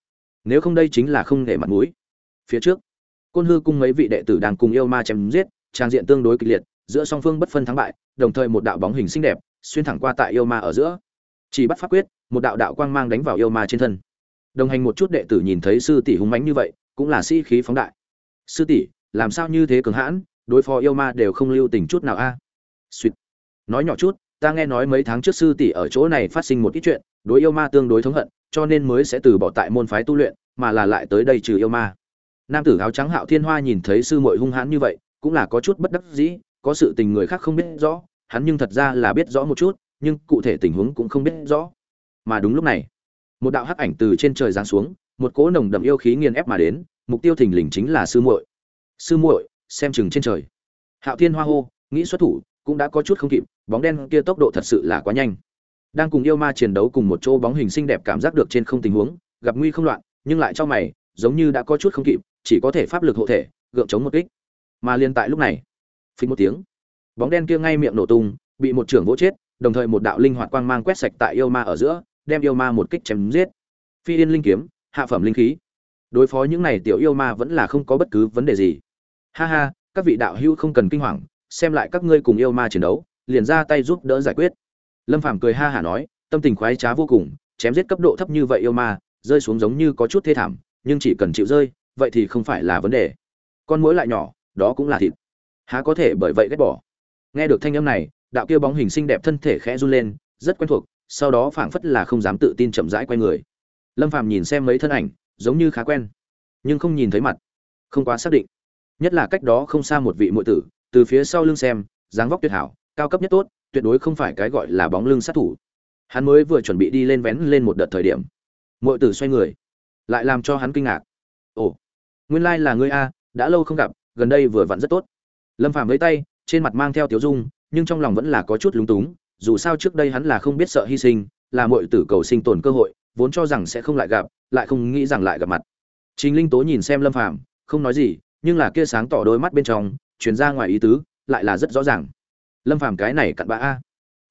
Nếu không đây chính là không để mặt mũi. Phía trước, côn hư cung mấy vị đệ tử đang cùng yêu ma chém giết, trang diện tương đối kịch liệt giữa song phương bất phân thắng bại, đồng thời một đạo bóng hình xinh đẹp xuyên thẳng qua tại yêu ma ở giữa. Chỉ bắt pháp quyết, một đạo đạo quang mang đánh vào yêu ma trên thân. Đồng hành một chút đệ tử nhìn thấy sư tỷ hùng mãnh như vậy, cũng là sĩ khí phóng đại. Sư tỷ, làm sao như thế cường hãn, đối phó yêu ma đều không lưu tình chút nào a? Suýt nói nhỏ chút, ta nghe nói mấy tháng trước sư tỷ ở chỗ này phát sinh một ít chuyện, đối yêu ma tương đối thống hận, cho nên mới sẽ từ bỏ tại môn phái tu luyện, mà là lại tới đây trừ yêu ma. Nam tử áo trắng hạo thiên hoa nhìn thấy sư muội hung hãn như vậy, cũng là có chút bất đắc dĩ có sự tình người khác không biết rõ, hắn nhưng thật ra là biết rõ một chút, nhưng cụ thể tình huống cũng không biết rõ. Mà đúng lúc này, một đạo hắc ảnh từ trên trời giáng xuống, một cỗ nồng đậm yêu khí nghiền ép mà đến, mục tiêu thình lình chính là sư muội. Sư muội, xem chừng trên trời. Hạo thiên hoa hô, nghĩ xuất thủ, cũng đã có chút không kịp, bóng đen kia tốc độ thật sự là quá nhanh. Đang cùng yêu ma chiến đấu cùng một chỗ bóng hình xinh đẹp cảm giác được trên không tình huống, gặp nguy không loạn, nhưng lại cho mày, giống như đã có chút không kịp, chỉ có thể pháp lực hộ thể, gượng chống một kích. Mà liên tại lúc này phình một tiếng. Bóng đen kia ngay miệng nổ tung, bị một trưởng vỗ chết, đồng thời một đạo linh hoạt quang mang quét sạch tại yêu ma ở giữa, đem yêu ma một kích chém giết. Phi yên linh kiếm, hạ phẩm linh khí. Đối phó những này tiểu yêu ma vẫn là không có bất cứ vấn đề gì. Ha ha, các vị đạo hữu không cần kinh hoàng, xem lại các ngươi cùng yêu ma chiến đấu, liền ra tay giúp đỡ giải quyết. Lâm phàm cười ha hả nói, tâm tình khoái trá vô cùng, chém giết cấp độ thấp như vậy yêu ma, rơi xuống giống như có chút thê thảm, nhưng chỉ cần chịu rơi, vậy thì không phải là vấn đề. Con mũi lại nhỏ, đó cũng là thịt há có thể bởi vậy ghét bỏ? Nghe được thanh âm này, đạo kia bóng hình xinh đẹp thân thể khẽ run lên, rất quen thuộc, sau đó phảng phất là không dám tự tin chậm rãi quay người. Lâm phàm nhìn xem mấy thân ảnh, giống như khá quen, nhưng không nhìn thấy mặt, không quá xác định. Nhất là cách đó không xa một vị muội tử, từ phía sau lưng xem, dáng vóc tuyệt hảo, cao cấp nhất tốt, tuyệt đối không phải cái gọi là bóng lưng sát thủ. Hắn mới vừa chuẩn bị đi lên vén lên một đợt thời điểm, muội tử xoay người, lại làm cho hắn kinh ngạc. Ồ, nguyên lai là ngươi a, đã lâu không gặp, gần đây vừa vặn rất tốt lâm phàm lấy tay, trên mặt mang theo tiếu dung, nhưng trong lòng vẫn là có chút lúng túng, dù sao trước đây hắn là không biết sợ hy sinh, là muội tử cầu sinh tồn cơ hội, vốn cho rằng sẽ không lại gặp, lại không nghĩ rằng lại gặp mặt. Trình linh tố nhìn xem lâm phàm, không nói gì, nhưng là kia sáng tỏ đôi mắt bên trong, truyền ra ngoài ý tứ, lại là rất rõ ràng. Lâm phàm cái này cặn bã a.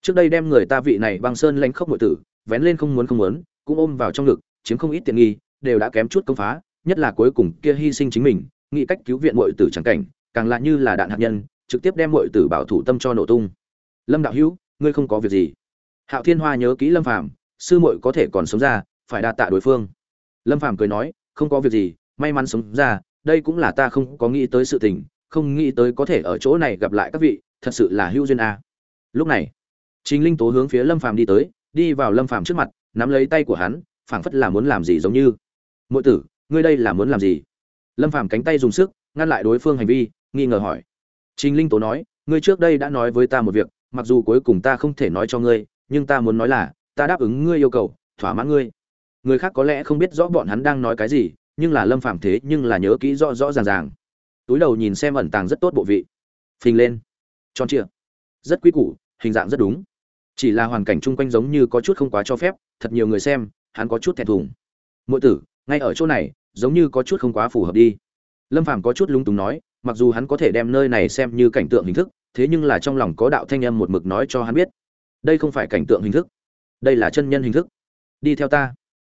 Trước đây đem người ta vị này băng sơn lánh khốc muội tử, vén lên không muốn không muốn, cũng ôm vào trong ngực, chiếm không ít tiện nghi, đều đã kém chút công phá, nhất là cuối cùng kia hy sinh chính mình, nghĩ cách cứu viện muội tử chẳng cảnh càng lạ như là đạn hạt nhân, trực tiếp đem muội tử bảo thủ tâm cho nổ tung. Lâm đạo hữu, ngươi không có việc gì. Hạo thiên hoa nhớ kỹ lâm phàm, sư muội có thể còn sống ra, phải đa tạ đối phương. Lâm phàm cười nói, không có việc gì, may mắn sống ra, đây cũng là ta không có nghĩ tới sự tình, không nghĩ tới có thể ở chỗ này gặp lại các vị, thật sự là hữu duyên a. Lúc này chính linh tố hướng phía lâm phàm đi tới, đi vào lâm phàm trước mặt, nắm lấy tay của hắn, phảng phất là muốn làm gì giống như. Muội tử, ngươi đây là muốn làm gì? Lâm phàm cánh tay dùng sức, ngăn lại đối phương hành vi nghi ngờ hỏi. Trình linh tố nói, ngươi trước đây đã nói với ta một việc, mặc dù cuối cùng ta không thể nói cho ngươi, nhưng ta muốn nói là, ta đáp ứng ngươi yêu cầu, thỏa mãn ngươi. Người khác có lẽ không biết rõ bọn hắn đang nói cái gì, nhưng là lâm phàm thế nhưng là nhớ kỹ rõ rõ ràng ràng. Túi đầu nhìn xem ẩn tàng rất tốt bộ vị. Phình lên. Tròn trịa. Rất quý củ, hình dạng rất đúng. Chỉ là hoàn cảnh chung quanh giống như có chút không quá cho phép, thật nhiều người xem, hắn có chút thẹn thùng. Mỗi tử, ngay ở chỗ này, giống như có chút không quá phù hợp đi. Lâm phàm có chút lung túng nói mặc dù hắn có thể đem nơi này xem như cảnh tượng hình thức, thế nhưng là trong lòng có đạo thanh âm một mực nói cho hắn biết. Đây không phải cảnh tượng hình thức, đây là chân nhân hình thức. Đi theo ta.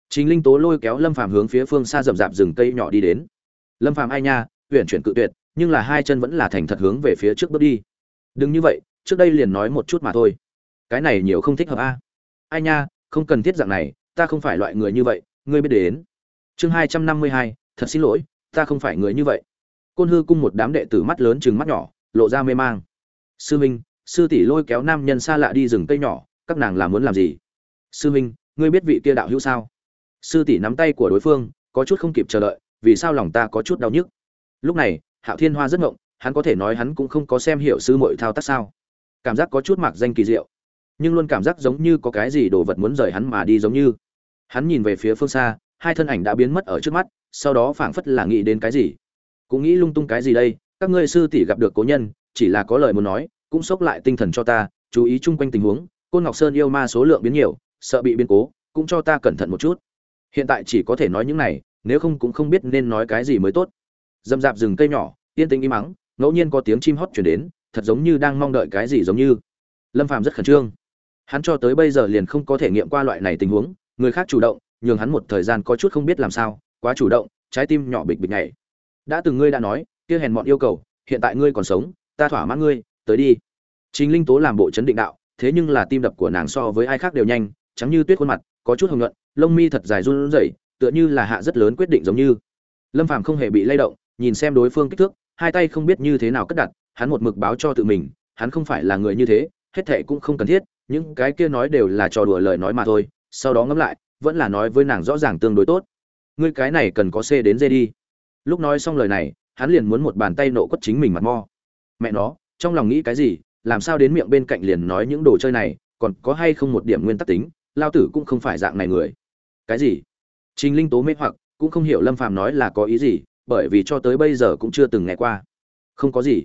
Chính linh tố lôi kéo lâm phàm hướng phía phương xa rậm rạp rừng cây nhỏ đi đến. Lâm phàm ai nha huyện chuyển cự tuyệt, nhưng là hai chân vẫn là thành thật hướng về phía trước bước đi. Đừng như vậy, trước đây liền nói một chút mà thôi. Cái này nhiều không thích hợp a. À? Ai nha, không cần thiết dạng này, ta không phải loại người như vậy, ngươi biết đến. Chương hai trăm năm mươi hai, thật xin lỗi, ta không phải người như vậy côn hư cung một đám đệ tử mắt lớn chừng mắt nhỏ, lộ ra mê mang. Sư minh, sư tỷ lôi kéo nam nhân xa lạ đi rừng cây nhỏ, các nàng là muốn làm gì? Sư minh, ngươi biết vị kia đạo hữu sao? Sư tỷ nắm tay của đối phương, có chút không kịp chờ đợi, vì sao lòng ta có chút đau nhức? Lúc này, hạo thiên hoa rất ngộng, hắn có thể nói hắn cũng không có xem hiểu sư muội thao tác sao. Cảm giác có chút mặc danh kỳ diệu, nhưng luôn cảm giác giống như có cái gì đồ vật muốn rời hắn mà đi giống như. Hắn nhìn về phía phương xa, hai thân ảnh đã biến mất ở trước mắt, sau đó phảng phất là nghĩ đến cái gì cũng nghĩ lung tung cái gì đây, các ngươi sư tỷ gặp được cố nhân, chỉ là có lời muốn nói, cũng sốc lại tinh thần cho ta, chú ý chung quanh tình huống, côn ngọc sơn yêu ma số lượng biến nhiều, sợ bị biến cố, cũng cho ta cẩn thận một chút. Hiện tại chỉ có thể nói những này, nếu không cũng không biết nên nói cái gì mới tốt. Dầm dạp rừng cây nhỏ, yên tĩnh im mắng, ngẫu nhiên có tiếng chim hót chuyển đến, thật giống như đang mong đợi cái gì giống như. Lâm phàm rất khẩn trương. Hắn cho tới bây giờ liền không có thể nghiệm qua loại này tình huống, người khác chủ động, nhường hắn một thời gian có chút không biết làm sao, quá chủ động, trái tim nhỏ bịch bịch nhảy đã từng ngươi đã nói, kia hèn mọn yêu cầu, hiện tại ngươi còn sống, ta thỏa mãn ngươi, tới đi. Chính linh tố làm bộ chấn định đạo, thế nhưng là tim đập của nàng so với ai khác đều nhanh, trắng như tuyết khuôn mặt, có chút hồng nhuận, lông mi thật dài run rẩy, tựa như là hạ rất lớn quyết định giống như. Lâm phàm không hề bị lay động, nhìn xem đối phương kích thước, hai tay không biết như thế nào cất đặt, hắn một mực báo cho tự mình, hắn không phải là người như thế, hết thệ cũng không cần thiết, những cái kia nói đều là trò đùa lời nói mà thôi, sau đó ngẫm lại, vẫn là nói với nàng rõ ràng tương đối tốt. Ngươi cái này cần có c đến d đi lúc nói xong lời này, hắn liền muốn một bàn tay nộ quất chính mình mặt mo. Mẹ nó, trong lòng nghĩ cái gì, làm sao đến miệng bên cạnh liền nói những đồ chơi này, còn có hay không một điểm nguyên tắc tính, lao tử cũng không phải dạng này người. Cái gì? Trình linh tố mê hoặc, cũng không hiểu lâm phàm nói là có ý gì, bởi vì cho tới bây giờ cũng chưa từng nghe qua. Không có gì.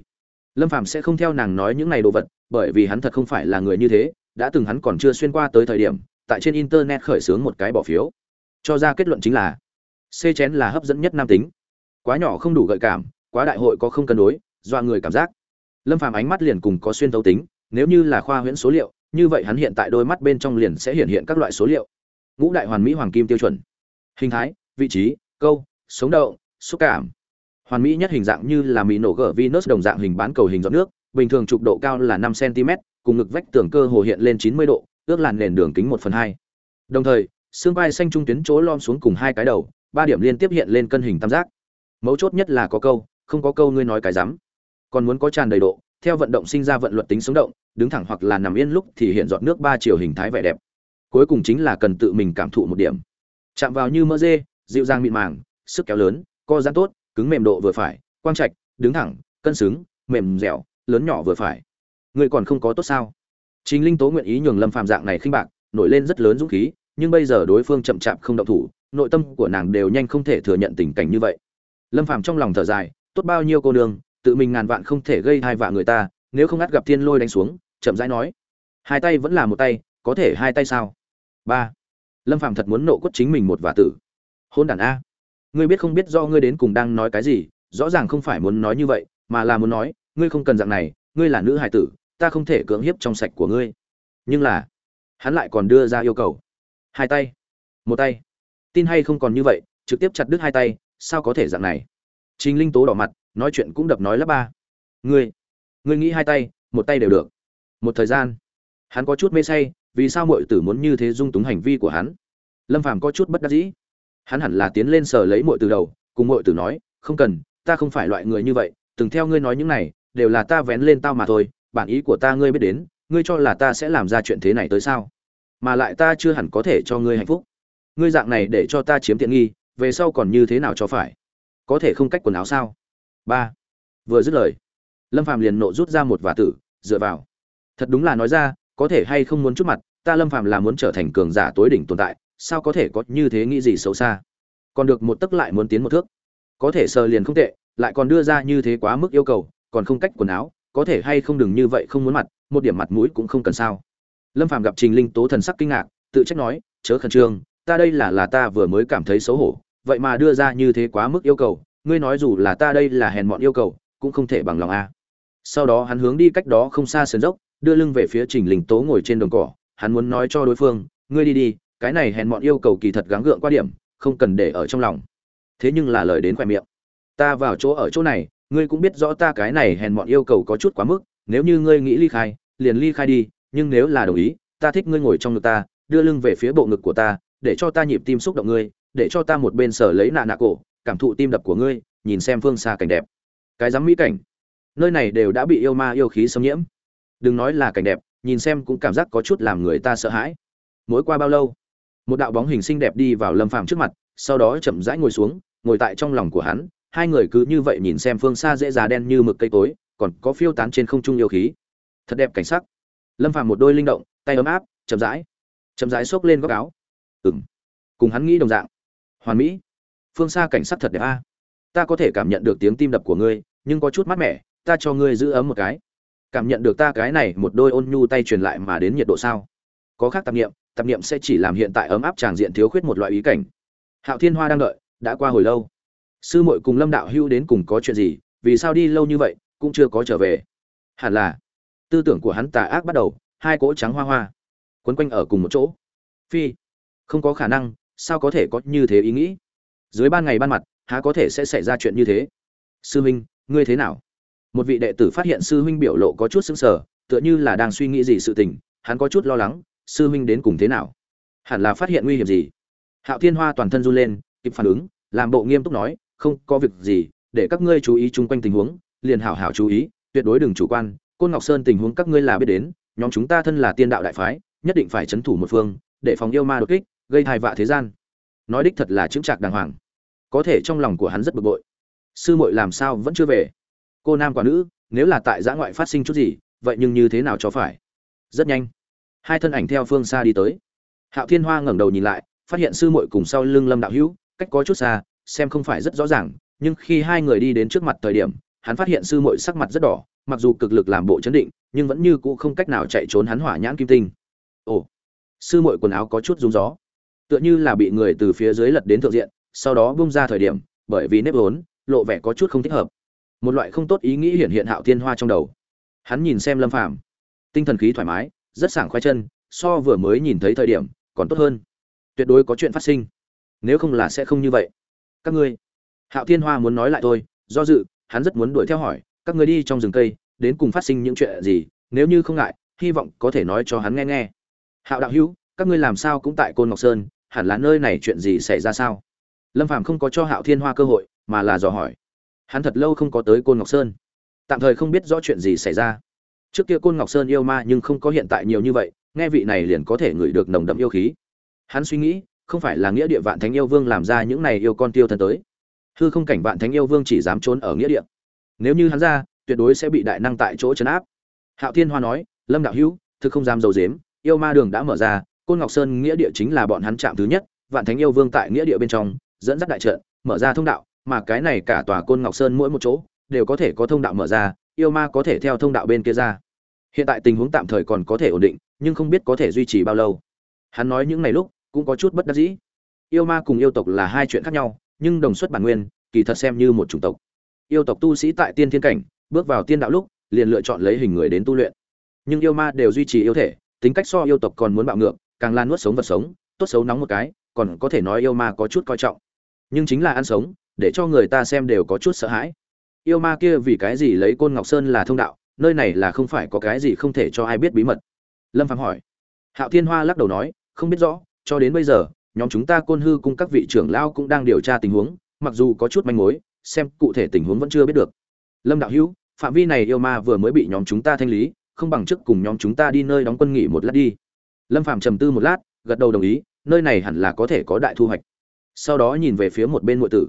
Lâm phàm sẽ không theo nàng nói những này đồ vật, bởi vì hắn thật không phải là người như thế, đã từng hắn còn chưa xuyên qua tới thời điểm, tại trên internet khởi xướng một cái bỏ phiếu. Cho ra kết luận chính là, c chén là hấp dẫn nhất nam tính quá nhỏ không đủ gợi cảm quá đại hội có không cân đối do người cảm giác lâm phàm ánh mắt liền cùng có xuyên thấu tính nếu như là khoa huyễn số liệu như vậy hắn hiện tại đôi mắt bên trong liền sẽ hiện hiện các loại số liệu ngũ đại hoàn mỹ hoàng kim tiêu chuẩn hình thái vị trí câu sống động, xúc cảm hoàn mỹ nhất hình dạng như là mì nổ gở Venus đồng dạng hình bán cầu hình giọt nước, bình thường trục độ cao là 5 cm, cùng ngực vách tường cơ hồ hiện lên 90 độ, ước làn nền đường kính 1 phần 2. Đồng thời, xương vai xanh trung tuyến chỗ lom xuống cùng hai cái đầu, ba điểm liên tiếp hiện lên cân hình tam giác. Mấu chốt nhất là có câu, không có câu ngươi nói cái rắm. Còn muốn có tràn đầy độ, theo vận động sinh ra vận luật tính sống động, đứng thẳng hoặc là nằm yên lúc thì hiện giọt nước ba chiều hình thái vẻ đẹp. Cuối cùng chính là cần tự mình cảm thụ một điểm. Chạm vào như mỡ dê, dịu dàng mịn màng, sức kéo lớn, co giãn tốt, cứng mềm độ vừa phải, quang trạch, đứng thẳng, cân xứng, mềm dẻo, lớn nhỏ vừa phải. Người còn không có tốt sao? Trình Linh Tố nguyện ý nhường Lâm Phàm dạng này khinh bạc, nổi lên rất lớn dũng khí, nhưng bây giờ đối phương chậm chạp không động thủ, nội tâm của nàng đều nhanh không thể thừa nhận tình cảnh như vậy. Lâm Phàm trong lòng thở dài, tốt bao nhiêu cô nương, tự mình ngàn vạn không thể gây hai vạ người ta, nếu không ngắt gặp thiên lôi đánh xuống, chậm rãi nói. Hai tay vẫn là một tay, có thể hai tay sao? Ba. Lâm Phàm thật muốn nộ quất chính mình một vả tử. Hôn đàn a ngươi biết không biết do ngươi đến cùng đang nói cái gì rõ ràng không phải muốn nói như vậy mà là muốn nói ngươi không cần dạng này ngươi là nữ hải tử ta không thể cưỡng hiếp trong sạch của ngươi nhưng là hắn lại còn đưa ra yêu cầu hai tay một tay tin hay không còn như vậy trực tiếp chặt đứt hai tay sao có thể dạng này? Trình linh tố đỏ mặt, nói chuyện cũng đập nói lắp ba. Ngươi ngươi nghĩ hai tay, một tay đều được. Một thời gian, hắn có chút mê say, vì sao mọi tử muốn như thế dung túng hành vi của hắn? Lâm phàm có chút bất đắc dĩ. Hắn hẳn là tiến lên sờ lấy muội từ đầu, cùng muội tử nói, không cần, ta không phải loại người như vậy, từng theo ngươi nói những này, đều là ta vén lên tao mà thôi, bản ý của ta ngươi biết đến, ngươi cho là ta sẽ làm ra chuyện thế này tới sao? Mà lại ta chưa hẳn có thể cho ngươi hạnh phúc. Ngươi dạng này để cho ta chiếm tiện nghi về sau còn như thế nào cho phải? Có thể không cách quần áo sao? Ba. Vừa dứt lời, lâm phàm liền nộ rút ra một vả tử, dựa vào. Thật đúng là nói ra, có thể hay không muốn chút mặt, ta lâm phàm là muốn trở thành cường giả tối đỉnh tồn tại, sao có thể có như thế nghĩ gì xấu xa? Còn được một tấc lại muốn tiến một thước. Có thể sờ liền không tệ, lại còn đưa ra như thế quá mức yêu cầu, còn không cách quần áo, có thể hay không đừng như vậy không muốn mặt, một điểm mặt mũi cũng không cần sao? Lâm phàm gặp trình linh tố thần sắc kinh ngạc, tự trách nói, chớ khẩn trương ta đây là là ta vừa mới cảm thấy xấu hổ, vậy mà đưa ra như thế quá mức yêu cầu, ngươi nói dù là ta đây là hèn mọn yêu cầu, cũng không thể bằng lòng a. Sau đó hắn hướng đi cách đó không xa sườn dốc, đưa lưng về phía trình linh tố ngồi trên đồng cỏ, hắn muốn nói cho đối phương, ngươi đi đi, cái này hèn mọn yêu cầu kỳ thật gắng gượng qua điểm, không cần để ở trong lòng. Thế nhưng là lời đến khoe miệng. Ta vào chỗ ở chỗ này, ngươi cũng biết rõ ta cái này hèn mọn yêu cầu có chút quá mức, nếu như ngươi nghĩ ly khai, liền ly khai đi, nhưng nếu là đồng ý, ta thích ngươi ngồi trong ngực ta, đưa lưng về phía bộ ngực của ta để cho ta nhịp tim xúc động ngươi, để cho ta một bên sở lấy nạ nạ cổ, cảm thụ tim đập của ngươi, nhìn xem phương xa cảnh đẹp. Cái dám mỹ cảnh. Nơi này đều đã bị yêu ma yêu khí xâm nhiễm. Đừng nói là cảnh đẹp, nhìn xem cũng cảm giác có chút làm người ta sợ hãi. Mỗi qua bao lâu, một đạo bóng hình xinh đẹp đi vào lâm phàm trước mặt, sau đó chậm rãi ngồi xuống, ngồi tại trong lòng của hắn, hai người cứ như vậy nhìn xem phương xa dễ già đen như mực cây tối còn có phiêu tán trên không trung yêu khí. Thật đẹp cảnh sắc. Lâm phàm một đôi linh động, tay ấm áp, chậm rãi chậm rãi xốc lên góc áo ừng cùng hắn nghĩ đồng dạng. Hoàn mỹ, phương xa cảnh sắc thật đẹp a. Ta có thể cảm nhận được tiếng tim đập của ngươi, nhưng có chút mát mẻ, ta cho ngươi giữ ấm một cái. Cảm nhận được ta cái này một đôi ôn nhu tay truyền lại mà đến nhiệt độ sao? Có khác tạp nghiệm tạp niệm sẽ chỉ làm hiện tại ấm áp tràng diện thiếu khuyết một loại ý cảnh. Hạo thiên hoa đang đợi, đã qua hồi lâu. Sư muội cùng lâm đạo hưu đến cùng có chuyện gì, vì sao đi lâu như vậy, cũng chưa có trở về. Hẳn là, tư tưởng của hắn tà ác bắt đầu, hai cỗ trắng hoa hoa, quấn quanh ở cùng một chỗ. Phi không có khả năng, sao có thể có như thế ý nghĩ? Dưới ban ngày ban mặt, há có thể sẽ xảy ra chuyện như thế? Sư huynh, ngươi thế nào? Một vị đệ tử phát hiện sư huynh biểu lộ có chút sững sờ, tựa như là đang suy nghĩ gì sự tình, hắn có chút lo lắng, sư huynh đến cùng thế nào? Hẳn là phát hiện nguy hiểm gì? Hạo thiên hoa toàn thân run lên, kịp phản ứng, làm bộ nghiêm túc nói, không có việc gì, để các ngươi chú ý chung quanh tình huống, liền hảo hảo chú ý, tuyệt đối đừng chủ quan. Côn ngọc sơn tình huống các ngươi là biết đến, nhóm chúng ta thân là tiên đạo đại phái, nhất định phải chấn thủ một phương, để phòng yêu ma đột kích gây thai vạ thế gian. Nói đích thật là chững chạc đàng hoàng. Có thể trong lòng của hắn rất bực bội. Sư muội làm sao vẫn chưa về? Cô nam quả nữ, nếu là tại giã ngoại phát sinh chút gì, vậy nhưng như thế nào cho phải? Rất nhanh. Hai thân ảnh theo phương xa đi tới. Hạo thiên hoa ngẩng đầu nhìn lại, phát hiện sư muội cùng sau lưng lâm đạo hữu, cách có chút xa, xem không phải rất rõ ràng, nhưng khi hai người đi đến trước mặt thời điểm, hắn phát hiện sư muội sắc mặt rất đỏ, mặc dù cực lực làm bộ chấn định, nhưng vẫn như cũ không cách nào chạy trốn hắn hỏa nhãn kim tinh. Ồ, sư muội quần áo có chút rúng gió tựa như là bị người từ phía dưới lật đến thượng diện, sau đó bung ra thời điểm, bởi vì nếp vốn, lộ vẻ có chút không thích hợp. Một loại không tốt ý nghĩ hiện hiện hạo thiên hoa trong đầu. Hắn nhìn xem lâm phàm. Tinh thần khí thoải mái, rất sảng khoai chân, so vừa mới nhìn thấy thời điểm, còn tốt hơn. Tuyệt đối có chuyện phát sinh. Nếu không là sẽ không như vậy. Các ngươi. Hạo thiên hoa muốn nói lại thôi, do dự, hắn rất muốn đuổi theo hỏi, các ngươi đi trong rừng cây, đến cùng phát sinh những chuyện gì, nếu như không ngại, hy vọng có thể nói cho hắn nghe nghe. Hạo đạo hữu, các ngươi làm sao cũng tại côn ngọc sơn hẳn là nơi này chuyện gì xảy ra sao? Lâm phàm không có cho hạo thiên hoa cơ hội, mà là dò hỏi. Hắn thật lâu không có tới côn ngọc sơn. Tạm thời không biết rõ chuyện gì xảy ra. Trước kia côn ngọc sơn yêu ma nhưng không có hiện tại nhiều như vậy, nghe vị này liền có thể ngửi được nồng đậm yêu khí. Hắn suy nghĩ, không phải là nghĩa địa vạn thánh yêu vương làm ra những này yêu con tiêu thân tới. Hư không cảnh vạn thánh yêu vương chỉ dám trốn ở nghĩa địa. Nếu như hắn ra, tuyệt đối sẽ bị đại năng tại chỗ chấn áp. Hạo thiên hoa nói, lâm đạo hữu, thực không dám dầu dếm, yêu ma đường đã mở ra côn ngọc sơn nghĩa địa chính là bọn hắn chạm thứ nhất, vạn thánh yêu vương tại nghĩa địa bên trong, dẫn dắt đại trận, mở ra thông đạo, mà cái này cả tòa côn ngọc sơn mỗi một chỗ, đều có thể có thông đạo mở ra, yêu ma có thể theo thông đạo bên kia ra. Hiện tại tình huống tạm thời còn có thể ổn định, nhưng không biết có thể duy trì bao lâu. Hắn nói những ngày lúc, cũng có chút bất đắc dĩ. Yêu ma cùng yêu tộc là hai chuyện khác nhau, nhưng đồng xuất bản nguyên, kỳ thật xem như một chủng tộc. Yêu tộc tu sĩ tại tiên thiên cảnh, bước vào tiên đạo lúc, liền lựa chọn lấy hình người đến tu luyện. Nhưng yêu ma đều duy trì yêu thể, tính cách so yêu tộc còn muốn bạo ngược càng lan nuốt sống vật sống, tốt xấu nóng một cái, còn có thể nói yêu ma có chút coi trọng. Nhưng chính là ăn sống, để cho người ta xem đều có chút sợ hãi. Yêu ma kia vì cái gì lấy côn ngọc sơn là thông đạo, nơi này là không phải có cái gì không thể cho ai biết bí mật? Lâm phạm hỏi. Hạo thiên hoa lắc đầu nói, không biết rõ, cho đến bây giờ, nhóm chúng ta côn hư cung các vị trưởng lao cũng đang điều tra tình huống, mặc dù có chút manh mối, xem cụ thể tình huống vẫn chưa biết được. Lâm đạo hữu, phạm vi này yêu ma vừa mới bị nhóm chúng ta thanh lý, không bằng chức cùng nhóm chúng ta đi nơi đóng quân nghỉ một lát đi lâm phạm trầm tư một lát, gật đầu đồng ý, nơi này hẳn là có thể có đại thu hoạch. Sau đó nhìn về phía một bên muội tử.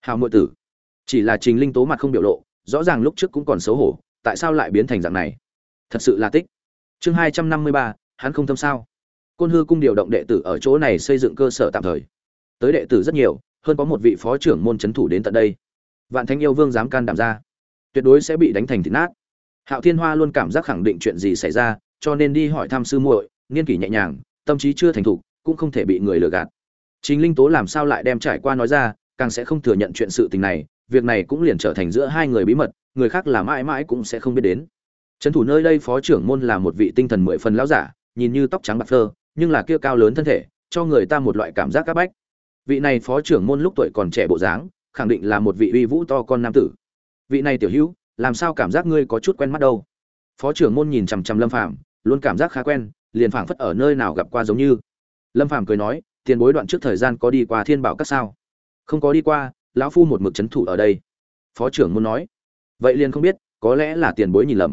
Hào muội tử. Chỉ là trình linh tố mặt không biểu lộ, rõ ràng lúc trước cũng còn xấu hổ, tại sao lại biến thành dạng này? Thật sự là tích. Chương hai trăm năm mươi ba, hắn không tâm sao. Côn hư cung điều động đệ tử ở chỗ này xây dựng cơ sở tạm thời. Tới đệ tử rất nhiều, hơn có một vị phó trưởng môn c h ấ n thủ đến tận đây. Vạn thanh yêu vương dám can đảm ra, tuyệt đối sẽ bị đánh thành thịt nát. Hạo thiên hoa luôn cảm giác khẳng định chuyện gì xảy ra, cho nên đi hỏi thăm sư muội niên kỷ nhẹ nhàng, tâm trí chưa thành thục, cũng không thể bị người lừa gạt. Chính linh tố làm sao lại đem trải qua nói ra, càng sẽ không thừa nhận chuyện sự tình này, việc này cũng liền trở thành giữa hai người bí mật, người khác là mãi mãi cũng sẽ không biết đến. Trấn thủ nơi đây phó trưởng môn là một vị tinh thần mười phần lão giả, nhìn như tóc trắng bạc phơ, nhưng là kia cao lớn thân thể, cho người ta một loại cảm giác áp bách. Vị này phó trưởng môn lúc tuổi còn trẻ bộ dáng, khẳng định là một vị uy vũ to con nam tử. Vị này tiểu hữu, làm sao cảm giác ngươi có chút quen mắt đâu? Phó trưởng môn nhìn chằm chằm lâm phàm, luôn cảm giác khá quen liền phảng phất ở nơi nào gặp qua giống như. Lâm phàm cười nói, tiền bối đoạn trước thời gian có đi qua thiên bảo các sao? Không có đi qua, lão phu một mực c h ấ n thủ ở đây. Phó trưởng muốn nói. Vậy liền không biết, có lẽ là tiền bối nhìn lầm.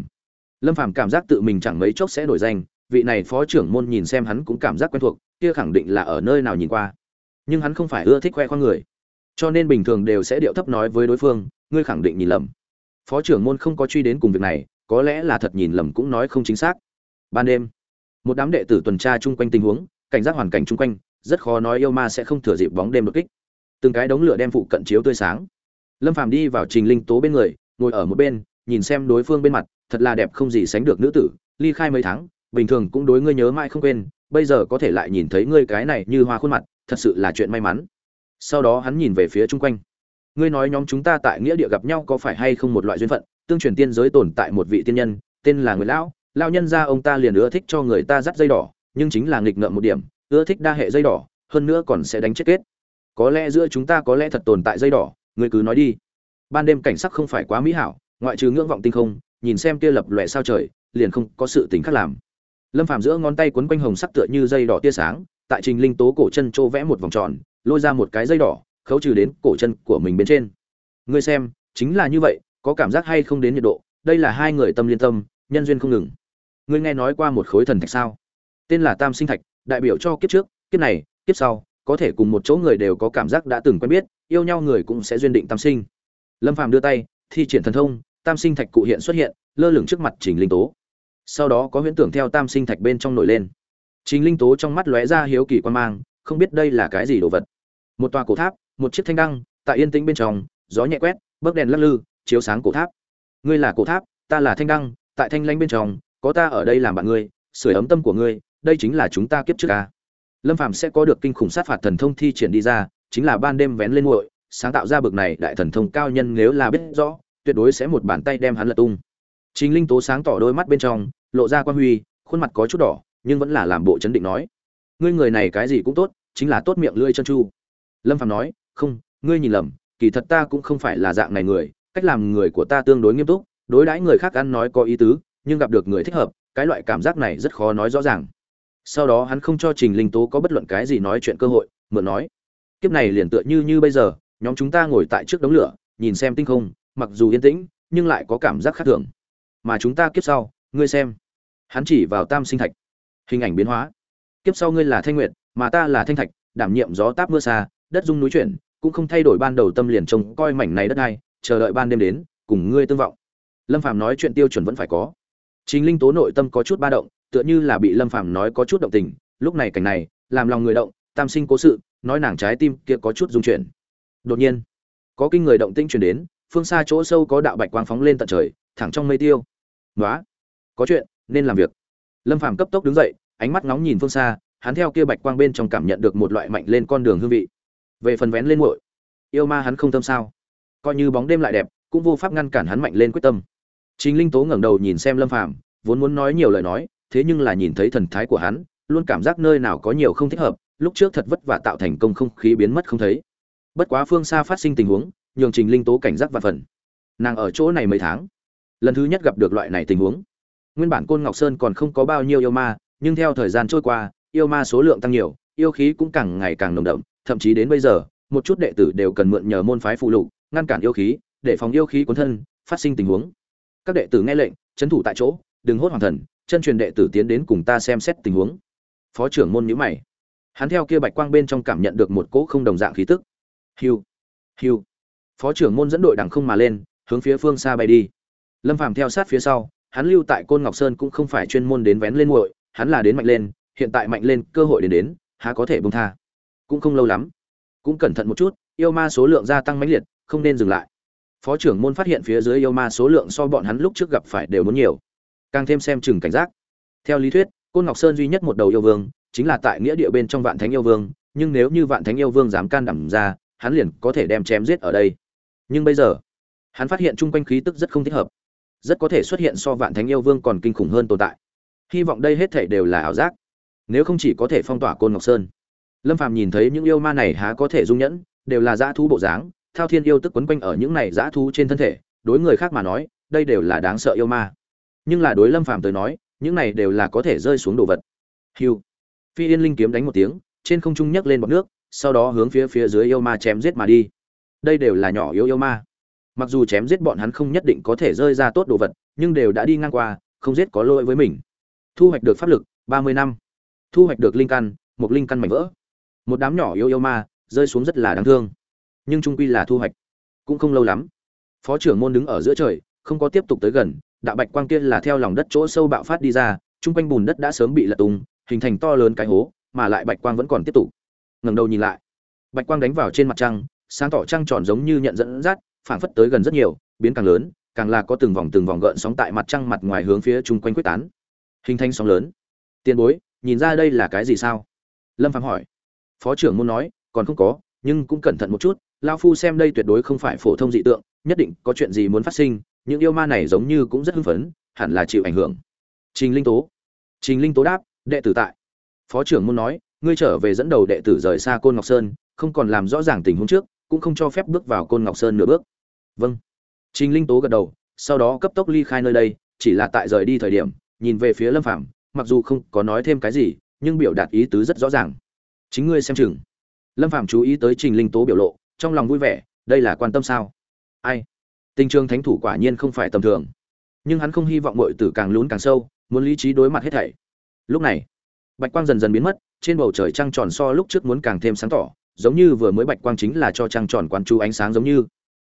Lâm phàm cảm giác tự mình chẳng mấy chốc sẽ đổi danh, vị này phó trưởng môn nhìn xem hắn cũng cảm giác quen thuộc, kia khẳng định là ở nơi nào nhìn qua. Nhưng hắn không phải ưa thích khoe khoang người. Cho nên bình thường đều sẽ điệu thấp nói với đối phương, ngươi khẳng định nhìn lầm. Phó trưởng môn không có truy đến cùng việc này, có lẽ là thật nhìn lầm cũng nói không chính xác. Ban đêm một đám đệ tử tuần tra chung quanh tình huống, cảnh giác hoàn cảnh chung quanh, rất khó nói yêu ma sẽ không thừa dịp bóng đêm đột kích. Từng cái đống lửa đem phụ cận chiếu tươi sáng. Lâm phàm đi vào trình linh tố bên người, ngồi ở một bên, nhìn xem đối phương bên mặt, thật là đẹp không gì sánh được nữ tử, ly khai mấy tháng, bình thường cũng đối ngươi nhớ mãi không quên, bây giờ có thể lại nhìn thấy ngươi cái này như hoa khuôn mặt, thật sự là chuyện may mắn. Sau đó hắn nhìn về phía chung quanh. Ngươi nói nhóm chúng ta tại nghĩa địa gặp nhau có phải hay không một loại duyên phận, tương truyền tiên giới tồn tại một vị tiên nhân, tên là người lão lão nhân gia ông ta liền ưa thích cho người ta dắt dây đỏ, nhưng chính là nghịch ngợm một điểm, ưa thích đa hệ dây đỏ, hơn nữa còn sẽ đánh chết kết. Có lẽ giữa chúng ta có lẽ thật tồn tại dây đỏ ngươi cứ nói đi. Ban đêm cảnh sắc không phải quá mỹ hảo, ngoại trừ ngưỡng vọng tinh không, nhìn xem kia lập lòe sao trời, liền không có sự tính khác làm. Lâm phàm giữa ngón tay quấn quanh hồng sắc tựa như dây đỏ tia sáng, tại trình linh tố cổ chân trô vẽ một vòng tròn, lôi ra một cái dây đỏ, khấu trừ đến cổ chân của mình bên trên. Ngươi xem, chính là như vậy, có cảm giác hay không đến nhiệt độ, đây là hai người tâm liên tâm, nhân duyên không ngừng ngươi nghe nói qua một khối thần thạch sao? Tên là tam sinh thạch, đại biểu cho kiếp trước, kiếp này, kiếp sau, có thể cùng một chỗ người đều có cảm giác đã từng quen biết, yêu nhau người cũng sẽ duyên định tam sinh. Lâm phàm đưa tay, thi triển thần thông, tam sinh thạch cụ hiện xuất hiện, lơ lửng trước mặt trình linh tố. Sau đó có huyễn tưởng theo tam sinh thạch bên trong nổi lên. Trình linh tố trong mắt lóe ra hiếu kỳ quan mang, không biết đây là cái gì đồ vật. Một tòa cổ tháp, một chiếc thanh đăng, tại yên tĩnh bên trong, gió nhẹ quét bấc đèn lắc lư, chiếu sáng cổ tháp. Ngươi là cổ tháp, ta là thanh đăng, tại thanh lãnh bên trong có ta ở đây làm bạn ngươi, sưởi ấm tâm của ngươi, đây chính là chúng ta kiếp trước ca. Lâm phàm sẽ có được kinh khủng sát phạt thần thông thi triển đi ra, chính là ban đêm vén lên nguội sáng tạo ra bực này đại thần thông cao nhân nếu là biết rõ, tuyệt đối sẽ một bàn tay đem hắn lật tung. Chính linh tố sáng tỏ đôi mắt bên trong, lộ ra quan huy, khuôn mặt có chút đỏ, nhưng vẫn là làm bộ chấn định nói, ngươi người này cái gì cũng tốt, chính là tốt miệng lưỡi chân chu. Lâm phàm nói, không, ngươi nhìn lầm, kỳ thật ta cũng không phải là dạng này người, cách làm người của ta tương đối nghiêm túc, đối đãi người khác ăn nói có ý tứ nhưng gặp được người thích hợp, cái loại cảm giác này rất khó nói rõ ràng. Sau đó hắn không cho trình linh tố có bất luận cái gì nói chuyện cơ hội, mượn nói, kiếp này liền tựa như như bây giờ, nhóm chúng ta ngồi tại trước đống lửa, nhìn xem tinh không, mặc dù yên tĩnh, nhưng lại có cảm giác khác thường. Mà chúng ta kiếp sau, ngươi xem. Hắn chỉ vào tam sinh thạch. Hình ảnh biến hóa. Kiếp sau ngươi là thanh nguyệt, mà ta là thanh thạch, đảm nhiệm gió táp mưa xa, đất dung núi chuyển, cũng không thay đổi ban đầu tâm liền trông coi mảnh này đất này, chờ đợi ban đêm đến, cùng ngươi tương vọng. Lâm phàm nói chuyện tiêu chuẩn vẫn phải có chính linh tố nội tâm có chút ba động tựa như là bị lâm phàm nói có chút động tình lúc này cảnh này làm lòng người động tam sinh cố sự nói nàng trái tim kia có chút rung chuyển. Đột nhiên có kinh người động tinh truyền đến phương xa chỗ sâu có đạo bạch quang phóng lên tận trời thẳng trong mây tiêu. "Nóa, có chuyện nên làm việc. Lâm phàm cấp tốc đứng dậy ánh mắt nóng nhìn phương xa hắn theo kia bạch quang bên trong cảm nhận được một loại mạnh lên con đường hương vị. Về phần vén lên muội yêu ma hắn không tâm sao? Coi như bóng đêm lại đẹp cũng vô pháp ngăn cản hắn mạnh lên quyết tâm. Trình linh tố ngẩng đầu nhìn xem lâm phàm, vốn muốn nói nhiều lời nói, thế nhưng là nhìn thấy thần thái của hắn, luôn cảm giác nơi nào có nhiều không thích hợp, lúc trước thật vất vả tạo thành công không khí biến mất không thấy. Bất quá phương xa phát sinh tình huống, nhường trình linh tố cảnh giác và phần. Nàng ở chỗ này mấy tháng, lần thứ nhất gặp được loại này tình huống. Nguyên bản côn ngọc sơn còn không có bao nhiêu yêu ma, nhưng theo thời gian trôi qua, yêu ma số lượng tăng nhiều, yêu khí cũng càng ngày càng nồng đậm, thậm chí đến bây giờ, một chút đệ tử đều cần mượn nhờ môn phái phụ lục, ngăn cản yêu khí, để phòng yêu khí cuốn thân, phát sinh tình huống các đệ tử nghe lệnh trấn thủ tại chỗ, đừng hốt hoàng thần, chân truyền đệ tử tiến đến cùng ta xem xét tình huống. Phó trưởng môn nhữ mày. Hắn theo kia bạch quang bên trong cảm nhận được một cỗ không đồng dạng khí tức. Hiu hiu. Phó trưởng môn dẫn đội đằng không mà lên, hướng phía phương xa bay đi. Lâm phàm theo sát phía sau, hắn lưu tại côn ngọc sơn cũng không phải chuyên môn đến vén lên muội, hắn là đến mạnh lên, hiện tại mạnh lên, cơ hội đến đến, há có thể bông tha. Cũng không lâu lắm. Cũng cẩn thận một chút, yêu ma số lượng gia tăng mãnh liệt, không nên dừng lại phó trưởng môn phát hiện phía dưới yêu ma số lượng so bọn hắn lúc trước gặp phải đều muốn nhiều. Càng thêm xem chừng cảnh giác. Theo lý thuyết, côn ngọc sơn duy nhất một đầu yêu vương, chính là tại nghĩa địa bên trong vạn thánh yêu vương, nhưng nếu như vạn thánh yêu vương dám can đảm ra, hắn liền có thể đem chém giết ở đây. Nhưng bây giờ, hắn phát hiện chung quanh khí tức rất không thích hợp. Rất có thể xuất hiện so vạn thánh yêu vương còn kinh khủng hơn tồn tại. Hy vọng đây hết thể đều là ảo giác. Nếu không chỉ có thể phong tỏa côn ngọc sơn. Lâm phàm nhìn thấy những yêu ma này há có thể dung nhẫn, đều là dã thú bộ dáng thao thiên yêu tức quấn quanh ở những này dã thú trên thân thể, đối người khác mà nói, đây đều là đáng sợ yêu ma. Nhưng là đối lâm phàm tới nói, những này đều là có thể rơi xuống đồ vật. Hiu phi yên linh kiếm đánh một tiếng, trên không trung nhấc lên bọt nước, sau đó hướng phía phía dưới yêu ma chém giết mà đi. Đây đều là nhỏ yêu yêu ma. Mặc dù chém giết bọn hắn không nhất định có thể rơi ra tốt đồ vật, nhưng đều đã đi ngang qua, không giết có lỗi với mình. Thu hoạch được pháp lực, ba mươi năm. Thu hoạch được linh căn, một linh căn mảnh vỡ. Một đám nhỏ yêu yêu ma, rơi xuống rất là đáng thương nhưng trung quy là thu hoạch. Cũng không lâu lắm, phó trưởng môn đứng ở giữa trời, không có tiếp tục tới gần đạo bạch quang kia là theo lòng đất chỗ sâu bạo phát đi ra, chung quanh bùn đất đã sớm bị lật tung, hình thành to lớn cái hố, mà lại bạch quang vẫn còn tiếp tục. Ngẩng đầu nhìn lại, bạch quang đánh vào trên mặt trăng, sáng tỏ trăng tròn giống như nhận dẫn dắt, phảng phất tới gần rất nhiều, biến càng lớn, càng là có từng vòng từng vòng gợn sóng tại mặt trăng mặt ngoài hướng phía chung quanh quyết tán. Hình thành sóng lớn. Tiền bối, nhìn ra đây là cái gì sao? Lâm phàm hỏi. Phó trưởng môn nói, còn không có, nhưng cũng cẩn thận một chút lao phu xem đây tuyệt đối không phải phổ thông dị tượng, nhất định có chuyện gì muốn phát sinh, những yêu ma này giống như cũng rất hưng phấn, hẳn là chịu ảnh hưởng. Trình linh tố. Trình linh tố đáp, đệ tử tại. Phó trưởng môn nói, ngươi trở về dẫn đầu đệ tử rời xa côn ngọc sơn, không còn làm rõ ràng tình huống trước, cũng không cho phép bước vào côn ngọc sơn nửa bước. Vâng. Trình linh tố gật đầu, sau đó cấp tốc ly khai nơi đây, chỉ là tại rời đi thời điểm, nhìn về phía lâm phạm mặc dù không có nói thêm cái gì, nhưng biểu đạt ý tứ rất rõ ràng. Chính ngươi xem chừng. Lâm phạm chú ý tới trình linh tố biểu lộ trong lòng vui vẻ, đây là quan tâm sao? Ai? Tình trường thánh thủ quả nhiên không phải tầm thường. Nhưng hắn không hy vọng mọi tử càng lún càng sâu, muốn lý trí đối mặt hết thảy. Lúc này, bạch quang dần dần biến mất, trên bầu trời trăng tròn so lúc trước muốn càng thêm sáng tỏ, giống như vừa mới bạch quang chính là cho trăng tròn quan chú ánh sáng giống như.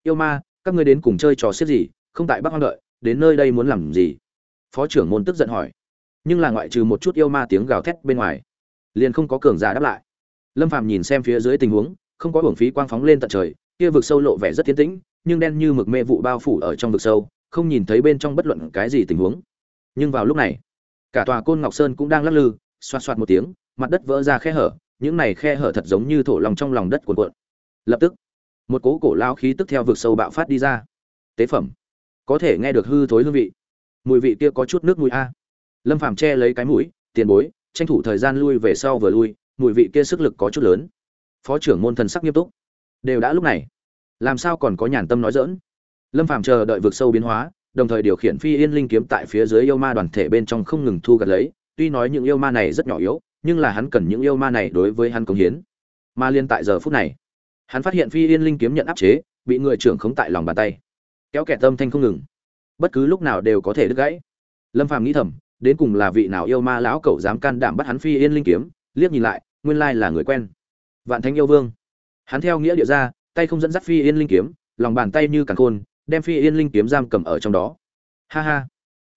Yêu ma, các ngươi đến cùng chơi trò xiết gì, không tại bắc hoang đợi, đến nơi đây muốn làm gì? Phó trưởng môn tức giận hỏi. Nhưng là ngoại trừ một chút yêu ma tiếng gào thét bên ngoài, liền không có cường giả đáp lại. Lâm phàm nhìn xem phía dưới tình huống không có hưởng phí quang phóng lên tận trời, kia vực sâu lộ vẻ rất tiến tĩnh, nhưng đen như mực mê vụ bao phủ ở trong vực sâu, không nhìn thấy bên trong bất luận cái gì tình huống. Nhưng vào lúc này, cả tòa côn ngọc sơn cũng đang lắc lư, xoạt xoạt một tiếng, mặt đất vỡ ra khe hở, những này khe hở thật giống như thổ lòng trong lòng đất cuộn cuộn. Lập tức, một cố cổ lao khí tức theo vực sâu bạo phát đi ra. Tế phẩm, có thể nghe được hư thối hương vị. Mùi vị kia có chút nước mùi a. Lâm phàm che lấy cái mũi, tiền bối, tranh thủ thời gian lui về sau vừa lui, mùi vị kia sức lực có chút lớn phó trưởng môn thần sắc nghiêm túc. Đều đã lúc này. Làm sao còn có nhàn tâm nói dỡn lâm phàm chờ đợi vực sâu biến hóa, đồng thời điều khiển phi yên linh kiếm tại phía dưới yêu ma đoàn thể bên trong không ngừng thu gặt lấy. Tuy nói những yêu ma này rất nhỏ yếu, nhưng là hắn cần những yêu ma này đối với hắn công hiến. Ma liên tại giờ phút này, hắn phát hiện phi yên linh kiếm nhận áp chế, bị người trưởng khống tại lòng bàn tay. Kéo kẻ tâm thanh không ngừng. Bất cứ lúc nào đều có thể đứt gãy. Lâm phàm nghĩ thầm, đến cùng là vị nào yêu ma lão cẩu dám can đảm bắt hắn phi yên linh kiếm? Liếc nhìn lại, nguyên lai là người quen vạn thánh yêu vương. Hắn theo nghĩa địa ra, tay không dẫn dắt phi yên linh kiếm, lòng bàn tay như càng khôn, đem phi yên linh kiếm giam cầm ở trong đó. Ha ha.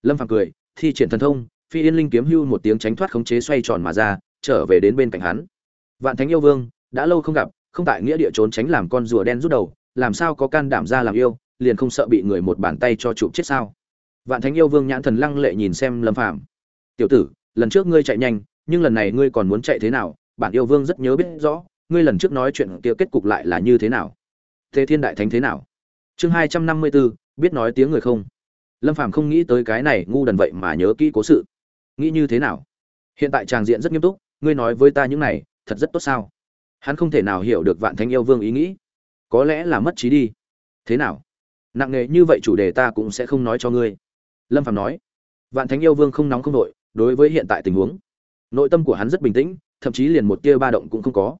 Lâm phàm cười, thi triển thần thông, phi yên linh kiếm hưu một tiếng tránh thoát khống chế xoay tròn mà ra, trở về đến bên cạnh hắn. Vạn thánh yêu vương, đã lâu không gặp, không tại nghĩa địa trốn tránh làm con rùa đen rút đầu, làm sao có can đảm ra làm yêu, liền không sợ bị người một bàn tay cho chụp chết sao? Vạn thánh yêu vương nhãn thần lăng lệ nhìn xem lâm phàm. Tiểu tử, lần trước ngươi chạy nhanh, nhưng lần này ngươi còn muốn chạy thế nào? Bản yêu vương rất nhớ biết rõ ngươi lần trước nói chuyện kia kết cục lại là như thế nào? Thế thiên đại thánh thế nào? Chương hai trăm năm mươi bốn biết nói tiếng người không? Lâm phàm không nghĩ tới cái này ngu đần vậy mà nhớ kỹ cố sự. Nghĩ như thế nào? Hiện tại tràng diện rất nghiêm túc, ngươi nói với ta những này, thật rất tốt sao? Hắn không thể nào hiểu được vạn thánh yêu vương ý nghĩ. Có lẽ là mất trí đi. Thế nào? Nặng nề như vậy chủ đề ta cũng sẽ không nói cho ngươi. Lâm phạm nói. Vạn thánh yêu vương không nóng không nội đối với hiện tại tình huống. Nội tâm của hắn rất bình tĩnh, thậm chí liền một tia ba động cũng không có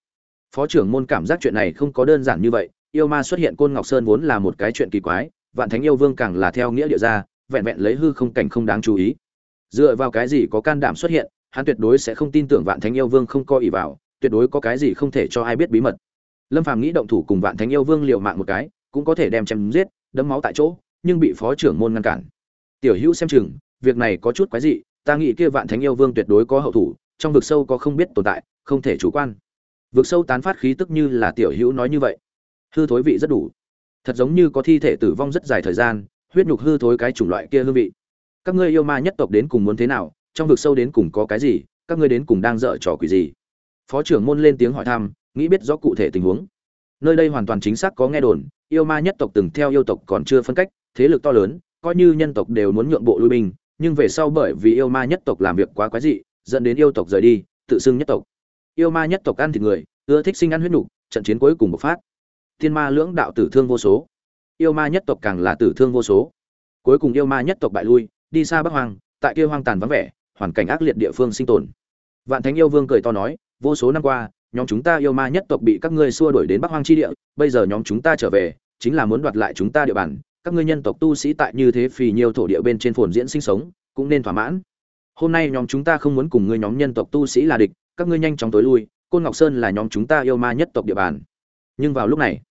phó trưởng môn cảm giác chuyện này không có đơn giản như vậy, yêu ma xuất hiện côn ngọc sơn vốn là một cái chuyện kỳ quái, vạn thánh yêu vương càng là theo nghĩa địa ra, vẹn vẹn lấy hư không cảnh không đáng chú ý. Dựa vào cái gì có can đảm xuất hiện, hắn tuyệt đối sẽ không tin tưởng vạn thánh yêu vương không coi ỷ vào, tuyệt đối có cái gì không thể cho ai biết bí mật. Lâm phàm nghĩ động thủ cùng vạn thánh yêu vương liều mạng một cái, cũng có thể đem chém giết, đấm máu tại chỗ, nhưng bị phó trưởng môn ngăn cản. Tiểu hữu xem chừng, việc này có chút quái dị, ta nghĩ kia vạn thánh yêu vương tuyệt đối có hậu thủ, trong vực sâu có không biết tồn tại, không thể chủ quan vực sâu tán phát khí tức như là tiểu hữu nói như vậy. Hư thối vị rất đủ. Thật giống như có thi thể tử vong rất dài thời gian, huyết nhục hư thối cái chủng loại kia hương vị. Các ngươi yêu ma nhất tộc đến cùng muốn thế nào? Trong vực sâu đến cùng có cái gì? Các ngươi đến cùng đang dở trò quỷ gì? Phó trưởng môn lên tiếng hỏi thăm, nghĩ biết rõ cụ thể tình huống. Nơi đây hoàn toàn chính xác có nghe đồn, yêu ma nhất tộc từng theo yêu tộc còn chưa phân cách, thế lực to lớn, coi như nhân tộc đều muốn nhượng bộ lui binh, nhưng về sau bởi vì yêu ma nhất tộc làm việc quá quái dị, dẫn đến yêu tộc rời đi, tự xưng nhất tộc yêu ma nhất tộc ăn thịt người, ưa thích sinh ăn huyết nục, trận chiến cuối cùng bộc phát. Thiên ma lưỡng đạo tử thương vô số. Yêu ma nhất tộc càng là tử thương vô số. Cuối cùng yêu ma nhất tộc bại lui, đi xa bắc hoang, tại kia hoang tàn vắng vẻ, hoàn cảnh ác liệt địa phương sinh tồn. Vạn thánh yêu vương cười to nói, vô số năm qua, nhóm chúng ta yêu ma nhất tộc bị các ngươi xua đuổi đến bắc hoang chi địa, bây giờ nhóm chúng ta trở về, chính là muốn đoạt lại chúng ta địa bàn. Các ngươi nhân tộc tu sĩ tại như thế phì nhiều thổ địa bên trên phồn diễn sinh sống, cũng nên thỏa mãn. Hôm nay nhóm chúng ta không muốn cùng ngươi nhóm nhân tộc tu sĩ là địch các ngươi nhanh chóng tối lui, côn ngọc sơn là nhóm chúng ta yêu ma nhất tộc địa bàn. Nhưng vào lúc này,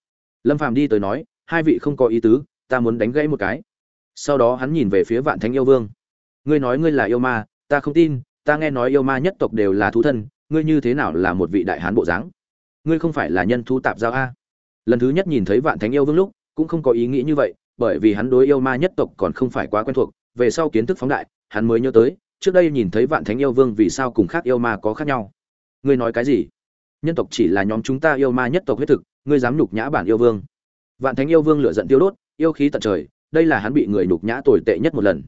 lâm phàm đi tới nói, hai vị không có ý tứ, ta muốn đánh gãy một cái. Sau đó hắn nhìn về phía vạn thánh yêu vương. Ngươi nói ngươi là yêu ma, ta không tin, ta nghe nói yêu ma nhất tộc đều là thú thân, ngươi như thế nào là một vị đại hán bộ dáng? Ngươi không phải là nhân thu tạp giao a? Lần thứ nhất nhìn thấy vạn thánh yêu vương lúc, cũng không có ý nghĩ như vậy, bởi vì hắn đối yêu ma nhất tộc còn không phải quá quen thuộc, về sau kiến thức phóng đại, hắn mới nhớ tới, trước đây nhìn thấy vạn thánh yêu vương vì sao cùng khác yêu ma có khác nhau ngươi nói cái gì? Nhân tộc chỉ là nhóm chúng ta yêu ma nhất tộc huyết thực, ngươi dám nhục nhã bản yêu vương. Vạn thánh yêu vương lửa giận tiêu đốt, yêu khí tận trời, đây là hắn bị người nhục nhã tồi tệ nhất một lần.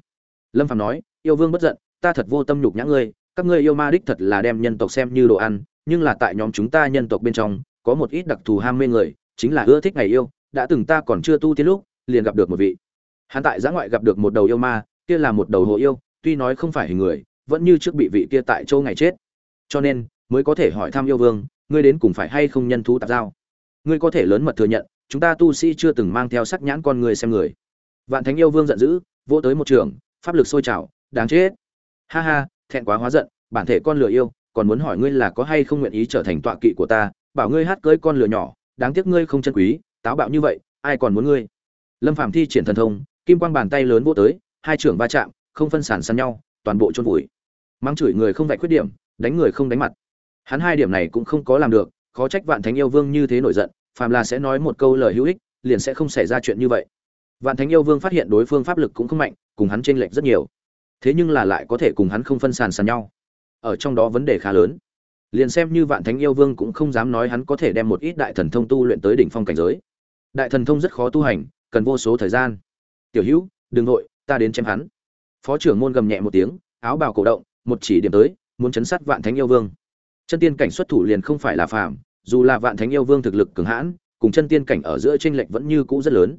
Lâm phạm nói, yêu vương bất giận, ta thật vô tâm nhục nhã ngươi, các ngươi yêu ma đích thật là đem nhân tộc xem như đồ ăn, nhưng là tại nhóm chúng ta nhân tộc bên trong, có một ít đặc thù ham mê người, chính là ưa thích ngày yêu, đã từng ta còn chưa tu tiến lúc, liền gặp được một vị. Hắn tại giã ngoại gặp được một đầu yêu ma, kia là một đầu hồ yêu, tuy nói không phải hình người, vẫn như trước bị vị kia tại châu ngày chết. Cho nên mới có thể hỏi thăm yêu vương, ngươi đến cùng phải hay không nhân thú tạp giao? Ngươi có thể lớn mật thừa nhận, chúng ta tu sĩ chưa từng mang theo sắc nhãn con người xem người. Vạn thánh yêu vương giận dữ, vỗ tới một trường, pháp lực sôi trào, đáng chết. Ha ha, thẹn quá hóa giận, bản thể con lừa yêu, còn muốn hỏi ngươi là có hay không nguyện ý trở thành tọa kỵ của ta, bảo ngươi hát cưới con lừa nhỏ, đáng tiếc ngươi không chân quý, táo bạo như vậy, ai còn muốn ngươi? Lâm phạm thi triển thần thông, kim quang bàn tay lớn vỗ tới, hai trưởng va chạm, không phân sản săn nhau, toàn bộ chôn vùi. Mang chửi người không vạch khuyết điểm, đánh người không đánh mặt hắn hai điểm này cũng không có làm được, khó trách vạn thánh yêu vương như thế nổi giận, phàm là sẽ nói một câu lời hữu ích, liền sẽ không xảy ra chuyện như vậy. Vạn thánh yêu vương phát hiện đối phương pháp lực cũng không mạnh, cùng hắn chênh lệch rất nhiều. Thế nhưng là lại có thể cùng hắn không phân sàn sàn nhau. Ở trong đó vấn đề khá lớn. Liền xem như vạn thánh yêu vương cũng không dám nói hắn có thể đem một ít đại thần thông tu luyện tới đỉnh phong cảnh giới. Đại thần thông rất khó tu hành, cần vô số thời gian. Tiểu hữu, đừng nội ta đến chém hắn. Phó trưởng môn gầm nhẹ một tiếng, áo bào cổ động, một chỉ điểm tới, muốn chấn sát vạn thánh yêu vương chân tiên cảnh xuất thủ liền không phải là phàm, dù là vạn thánh yêu vương thực lực cường hãn, cùng chân tiên cảnh ở giữa tranh lệch vẫn như cũ rất lớn.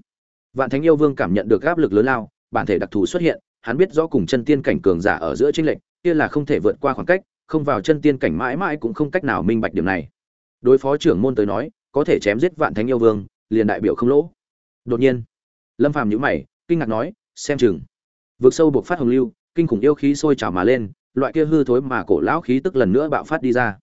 Vạn thánh yêu vương cảm nhận được áp lực lớn lao, bản thể đặc thù xuất hiện, hắn biết rõ cùng chân tiên cảnh cường giả ở giữa tranh lệch, kia là không thể vượt qua khoảng cách, không vào chân tiên cảnh mãi mãi cũng không cách nào minh bạch điểm này. Đối phó trưởng môn tới nói, có thể chém giết vạn thánh yêu vương, liền đại biểu không lỗ. Đột nhiên, lâm phàm nhữ mày, kinh ngạc nói, xem chừng. Vượt sâu buộc phát hồng lưu, kinh khủng yêu khí sôi trào mà lên, loại kia hư thối mà cổ lão khí tức lần nữa bạo phát đi ra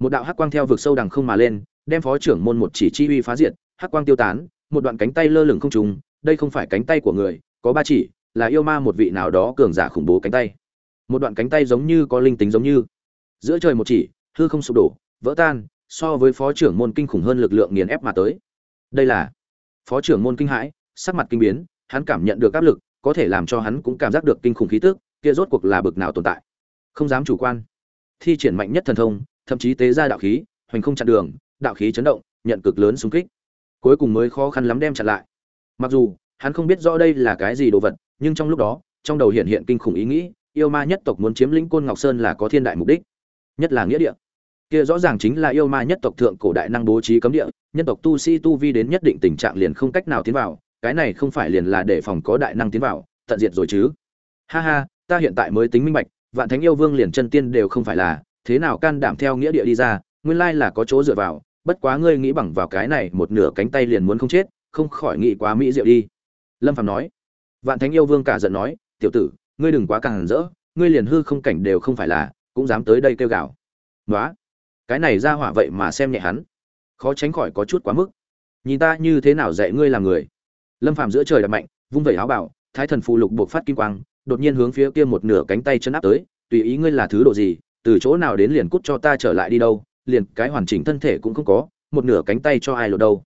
một đạo hắc quang theo vực sâu đằng không mà lên, đem phó trưởng môn một chỉ chi uy phá diệt, hắc quang tiêu tán, một đoạn cánh tay lơ lửng không trùng đây không phải cánh tay của người, có ba chỉ, là yêu ma một vị nào đó cường giả khủng bố cánh tay. Một đoạn cánh tay giống như có linh tính giống như. Giữa trời một chỉ, hư không sụp đổ, vỡ tan, so với phó trưởng môn kinh khủng hơn lực lượng nghiền ép mà tới. Đây là phó trưởng môn kinh hãi, sắc mặt kinh biến, hắn cảm nhận được áp lực, có thể làm cho hắn cũng cảm giác được kinh khủng khí tức, kia rốt cuộc là bực nào tồn tại. Không dám chủ quan. Thi triển mạnh nhất thần thông thậm chí tế ra đạo khí, hoành không chặn đường, đạo khí chấn động, nhận cực lớn xung kích. Cuối cùng mới khó khăn lắm đem chặn lại. Mặc dù, hắn không biết rõ đây là cái gì đồ vật, nhưng trong lúc đó, trong đầu hiện hiện kinh khủng ý nghĩ, yêu ma nhất tộc muốn chiếm lĩnh côn ngọc sơn là có thiên đại mục đích. Nhất là nghĩa địa. Kia rõ ràng chính là yêu ma nhất tộc thượng cổ đại năng bố trí cấm địa, nhân tộc tu sĩ tu vi đến nhất định tình trạng liền không cách nào tiến vào, cái này không phải liền là để phòng có đại năng tiến vào, tận diệt rồi chứ. Ha ha, ta hiện tại mới tính minh bạch, vạn thánh yêu vương liền chân tiên đều không phải là thế nào can đảm theo nghĩa địa đi ra, nguyên lai là có chỗ dựa vào, bất quá ngươi nghĩ bằng vào cái này một nửa cánh tay liền muốn không chết, không khỏi nghĩ quá mỹ diệu đi. Lâm phạm nói. Vạn thánh yêu vương cả giận nói, tiểu tử, ngươi đừng quá càng rỡ, ngươi liền hư không cảnh đều không phải là, cũng dám tới đây kêu gào. Nói cái này ra hỏa vậy mà xem nhẹ hắn, khó tránh khỏi có chút quá mức. Nhìn ta như thế nào dạy ngươi làm người. Lâm phàm giữa trời đập mạnh, vung vẩy áo bảo thái thần phụ lục buộc phát kim quang, đột nhiên hướng phía kia một nửa cánh tay chân áp tới, tùy ý ngươi là thứ độ gì từ chỗ nào đến liền cút cho ta trở lại đi đâu, liền cái hoàn chỉnh thân thể cũng không có, một nửa cánh tay cho ai lột đâu.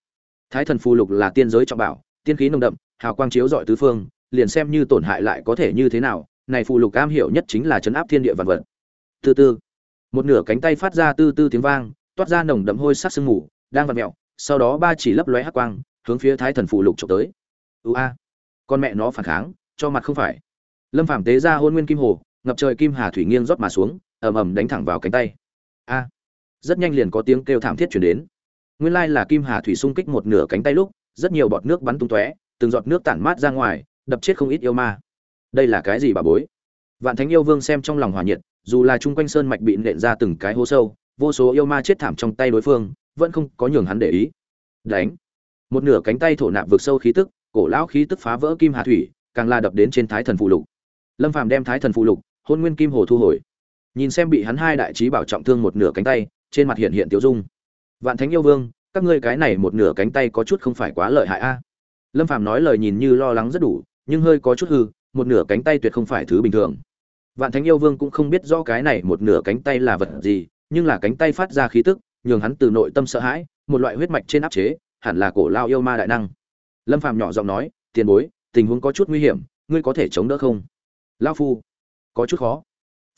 Thái thần phù lục là tiên giới trọng bảo, tiên khí nồng đậm, hào quang chiếu rọi tứ phương, liền xem như tổn hại lại có thể như thế nào, này phù lục am hiểu nhất chính là chấn áp thiên địa vạn vật. Từ từ, một nửa cánh tay phát ra tư tư tiếng vang, toát ra nồng đậm hôi sắc sương mù, đang vặn mẹo sau đó ba chỉ lấp lóe hắc quang, hướng phía thái thần phù lục trộm tới. Ưu a, con mẹ nó phản kháng, cho mặt không phải. Lâm phàm tế ra hôn nguyên kim hồ, ngập trời kim hà thủy nghiêng rót mà xuống ầm ầm đánh thẳng vào cánh tay. A! Rất nhanh liền có tiếng kêu thảm thiết chuyển đến. Nguyên lai là kim hà thủy xung kích một nửa cánh tay lúc, rất nhiều bọt nước bắn tung tóe, từng giọt nước tản mát ra ngoài, đập chết không ít yêu ma. Đây là cái gì bà bối? Vạn thánh yêu vương xem trong lòng hòa nhiệt, dù là chung quanh sơn mạch bị nện ra từng cái hố sâu, vô số yêu ma chết thảm trong tay đối phương, vẫn không có nhường hắn để ý. Đánh! Một nửa cánh tay thổ nạp vượt sâu khí tức, cổ lão khí tức phá vỡ kim hà thủy, càng la đập đến trên thái thần phụ lục. Lâm phàm đem thái thần phụ lục, hôn nguyên kim hồ thu hồi nhìn xem bị hắn hai đại trí bảo trọng thương một nửa cánh tay, trên mặt hiện hiện tiểu dung. Vạn thánh yêu vương, các ngươi cái này một nửa cánh tay có chút không phải quá lợi hại a. Lâm phàm nói lời nhìn như lo lắng rất đủ, nhưng hơi có chút hư, một nửa cánh tay tuyệt không phải thứ bình thường. Vạn thánh yêu vương cũng không biết rõ cái này một nửa cánh tay là vật gì, nhưng là cánh tay phát ra khí tức, nhường hắn từ nội tâm sợ hãi, một loại huyết mạch trên áp chế, hẳn là cổ lao yêu ma đại năng. Lâm phàm nhỏ giọng nói, tiền bối, tình huống có chút nguy hiểm, ngươi có thể chống đỡ không? Lao phu, có chút khó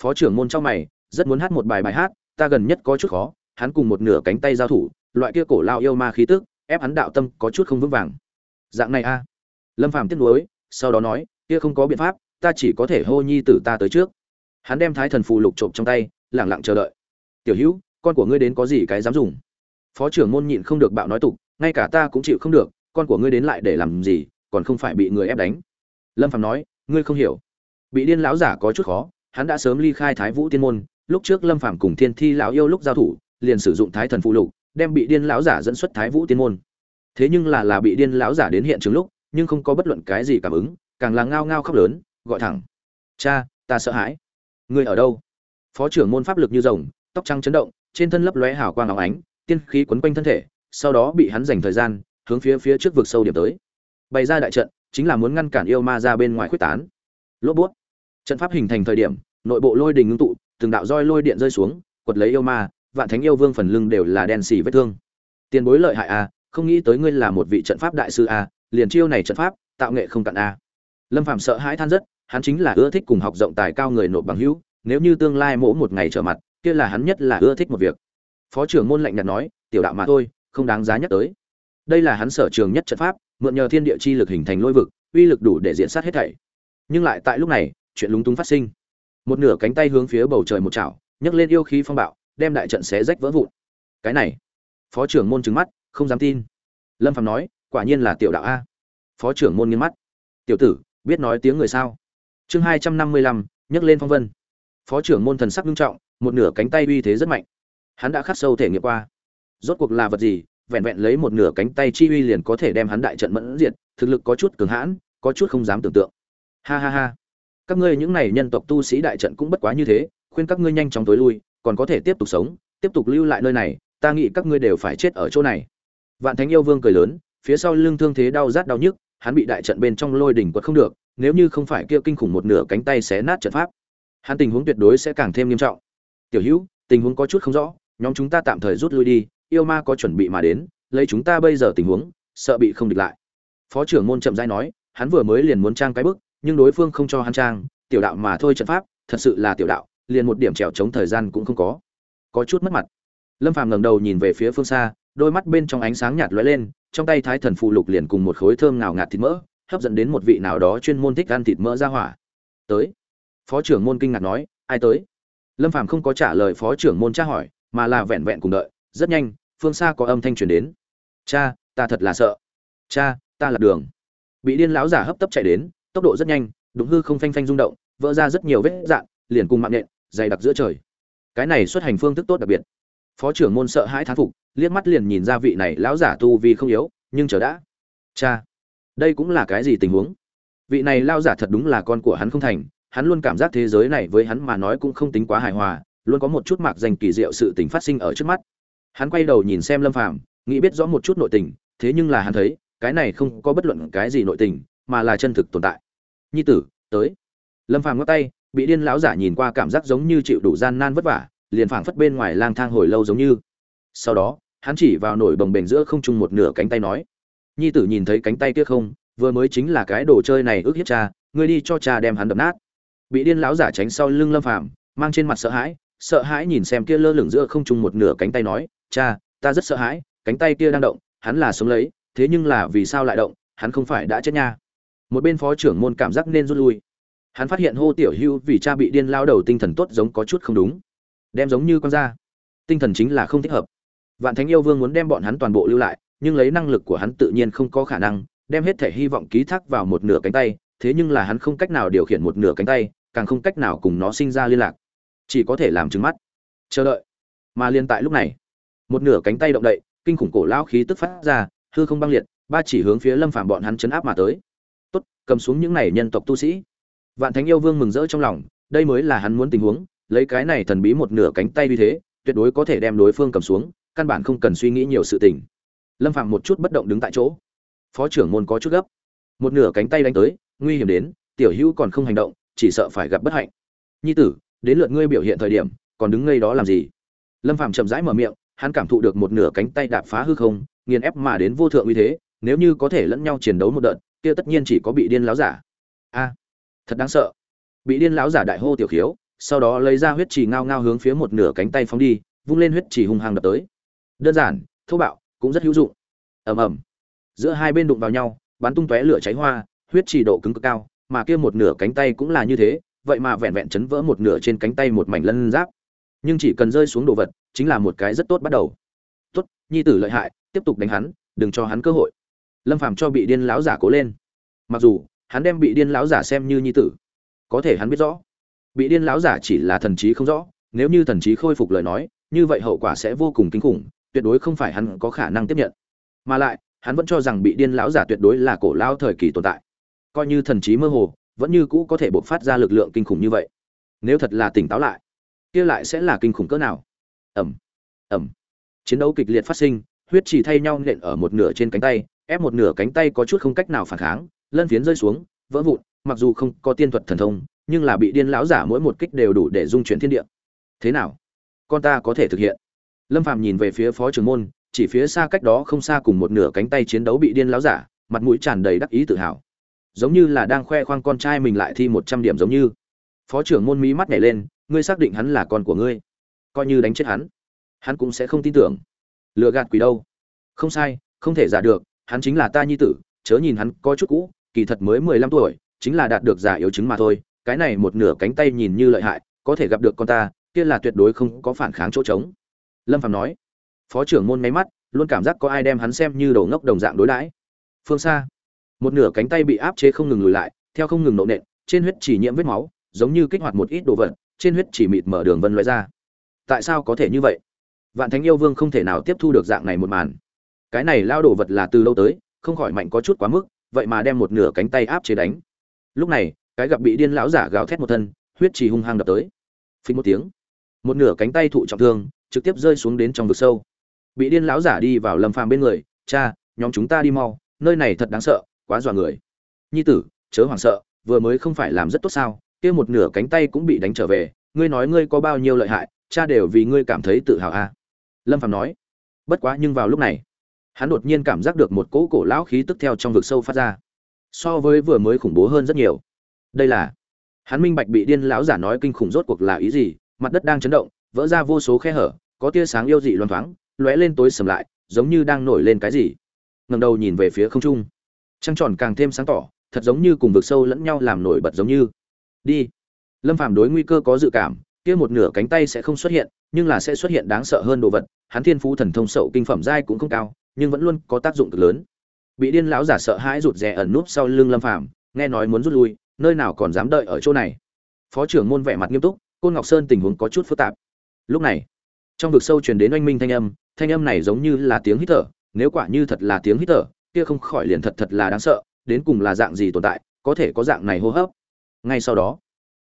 phó trưởng môn trong mày, rất muốn hát một bài bài hát, ta gần nhất có chút khó, hắn cùng một nửa cánh tay giao thủ, loại kia cổ lao yêu ma khí tức, ép hắn đạo tâm có chút không vững vàng. Dạng này a. Lâm phàm tiếc nuối, sau đó nói, kia không có biện pháp, ta chỉ có thể hô nhi tử ta tới trước. Hắn đem thái thần phù lục trộm trong tay, lẳng lặng chờ đợi. Tiểu hữu, con của ngươi đến có gì cái dám dùng? Phó trưởng môn nhịn không được bạo nói tục, ngay cả ta cũng chịu không được, con của ngươi đến lại để làm gì, còn không phải bị người ép đánh. Lâm phạm nói, ngươi không hiểu. Bị điên lão giả có chút khó hắn đã sớm ly khai thái vũ tiên môn, lúc trước lâm Phàm cùng thiên thi lão yêu lúc giao thủ, liền sử dụng thái thần phụ lục, đem bị điên lão giả dẫn xuất thái vũ tiên môn. Thế nhưng là là bị điên lão giả đến hiện trường lúc, nhưng không có bất luận cái gì cảm ứng, càng là ngao ngao khóc lớn, gọi thẳng, cha, ta sợ hãi. Ngươi ở đâu? Phó trưởng môn pháp lực như rồng, tóc trắng chấn động, trên thân lấp lóe hào quang óng ánh, tiên khí quấn quanh thân thể, sau đó bị hắn dành thời gian, hướng phía phía trước vực sâu điểm tới. Bày ra đại trận, chính là muốn ngăn cản yêu ma ra bên ngoài khuếch tán. Lốt buốt trận pháp hình thành thời điểm, nội bộ lôi đình ngưng tụ, từng đạo roi lôi điện rơi xuống, quật lấy yêu ma, vạn thánh yêu vương phần lưng đều là đen xì vết thương. Tiền bối lợi hại à không nghĩ tới ngươi là một vị trận pháp đại sư a liền chiêu này trận pháp, tạo nghệ không cạn a lâm phàm sợ hãi than rất, hắn chính là ưa thích cùng học rộng tài cao người nộp bằng hữu, nếu như tương lai mỗ một ngày trở mặt, kia là hắn nhất là ưa thích một việc. Phó trưởng môn lạnh nhạt nói, tiểu đạo mà thôi, không đáng giá nhắc tới. Đây là hắn sở trường nhất trận pháp, mượn nhờ thiên địa chi lực hình thành lôi vực, uy lực đủ để diện sát hết thảy. Nhưng lại tại lúc này chuyện lúng túng phát sinh. Một nửa cánh tay hướng phía bầu trời một chảo, nhấc lên yêu khí phong bạo, đem đại trận xé rách vỡ vụn. Cái này, phó trưởng môn trừng mắt, không dám tin. Lâm phạm nói, quả nhiên là tiểu đạo a. Phó trưởng môn nghiêng mắt. Tiểu tử, biết nói tiếng người sao? Chương hai trăm năm mươi lăm, nhấc lên phong vân. Phó trưởng môn thần sắc nghiêm trọng, một nửa cánh tay uy thế rất mạnh. Hắn đã khắc sâu thể nghiệm qua. Rốt cuộc là vật gì, vẹn vẹn lấy một nửa cánh tay chi uy liền có thể đem hắn đại trận mẫn diệt, thực lực có chút cường hãn, có chút không dám tưởng tượng. Ha ha ha các ngươi những này nhân tộc tu sĩ đại trận cũng bất quá như thế, khuyên các ngươi nhanh chóng tối lui, còn có thể tiếp tục sống, tiếp tục lưu lại nơi này, ta nghĩ các ngươi đều phải chết ở chỗ này. Vạn thánh yêu vương cười lớn, phía sau lưng thương thế đau rát đau nhức, hắn bị đại trận bên trong lôi đỉnh quật không được, nếu như không phải kia kinh khủng một nửa cánh tay xé nát trận pháp, hắn tình huống tuyệt đối sẽ càng thêm nghiêm trọng. Tiểu hữu, tình huống có chút không rõ, nhóm chúng ta tạm thời rút lui đi, yêu ma có chuẩn bị mà đến, lấy chúng ta bây giờ tình huống, sợ bị không địch lại. Phó trưởng môn chậm rãi nói, hắn vừa mới liền muốn trang cái bức nhưng đối phương không cho hắn trang, tiểu đạo mà thôi trận pháp, thật sự là tiểu đạo, liền một điểm trèo chống thời gian cũng không có. Có chút mất mặt. Lâm phàm ngẩng đầu nhìn về phía phương xa, đôi mắt bên trong ánh sáng nhạt lóe lên, trong tay thái thần phụ lục liền cùng một khối thơm ngào ngạt thịt mỡ, hấp dẫn đến một vị nào đó chuyên môn thích ăn thịt mỡ ra hỏa. Tới. Phó trưởng môn kinh ngạc nói, ai tới? Lâm phàm không có trả lời phó trưởng môn tra hỏi, mà là vẹn vẹn cùng đợi, rất nhanh, phương xa có âm thanh truyền đến. Cha, ta thật là sợ. Cha, ta là đường. Bị điên lão giả hấp tấp chạy đến tốc độ rất nhanh đúng hư không phanh phanh rung động, vỡ ra rất nhiều vết dạn, liền cùng mạng nện, dày đặc giữa trời. Cái này xuất hành phương thức tốt đặc biệt. Phó trưởng môn sợ hãi thán phục, liếc mắt liền nhìn ra vị này lão giả tu vì không yếu, nhưng chờ đã. Cha, đây cũng là cái gì tình huống? Vị này lao giả thật đúng là con của hắn không thành, hắn luôn cảm giác thế giới này với hắn mà nói cũng không tính quá hài hòa, luôn có một chút mạc danh kỳ diệu sự tình phát sinh ở trước mắt. Hắn quay đầu nhìn xem lâm phàm, nghĩ biết rõ một chút nội tình, thế nhưng là hắn thấy, cái này không có bất luận cái gì nội tình, mà là chân thực tồn tại nhi tử, tới. Lâm phàm ngắt tay, bị điên lão giả nhìn qua cảm giác giống như chịu đủ gian nan vất vả, liền phảng phất bên ngoài lang thang hồi lâu giống như. Sau đó, hắn chỉ vào nổi bồng bềnh giữa không trung một nửa cánh tay nói, nhi tử nhìn thấy cánh tay kia không? Vừa mới chính là cái đồ chơi này ước hiếp cha, ngươi đi cho cha đem hắn đập nát. Bị điên lão giả tránh sau lưng lâm phàm, mang trên mặt sợ hãi sợ hãi nhìn xem kia lơ lửng giữa không trung một nửa cánh tay nói, cha, ta rất sợ hãi, cánh tay kia đang động, hắn là sống lấy, thế nhưng là vì sao lại động, hắn không phải đã chết nha một bên phó trưởng môn cảm giác nên rút lui. Hắn phát hiện hô tiểu hưu vì cha bị điên lao đầu tinh thần tốt giống có chút không đúng. Đem giống như con ra tinh thần chính là không thích hợp. Vạn thánh yêu vương muốn đem bọn hắn toàn bộ lưu lại, nhưng lấy năng lực của hắn tự nhiên không có khả năng, đem hết thể hy vọng ký thác vào một nửa cánh tay, thế nhưng là hắn không cách nào điều khiển một nửa cánh tay, càng không cách nào cùng nó sinh ra liên lạc. Chỉ có thể làm trứng mắt. Chờ đợi. Mà liên tại lúc này, một nửa cánh tay động đậy, kinh khủng cổ lao khí tức phát ra, hư không băng liệt, ba chỉ hướng phía lâm phàm bọn hắn chấn áp mà tới cầm xuống những này nhân tộc tu sĩ. Vạn thánh yêu vương mừng rỡ trong lòng, đây mới là hắn muốn tình huống, lấy cái này thần bí một nửa cánh tay như thế, tuyệt đối có thể đem đối phương cầm xuống, căn bản không cần suy nghĩ nhiều sự tình. Lâm phạm một chút bất động đứng tại chỗ. Phó trưởng môn có chút gấp. Một nửa cánh tay đánh tới, nguy hiểm đến, tiểu hữu còn không hành động, chỉ sợ phải gặp bất hạnh. Nhi tử, đến lượt ngươi biểu hiện thời điểm, còn đứng ngây đó làm gì? Lâm phạm chậm rãi mở miệng, hắn cảm thụ được một nửa cánh tay đạp phá hư không, nghiền ép mà đến vô thượng uy thế, nếu như có thể lẫn nhau chiến đấu một đợt kia tất nhiên chỉ có bị điên láo giả. A, thật đáng sợ. Bị điên láo giả đại hô tiểu khiếu, sau đó lấy ra huyết trì ngao ngao hướng phía một nửa cánh tay phóng đi, vung lên huyết trì hung hăng đập tới. Đơn giản, thô bạo, cũng rất hữu dụng. Ầm ầm. Giữa hai bên đụng vào nhau, bắn tung tóe lửa cháy hoa, huyết trì độ cứng cực cao, mà kia một nửa cánh tay cũng là như thế, vậy mà vẹn vẹn chấn vỡ một nửa trên cánh tay một mảnh lân giáp. Nhưng chỉ cần rơi xuống đồ vật, chính là một cái rất tốt bắt đầu. Tốt, nhi tử lợi hại, tiếp tục đánh hắn, đừng cho hắn cơ hội lâm phàm cho bị điên lão giả cố lên. Mặc dù, hắn đem bị điên lão giả xem như nhi tử. Có thể hắn biết rõ, bị điên lão giả chỉ là thần trí không rõ, nếu như thần trí khôi phục lời nói, như vậy hậu quả sẽ vô cùng kinh khủng, tuyệt đối không phải hắn có khả năng tiếp nhận. Mà lại, hắn vẫn cho rằng bị điên lão giả tuyệt đối là cổ lao thời kỳ tồn tại. Coi như thần trí mơ hồ, vẫn như cũ có thể bộc phát ra lực lượng kinh khủng như vậy. Nếu thật là tỉnh táo lại, kia lại sẽ là kinh khủng cỡ nào? Ẩm ẩm chiến đấu kịch liệt phát sinh, huyết chỉ thay nhau nện ở một nửa trên cánh tay ép một nửa cánh tay có chút không cách nào phản kháng, lân phiến rơi xuống, vỡ vụn, mặc dù không có tiên thuật thần thông, nhưng là bị điên lão giả mỗi một kích đều đủ để dung chuyển thiên địa. Thế nào? Con ta có thể thực hiện. Lâm phàm nhìn về phía phó trưởng môn, chỉ phía xa cách đó không xa cùng một nửa cánh tay chiến đấu bị điên lão giả, mặt mũi tràn đầy đắc ý tự hào. Giống như là đang khoe khoang con trai mình lại thi một trăm điểm giống như. Phó trưởng môn mỹ mắt nhảy lên, ngươi xác định hắn là con của ngươi. Coi như đánh chết hắn hắn cũng sẽ không tin tưởng. Lừa gạt quỷ đâu? Không sai, không thể giả được hắn chính là ta nhi tử, chớ nhìn hắn có chút cũ, kỳ thật mới mười lăm tuổi, chính là đạt được giả yếu chứng mà thôi, cái này một nửa cánh tay nhìn như lợi hại, có thể gặp được con ta, kia là tuyệt đối không có phản kháng chỗ trống. Lâm phạm nói. Phó trưởng môn máy mắt, luôn cảm giác có ai đem hắn xem như đầu ngốc đồng dạng đối đãi. Phương xa, một nửa cánh tay bị áp chế không ngừng lùi lại, theo không ngừng nộ nện, trên huyết chỉ nhiễm vết máu, giống như kích hoạt một ít đồ vật, trên huyết chỉ mịt mở đường vân loại ra. Tại sao có thể như vậy? Vạn thánh yêu vương không thể nào tiếp thu được dạng này một màn cái này lao đổ vật là từ lâu tới, không khỏi mạnh có chút quá mức, vậy mà đem một nửa cánh tay áp chế đánh. Lúc này, cái gặp bị điên lão giả gào thét một thân, huyết trì hung hăng đập tới. Phí một tiếng, một nửa cánh tay thụ trọng thương, trực tiếp rơi xuống đến trong vực sâu. Bị điên lão giả đi vào lâm phàm bên người, cha, nhóm chúng ta đi mau, nơi này thật đáng sợ, quá dọa người. Nhi tử, chớ hoảng sợ, vừa mới không phải làm rất tốt sao, kia một nửa cánh tay cũng bị đánh trở về, ngươi nói ngươi có bao nhiêu lợi hại, cha đều vì ngươi cảm thấy tự hào à. Lâm phàm nói. Bất quá nhưng vào lúc này hắn đột nhiên cảm giác được một cỗ cổ lão khí tức theo trong vực sâu phát ra. So với vừa mới khủng bố hơn rất nhiều. Đây là, hắn minh bạch bị điên lão giả nói kinh khủng rốt cuộc là ý gì, mặt đất đang chấn động, vỡ ra vô số khe hở, có tia sáng yêu dị loang thoáng, lóe lên tối sầm lại, giống như đang nổi lên cái gì. Ngầm đầu nhìn về phía không trung. Trăng tròn càng thêm sáng tỏ, thật giống như cùng vực sâu lẫn nhau làm nổi bật giống như. Đi. Lâm phàm đối nguy cơ có dự cảm, kia một nửa cánh tay sẽ không xuất hiện, nhưng là sẽ xuất hiện đáng sợ hơn đồ vật, hắn thiên phú thần thông sậu kinh phẩm giai cũng không cao nhưng vẫn luôn có tác dụng cực lớn. Bị điên lão giả sợ hãi rụt rè ẩn núp sau lưng lâm phàm, nghe nói muốn rút lui, nơi nào còn dám đợi ở chỗ này. Phó trưởng môn vẻ mặt nghiêm túc, côn ngọc sơn tình huống có chút phức tạp. Lúc này, trong vực sâu truyền đến oanh minh thanh âm thanh âm này giống như là tiếng hít thở, nếu quả như thật là tiếng hít thở, kia không khỏi liền thật thật là đáng sợ, đến cùng là dạng gì tồn tại, có thể có dạng này hô hấp. Ngay sau đó,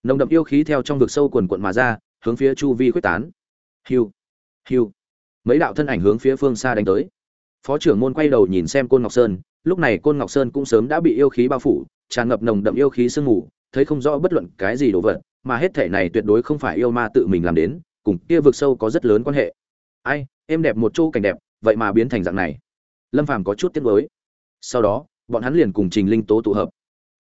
nồng đậm yêu khí theo trong vực sâu quần quận mà ra, hướng phía chu vi quyết tán. Hiu hiu. Mấy đạo thân ảnh hướng phía phương xa đánh tới phó trưởng môn quay đầu nhìn xem côn ngọc sơn, lúc này côn ngọc sơn cũng sớm đã bị yêu khí bao phủ, tràn ngập nồng đậm yêu khí sương mù, thấy không rõ bất luận cái gì đồ vật, mà hết thể này tuyệt đối không phải yêu ma tự mình làm đến, cùng kia vực sâu có rất lớn quan hệ. Ai, em đẹp một chỗ cảnh đẹp, vậy mà biến thành dạng này. Lâm phàm có chút tiếc nuối. Sau đó, bọn hắn liền cùng trình linh tố tụ hợp.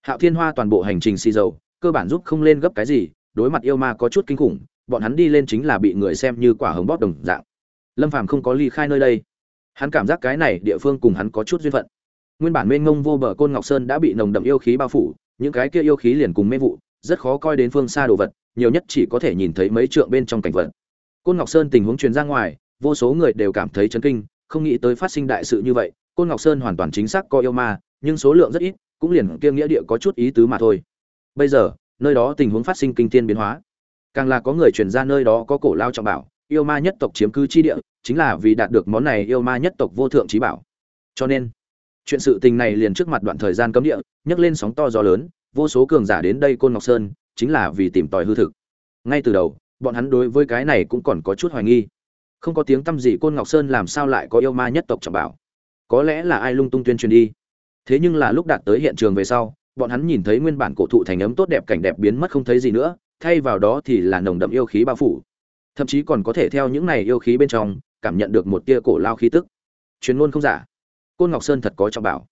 Hạo thiên hoa toàn bộ hành trình xì dầu, cơ bản giúp không lên gấp cái gì, đối mặt yêu ma có chút kinh khủng, bọn hắn đi lên chính là bị người xem như quả hồng bóp đồng dạng. Lâm phàm không có ly khai nơi đây hắn cảm giác cái này địa phương cùng hắn có chút duyên phận. Nguyên bản mênh ngông vô bờ côn ngọc sơn đã bị nồng đậm yêu khí bao phủ, những cái kia yêu khí liền cùng mê vụ, rất khó coi đến phương xa đồ vật, nhiều nhất chỉ có thể nhìn thấy mấy trượng bên trong cảnh vật. Côn ngọc sơn tình huống truyền ra ngoài, vô số người đều cảm thấy chấn kinh, không nghĩ tới phát sinh đại sự như vậy, côn ngọc sơn hoàn toàn chính xác có yêu ma, nhưng số lượng rất ít, cũng liền kiêng nghĩa địa có chút ý tứ mà thôi. Bây giờ, nơi đó tình huống phát sinh kinh thiên biến hóa. Càng là có người truyền ra nơi đó có cổ lao trọng bảo yêu ma nhất tộc chiếm cứ chi địa, chính là vì đạt được món này yêu ma nhất tộc vô thượng trí bảo. Cho nên, chuyện sự tình này liền trước mặt đoạn thời gian cấm địa, nhấc lên sóng to gió lớn, vô số cường giả đến đây côn ngọc sơn, chính là vì tìm tòi hư thực. Ngay từ đầu, bọn hắn đối với cái này cũng còn có chút hoài nghi. Không có tiếng tăm gì côn ngọc sơn làm sao lại có yêu ma nhất tộc trọng bảo? Có lẽ là ai lung tung tuyên truyền đi. Thế nhưng là lúc đạt tới hiện trường về sau, bọn hắn nhìn thấy nguyên bản cổ thụ thành ấm tốt đẹp cảnh đẹp biến mất không thấy gì nữa, thay vào đó thì là nồng đậm yêu khí bao phủ thậm chí còn có thể theo những này yêu khí bên trong, cảm nhận được một tia cổ lao khí tức. Chuyên môn không giả. Côn ngọc sơn thật có trọng bảo.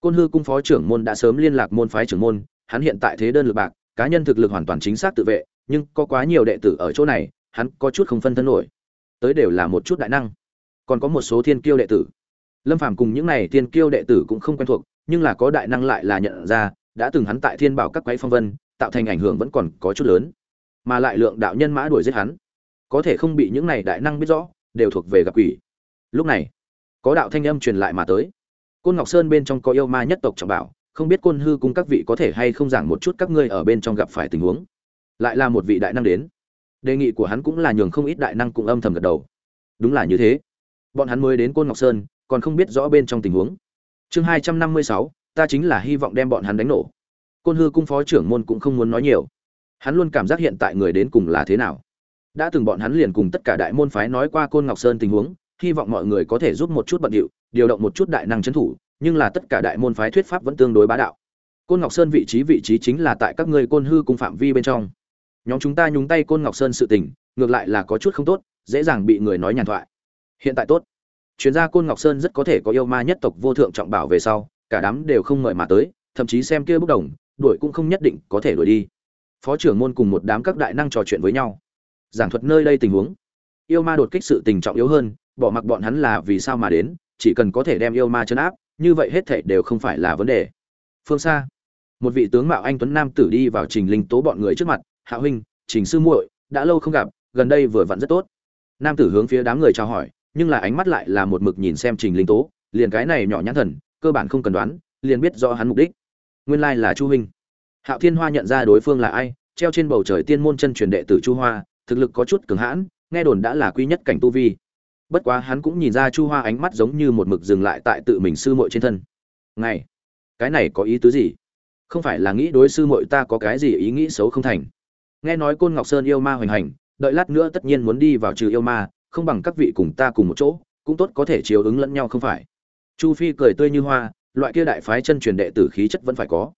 Côn hư cung phó trưởng môn đã sớm liên lạc môn phái trưởng môn, hắn hiện tại thế đơn lực bạc, cá nhân thực lực hoàn toàn chính xác tự vệ, nhưng có quá nhiều đệ tử ở chỗ này, hắn có chút không phân thân nổi. Tới đều là một chút đại năng. Còn có một số thiên kiêu đệ tử. Lâm phàm cùng những này thiên kiêu đệ tử cũng không quen thuộc, nhưng là có đại năng lại là nhận ra, đã từng hắn tại thiên bảo các quái phong vân, tạo thành ảnh hưởng vẫn còn có chút lớn. Mà lại lượng đạo nhân mã đuổi giết hắn có thể không bị những này đại năng biết rõ, đều thuộc về gặp quỷ. Lúc này, có đạo thanh âm truyền lại mà tới. Côn ngọc sơn bên trong có yêu ma nhất tộc trọng bảo, không biết côn hư cung các vị có thể hay không giảng một chút các ngươi ở bên trong gặp phải tình huống. Lại là một vị đại năng đến. Đề nghị của hắn cũng là nhường không ít đại năng cũng âm thầm gật đầu. Đúng là như thế. Bọn hắn mới đến côn ngọc sơn, còn không biết rõ bên trong tình huống. Chương hai trăm năm mươi sáu, ta chính là hy vọng đem bọn hắn đánh nổ. Côn hư cung phó trưởng môn cũng không muốn nói nhiều. Hắn luôn cảm giác hiện tại người đến cùng là thế nào đã từng bọn hắn liền cùng tất cả đại môn phái nói qua côn ngọc sơn tình huống, hy vọng mọi người có thể giúp một chút bận điệu, điều động một chút đại năng trấn thủ, nhưng là tất cả đại môn phái thuyết pháp vẫn tương đối bá đạo. Côn ngọc sơn vị trí vị trí chính là tại các ngươi côn hư cung phạm vi bên trong. Nhóm chúng ta nhúng tay côn ngọc sơn sự tình, ngược lại là có chút không tốt, dễ dàng bị người nói nhàn thoại. Hiện tại tốt. Chuyên gia côn ngọc sơn rất có thể có yêu ma nhất tộc vô thượng trọng bảo về sau, cả đám đều không mời mà tới, thậm chí xem kia bốc đồng, đuổi cũng không nhất định có thể đuổi đi. Phó trưởng môn cùng một đám các đại năng trò chuyện với nhau giảng thuật nơi đây tình huống. Yêu ma đột kích sự tình trọng yếu hơn, bỏ mặc bọn hắn là vì sao mà đến, chỉ cần có thể đem yêu ma chấn áp, như vậy hết thảy đều không phải là vấn đề. Phương xa, một vị tướng mạo anh tuấn nam tử đi vào trình linh tố bọn người trước mặt, hạ huynh, trình sư muội, đã lâu không gặp, gần đây vừa vặn rất tốt. Nam tử hướng phía đám người chào hỏi, nhưng là ánh mắt lại là một mực nhìn xem trình linh tố, liền cái này nhỏ nhãn thần, cơ bản không cần đoán, liền biết rõ hắn mục đích. Nguyên lai là chu huynh. Hạo thiên hoa nhận ra đối phương là ai, treo trên bầu trời tiên môn chân truyền đệ tử chu hoa thực lực có chút cường hãn, nghe đồn đã là quý nhất cảnh tu vi. Bất quá hắn cũng nhìn ra chu hoa ánh mắt giống như một mực dừng lại tại tự mình sư muội trên thân. Này cái này có ý tứ gì? Không phải là nghĩ đối sư muội ta có cái gì ý nghĩ xấu không thành? Nghe nói côn ngọc sơn yêu ma hoành hành, đợi lát nữa tất nhiên muốn đi vào trừ yêu ma, không bằng các vị cùng ta cùng một chỗ, cũng tốt có thể chiếu ứng lẫn nhau không phải. Chu phi cười tươi như hoa, loại kia đại phái chân truyền đệ tử khí chất vẫn phải có.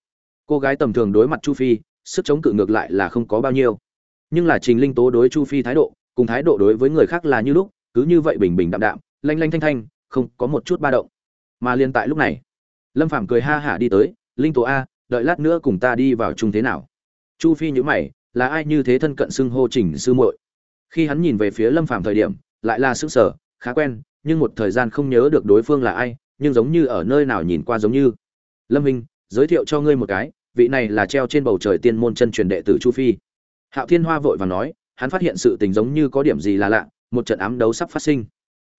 Cô gái tầm thường đối mặt chu phi, sức chống cự ngược lại là không có bao nhiêu nhưng là trình linh tố đối chu phi thái độ, cùng thái độ đối với người khác là như lúc, cứ như vậy bình bình đạm đạm, lanh lanh thanh thanh, không có một chút ba động. Mà liên tại lúc này, lâm phàm cười ha hả đi tới, linh tố a, đợi lát nữa cùng ta đi vào chung thế nào? Chu phi nhữ mày, là ai như thế thân cận xưng hô trình sư muội? Khi hắn nhìn về phía lâm phàm thời điểm, lại là sức sở khá quen, nhưng một thời gian không nhớ được đối phương là ai, nhưng giống như ở nơi nào nhìn qua giống như. Lâm minh, giới thiệu cho ngươi một cái, vị này là treo trên bầu trời tiên môn chân truyền đệ tử chu phi hạo thiên hoa vội và nói, hắn phát hiện sự tình giống như có điểm gì là lạ, một trận ám đấu sắp phát sinh.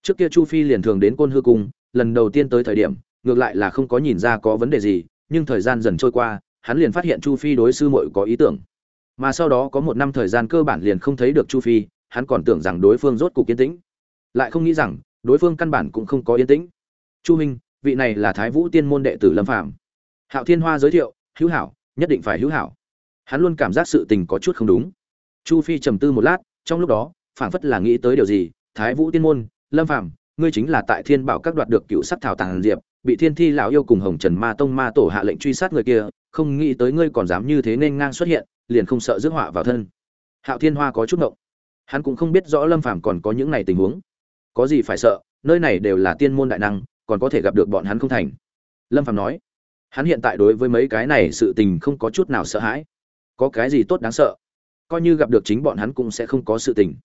Trước kia chu phi liền thường đến côn hư cung, lần đầu tiên tới thời điểm, ngược lại là không có nhìn ra có vấn đề gì, nhưng thời gian dần trôi qua, hắn liền phát hiện chu phi đối sư muội có ý tưởng. Mà sau đó có một năm thời gian cơ bản liền không thấy được chu phi, hắn còn tưởng rằng đối phương rốt cục yên tĩnh. Lại không nghĩ rằng, đối phương căn bản cũng không có yên tĩnh. Chu minh vị này là thái vũ tiên môn đệ tử lâm phạm hạo thiên hoa giới thiệu, hữu hảo, nhất định phải hữu hảo hắn luôn cảm giác sự tình có chút không đúng. Chu phi trầm tư một lát, trong lúc đó, phảng phất là nghĩ tới điều gì, thái vũ tiên môn, lâm phạm ngươi chính là tại thiên bảo các đoạt được cựu sắc thảo tàng diệp, bị thiên thi lão yêu cùng hồng trần ma tông ma tổ hạ lệnh truy sát người kia, không nghĩ tới ngươi còn dám như thế nên ngang xuất hiện, liền không sợ rước họa vào thân. Hạo thiên hoa có chút ngộng. Hắn cũng không biết rõ lâm phàm còn có những này tình huống. Có gì phải sợ, nơi này đều là tiên môn đại năng, còn có thể gặp được bọn hắn không thành. Lâm phàm nói. Hắn hiện tại đối với mấy cái này sự tình không có chút nào sợ hãi có cái gì tốt đáng sợ? Coi như gặp được chính bọn hắn cũng sẽ không có sự tình.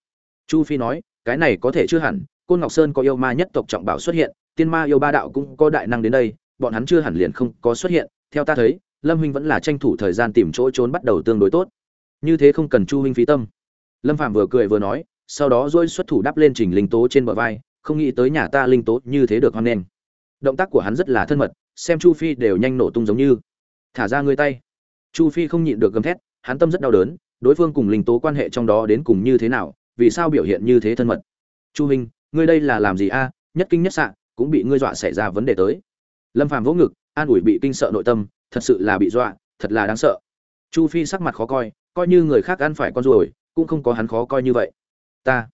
Chu phi nói, cái này có thể chưa hẳn, côn ngọc sơn có yêu ma nhất tộc trọng bảo xuất hiện, tiên ma yêu ba đạo cũng có đại năng đến đây, bọn hắn chưa hẳn liền không có xuất hiện. Theo ta thấy, lâm huynh vẫn là tranh thủ thời gian tìm chỗ trốn bắt đầu tương đối tốt. Như thế không cần chu huynh phí tâm. Lâm phạm vừa cười vừa nói, sau đó dôi xuất thủ đắp lên trình linh tố trên bờ vai, không nghĩ tới nhà ta linh tố như thế được hoan nghênh. Động tác của hắn rất là thân mật, xem chu phi đều nhanh nổ tung giống như. Thả ra ngươi tay chu phi không nhịn được gầm thét, hắn tâm rất đau đớn, đối phương cùng linh tố quan hệ trong đó đến cùng như thế nào, vì sao biểu hiện như thế thân mật. Chu huynh, ngươi đây là làm gì a? Nhất kinh nhất sạn cũng bị ngươi dọa xảy ra vấn đề tới. Lâm phàm vỗ ngực, an ủi bị kinh sợ nội tâm, thật sự là bị dọa, thật là đáng sợ. Chu phi sắc mặt khó coi coi như người khác ăn phải con ruồi, cũng không có hắn khó coi như vậy. Ta,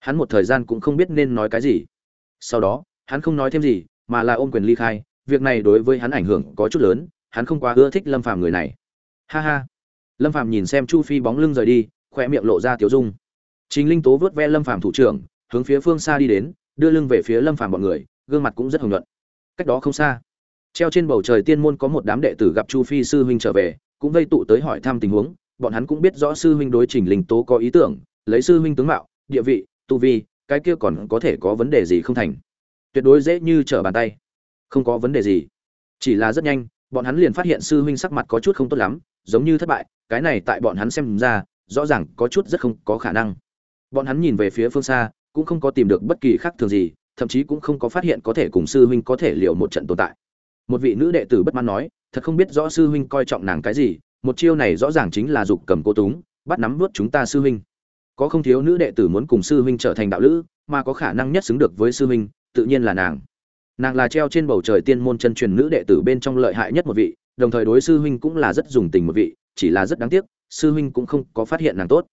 hắn một thời gian cũng không biết nên nói cái gì. Sau đó, hắn không nói thêm gì, mà là ôm quyền ly khai, việc này đối với hắn ảnh hưởng có chút lớn, hắn không quá ưa thích lâm phàm người này ha ha. Lâm Phạm nhìn xem chu phi bóng lưng rời đi khoe miệng lộ ra tiểu dung. Chính linh tố vớt ve lâm Phạm thủ trưởng, hướng phía phương xa đi đến, đưa lưng về phía lâm Phạm bọn người, gương mặt cũng rất hồng nhuận. Cách đó không xa, treo trên bầu trời tiên môn có một đám đệ tử gặp chu phi sư huynh trở về, cũng vây tụ tới hỏi thăm tình huống, bọn hắn cũng biết rõ sư huynh đối trình linh tố có ý tưởng, lấy sư huynh tướng mạo, địa vị, tu vi, cái kia còn có thể có vấn đề gì không thành. Tuyệt đối dễ như trở bàn tay. Không có vấn đề gì. Chỉ là rất nhanh, bọn hắn liền phát hiện sư huynh sắc mặt có chút không tốt lắm giống như thất bại, cái này tại bọn hắn xem ra, rõ ràng có chút rất không có khả năng. Bọn hắn nhìn về phía phương xa, cũng không có tìm được bất kỳ khác thường gì, thậm chí cũng không có phát hiện có thể cùng sư huynh có thể liệu một trận tồn tại. Một vị nữ đệ tử bất mãn nói, thật không biết rõ sư huynh coi trọng nàng cái gì, một chiêu này rõ ràng chính là dục cầm cô túng, bắt nắm vớt chúng ta sư huynh. Có không thiếu nữ đệ tử muốn cùng sư huynh trở thành đạo lữ, mà có khả năng nhất xứng được với sư huynh, tự nhiên là nàng. Nàng là treo trên bầu trời tiên môn chân truyền nữ đệ tử bên trong lợi hại nhất một vị đồng thời đối sư huynh cũng là rất dùng tình một vị, chỉ là rất đáng tiếc, sư huynh cũng không có phát hiện nàng tốt.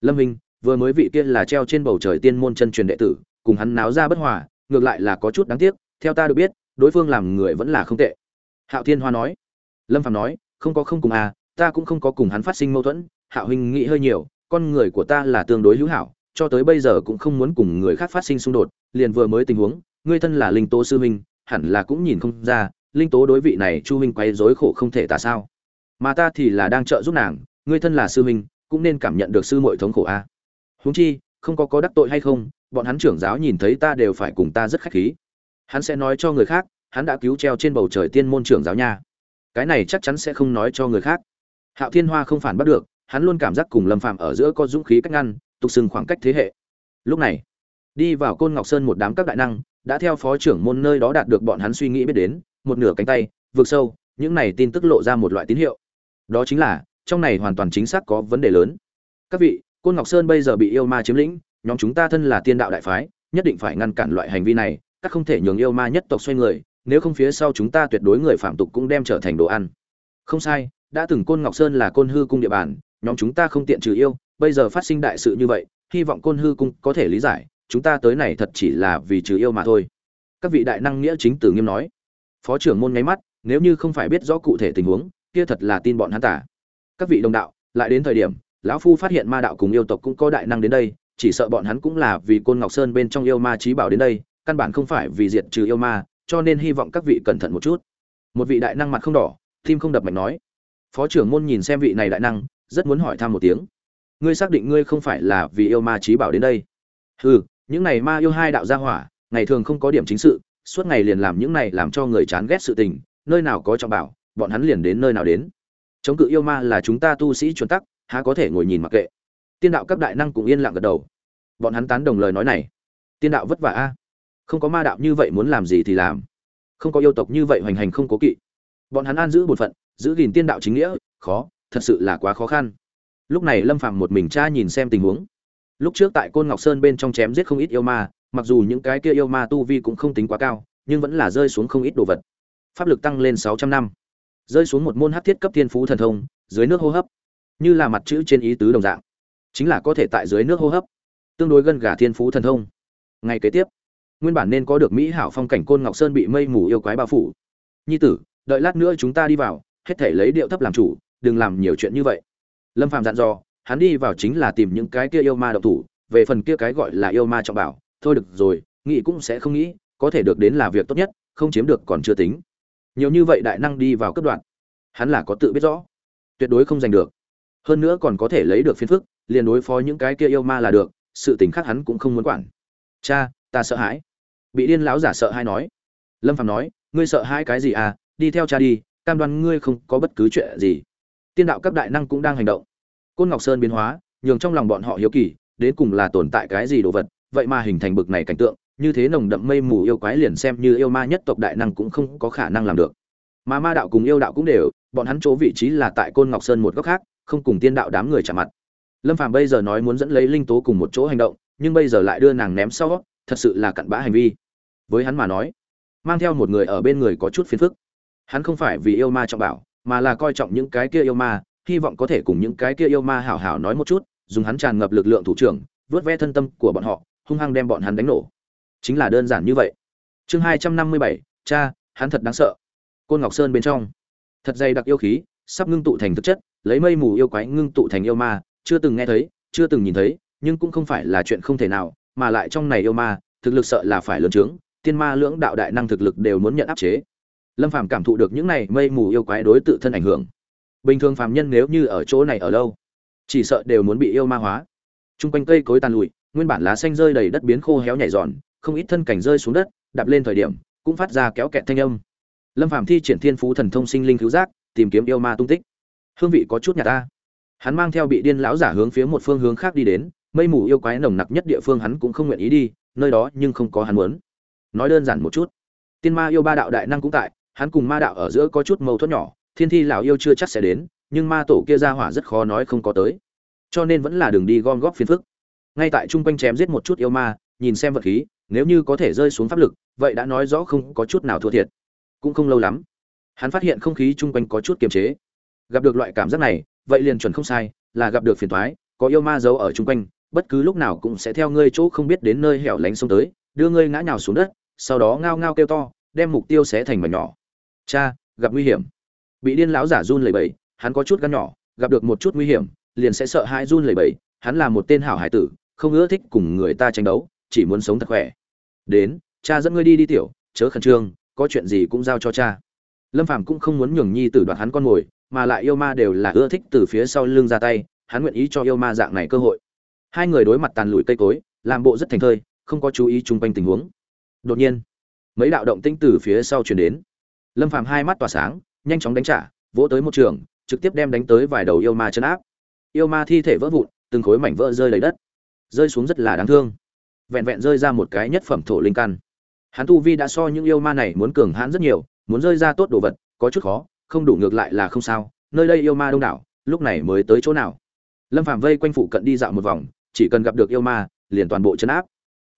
Lâm huynh, vừa mới vị kia là treo trên bầu trời tiên môn chân truyền đệ tử, cùng hắn náo ra bất hòa, ngược lại là có chút đáng tiếc, theo ta được biết, đối phương làm người vẫn là không tệ. Hạo thiên hoa nói. Lâm phạm nói, không có không cùng à ta cũng không có cùng hắn phát sinh mâu thuẫn, hạo huynh nghĩ hơi nhiều, con người của ta là tương đối hữu hảo, cho tới bây giờ cũng không muốn cùng người khác phát sinh xung đột, liền vừa mới tình huống, ngươi thân là linh tố sư huynh, hẳn là cũng nhìn không ra linh tố đối vị này chu huynh quấy rối khổ không thể tả sao. Mà ta thì là đang trợ giúp nàng, ngươi thân là sư huynh, cũng nên cảm nhận được sư muội thống khổ a. Huống chi, không có có đắc tội hay không, bọn hắn trưởng giáo nhìn thấy ta đều phải cùng ta rất khách khí. Hắn sẽ nói cho người khác, hắn đã cứu treo trên bầu trời tiên môn trưởng giáo nha. Cái này chắc chắn sẽ không nói cho người khác. Hạo thiên hoa không phản bắt được, hắn luôn cảm giác cùng lâm phạm ở giữa có dũng khí cách ngăn, tục sừng khoảng cách thế hệ. Lúc này, đi vào côn ngọc sơn một đám các đại năng, đã theo phó trưởng môn nơi đó đạt được bọn hắn suy nghĩ biết đến một nửa cánh tay vượt sâu, những này tin tức lộ ra một loại tín hiệu. Đó chính là, trong này hoàn toàn chính xác có vấn đề lớn. Các vị, côn ngọc sơn bây giờ bị yêu ma chiếm lĩnh, nhóm chúng ta thân là tiên đạo đại phái, nhất định phải ngăn cản loại hành vi này, các không thể nhường yêu ma nhất tộc xoay người, nếu không phía sau chúng ta tuyệt đối người phạm tục cũng đem trở thành đồ ăn. Không sai, đã từng côn ngọc sơn là côn hư cung địa bàn, nhóm chúng ta không tiện trừ yêu, bây giờ phát sinh đại sự như vậy, hy vọng côn hư cung có thể lý giải, chúng ta tới này thật chỉ là vì trừ yêu mà thôi. Các vị đại năng nghĩa chính tử nghiêm nói phó trưởng môn nháy mắt, nếu như không phải biết rõ cụ thể tình huống, kia thật là tin bọn hắn tả. Các vị đồng đạo, lại đến thời điểm, lão phu phát hiện ma đạo cùng yêu tộc cũng có đại năng đến đây, chỉ sợ bọn hắn cũng là vì côn ngọc sơn bên trong yêu ma trí bảo đến đây, căn bản không phải vì diệt trừ yêu ma, cho nên hy vọng các vị cẩn thận một chút. Một vị đại năng mặt không đỏ, tim không đập mạnh nói. Phó trưởng môn nhìn xem vị này đại năng, rất muốn hỏi thăm một tiếng. Ngươi xác định ngươi không phải là vì yêu ma trí bảo đến đây? Hừ, những này ma yêu hai đạo gia hỏa, ngày thường không có điểm chính sự suốt ngày liền làm những này làm cho người chán ghét sự tình, nơi nào có trọng bảo, bọn hắn liền đến nơi nào đến. Chống cự yêu ma là chúng ta tu sĩ chuẩn tắc, há có thể ngồi nhìn mặc kệ. Tiên đạo cấp đại năng cũng yên lặng gật đầu. Bọn hắn tán đồng lời nói này. Tiên đạo vất vả a. Không có ma đạo như vậy muốn làm gì thì làm. Không có yêu tộc như vậy hoành hành không cố kỵ. Bọn hắn an giữ bổn phận, giữ gìn tiên đạo chính nghĩa, khó, thật sự là quá khó khăn. Lúc này lâm phàm một mình cha nhìn xem tình huống. Lúc trước tại côn ngọc sơn bên trong chém giết không ít yêu ma mặc dù những cái kia yêu ma tu vi cũng không tính quá cao, nhưng vẫn là rơi xuống không ít đồ vật. Pháp lực tăng lên sáu trăm năm. Rơi xuống một môn hát thiết cấp thiên phú thần thông, dưới nước hô hấp. Như là mặt chữ trên ý tứ đồng dạng. Chính là có thể tại dưới nước hô hấp. Tương đối gần gà thiên phú thần thông. Ngày kế tiếp, nguyên bản nên có được mỹ hảo phong cảnh côn ngọc sơn bị mây mù yêu quái bao phủ. Nhi tử, đợi lát nữa chúng ta đi vào, hết thể lấy điệu thấp làm chủ, đừng làm nhiều chuyện như vậy. Lâm phạm dặn dò, hắn đi vào chính là tìm những cái kia yêu ma độc thủ, về phần kia cái gọi là yêu ma trọng bảo thôi được rồi, nghĩ cũng sẽ không nghĩ, có thể được đến là việc tốt nhất, không chiếm được còn chưa tính. Nhiều như vậy đại năng đi vào cấp đoạn, hắn là có tự biết rõ. Tuyệt đối không giành được. Hơn nữa còn có thể lấy được phiền phức, liền đối phó những cái kia yêu ma là được, sự tình khác hắn cũng không muốn quản. Cha, ta sợ hãi. Bị điên lão giả sợ hãi nói. Lâm phạm nói, ngươi sợ hãi cái gì à đi theo cha đi, cam đoan ngươi không có bất cứ chuyện gì. Tiên đạo cấp đại năng cũng đang hành động. Côn ngọc sơn biến hóa, nhường trong lòng bọn họ hiếu kỳ, đến cùng là tồn tại cái gì đồ vật vậy mà hình thành bực này cảnh tượng, như thế nồng đậm mây mù yêu quái liền xem như yêu ma nhất tộc đại năng cũng không có khả năng làm được. Mà ma đạo cùng yêu đạo cũng đều, bọn hắn chỗ vị trí là tại côn ngọc sơn một góc khác, không cùng tiên đạo đám người chạm mặt. Lâm phàm bây giờ nói muốn dẫn lấy linh tố cùng một chỗ hành động, nhưng bây giờ lại đưa nàng ném sau, thật sự là cặn bã hành vi. Với hắn mà nói, mang theo một người ở bên người có chút phiền phức. Hắn không phải vì yêu ma trọng bảo, mà là coi trọng những cái kia yêu ma, hy vọng có thể cùng những cái kia yêu ma hảo hảo nói một chút, dùng hắn tràn ngập lực lượng thủ trưởng, vớt ve thân tâm của bọn họ hung hăng đem bọn hắn đánh nổ. Chính là đơn giản như vậy. Chương hai trăm năm mươi bảy, cha, hắn thật đáng sợ. Côn ngọc sơn bên trong. Thật dày đặc yêu khí, sắp ngưng tụ thành thực chất, lấy mây mù yêu quái ngưng tụ thành yêu ma, chưa từng nghe thấy, chưa từng nhìn thấy, nhưng cũng không phải là chuyện không thể nào, mà lại trong này yêu ma, thực lực sợ là phải lớn trướng, tiên ma lưỡng đạo đại năng thực lực đều muốn nhận áp chế. Lâm phàm cảm thụ được những này mây mù yêu quái đối tự thân ảnh hưởng. Bình thường phàm nhân nếu như ở chỗ này ở lâu, chỉ sợ đều muốn bị yêu ma hóa. T r u n g quanh cây cối tàn lụi nguyên bản lá xanh rơi đầy đất biến khô héo nhảy giòn không ít thân cảnh rơi xuống đất, đạp lên thời điểm, cũng phát ra kéo kẹt thanh âm. Lâm phàm thi triển thiên phú thần thông sinh linh cứu giác, tìm kiếm yêu ma tung tích. Hương vị có chút nhạt ta. Hắn mang theo bị điên lão giả hướng phía một phương hướng khác đi đến, mây mù yêu quái nồng nặc nhất địa phương hắn cũng không nguyện ý đi, nơi đó nhưng không có hắn muốn. Nói đơn giản một chút, tiên ma yêu ba đạo đại năng cũng tại, hắn cùng ma đạo ở giữa có chút mâu thuẫn nhỏ, thiên thi lão yêu chưa chắc sẽ đến, nhưng ma tổ kia ra hỏa rất khó nói không có tới. Cho nên vẫn là đường đi gom góp phiền phức ngay tại trung quanh chém giết một chút yêu ma, nhìn xem vật khí, nếu như có thể rơi xuống pháp lực, vậy đã nói rõ không có chút nào thua thiệt. Cũng không lâu lắm, hắn phát hiện không khí chung quanh có chút kiềm chế. Gặp được loại cảm giác này, vậy liền chuẩn không sai, là gặp được phiền toái, có yêu ma giấu ở chung quanh, bất cứ lúc nào cũng sẽ theo ngươi chỗ không biết đến nơi hẻo lánh xông tới, đưa ngươi ngã nhào xuống đất, sau đó ngao ngao kêu to, đem mục tiêu xé thành mảnh nhỏ. Cha, gặp nguy hiểm. Bị điên lão giả run lẩy bẩy, hắn có chút gan nhỏ, gặp được một chút nguy hiểm, liền sẽ sợ hãi run lẩy bẩy, hắn là một tên hảo hải tử không ưa thích cùng người ta tranh đấu, chỉ muốn sống thật khỏe. Đến, cha dẫn ngươi đi đi tiểu, chớ khẩn trương, có chuyện gì cũng giao cho cha. Lâm phàm cũng không muốn nhường nhi tử đoạt hắn con mồi mà lại yêu ma đều là ưa thích từ phía sau lưng ra tay, hắn nguyện ý cho yêu ma dạng này cơ hội. Hai người đối mặt tàn lùi cây cối, làm bộ rất thành thơi, không có chú ý chung quanh tình huống. Đột nhiên, mấy đạo động tinh từ phía sau chuyển đến. Lâm phàm hai mắt tỏa sáng, nhanh chóng đánh trả, vỗ tới một trường, trực tiếp đem đánh tới vài đầu yêu ma chân áp. Yêu ma thi thể vỡ vụn, từng khối mảnh vỡ rơi lấy đất rơi xuống rất là đáng thương. Vẹn vẹn rơi ra một cái nhất phẩm thổ linh căn. Hắn tu vi đã so những yêu ma này muốn cường hãn rất nhiều, muốn rơi ra tốt đồ vật, có chút khó, không đủ ngược lại là không sao, nơi đây yêu ma đông đảo, lúc này mới tới chỗ nào? Lâm phạm vây quanh phụ cận đi dạo một vòng, chỉ cần gặp được yêu ma, liền toàn bộ chấn áp.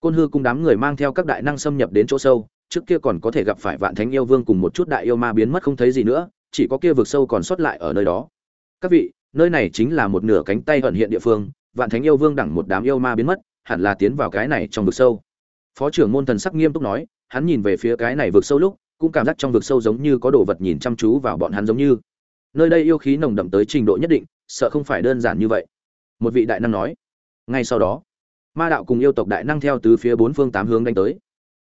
Côn hư cùng đám người mang theo các đại năng xâm nhập đến chỗ sâu, trước kia còn có thể gặp phải vạn thánh yêu vương cùng một chút đại yêu ma biến mất không thấy gì nữa, chỉ có kia vực sâu còn sót lại ở nơi đó. Các vị, nơi này chính là một nửa cánh tay ẩn hiện địa phương vạn thánh yêu vương đẳng một đám yêu ma biến mất, hẳn là tiến vào cái này trong vực sâu. Phó trưởng môn thần sắc nghiêm túc nói, hắn nhìn về phía cái này vực sâu lúc, cũng cảm giác trong vực sâu giống như có đồ vật nhìn chăm chú vào bọn hắn giống như. Nơi đây yêu khí nồng đậm tới trình độ nhất định, sợ không phải đơn giản như vậy. Một vị đại năng nói, ngay sau đó, ma đạo cùng yêu tộc đại năng theo từ phía bốn phương tám hướng đánh tới.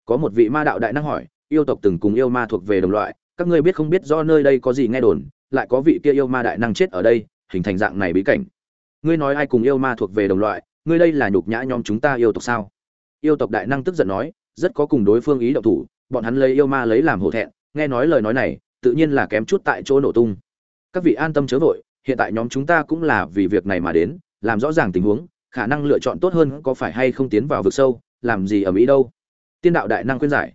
Có một vị ma đạo đại năng hỏi, yêu tộc từng cùng yêu ma thuộc về đồng loại, các ngươi biết không biết do nơi đây có gì nghe đồn, lại có vị kia yêu ma đại năng chết ở đây, hình thành dạng này bí cảnh ngươi nói ai cùng yêu ma thuộc về đồng loại, ngươi đây là nhục nhã nhóm chúng ta yêu tộc sao? Yêu tộc đại năng tức giận nói, rất có cùng đối phương ý động thủ, bọn hắn lấy yêu ma lấy làm hổ thẹn, nghe nói lời nói này, tự nhiên là kém chút tại chỗ nổ tung. Các vị an tâm chớ vội, hiện tại nhóm chúng ta cũng là vì việc này mà đến, làm rõ ràng tình huống, khả năng lựa chọn tốt hơn có phải hay không tiến vào vực sâu, làm gì ở mỹ đâu? Tiên đạo đại năng khuyên giải.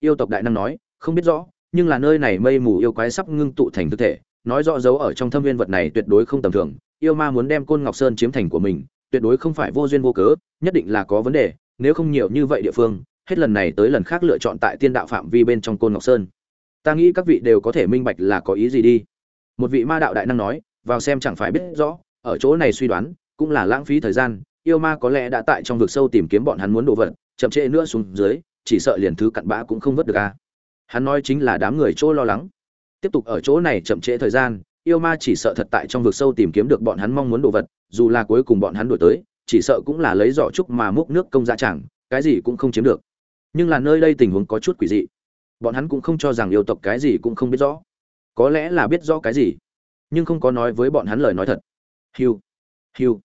Yêu tộc đại năng nói, không biết rõ, nhưng là nơi này mây mù yêu quái sắp ngưng tụ thành thực thể nói rõ dấu ở trong thâm viên vật này tuyệt đối không tầm thường, yêu ma muốn đem côn ngọc sơn chiếm thành của mình, tuyệt đối không phải vô duyên vô cớ, nhất định là có vấn đề, nếu không nhiều như vậy địa phương, hết lần này tới lần khác lựa chọn tại tiên đạo phạm vi bên trong côn ngọc sơn. Ta nghĩ các vị đều có thể minh bạch là có ý gì đi. Một vị ma đạo đại năng nói, vào xem chẳng phải biết rõ, ở chỗ này suy đoán, cũng là lãng phí thời gian, yêu ma có lẽ đã tại trong vực sâu tìm kiếm bọn hắn muốn đồ vật, chậm trễ nữa xuống dưới, chỉ sợ liền thứ cặn bã cũng không vớt được a hắn nói chính là đám người chỗ lo lắng tiếp tục ở chỗ này chậm trễ thời gian, yêu ma chỉ sợ thật tại trong vực sâu tìm kiếm được bọn hắn mong muốn đồ vật, dù là cuối cùng bọn hắn đổi tới, chỉ sợ cũng là lấy giỏ trúc mà múc nước công dạ chẳng, cái gì cũng không chiếm được. Nhưng là nơi đây tình huống có chút quỷ dị. Bọn hắn cũng không cho rằng yêu tộc cái gì cũng không biết rõ. Có lẽ là biết rõ cái gì, nhưng không có nói với bọn hắn lời nói thật. Hiu hiu.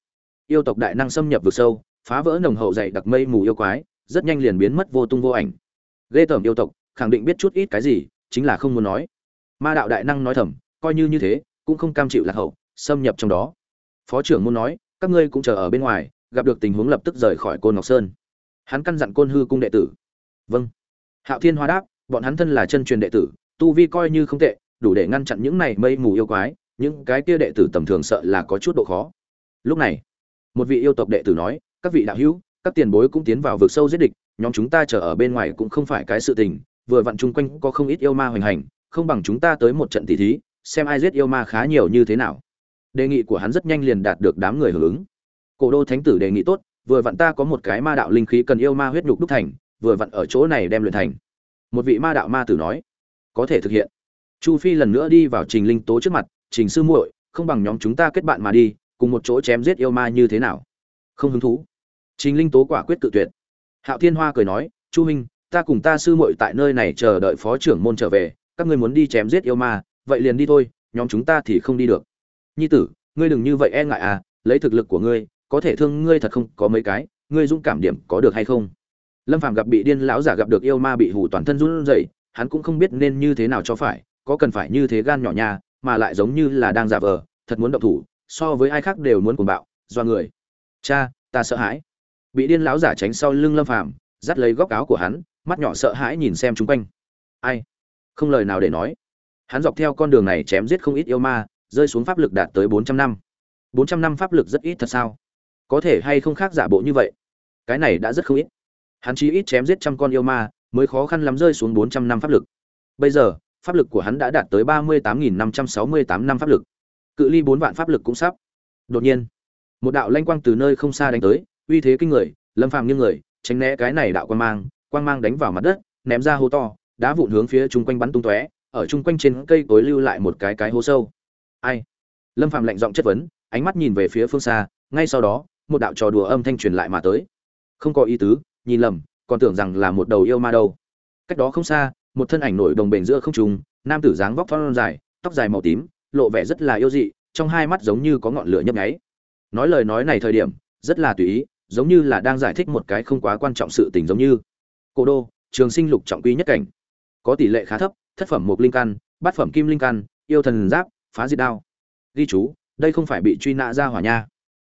Yêu tộc đại năng xâm nhập vực sâu, phá vỡ nồng hậu dày đặc mây mù yêu quái, rất nhanh liền biến mất vô tung vô ảnh. Ghê tởm yêu tộc, khẳng định biết chút ít cái gì, chính là không muốn nói ma đạo đại năng nói thầm, coi như như thế, cũng không cam chịu lạc hậu, xâm nhập trong đó. Phó trưởng muốn nói, các ngươi cũng chờ ở bên ngoài, gặp được tình huống lập tức rời khỏi côn ngọc sơn. Hắn căn dặn côn hư cung đệ tử. Vâng. Hạo thiên hoa đáp, bọn hắn thân là chân truyền đệ tử, tu vi coi như không tệ, đủ để ngăn chặn những này mây mù yêu quái, những cái kia đệ tử tầm thường sợ là có chút độ khó. Lúc này, một vị yêu tộc đệ tử nói, các vị đạo hữu, các tiền bối cũng tiến vào vực sâu giết địch, nhóm chúng ta chờ ở bên ngoài cũng không phải cái sự tình, vừa vặn chung quanh có không ít yêu ma hoành hành không bằng chúng ta tới một trận tỷ thí, xem ai giết yêu ma khá nhiều như thế nào. Đề nghị của hắn rất nhanh liền đạt được đám người hưởng ứng. Cổ đô thánh tử đề nghị tốt, vừa vặn ta có một cái ma đạo linh khí cần yêu ma huyết nhục đúc thành, vừa vặn ở chỗ này đem luyện thành. Một vị ma đạo ma tử nói, có thể thực hiện. Chu phi lần nữa đi vào trình linh tố trước mặt, trình sư muội, không bằng nhóm chúng ta kết bạn mà đi, cùng một chỗ chém giết yêu ma như thế nào? Không hứng thú. Trình linh tố quả quyết tự tuyệt. Hạo thiên hoa cười nói, chu huynh, ta cùng ta sư muội tại nơi này chờ đợi phó trưởng môn trở về các ngươi muốn đi chém giết yêu ma, vậy liền đi thôi, nhóm chúng ta thì không đi được. Nhi tử, ngươi đừng như vậy e ngại à lấy thực lực của ngươi, có thể thương ngươi thật không, có mấy cái, ngươi dũng cảm điểm có được hay không? Lâm phàm gặp bị điên lão giả gặp được yêu ma bị hù toàn thân run rẩy, hắn cũng không biết nên như thế nào cho phải, có cần phải như thế gan nhỏ nha mà lại giống như là đang giả vờ, thật muốn động thủ, so với ai khác đều muốn cuồng bạo, do người. Cha, ta sợ hãi. Bị điên lão giả tránh sau lưng lâm phàm, dắt lấy góc áo của hắn, mắt nhỏ sợ hãi nhìn xem chung quanh. Ai? Không lời nào để nói. Hắn dọc theo con đường này chém giết không ít yêu ma, rơi xuống pháp lực đạt tới bốn trăm năm. bốn trăm năm pháp lực rất ít thật sao? Có thể hay không khác giả bộ như vậy? Cái này đã rất không ít. Hắn chỉ ít chém giết trăm con yêu ma, mới khó khăn lắm rơi xuống bốn trăm năm pháp lực. Bây giờ, pháp lực của hắn đã đạt tới ba mươi tám nghìn năm trăm sáu mươi tám năm pháp lực. Cự ly bốn vạn pháp lực cũng sắp. Đột nhiên, một đạo lanh quang từ nơi không xa đánh tới, uy thế kinh người, lâm phàm như người, tránh né cái này đạo quang mang quang mang đánh vào mặt đất, ném ra hố to đá vụn hướng phía chung quanh bắn tung tóe ở chung quanh trên cây cối lưu lại một cái cái hố sâu. Ai? Lâm phạm lạnh giọng chất vấn ánh mắt nhìn về phía phương xa ngay sau đó một đạo trò đùa âm thanh truyền lại mà tới. Không có ý tứ nhìn lầm còn tưởng rằng là một đầu yêu ma đâu. Cách đó không xa một thân ảnh nổi đồng bền giữa không trùng, nam tử dáng vóc thon dài tóc dài màu tím lộ vẻ rất là yêu dị trong hai mắt giống như có ngọn lửa nhấp nháy. Nói lời nói này thời điểm rất là tùy ý giống như là đang giải thích một cái không quá quan trọng sự tình giống như. Cổ đô trường sinh lục trọng quy nhất cảnh có tỷ lệ khá thấp, thất phẩm một linh căn, bát phẩm kim linh căn, yêu thần giáp, phá diệt đao. Ghi chú, đây không phải bị truy nã ra hỏa nha.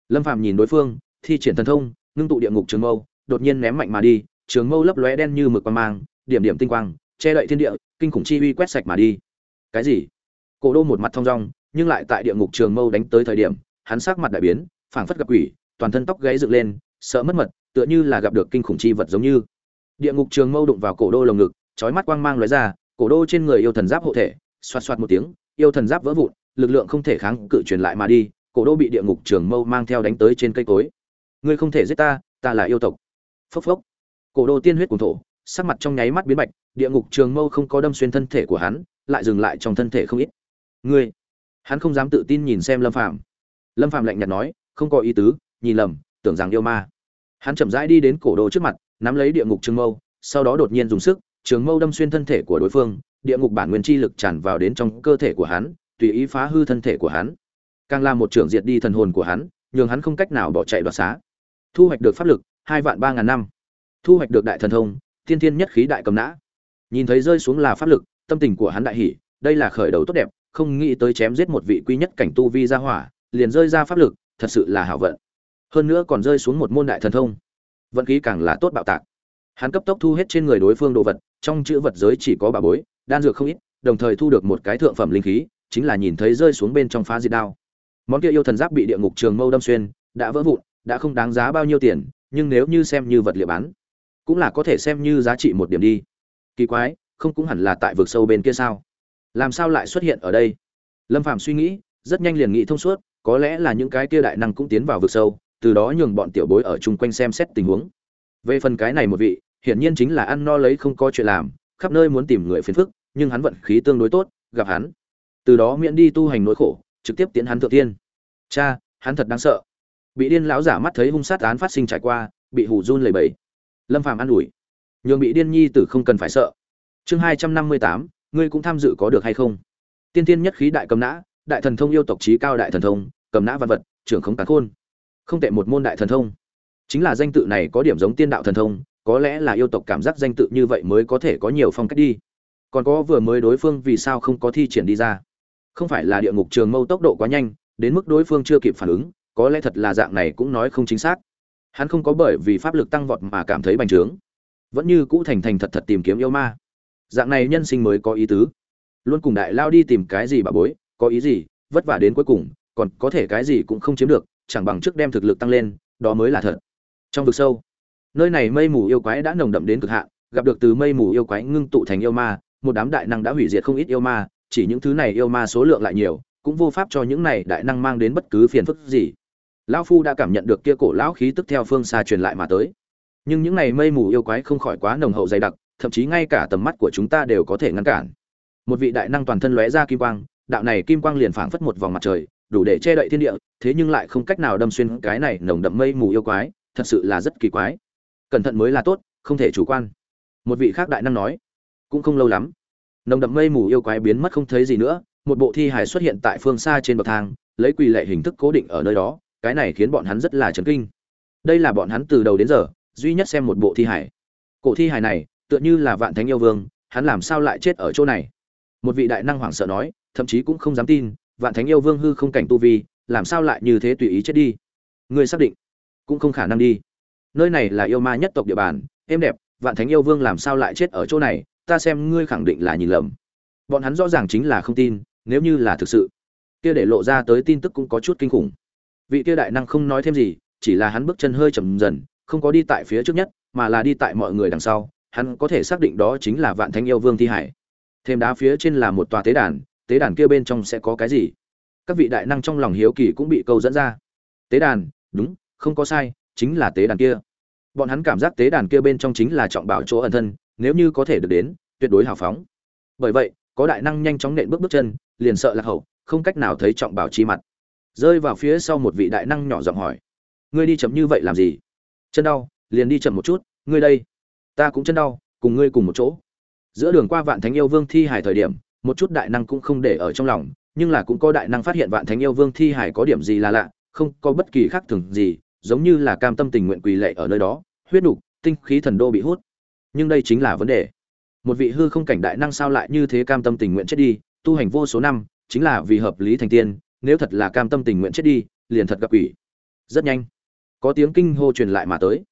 Lâm phàm nhìn đối phương, thi triển thần thông, ngưng tụ địa ngục trường mâu, đột nhiên ném mạnh mà đi, trường mâu lấp lóe đen như mực quang mang, điểm điểm tinh quang, che đậy thiên địa, kinh khủng chi uy quét sạch mà đi. Cái gì? Cổ đô một mặt thong dong, nhưng lại tại địa ngục trường mâu đánh tới thời điểm, hắn sắc mặt đại biến, phảng phất gặp quỷ, toàn thân tóc gáy dựng lên, sợ mất mật, tựa như là gặp được kinh khủng chi vật giống như. Địa ngục trường mâu đụng vào cổ đô lồng ngực chói mắt quang mang lóe ra, cổ đô trên người yêu thần giáp hộ thể, xoạt xoạt một tiếng, yêu thần giáp vỡ vụn, lực lượng không thể kháng cự truyền lại mà đi, cổ đô bị địa ngục trường mâu mang theo đánh tới trên cây cối. Ngươi không thể giết ta ta là yêu tộc. Phốc phốc. Cổ đô tiên huyết cùng thổ, sắc mặt trong nháy mắt biến bạch, địa ngục trường mâu không có đâm xuyên thân thể của hắn, lại dừng lại trong thân thể không ít. Ngươi, hắn không dám tự tin nhìn xem lâm phàm. Lâm phàm lạnh nhạt nói, không có ý tứ, nhìn lầm, tưởng rằng yêu ma. Hắn chậm rãi đi đến cổ đô trước mặt, nắm lấy địa ngục trường mâu, sau đó đột nhiên dùng sức trường mâu đâm xuyên thân thể của đối phương, địa ngục bản nguyên chi lực tràn vào đến trong cơ thể của hắn, tùy ý phá hư thân thể của hắn. Càng làm một trưởng diệt đi thần hồn của hắn, nhường hắn không cách nào bỏ chạy đoạt xá. Thu hoạch được pháp lực, hai vạn ba ngàn năm. Thu hoạch được đại thần thông thiên thiên nhất khí đại cầm nã. Nhìn thấy rơi xuống là pháp lực, tâm tình của hắn đại hỉ, đây là khởi đầu tốt đẹp, không nghĩ tới chém giết một vị quý nhất cảnh tu vi ra hỏa, liền rơi ra pháp lực, thật sự là hảo vận. Hơn nữa còn rơi xuống một môn đại thần thông. Vận khí càng là tốt bạo tạc hắn cấp tốc thu hết trên người đối phương đồ vật, trong chữ vật giới chỉ có bà bối, đan dược không ít, đồng thời thu được một cái thượng phẩm linh khí, chính là nhìn thấy rơi xuống bên trong phá diệt đao. Món kia yêu thần giáp bị địa ngục trường mâu đâm xuyên, đã vỡ vụn, đã không đáng giá bao nhiêu tiền, nhưng nếu như xem như vật liệu bán, cũng là có thể xem như giá trị một điểm đi. Kỳ quái, không cũng hẳn là tại vực sâu bên kia sao? Làm sao lại xuất hiện ở đây? Lâm phạm suy nghĩ, rất nhanh liền nghĩ thông suốt, có lẽ là những cái kia đại năng cũng tiến vào vực sâu, từ đó nhường bọn tiểu bối ở chung quanh xem xét tình huống. Về phần cái này một vị hiển nhiên chính là ăn no lấy không có chuyện làm, khắp nơi muốn tìm người phiền phức, nhưng hắn vận khí tương đối tốt, gặp hắn. Từ đó miễn đi tu hành nỗi khổ, trực tiếp tiến hắn thượng tiên. Cha, hắn thật đáng sợ. Bị điên lão giả mắt thấy hung sát án phát sinh trải qua, bị hủ run lẩy bẩy. Lâm phàm an ủi. Nhường bị điên nhi tử không cần phải sợ. Chương hai trăm năm mươi tám, ngươi cũng tham dự có được hay không? Tiên tiên nhất khí đại cầm nã, đại thần thông yêu tộc trí cao đại thần thông, cầm nã văn vật, trưởng không cán khôn. Không tệ một môn đại thần thông. Chính là danh tự này có điểm giống tiên đạo thần thông có lẽ là yêu tộc cảm giác danh tự như vậy mới có thể có nhiều phong cách đi. Còn có vừa mới đối phương vì sao không có thi triển đi ra? Không phải là địa ngục trường mâu tốc độ quá nhanh, đến mức đối phương chưa kịp phản ứng, có lẽ thật là dạng này cũng nói không chính xác. Hắn không có bởi vì pháp lực tăng vọt mà cảm thấy bành trướng. Vẫn như cũ thành thành thật thật tìm kiếm yêu ma. Dạng này nhân sinh mới có ý tứ. Luôn cùng đại lao đi tìm cái gì bà bối, có ý gì, vất vả đến cuối cùng, còn có thể cái gì cũng không chiếm được, chẳng bằng trước đem thực lực tăng lên, đó mới là thật. Trong vực sâu nơi này mây mù yêu quái đã nồng đậm đến cực hạn, gặp được từ mây mù yêu quái ngưng tụ thành yêu ma, một đám đại năng đã hủy diệt không ít yêu ma, chỉ những thứ này yêu ma số lượng lại nhiều, cũng vô pháp cho những này đại năng mang đến bất cứ phiền phức gì. Lão phu đã cảm nhận được kia cổ lão khí tức theo phương xa truyền lại mà tới. Nhưng những này mây mù yêu quái không khỏi quá nồng hậu dày đặc, thậm chí ngay cả tầm mắt của chúng ta đều có thể ngăn cản. Một vị đại năng toàn thân lóe ra kim quang, đạo này kim quang liền phảng phất một vòng mặt trời, đủ để che đậy thiên địa, thế nhưng lại không cách nào đâm xuyên cái này nồng đậm mây mù yêu quái, thật sự là rất kỳ quái cẩn thận mới là tốt, không thể chủ quan. Một vị khác đại năng nói, cũng không lâu lắm, nồng đậm mây mù yêu quái biến mất không thấy gì nữa, một bộ thi hài xuất hiện tại phương xa trên bậc thang, lấy quỳ lệ hình thức cố định ở nơi đó, cái này khiến bọn hắn rất là chấn kinh. Đây là bọn hắn từ đầu đến giờ, duy nhất xem một bộ thi hài. Cổ thi hài này, tựa như là vạn thánh yêu vương, hắn làm sao lại chết ở chỗ này? Một vị đại năng hoảng sợ nói, thậm chí cũng không dám tin, vạn thánh yêu vương hư không cảnh tu vi, làm sao lại như thế tùy ý chết đi? Người xác định, cũng không khả năng đi nơi này là yêu ma nhất tộc địa bàn, êm đẹp, vạn thánh yêu vương làm sao lại chết ở chỗ này, ta xem ngươi khẳng định là nhìn lầm. Bọn hắn rõ ràng chính là không tin, nếu như là thực sự. Kia để lộ ra tới tin tức cũng có chút kinh khủng. Vị kia đại năng không nói thêm gì, chỉ là hắn bước chân hơi chậm dần, không có đi tại phía trước nhất, mà là đi tại mọi người đằng sau. Hắn có thể xác định đó chính là vạn thánh yêu vương thi hải. Thêm đá phía trên là một tòa tế đàn tế đàn kia bên trong sẽ có cái gì? Các vị đại năng trong lòng hiếu kỳ cũng bị câu dẫn ra. Tế đàn, đúng, không có sai chính là tế đàn kia. Bọn hắn cảm giác tế đàn kia bên trong chính là trọng bảo chỗ ẩn thân, nếu như có thể được đến, tuyệt đối hào phóng. Bởi vậy, có đại năng nhanh chóng nện bước bước chân, liền sợ lạc hậu, không cách nào thấy trọng bảo chi mặt. Rơi vào phía sau một vị đại năng nhỏ giọng hỏi, ngươi đi chậm như vậy làm gì? Chân đau, liền đi chậm một chút, ngươi đây, ta cũng chân đau, cùng ngươi cùng một chỗ. Giữa đường qua vạn thánh yêu vương thi hải thời điểm, một chút đại năng cũng không để ở trong lòng, nhưng là cũng có đại năng phát hiện vạn thánh yêu vương thi hải có điểm gì là lạ, không có bất kỳ khác thường gì giống như là cam tâm tình nguyện quỳ lệ ở nơi đó huyết đủ, tinh khí thần đô bị hút. Nhưng đây chính là vấn đề. Một vị hư không cảnh đại năng sao lại như thế cam tâm tình nguyện chết đi tu hành vô số năm chính là vì hợp lý thành tiên nếu thật là cam tâm tình nguyện chết đi liền thật gặp quỷ. Rất nhanh có tiếng kinh hô truyền lại mà tới.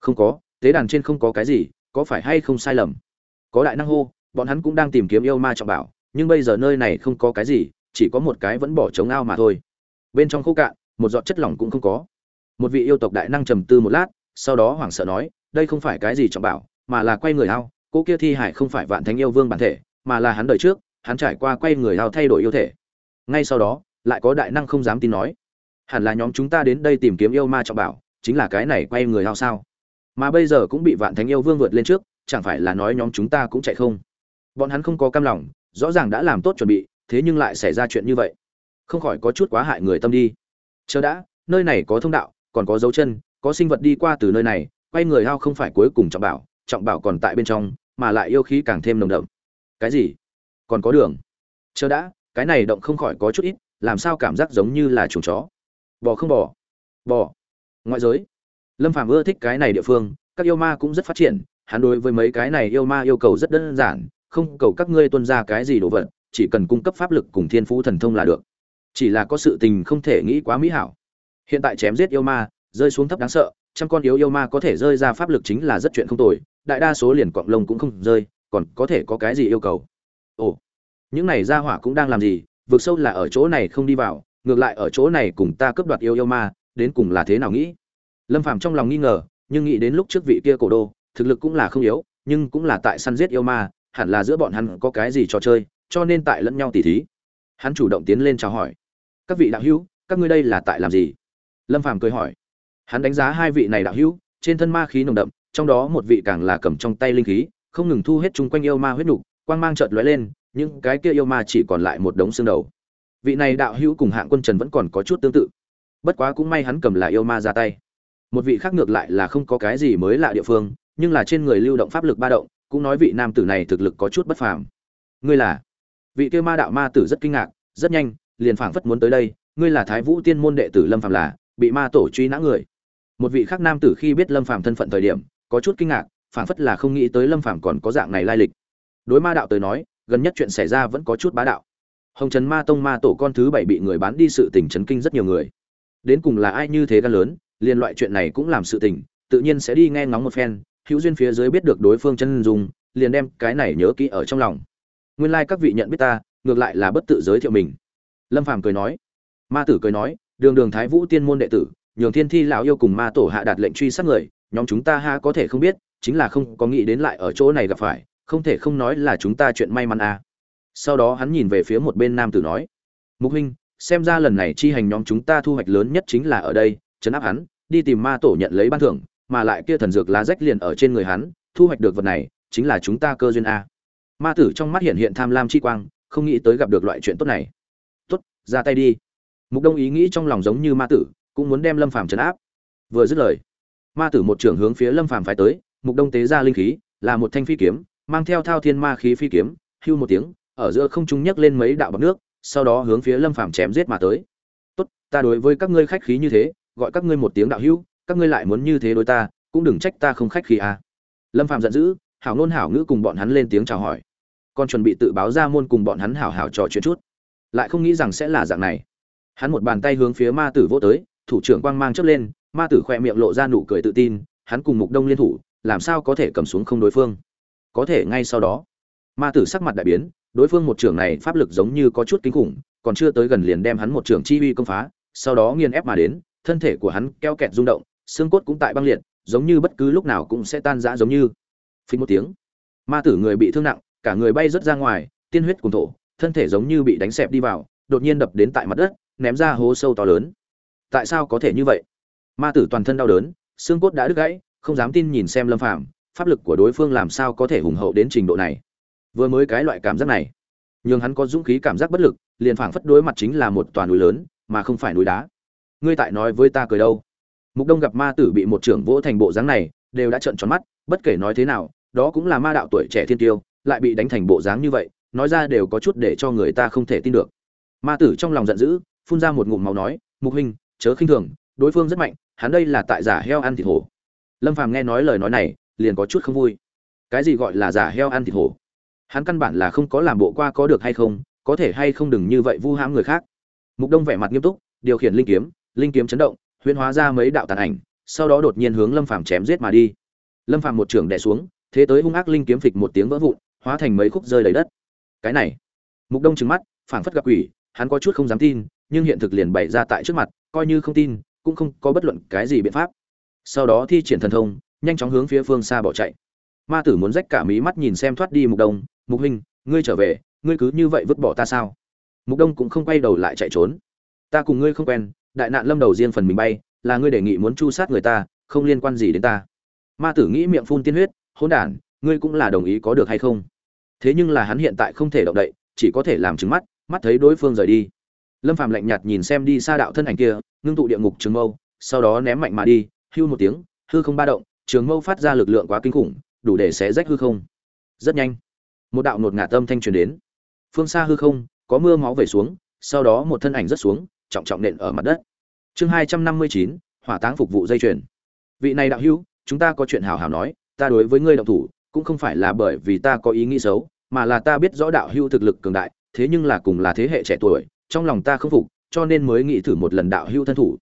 Không có tế đàn trên không có cái gì có phải hay không sai lầm? Có đại năng hô bọn hắn cũng đang tìm kiếm yêu ma trọng bảo nhưng bây giờ nơi này không có cái gì chỉ có một cái vẫn bỏ trống ao mà thôi. Bên trong khô cạn một giọt chất lỏng cũng không có một vị yêu tộc đại năng trầm tư một lát, sau đó hoảng sợ nói, đây không phải cái gì trọng bảo, mà là quay người ao cô kia thi hải không phải vạn thánh yêu vương bản thể, mà là hắn đời trước, hắn trải qua quay người ao thay đổi yêu thể. Ngay sau đó, lại có đại năng không dám tin nói, hẳn là nhóm chúng ta đến đây tìm kiếm yêu ma trọng bảo, chính là cái này quay người ao sao? Mà bây giờ cũng bị vạn thánh yêu vương vượt lên trước, chẳng phải là nói nhóm chúng ta cũng chạy không? Bọn hắn không có cam lòng, rõ ràng đã làm tốt chuẩn bị, thế nhưng lại xảy ra chuyện như vậy. Không khỏi có chút quá hại người tâm đi. Chờ đã, nơi này có thông đạo còn có dấu chân, có sinh vật đi qua từ nơi này, quay người hao không phải cuối cùng trọng bảo trọng bảo còn tại bên trong, mà lại yêu khí càng thêm nồng đậm. Cái gì? Còn có đường. Chờ đã, cái này động không khỏi có chút ít, làm sao cảm giác giống như là chuồng chó. Bò không bò. Bò. Ngoại giới. Lâm phàm ưa thích cái này địa phương, các yêu ma cũng rất phát triển, hắn đối với mấy cái này yêu ma yêu cầu rất đơn giản, không cầu các ngươi tuân ra cái gì đồ vật, chỉ cần cung cấp pháp lực cùng thiên phú thần thông là được. Chỉ là có sự tình không thể nghĩ quá mỹ hảo hiện tại chém giết yêu ma, rơi xuống thấp đáng sợ, trăm con yếu yêu ma có thể rơi ra pháp lực chính là rất chuyện không tồi, đại đa số liền cọng lông cũng không rơi, còn có thể có cái gì yêu cầu? Ồ, những này ra hỏa cũng đang làm gì? Vực sâu là ở chỗ này không đi vào, ngược lại ở chỗ này cùng ta cướp đoạt yêu yêu ma, đến cùng là thế nào nghĩ? Lâm phàm trong lòng nghi ngờ, nhưng nghĩ đến lúc trước vị kia cổ đô, thực lực cũng là không yếu, nhưng cũng là tại săn giết yêu ma, hẳn là giữa bọn hắn có cái gì trò chơi, cho nên tại lẫn nhau tỉ thí. Hắn chủ động tiến lên chào hỏi. Các vị đạo hữu, các ngươi đây là tại làm gì? Lâm phàm cười hỏi. Hắn đánh giá hai vị này đạo hữu, trên thân ma khí nồng đậm, trong đó một vị càng là cầm trong tay linh khí, không ngừng thu hết chung quanh yêu ma huyết nục, quang mang chợt lóe lên, những cái kia yêu ma chỉ còn lại một đống xương đầu. Vị này đạo hữu cùng hạng quân trần vẫn còn có chút tương tự. Bất quá cũng may hắn cầm là yêu ma ra tay. Một vị khác ngược lại là không có cái gì mới lạ địa phương, nhưng là trên người lưu động pháp lực ba động, cũng nói vị nam tử này thực lực có chút bất phàm. Ngươi là? Vị kia ma đạo ma tử rất kinh ngạc, rất nhanh, liền phảng phất muốn tới đây, ngươi là thái vũ tiên môn đệ tử lâm phàm là bị ma tổ truy nã người. Một vị khác nam tử khi biết lâm phàm thân phận thời điểm, có chút kinh ngạc, phảng phất là không nghĩ tới lâm phàm còn có dạng này lai lịch. Đối ma đạo tới nói, gần nhất chuyện xảy ra vẫn có chút bá đạo. Hồng trần ma tông ma tổ con thứ bảy bị người bán đi sự tình chấn kinh rất nhiều người. Đến cùng là ai như thế gan lớn liên loại chuyện này cũng làm sự tình, tự nhiên sẽ đi nghe ngóng một phen, hữu duyên phía dưới biết được đối phương chân dùng liền đem cái này nhớ kỹ ở trong lòng. Nguyên lai like các vị nhận biết ta, ngược lại là bất tự giới thiệu mình. Lâm phàm cười nói. Ma tử cười nói đường đường thái vũ tiên môn đệ tử, nhường thiên thi lão yêu cùng ma tổ hạ đạt lệnh truy sát người, nhóm chúng ta ha có thể không biết, chính là không có nghĩ đến lại ở chỗ này gặp phải, không thể không nói là chúng ta chuyện may mắn à. sau đó hắn nhìn về phía một bên nam tử nói, mục huynh, xem ra lần này chi hành nhóm chúng ta thu hoạch lớn nhất chính là ở đây chấn áp hắn, đi tìm ma tổ nhận lấy ban thưởng, mà lại kia thần dược lá rách liền ở trên người hắn, thu hoạch được vật này, chính là chúng ta cơ duyên a ma tử trong mắt hiện hiện tham lam chi quang, không nghĩ tới gặp được loại chuyện tốt này. Tốt, ra tay đi mục đông ý nghĩ trong lòng giống như ma tử, cũng muốn đem lâm phàm trấn áp. Vừa dứt lời, ma tử một trưởng hướng phía lâm phàm phải tới, mục đông tế ra linh khí, là một thanh phi kiếm, mang theo thao thiên ma khí phi kiếm, hưu một tiếng, ở giữa không trung nhấc lên mấy đạo bọc nước, sau đó hướng phía lâm phàm chém giết mà tới. Tốt, ta đối với các ngươi khách khí như thế, gọi các ngươi một tiếng đạo hữu, các ngươi lại muốn như thế đối ta, cũng đừng trách ta không khách khí à. lâm phàm giận dữ, hảo nôn hảo ngữ cùng bọn hắn lên tiếng chào hỏi. Còn chuẩn bị tự báo ra môn cùng bọn hắn hảo hảo trò chuyện chút. Lại không nghĩ rằng sẽ là dạng này hắn một bàn tay hướng phía ma tử vỗ tới, thủ trưởng quang mang chớp lên, ma tử khoe miệng lộ ra nụ cười tự tin, hắn cùng mục đông liên thủ, làm sao có thể cầm xuống không đối phương? Có thể ngay sau đó, ma tử sắc mặt đại biến, đối phương một trưởng này pháp lực giống như có chút kinh khủng, còn chưa tới gần liền đem hắn một trưởng chi uy công phá, sau đó nghiền ép mà đến, thân thể của hắn keo kẹt rung động, xương cốt cũng tại băng liệt, giống như bất cứ lúc nào cũng sẽ tan rã giống như. Phí một tiếng, ma tử người bị thương nặng, cả người bay rớt ra ngoài, tiên huyết cùng thổ, thân thể giống như bị đánh xẹp đi vào, đột nhiên đập đến tại mặt đất ném ra hố sâu to lớn. Tại sao có thể như vậy? Ma tử toàn thân đau đớn, xương cốt đã đứt gãy, không dám tin nhìn xem lâm phàm, pháp lực của đối phương làm sao có thể hùng hậu đến trình độ này. Vừa mới cái loại cảm giác này nhưng hắn có dũng khí cảm giác bất lực, liền phảng phất đối mặt chính là một toàn núi lớn, mà không phải núi đá. Ngươi tại nói với ta cười đâu? Mục đông gặp ma tử bị một trưởng vỗ thành bộ dáng này, đều đã trợn tròn mắt, bất kể nói thế nào, đó cũng là ma đạo tuổi trẻ thiên tiêu, lại bị đánh thành bộ dáng như vậy, nói ra đều có chút để cho người ta không thể tin được. Ma tử trong lòng giận dữ phun ra một ngụm máu nói, mục huynh, chớ khinh thường, đối phương rất mạnh, hắn đây là tại giả heo ăn thịt hổ. Lâm phàm nghe nói lời nói này, liền có chút không vui. Cái gì gọi là giả heo ăn thịt hổ? Hắn căn bản là không có làm bộ qua có được hay không, có thể hay không đừng như vậy vu hãm người khác. Mục đông vẻ mặt nghiêm túc, điều khiển linh kiếm linh kiếm chấn động, huyễn hóa ra mấy đạo tàn ảnh, sau đó đột nhiên hướng lâm phàm chém giết mà đi. Lâm phàm một trường đè xuống, thế tới hung ác linh kiếm phịch một tiếng vỡ vụn, hóa thành mấy khúc rơi đầy đất. Cái này, mục đông trừng mắt, phảng phất gặp quỷ, hắn có chút không dám tin nhưng hiện thực liền bày ra tại trước mặt, coi như không tin, cũng không có bất luận cái gì biện pháp. Sau đó thi triển thần thông, nhanh chóng hướng phía phương xa bỏ chạy. Ma tử muốn rách cả mí mắt nhìn xem thoát đi mục đông, mục huynh, ngươi trở về, ngươi cứ như vậy vứt bỏ ta sao? Mục đông cũng không quay đầu lại chạy trốn. Ta cùng ngươi không quen, đại nạn lâm đầu riêng phần mình bay, là ngươi đề nghị muốn chu sát người ta, không liên quan gì đến ta. Ma tử nghĩ miệng phun tiên huyết, hỗn đản, ngươi cũng là đồng ý có được hay không? Thế nhưng là hắn hiện tại không thể động đậy, chỉ có thể làm trứng mắt mắt thấy đối phương rời đi lâm phàm lạnh nhạt nhìn xem đi xa đạo thân ảnh kia, ngưng tụ địa ngục trường mâu, sau đó ném mạnh mà đi, hưu một tiếng, hư không ba động, trường mâu phát ra lực lượng quá kinh khủng, đủ để xé rách hư không. Rất nhanh, một đạo nột ngạt tâm thanh truyền đến. Phương xa hư không, có mưa máu về xuống, sau đó một thân ảnh rất xuống, trọng trọng nện ở mặt đất. Chương hai trăm năm mươi chín, hỏa táng phục vụ dây chuyền. Vị này đạo hữu, chúng ta có chuyện hào hào nói, ta đối với ngươi đạo thủ, cũng không phải là bởi vì ta có ý nghĩ xấu, mà là ta biết rõ đạo hữu thực lực cường đại, thế nhưng là cùng là thế hệ trẻ tuổi trong lòng ta không phục, cho nên mới nghĩ thử một lần đạo hưu thân thủ.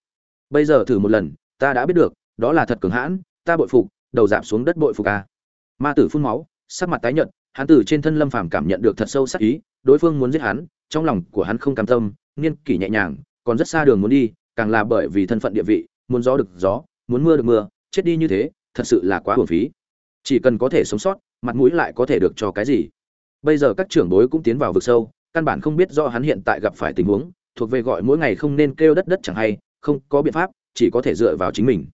Bây giờ thử một lần, ta đã biết được, đó là thật cường hãn, ta bội phục, đầu giảm xuống đất bội phục a ma tử phun máu, sắc mặt tái nhợt, hắn từ trên thân lâm phàm cảm nhận được thật sâu sắc ý, đối phương muốn giết hắn, trong lòng của hắn không cam tâm, nghiên kỷ nhẹ nhàng, còn rất xa đường muốn đi, càng là bởi vì thân phận địa vị, muốn gió được gió, muốn mưa được mưa, chết đi như thế, thật sự là quá hồn phí. Chỉ cần có thể sống sót, mặt mũi lại có thể được cho cái gì. Bây giờ các trưởng bối cũng tiến vào vực sâu căn bản không biết do hắn hiện tại gặp phải tình huống, thuộc về gọi mỗi ngày không nên kêu đất đất chẳng hay, không có biện pháp, chỉ có thể dựa vào chính mình.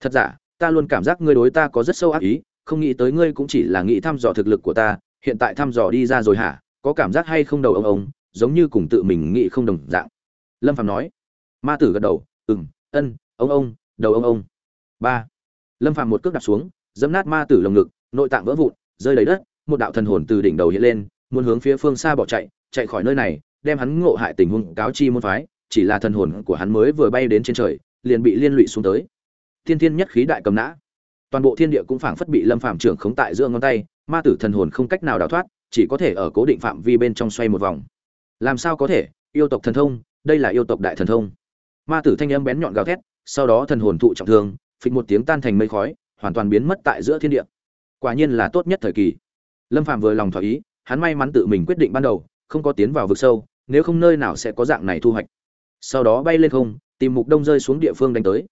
Thật giả, ta luôn cảm giác ngươi đối ta có rất sâu ác ý, không nghĩ tới ngươi cũng chỉ là nghĩ thăm dò thực lực của ta, hiện tại thăm dò đi ra rồi hả? Có cảm giác hay không đầu ông ông, giống như cùng tự mình nghĩ không đồng dạng. Lâm phạm nói. Ma tử gật đầu ừng ân, ông ông, đầu ông ông. Ba. Lâm phạm một cước đạp xuống, dẫm nát ma tử lồng ngực, nội tạng vỡ vụn, rơi lấy đất, một đạo thần hồn từ đỉnh đầu hiện lên, muốn hướng phía phương xa bỏ chạy chạy khỏi nơi này, đem hắn ngộ hại tình huống cáo chi môn phái, chỉ là thần hồn của hắn mới vừa bay đến trên trời, liền bị liên lụy xuống tới. Thiên thiên nhất khí đại cầm nã. Toàn bộ thiên địa cũng phảng phất bị lâm phạm trưởng khống tại giữa ngón tay, ma tử thần hồn không cách nào đào thoát, chỉ có thể ở cố định phạm vi bên trong xoay một vòng. Làm sao có thể? Yêu tộc thần thông, đây là yêu tộc đại thần thông. Ma tử thanh âm bén nhọn gào thét, sau đó thần hồn thụ trọng thương, phịch một tiếng tan thành mây khói, hoàn toàn biến mất tại giữa thiên địa. Quả nhiên là tốt nhất thời kỳ. Lâm phạm vừa lòng thỏa ý, hắn may mắn tự mình quyết định ban đầu không có tiến vào vực sâu, nếu không nơi nào sẽ có dạng này thu hoạch. Sau đó bay lên không, tìm mục đông rơi xuống địa phương đánh tới.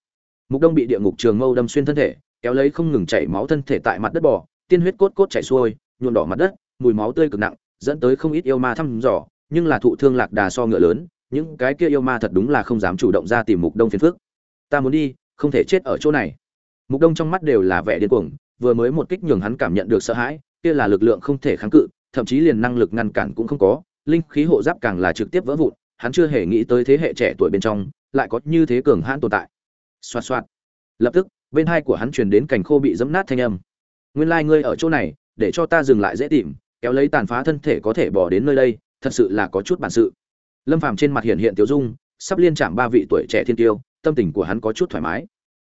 Mục đông bị địa ngục trường mâu đâm xuyên thân thể, kéo lấy không ngừng chảy máu thân thể tại mặt đất bò, tiên huyết cốt cốt chảy xuôi, nhuộm đỏ mặt đất, mùi máu tươi cực nặng, dẫn tới không ít yêu ma thăm dò, nhưng là thụ thương lạc đà so ngựa lớn, những cái kia yêu ma thật đúng là không dám chủ động ra tìm mục đông phiền phức. Ta muốn đi, không thể chết ở chỗ này. Mục đông trong mắt đều là vẻ điên cuồng, vừa mới một kích nhường hắn cảm nhận được sợ hãi, kia là lực lượng không thể kháng cự thậm chí liền năng lực ngăn cản cũng không có, linh khí hộ giáp càng là trực tiếp vỡ vụn, hắn chưa hề nghĩ tới thế hệ trẻ tuổi bên trong, lại có như thế cường hãn tồn tại. Xoa xoa. lập tức, bên hai của hắn truyền đến cảnh khô bị dẫm nát thanh âm. Nguyên lai ngươi ở chỗ này, để cho ta dừng lại dễ tìm, kéo lấy tàn phá thân thể có thể bỏ đến nơi đây, thật sự là có chút bản sự. Lâm phàm trên mặt hiện hiện tiêu dung, sắp liên chạm ba vị tuổi trẻ thiên tiêu, tâm tình của hắn có chút thoải mái.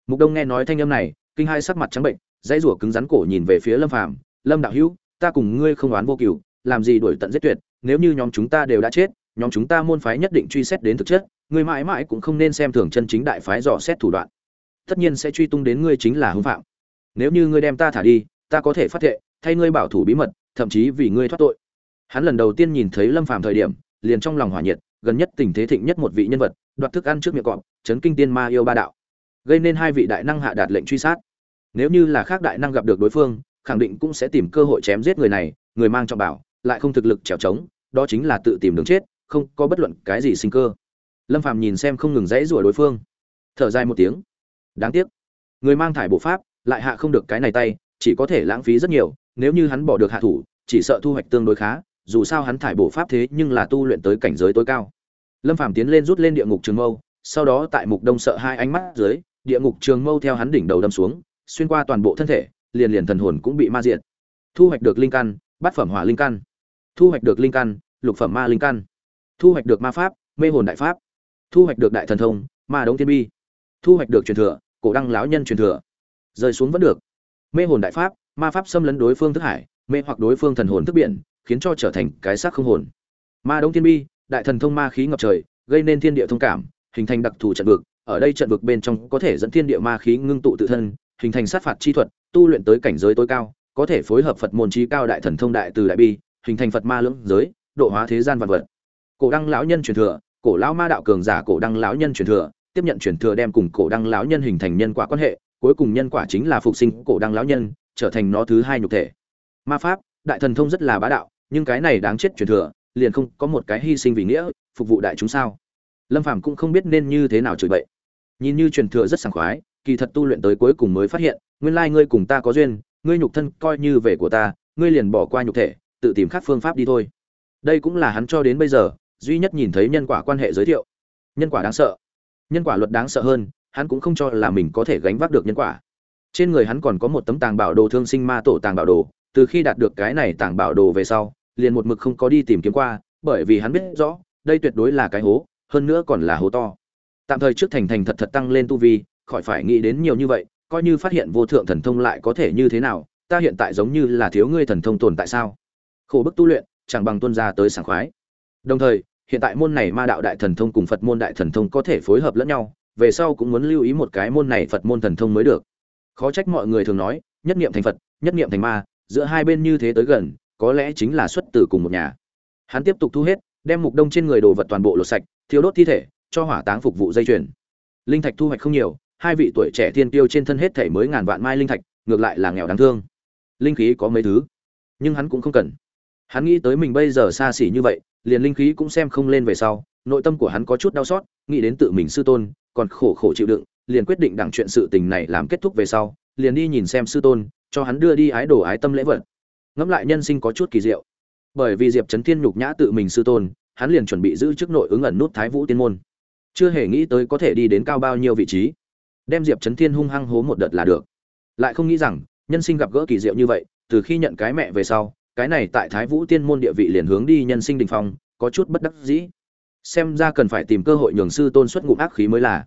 Mục đông nghe nói thanh âm này, kinh hai sắc mặt trắng bệnh, dãy rủa cứng rắn cổ nhìn về phía lâm phàm, lâm đạo hữu ta cùng ngươi không oán vô cừu làm gì đuổi tận giết tuyệt, nếu như nhóm chúng ta đều đã chết, nhóm chúng ta môn phái nhất định truy xét đến thực chất, ngươi mãi mãi cũng không nên xem thường chân chính đại phái dò xét thủ đoạn. Tất nhiên sẽ truy tung đến ngươi chính là hung phạm. Nếu như ngươi đem ta thả đi, ta có thể phát thệ, thay ngươi bảo thủ bí mật, thậm chí vì ngươi thoát tội. Hắn lần đầu tiên nhìn thấy lâm phàm thời điểm, liền trong lòng hỏa nhiệt, gần nhất tình thế thịnh nhất một vị nhân vật, đoạt thức ăn trước miệng cọp, chấn kinh tiên ma yêu ba đạo. Gây nên hai vị đại năng hạ đạt lệnh truy sát. Nếu như là khác đại năng gặp được đối phương khẳng định cũng sẽ tìm cơ hội chém giết người này, người mang trọng bảo, lại không thực lực trèo trống, đó chính là tự tìm đường chết, không có bất luận cái gì sinh cơ. Lâm phàm nhìn xem không ngừng dãy rủa đối phương. Thở dài một tiếng. Đáng tiếc. Người mang thải bộ pháp, lại hạ không được cái này tay, chỉ có thể lãng phí rất nhiều, nếu như hắn bỏ được hạ thủ, chỉ sợ thu hoạch tương đối khá, dù sao hắn thải bộ pháp thế nhưng là tu luyện tới cảnh giới tối cao. Lâm phàm tiến lên rút lên địa ngục trường mâu, sau đó tại mục đông sợ hai ánh mắt dưới, địa ngục trường mâu theo hắn đỉnh đầu đâm xuống, xuyên qua toàn bộ thân thể liền liền thần hồn cũng bị ma diệt. Thu hoạch được linh căn, bát phẩm hỏa linh căn. Thu hoạch được linh căn, lục phẩm ma linh căn. Thu hoạch được ma pháp, mê hồn đại pháp. Thu hoạch được đại thần thông, ma đống thiên bi. Thu hoạch được truyền thừa, cổ đăng lão nhân truyền thừa. Rơi xuống vẫn được. Mê hồn đại pháp, ma pháp xâm lấn đối phương thức hải, mê hoặc đối phương thần hồn thức biển, khiến cho trở thành cái xác không hồn. Ma đống thiên bi, đại thần thông ma khí ngập trời, gây nên thiên địa thông cảm, hình thành đặc thù trận vực. Ở đây trận vực bên trong có thể dẫn thiên địa ma khí ngưng tụ tự thân, hình thành sát phạt chi thuật tu luyện tới cảnh giới tối cao, có thể phối hợp phật môn trí cao đại thần thông đại từ đại bi, hình thành phật ma lưỡng giới, độ hóa thế gian vạn vật. Cổ đăng lão nhân truyền thừa, cổ lão ma đạo cường giả cổ đăng lão nhân truyền thừa, tiếp nhận truyền thừa đem cùng cổ đăng lão nhân hình thành nhân quả quan hệ, cuối cùng nhân quả chính là phục sinh cổ đăng lão nhân, trở thành nó thứ hai nhục thể. Ma pháp, đại thần thông rất là bá đạo, nhưng cái này đáng chết truyền thừa, liền không có một cái hy sinh vì nghĩa, phục vụ đại chúng sao? Lâm phàm cũng không biết nên như thế nào chửi bậy. Nhìn như truyền thừa rất sảng khoái, kỳ thật tu luyện tới cuối cùng mới phát hiện nguyên lai ngươi cùng ta có duyên, ngươi nhục thân coi như về của ta, ngươi liền bỏ qua nhục thể, tự tìm khác phương pháp đi thôi. Đây cũng là hắn cho đến bây giờ, duy nhất nhìn thấy nhân quả quan hệ giới thiệu. Nhân quả đáng sợ. Nhân quả luật đáng sợ hơn, hắn cũng không cho là mình có thể gánh vác được nhân quả. Trên người hắn còn có một tấm tàng bảo đồ thương sinh ma tổ tàng bảo đồ, từ khi đạt được cái này tàng bảo đồ về sau, liền một mực không có đi tìm kiếm qua, bởi vì hắn biết rõ, đây tuyệt đối là cái hố, hơn nữa còn là hố to. Tạm thời trước thành thành thật thật tăng lên tu vi, khỏi phải nghĩ đến nhiều như vậy coi như phát hiện vô thượng thần thông lại có thể như thế nào, ta hiện tại giống như là thiếu ngươi thần thông tồn tại sao? Khổ bức tu luyện, chẳng bằng tuân ra tới sảng khoái. Đồng thời, hiện tại môn này ma đạo đại thần thông cùng phật môn đại thần thông có thể phối hợp lẫn nhau, về sau cũng muốn lưu ý một cái môn này phật môn thần thông mới được. Khó trách mọi người thường nói, nhất niệm thành phật, nhất niệm thành ma, giữa hai bên như thế tới gần, có lẽ chính là xuất từ cùng một nhà. Hắn tiếp tục thu hết, đem mục đông trên người đồ vật toàn bộ lột sạch thiếu đốt thi thể, cho hỏa táng phục vụ dây chuyền. Linh thạch thu hoạch không nhiều hai vị tuổi trẻ thiên tiêu trên thân hết thể mới ngàn vạn mai linh thạch, ngược lại là nghèo đáng thương. Linh khí có mấy thứ, nhưng hắn cũng không cần. Hắn nghĩ tới mình bây giờ xa xỉ như vậy, liền linh khí cũng xem không lên về sau, nội tâm của hắn có chút đau xót, nghĩ đến tự mình sư tôn, còn khổ khổ chịu đựng, liền quyết định đặng chuyện sự tình này làm kết thúc về sau, liền đi nhìn xem sư tôn, cho hắn đưa đi ái đồ ái tâm lễ vật. Ngẫm lại nhân sinh có chút kỳ diệu. Bởi vì diệp trấn thiên nhục nhã tự mình sư tôn, hắn liền chuẩn bị giữ chức nội ứng ẩn nút thái vũ tiên môn. Chưa hề nghĩ tới có thể đi đến cao bao nhiêu vị trí đem diệp trấn thiên hung hăng hố một đợt là được. Lại không nghĩ rằng, nhân sinh gặp gỡ kỳ diệu như vậy, từ khi nhận cái mẹ về sau, cái này tại thái vũ tiên môn địa vị liền hướng đi nhân sinh đình phong, có chút bất đắc dĩ. Xem ra cần phải tìm cơ hội nhường sư tôn xuất ngụm ác khí mới là.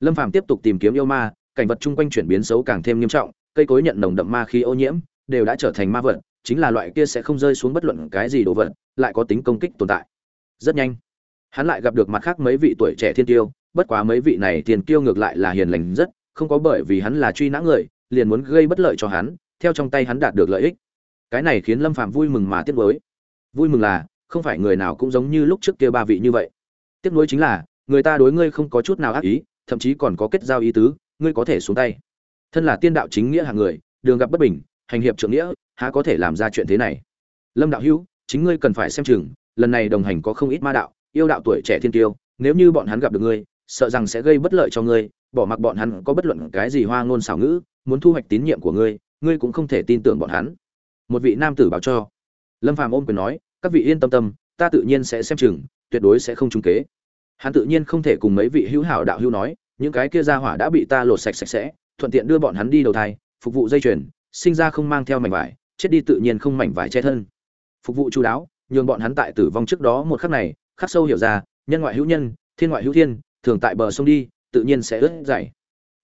Lâm phàm tiếp tục tìm kiếm yêu ma, cảnh vật chung quanh chuyển biến xấu càng thêm nghiêm trọng, cây cối nhận nồng đậm ma khí ô nhiễm, đều đã trở thành ma vật, chính là loại kia sẽ không rơi xuống bất luận cái gì đồ vật, lại có tính công kích tồn tại. Rất nhanh hắn lại gặp được mặt khác mấy vị tuổi trẻ thiên tiêu bất quá mấy vị này tiền tiêu ngược lại là hiền lành rất, không có bởi vì hắn là truy nã người, liền muốn gây bất lợi cho hắn, theo trong tay hắn đạt được lợi ích. Cái này khiến lâm phạm vui mừng mà tiếc nuối. Vui mừng là, không phải người nào cũng giống như lúc trước kia ba vị như vậy. Tiếc nuối chính là, người ta đối ngươi không có chút nào ác ý, thậm chí còn có kết giao ý tứ, ngươi có thể xuống tay. Thân là tiên đạo chính nghĩa hàng người, đường gặp bất bình, hành hiệp trưởng nghĩa, há có thể làm ra chuyện thế này? Lâm đạo hữu, chính ngươi cần phải xem chừng, lần này đồng hành có không ít ma đạo yêu đạo tuổi trẻ thiên tiêu, nếu như bọn hắn gặp được ngươi, sợ rằng sẽ gây bất lợi cho ngươi, bỏ mặc bọn hắn có bất luận cái gì hoa ngôn xảo ngữ, muốn thu hoạch tín nhiệm của ngươi ngươi cũng không thể tin tưởng bọn hắn. Một vị nam tử báo cho. Lâm phàm ôm quyền nói, các vị yên tâm tâm, ta tự nhiên sẽ xem chừng, tuyệt đối sẽ không trúng kế. Hắn tự nhiên không thể cùng mấy vị hữu hảo đạo hữu nói, những cái kia ra hỏa đã bị ta lột sạch sạch sẽ, thuận tiện đưa bọn hắn đi đầu thai, phục vụ dây chuyền, sinh ra không mang theo mảnh vải, chết đi tự nhiên không mảnh vải che thân. Phục vụ chú đáo, nhường bọn hắn tại tử vong trước đó một khắc này khắc sâu hiểu ra, nhân ngoại hữu nhân, thiên ngoại hữu thiên, thường tại bờ sông đi, tự nhiên sẽ ướt dày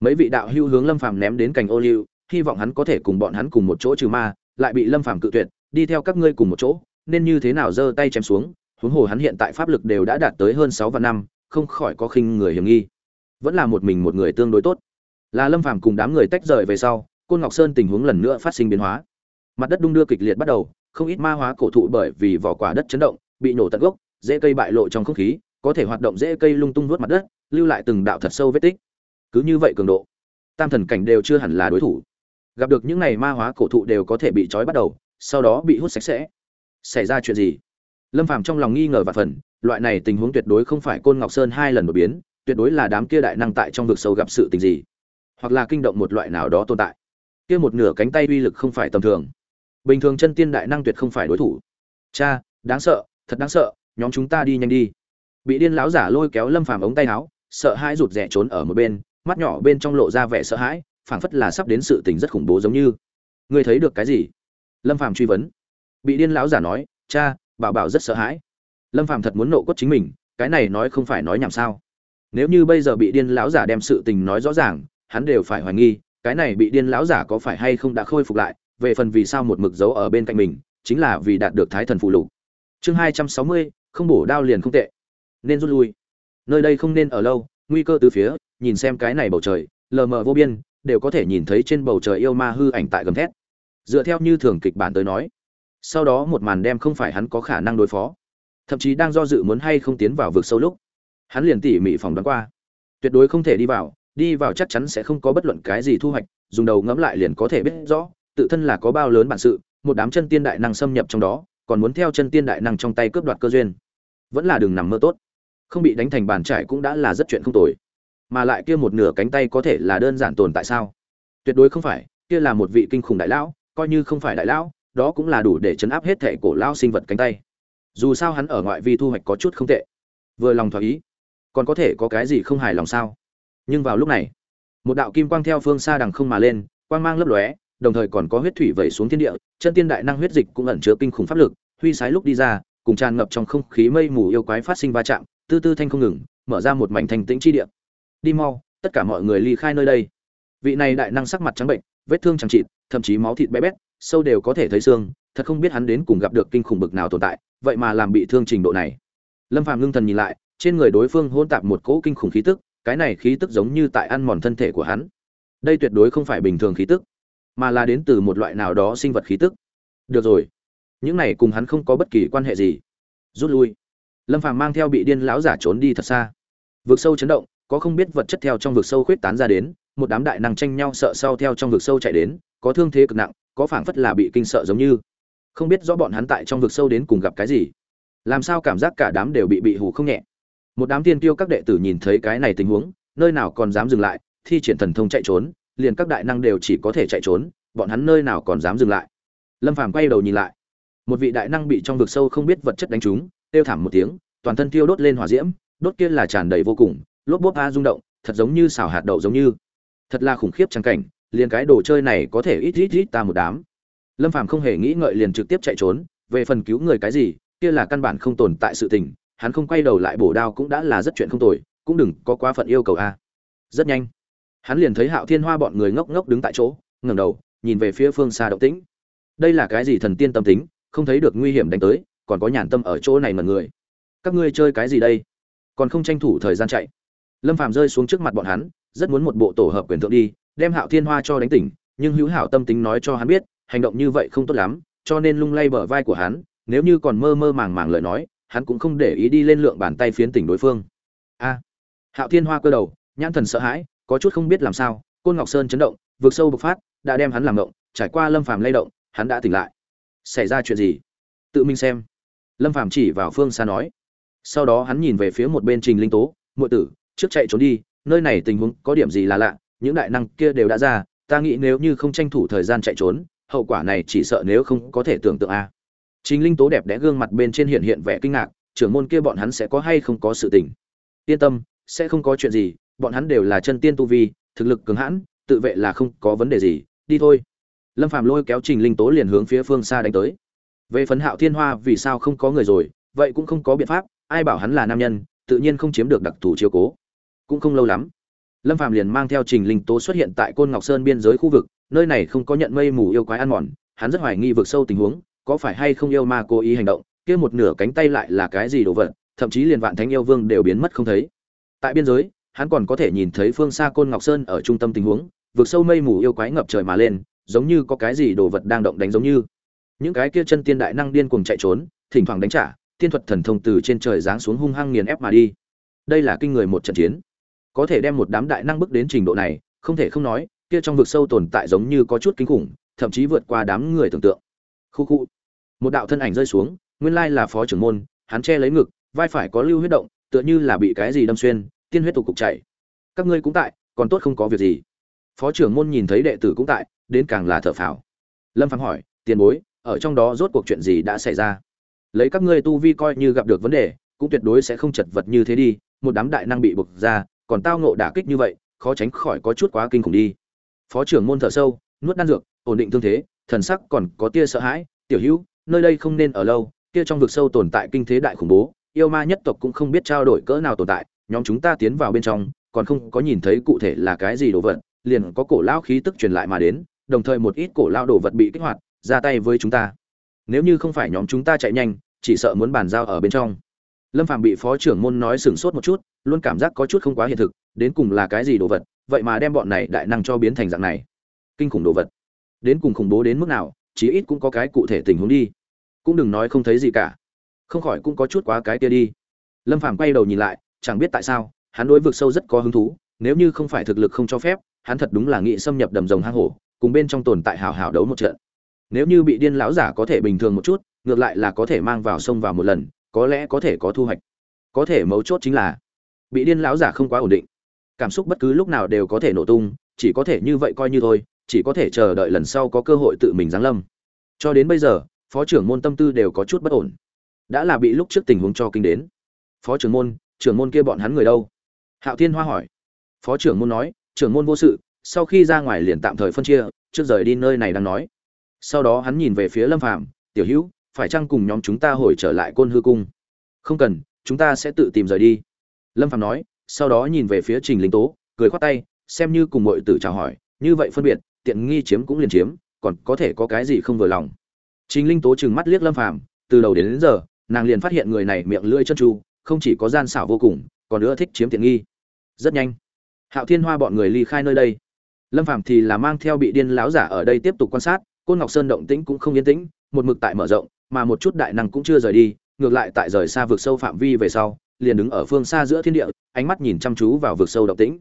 mấy vị đạo hữu hướng lâm phàm ném đến cành ô liu, hy vọng hắn có thể cùng bọn hắn cùng một chỗ trừ ma, lại bị lâm phàm cự tuyệt, đi theo các ngươi cùng một chỗ, nên như thế nào giơ tay chém xuống, huống hồ hắn hiện tại pháp lực đều đã đạt tới hơn sáu vạn năm, không khỏi có khinh người hiểm nghi. Vẫn là một mình một người tương đối tốt. Là lâm phàm cùng đám người tách rời về sau, côn ngọc sơn tình huống lần nữa phát sinh biến hóa. Mặt đất đung đưa kịch liệt bắt đầu, không ít ma hóa cổ thụ bởi vì vỏ quả đất chấn động, bị nổ tận gốc dễ cây bại lộ trong không khí, có thể hoạt động dễ cây lung tung vuốt mặt đất, lưu lại từng đạo thật sâu vết tích. Cứ như vậy cường độ, tam thần cảnh đều chưa hẳn là đối thủ. Gặp được những này ma hóa cổ thụ đều có thể bị trói bắt đầu, sau đó bị hút sạch sẽ. Xảy ra chuyện gì? Lâm phàm trong lòng nghi ngờ và phần, loại này tình huống tuyệt đối không phải côn ngọc sơn hai lần đột biến, tuyệt đối là đám kia đại năng tại trong vực sâu gặp sự tình gì. Hoặc là kinh động một loại nào đó tồn tại. Kia một nửa cánh tay uy lực không phải tầm thường. Bình thường chân tiên đại năng tuyệt không phải đối thủ. Cha, đáng sợ, thật đáng sợ nhóm chúng ta đi nhanh đi. Bị điên lão giả lôi kéo lâm phàm ống tay áo, sợ hãi rụt rè trốn ở một bên, mắt nhỏ bên trong lộ ra vẻ sợ hãi, phảng phất là sắp đến sự tình rất khủng bố giống như. Ngươi thấy được cái gì? Lâm phàm truy vấn. Bị điên lão giả nói, cha, bảo bảo rất sợ hãi. Lâm phàm thật muốn nộ cốt chính mình, cái này nói không phải nói nhảm sao? Nếu như bây giờ bị điên lão giả đem sự tình nói rõ ràng, hắn đều phải hoài nghi, cái này bị điên lão giả có phải hay không đã khôi phục lại, về phần vì sao một mực dấu ở bên cạnh mình, chính là vì đạt được thái thần phụ lục. Chương hai trăm sáu mươi không bổ đao liền không tệ. Nên rút lui. Nơi đây không nên ở lâu, nguy cơ từ phía, nhìn xem cái này bầu trời, lờ mờ vô biên, đều có thể nhìn thấy trên bầu trời yêu ma hư ảnh tại gầm thét. Dựa theo như thường kịch bản tới nói, sau đó một màn đem không phải hắn có khả năng đối phó. Thậm chí đang do dự muốn hay không tiến vào vực sâu lúc, hắn liền tỉ mỉ phòng đoán qua. Tuyệt đối không thể đi vào đi vào chắc chắn sẽ không có bất luận cái gì thu hoạch, dùng đầu ngẫm lại liền có thể biết rõ, tự thân là có bao lớn bản sự, một đám chân tiên đại năng xâm nhập trong đó còn muốn theo chân tiên đại năng trong tay cướp đoạt cơ duyên. Vẫn là đường nằm mơ tốt. Không bị đánh thành bàn trải cũng đã là rất chuyện không tồi. Mà lại kia một nửa cánh tay có thể là đơn giản tồn tại sao? Tuyệt đối không phải, kia là một vị kinh khủng đại lão, coi như không phải đại lão, đó cũng là đủ để chấn áp hết thể cổ lao sinh vật cánh tay. Dù sao hắn ở ngoại vi thu hoạch có chút không tệ. Vừa lòng thỏa ý. Còn có thể có cái gì không hài lòng sao? Nhưng vào lúc này, một đạo kim quang theo phương xa đằng không mà lên, quang mang lấp lóe đồng thời còn có huyết thủy vẩy xuống thiên địa, chân tiên đại năng huyết dịch cũng ẩn chứa kinh khủng pháp lực, huy sái lúc đi ra, cùng tràn ngập trong không khí mây mù yêu quái phát sinh va chạm, tư tư thanh không ngừng, mở ra một mảnh thành tĩnh chi địa. Đi mau, tất cả mọi người ly khai nơi đây. Vị này đại năng sắc mặt trắng bệnh, vết thương chẳng trị thậm chí máu thịt bé bét, sâu đều có thể thấy xương, thật không biết hắn đến cùng gặp được kinh khủng bực nào tồn tại, vậy mà làm bị thương trình độ này. Lâm phàm ngưng thần nhìn lại, trên người đối phương hôn tạp một cỗ kinh khủng khí tức, cái này khí tức giống như tại ăn mòn thân thể của hắn. Đây tuyệt đối không phải bình thường khí tức mà là đến từ một loại nào đó sinh vật khí tức. Được rồi. Những này cùng hắn không có bất kỳ quan hệ gì. Rút lui. Lâm phàm mang theo bị điên lão giả trốn đi thật xa. Vực sâu chấn động, có không biết vật chất theo trong vực sâu khuyết tán ra đến, một đám đại năng tranh nhau sợ sau theo trong vực sâu chạy đến, có thương thế cực nặng, có phảng phất là bị kinh sợ giống như. Không biết rõ bọn hắn tại trong vực sâu đến cùng gặp cái gì. Làm sao cảm giác cả đám đều bị bị hù không nhẹ. Một đám tiên tiêu các đệ tử nhìn thấy cái này tình huống, nơi nào còn dám dừng lại, thi triển thần thông chạy trốn liền các đại năng đều chỉ có thể chạy trốn, bọn hắn nơi nào còn dám dừng lại. Lâm phàm quay đầu nhìn lại. Một vị đại năng bị trong vực sâu không biết vật chất đánh trúng tiêu thảm một tiếng, toàn thân tiêu đốt lên hỏa diễm, đốt kia là tràn đầy vô cùng, lốp bốp a rung động, thật giống như xào hạt đậu giống như. Thật là khủng khiếp trang cảnh, liền cái đồ chơi này có thể ít ít ít ta một đám. Lâm phàm không hề nghĩ ngợi liền trực tiếp chạy trốn, về phần cứu người cái gì, kia là căn bản không tồn tại sự tình, hắn không quay đầu lại bổ đao cũng đã là rất chuyện không tồi, cũng đừng có quá phận yêu cầu a. Rất nhanh hắn liền thấy hạo thiên hoa bọn người ngốc ngốc đứng tại chỗ, ngẩng đầu, nhìn về phía phương xa động tĩnh. Đây là cái gì thần tiên tâm tính, không thấy được nguy hiểm đánh tới, còn có nhàn tâm ở chỗ này mật người. Các ngươi chơi cái gì đây? Còn không tranh thủ thời gian chạy. Lâm phàm rơi xuống trước mặt bọn hắn, rất muốn một bộ tổ hợp quyền thượng đi, đem hạo thiên hoa cho đánh tỉnh, nhưng hữu hảo tâm tính nói cho hắn biết, hành động như vậy không tốt lắm, cho nên lung lay bờ vai của hắn, nếu như còn mơ mơ màng màng lời nói, hắn cũng không để ý đi lên lượng bàn tay phiến tỉnh đối phương. A. Hạo thiên hoa cơ đầu, nhãn thần sợ hãi có chút không biết làm sao côn ngọc sơn chấn động vượt sâu bộc phát đã đem hắn làm động trải qua lâm phàm lay động hắn đã tỉnh lại. Xảy ra chuyện gì? Tự mình xem. Lâm phàm chỉ vào phương xa nói. Sau đó hắn nhìn về phía một bên trình linh tố muội tử trước chạy trốn đi nơi này tình huống có điểm gì là lạ những đại năng kia đều đã ra ta nghĩ nếu như không tranh thủ thời gian chạy trốn hậu quả này chỉ sợ nếu không có thể tưởng tượng a. Trình Linh Tố đẹp đẽ gương mặt bên trên hiện hiện vẻ kinh ngạc, trưởng môn kia bọn hắn sẽ có hay không có sự tình. Yên tâm, sẽ không có chuyện gì, bọn hắn đều là chân tiên tu vi, thực lực cường hãn, tự vệ là không có vấn đề gì, đi thôi. Lâm Phàm lôi kéo Trình Linh Tố liền hướng phía phương xa đánh tới. Về phấn Hạo Thiên Hoa vì sao không có người rồi, vậy cũng không có biện pháp, ai bảo hắn là nam nhân, tự nhiên không chiếm được đặc thù chiếu cố. Cũng không lâu lắm, Lâm Phàm liền mang theo Trình Linh Tố xuất hiện tại Côn Ngọc Sơn biên giới khu vực, nơi này không có nhận mây mù yêu quái ăn mòn, hắn rất hoài nghi vực sâu tình huống, có phải hay không yêu ma cố ý hành động kia một nửa cánh tay lại là cái gì đồ vật thậm chí liền vạn thánh yêu vương đều biến mất không thấy tại biên giới hắn còn có thể nhìn thấy phương xa côn ngọc sơn ở trung tâm tình huống vượt sâu mây mù yêu quái ngập trời mà lên, giống như có cái gì đồ vật đang động đánh giống như. Những cái kia chân tiên đại năng điên cuồng chạy trốn, thỉnh thoảng đánh trả, tiên thuật thần thông từ trên trời giáng xuống hung hăng nghiền ép mà đi. Đây là kinh người một trận chiến. Có thể đem một đám đại năng bước đến trình độ này, không thể không nói, kia trong vực sâu tồn tại giống như có chút kinh khủng, thậm chí vượt qua đám người tưởng tượng. Khu khu. Một đạo thân ảnh rơi xuống, nguyên lai là phó trưởng môn, hắn che lấy ngực, vai phải có lưu huyết động, tựa như là bị cái gì đâm xuyên tiên huyết tục cục chảy các ngươi cũng tại, còn tốt không có việc gì. Phó trưởng môn nhìn thấy đệ tử cũng tại, đến càng là thở phào. Lâm phạm hỏi, tiền bối, ở trong đó rốt cuộc chuyện gì đã xảy ra? Lấy các ngươi tu vi coi như gặp được vấn đề, cũng tuyệt đối sẽ không chật vật như thế đi, một đám đại năng bị bực ra, còn tao ngộ đả kích như vậy, khó tránh khỏi có chút quá kinh khủng đi. Phó trưởng môn thở sâu, nuốt đan dược, ổn định thương thế, thần sắc còn có tia sợ hãi, tiểu hữu, nơi đây không nên ở lâu, kia trong vực sâu tồn tại kinh thế đại khủng bố, yêu ma nhất tộc cũng không biết trao đổi cỡ nào tồn tại nhóm chúng ta tiến vào bên trong, còn không có nhìn thấy cụ thể là cái gì đồ vật, liền có cổ lão khí tức truyền lại mà đến, đồng thời một ít cổ lão đồ vật bị kích hoạt, ra tay với chúng ta. Nếu như không phải nhóm chúng ta chạy nhanh, chỉ sợ muốn bàn giao ở bên trong. Lâm phạm bị phó trưởng môn nói sửng sốt một chút, luôn cảm giác có chút không quá hiện thực, đến cùng là cái gì đồ vật, vậy mà đem bọn này đại năng cho biến thành dạng này. Kinh khủng đồ vật. Đến cùng khủng bố đến mức nào, chí ít cũng có cái cụ thể tình huống đi. Cũng đừng nói không thấy gì cả. Không khỏi cũng có chút quá cái kia đi. Lâm phàm quay đầu nhìn lại chẳng biết tại sao, hắn đối vực sâu rất có hứng thú, nếu như không phải thực lực không cho phép, hắn thật đúng là nghĩ xâm nhập đầm rồng hang hổ, cùng bên trong tồn tại hào hào đấu một trận. Nếu như bị điên lão giả có thể bình thường một chút, ngược lại là có thể mang vào sông vào một lần, có lẽ có thể có thu hoạch. Có thể mấu chốt chính là, bị điên lão giả không quá ổn định. Cảm xúc bất cứ lúc nào đều có thể nổ tung, chỉ có thể như vậy coi như thôi, chỉ có thể chờ đợi lần sau có cơ hội tự mình giáng lâm. Cho đến bây giờ, phó trưởng môn tâm tư đều có chút bất ổn. Đã là bị lúc trước tình huống cho kinh đến. Phó trưởng môn trưởng môn kia bọn hắn người đâu? Hạo thiên hoa hỏi. Phó trưởng môn nói trưởng môn vô sự sau khi ra ngoài liền tạm thời phân chia trước rời đi nơi này đang nói. Sau đó hắn nhìn về phía lâm phàm tiểu hữu phải chăng cùng nhóm chúng ta hồi trở lại côn hư cung? Không cần chúng ta sẽ tự tìm rời đi. Lâm phàm nói sau đó nhìn về phía trình linh tố cười khoát tay xem như cùng mọi tử chào hỏi như vậy phân biệt tiện nghi chiếm cũng liền chiếm còn có thể có cái gì không vừa lòng. Trình linh tố chừng mắt liếc lâm phàm từ đầu đến, đến giờ nàng liền phát hiện người này miệng lưỡi chân tru không chỉ có gian xảo vô cùng, còn nữa thích chiếm tiện nghi. Rất nhanh, hạo thiên hoa bọn người ly khai nơi đây. Lâm phàm thì là mang theo bị điên láo giả ở đây tiếp tục quan sát, côn ngọc sơn động tĩnh cũng không yên tĩnh, một mực tại mở rộng, mà một chút đại năng cũng chưa rời đi, ngược lại tại rời xa vực sâu phạm vi về sau, liền đứng ở phương xa giữa thiên địa, ánh mắt nhìn chăm chú vào vực sâu động tĩnh.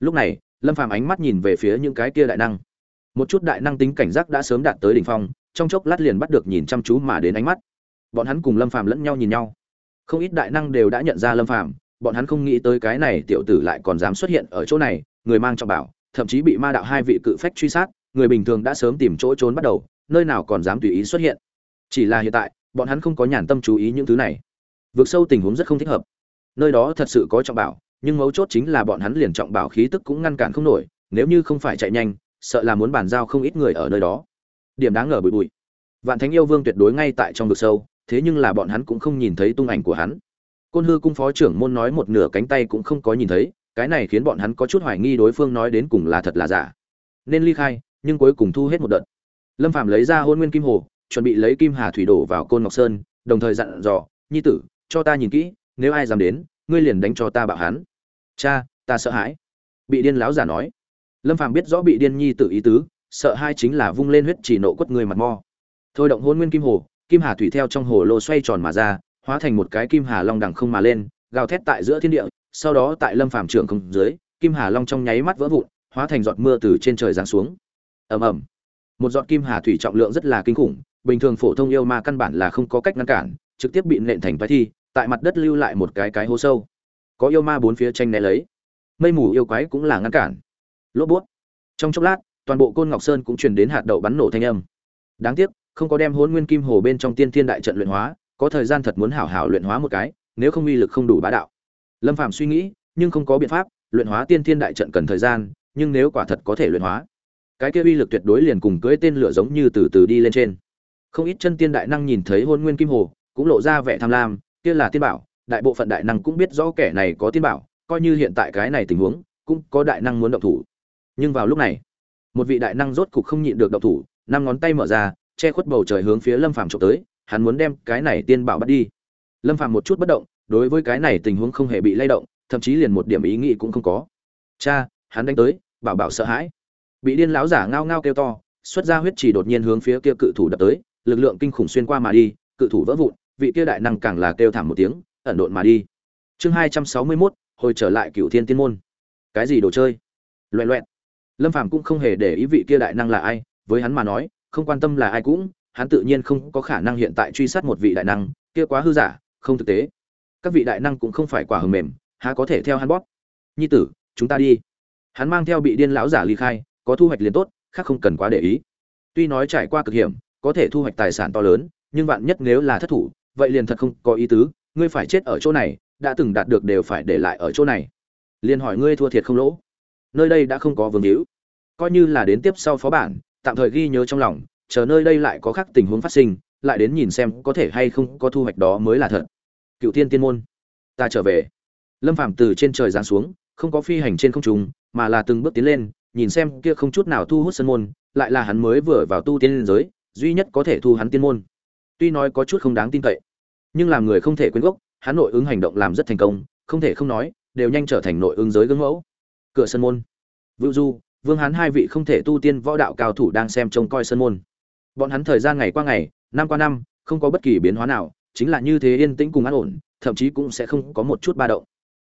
Lúc này, lâm phàm ánh mắt nhìn về phía những cái kia đại năng. Một chút đại năng tính cảnh giác đã sớm đạt tới đỉnh phong, trong chốc lát liền bắt được nhìn chăm chú mà đến ánh mắt. Bọn hắn cùng lâm phàm lẫn nhau nhìn nhau không ít đại năng đều đã nhận ra lâm phàm, bọn hắn không nghĩ tới cái này tiểu tử lại còn dám xuất hiện ở chỗ này, người mang trọng bảo, thậm chí bị ma đạo hai vị cự phách truy sát, người bình thường đã sớm tìm chỗ trốn bắt đầu, nơi nào còn dám tùy ý xuất hiện. Chỉ là hiện tại, bọn hắn không có nhàn tâm chú ý những thứ này. Vượt sâu tình huống rất không thích hợp. Nơi đó thật sự có trọng bảo, nhưng mấu chốt chính là bọn hắn liền trọng bảo khí tức cũng ngăn cản không nổi, nếu như không phải chạy nhanh, sợ là muốn bàn giao không ít người ở nơi đó. Điểm đáng ngờ bụi bụi. Vạn thánh yêu vương tuyệt đối ngay tại trong vực sâu thế nhưng là bọn hắn cũng không nhìn thấy tung ảnh của hắn. Côn hư cung phó trưởng môn nói một nửa cánh tay cũng không có nhìn thấy, cái này khiến bọn hắn có chút hoài nghi đối phương nói đến cùng là thật là giả. Nên ly khai, nhưng cuối cùng thu hết một đợt. Lâm phạm lấy ra hôn nguyên kim hồ, chuẩn bị lấy kim hà thủy đổ vào côn ngọc sơn, đồng thời dặn dò, nhi tử, cho ta nhìn kỹ, nếu ai dám đến, ngươi liền đánh cho ta bạo hắn. Cha, ta sợ hãi. Bị điên láo giả nói. Lâm phàm biết rõ bị điên nhi tự ý tứ, sợ hai chính là vung lên huyết chỉ nộ quất người mặt mo thôi động hôn nguyên kim hồ kim hà thủy theo trong hồ lô xoay tròn mà ra, hóa thành một cái kim hà long đằng không mà lên, gào thét tại giữa thiên địa, sau đó tại lâm phàm trưởng không dưới, kim hà long trong nháy mắt vỡ vụn, hóa thành giọt mưa từ trên trời giáng xuống. Ầm ầm. Một giọt kim hà thủy trọng lượng rất là kinh khủng, bình thường phổ thông yêu ma căn bản là không có cách ngăn cản, trực tiếp bị nện thành vai thi, tại mặt đất lưu lại một cái cái hố sâu. Có yêu ma bốn phía tranh né lấy. Mây mù yêu quái cũng là ngăn cản. Lốp bút. Trong chốc lát, toàn bộ côn ngọc sơn cũng truyền đến hạt đậu bắn nổ thanh âm. Đáng tiếc không có đem hôn nguyên kim hồ bên trong tiên thiên đại trận luyện hóa, có thời gian thật muốn hảo hảo luyện hóa một cái, nếu không uy lực không đủ bá đạo. Lâm phạm suy nghĩ, nhưng không có biện pháp, luyện hóa tiên thiên đại trận cần thời gian, nhưng nếu quả thật có thể luyện hóa, cái kia uy lực tuyệt đối liền cùng cưỡi tên lửa giống như từ từ đi lên trên. Không ít chân tiên đại năng nhìn thấy hôn nguyên kim hồ, cũng lộ ra vẻ tham lam, kia là tiên bảo, đại bộ phận đại năng cũng biết rõ kẻ này có tiên bảo, coi như hiện tại cái này tình huống, cũng có đại năng muốn động thủ. Nhưng vào lúc này, một vị đại năng rốt cục không nhịn được động thủ, năm ngón tay mở ra che khuất bầu trời hướng phía lâm phàm trộm tới hắn muốn đem cái này tiên bảo bắt đi. Lâm phàm một chút bất động đối với cái này tình huống không hề bị lay động thậm chí liền một điểm ý nghĩ cũng không có. Cha hắn đánh tới bảo bảo sợ hãi. Bị điên lão giả ngao ngao kêu to xuất ra huyết chỉ đột nhiên hướng phía kia cự thủ đập tới lực lượng kinh khủng xuyên qua mà đi cự thủ vỡ vụn vị kia đại năng càng là kêu thảm một tiếng ẩn độn mà đi. Chương hai trăm sáu mươi 261, hồi trở lại cựu thiên tiên môn. Cái gì đồ chơi? Loẹ loẹt, lâm phàm cũng không hề để ý vị kia đại năng là ai với hắn mà nói không quan tâm là ai cũng, hắn tự nhiên không có khả năng hiện tại truy sát một vị đại năng, kia quá hư giả, không thực tế. Các vị đại năng cũng không phải quả hầm mềm, há có thể theo hắn bóp? Nhi tử, chúng ta đi. Hắn mang theo bị điên lão giả ly khai, có thu hoạch liền tốt, khác không cần quá để ý. Tuy nói trải qua cực hiểm, có thể thu hoạch tài sản to lớn, nhưng vạn nhất nếu là thất thủ, vậy liền thật không có ý tứ, ngươi phải chết ở chỗ này, đã từng đạt được đều phải để lại ở chỗ này. Liền hỏi ngươi thua thiệt không lỗ? Nơi đây đã không có vương hữu. Coi như là đến tiếp sau phó bản tạm thời ghi nhớ trong lòng, chờ nơi đây lại có khác tình huống phát sinh, lại đến nhìn xem có thể hay không có thu hoạch đó mới là thật. Cựu tiên tiên môn, ta trở về. Lâm phàm từ trên trời giáng xuống, không có phi hành trên không trung, mà là từng bước tiến lên, nhìn xem kia không chút nào thu hút sân môn, lại là hắn mới vừa vào tu tiên giới, duy nhất có thể thu hắn tiên môn. Tuy nói có chút không đáng tin cậy, nhưng làm người không thể quên gốc, hắn nội ứng hành động làm rất thành công, không thể không nói, đều nhanh trở thành nội ứng giới gương mẫu. Cửa sân môn, vũ du vương hán hai vị không thể tu tiên võ đạo cao thủ đang xem trông coi sân môn. Bọn hắn thời gian ngày qua ngày, năm qua năm, không có bất kỳ biến hóa nào, chính là như thế yên tĩnh cùng an ổn, thậm chí cũng sẽ không có một chút ba động.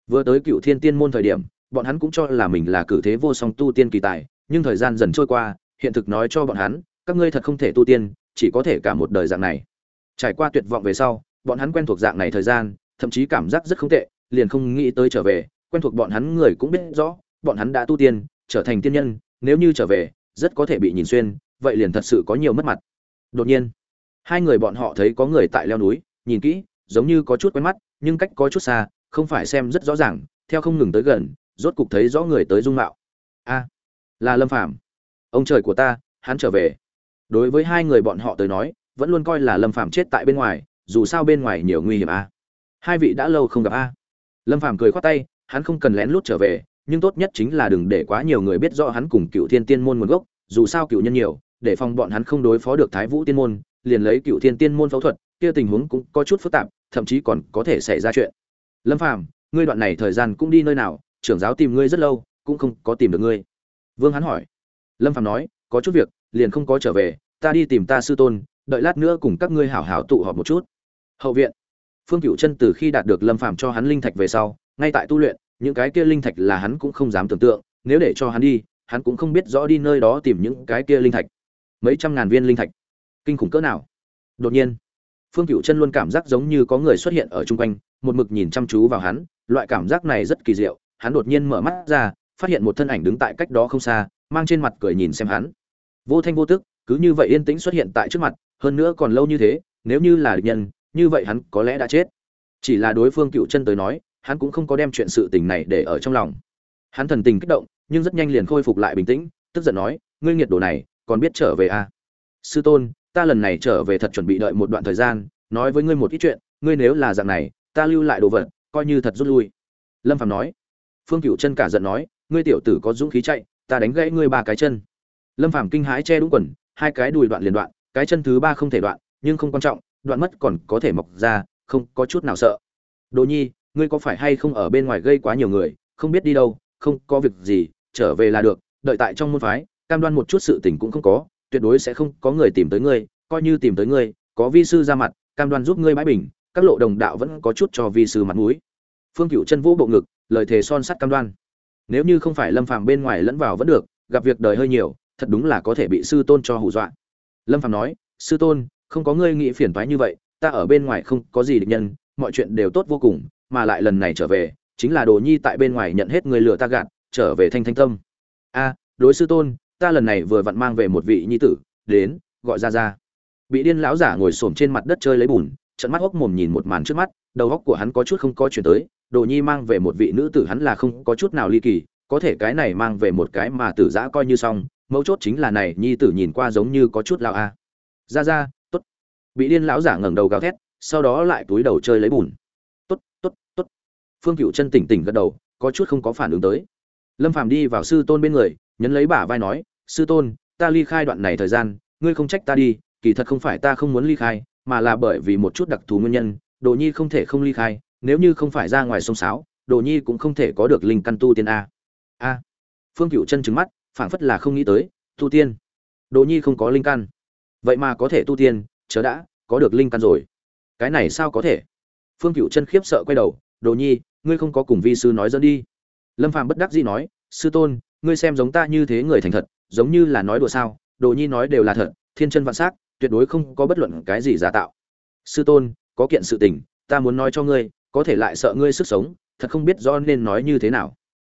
Vừa tới cựu thiên tiên môn thời điểm, bọn hắn cũng cho là mình là cử thế vô song tu tiên kỳ tài, nhưng thời gian dần trôi qua, hiện thực nói cho bọn hắn, các ngươi thật không thể tu tiên, chỉ có thể cả một đời dạng này. Trải qua tuyệt vọng về sau, bọn hắn quen thuộc dạng này thời gian, thậm chí cảm giác rất không tệ, liền không nghĩ tới trở về, quen thuộc bọn hắn người cũng biết rõ, bọn hắn đã tu tiên trở thành tiên nhân, nếu như trở về, rất có thể bị nhìn xuyên, vậy liền thật sự có nhiều mất mặt. Đột nhiên, hai người bọn họ thấy có người tại leo núi, nhìn kỹ, giống như có chút quen mắt, nhưng cách có chút xa, không phải xem rất rõ ràng, theo không ngừng tới gần, rốt cục thấy rõ người tới dung mạo. A, là lâm phàm. Ông trời của ta, hắn trở về. Đối với hai người bọn họ tới nói, vẫn luôn coi là lâm phàm chết tại bên ngoài, dù sao bên ngoài nhiều nguy hiểm a. Hai vị đã lâu không gặp a. Lâm phàm cười khoát tay, hắn không cần lén lút trở về nhưng tốt nhất chính là đừng để quá nhiều người biết rõ hắn cùng cựu thiên tiên môn nguồn gốc, dù sao cựu nhân nhiều, để phòng bọn hắn không đối phó được thái vũ tiên môn, liền lấy cựu thiên tiên môn phẫu thuật, kia tình huống cũng có chút phức tạp, thậm chí còn có thể xảy ra chuyện. Lâm phàm, ngươi đoạn này thời gian cũng đi nơi nào, trưởng giáo tìm ngươi rất lâu, cũng không có tìm được ngươi. Vương hắn hỏi. Lâm phàm nói, có chút việc, liền không có trở về, ta đi tìm ta sư tôn, đợi lát nữa cùng các ngươi hảo hảo tụ họp một chút. Hậu viện. Phương cựu chân từ khi đạt được lâm phàm cho hắn linh thạch về sau, ngay tại tu luyện những cái kia linh thạch là hắn cũng không dám tưởng tượng, nếu để cho hắn đi, hắn cũng không biết rõ đi nơi đó tìm những cái kia linh thạch. Mấy trăm ngàn viên linh thạch. Kinh khủng cỡ nào? Đột nhiên, phương cựu chân luôn cảm giác giống như có người xuất hiện ở chung quanh, một mực nhìn chăm chú vào hắn, loại cảm giác này rất kỳ diệu. Hắn đột nhiên mở mắt ra, phát hiện một thân ảnh đứng tại cách đó không xa, mang trên mặt cười nhìn xem hắn. Vô thanh vô tức, cứ như vậy yên tĩnh xuất hiện tại trước mặt, hơn nữa còn lâu như thế, nếu như là địch nhân, như vậy hắn có lẽ đã chết. Chỉ là đối phương cựu chân tới nói hắn cũng không có đem chuyện sự tình này để ở trong lòng. Hắn thần tình kích động, nhưng rất nhanh liền khôi phục lại bình tĩnh, tức giận nói, ngươi nghiệt đồ này, còn biết trở về à? sư tôn, ta lần này trở về thật chuẩn bị đợi một đoạn thời gian, nói với ngươi một ít chuyện, ngươi nếu là dạng này, ta lưu lại đồ vật, coi như thật rút lui. Lâm phạm nói. Phương cựu chân cả giận nói, ngươi tiểu tử có dũng khí chạy, ta đánh gãy ngươi ba cái chân. Lâm phạm kinh hãi che đúng quần, hai cái đùi đoạn liền đoạn, cái chân thứ ba không thể đoạn, nhưng không quan trọng, đoạn mất còn có thể mọc ra, không có chút nào sợ. Đồ nhi ngươi có phải hay không ở bên ngoài gây quá nhiều người, không biết đi đâu, không có việc gì, trở về là được, đợi tại trong môn phái, cam đoan một chút sự tình cũng không có, tuyệt đối sẽ không có người tìm tới ngươi, coi như tìm tới ngươi, có vi sư ra mặt, cam đoan giúp ngươi bãi bình, các lộ đồng đạo vẫn có chút cho vi sư mặt mũi. Phương cựu chân vũ bộ ngực, lời thề son sắt cam đoan. Nếu như không phải lâm phàm bên ngoài lẫn vào vẫn được, gặp việc đời hơi nhiều, thật đúng là có thể bị sư tôn cho hù dọa. Lâm phàm nói, sư tôn, không có ngươi nghĩ phiền toái như vậy, ta ở bên ngoài không có gì địch nhân, mọi chuyện đều tốt vô cùng mà lại lần này trở về, chính là đồ nhi tại bên ngoài nhận hết người lừa ta gạt, trở về thanh thanh tâm. A, đối sư tôn, ta lần này vừa vặn mang về một vị nhi tử, đến, gọi ra ra bị điên lão giả ngồi xổm trên mặt đất chơi lấy bùn trận mắt hốc mồm nhìn một màn trước mắt, đầu góc của hắn có chút không có chuyển tới, đồ nhi mang về một vị nữ tử hắn là không có chút nào ly kỳ, có thể cái này mang về một cái mà tử giã coi như xong, mấu chốt chính là này nhi tử nhìn qua giống như có chút lao a. Ra ra tốt. Bị điên lão giả ngẩng đầu gào thét, sau đó lại túi đầu chơi lấy bùn tốt tốt tốt. Phương cựu chân tỉnh tỉnh gật đầu, có chút không có phản ứng tới. Lâm phàm đi vào sư tôn bên người, nhấn lấy bả vai nói, sư tôn, ta ly khai đoạn này thời gian, ngươi không trách ta đi, kỳ thật không phải ta không muốn ly khai, mà là bởi vì một chút đặc thù nguyên nhân, đồ nhi không thể không ly khai, nếu như không phải ra ngoài sông sáo, đồ nhi cũng không thể có được linh căn tu tiên a. A. Phương cựu chân trứng mắt, phảng phất là không nghĩ tới, tu tiên? Đồ nhi không có linh căn. Vậy mà có thể tu tiên, chớ đã, có được linh căn rồi. Cái này sao có thể? Phương cựu chân khiếp sợ quay đầu, đồ nhi, ngươi không có cùng vi sư nói dẫn đi. Lâm phàm bất đắc dĩ nói, sư tôn, ngươi xem giống ta như thế người thành thật, giống như là nói đùa sao, đồ nhi nói đều là thật, thiên chân vạn s á c tuyệt đối không có bất luận cái gì giả tạo. Sư tôn, có kiện sự tình, ta muốn nói cho ngươi, có thể lại sợ ngươi sức sống, thật không biết do nên nói như thế nào.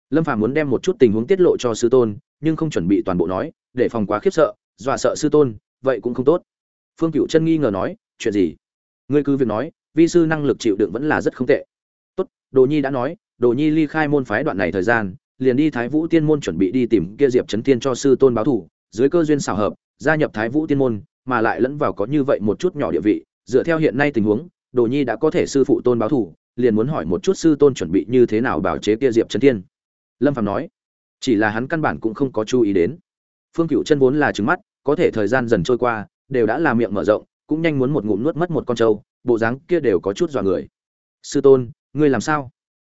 Lâm phàm muốn đem một chút tình huống tiết lộ cho sư tôn, nhưng không chuẩn bị toàn bộ nói, để phòng quá khiếp sợ, dọa sợ sư tôn, vậy cũng không tốt. Phương cựu chân nghi ngờ nói, chuyện gì? Ngươi cứ việc nói vi sư năng lực chịu đựng vẫn là rất không tệ. Tốt, đồ nhi đã nói, đồ nhi ly khai môn phái đoạn này thời gian, liền đi thái vũ tiên môn chuẩn bị đi tìm kia diệp trấn tiên cho sư tôn báo thủ, dưới cơ duyên xảo hợp, gia nhập thái vũ tiên môn, mà lại lẫn vào có như vậy một chút nhỏ địa vị, dựa theo hiện nay tình huống, đồ nhi đã có thể sư phụ tôn báo thủ, liền muốn hỏi một chút sư tôn chuẩn bị như thế nào bảo chế kia diệp trấn thiên. Lâm phạm nói, chỉ là hắn căn bản cũng không có chú ý đến. Phương cựu chân vốn là trứng mắt, có thể thời gian dần trôi qua, đều đã làm miệng mở rộng, cũng nhanh muốn một ngụm nuốt mất một con trâu bộ dáng kia đều có chút dọa người. Sư tôn, ngươi làm sao?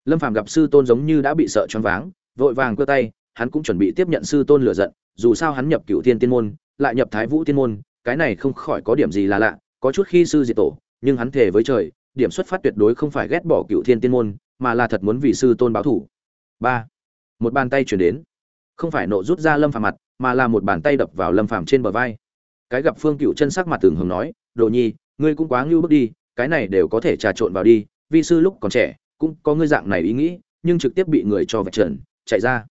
Lâm phàm gặp sư tôn giống như đã bị sợ choáng váng, vội vàng cơ tay, hắn cũng chuẩn bị tiếp nhận sư tôn lửa giận, dù sao hắn nhập cựu thiên tiên môn, lại nhập thái vũ tiên môn, cái này không khỏi có điểm gì là lạ, có chút khi sư diệt tổ, nhưng hắn thề với trời, điểm xuất phát tuyệt đối không phải ghét bỏ cựu thiên tiên môn, mà là thật muốn vì sư tôn báo thủ ba, một bàn tay chuyển đến. Không phải nộ rút ra lâm phàm mặt, mà là một bàn tay đập vào lâm phàm trên bờ vai. Cái gặp phương cựu chân sắc mặt tường hồng nói, đồ nhi ngươi cũng quá ngưu bước đi, cái này đều có thể trà trộn vào đi, vi sư lúc còn trẻ, cũng có ngươi dạng này ý nghĩ, nhưng trực tiếp bị người cho vạch trần, chạy ra.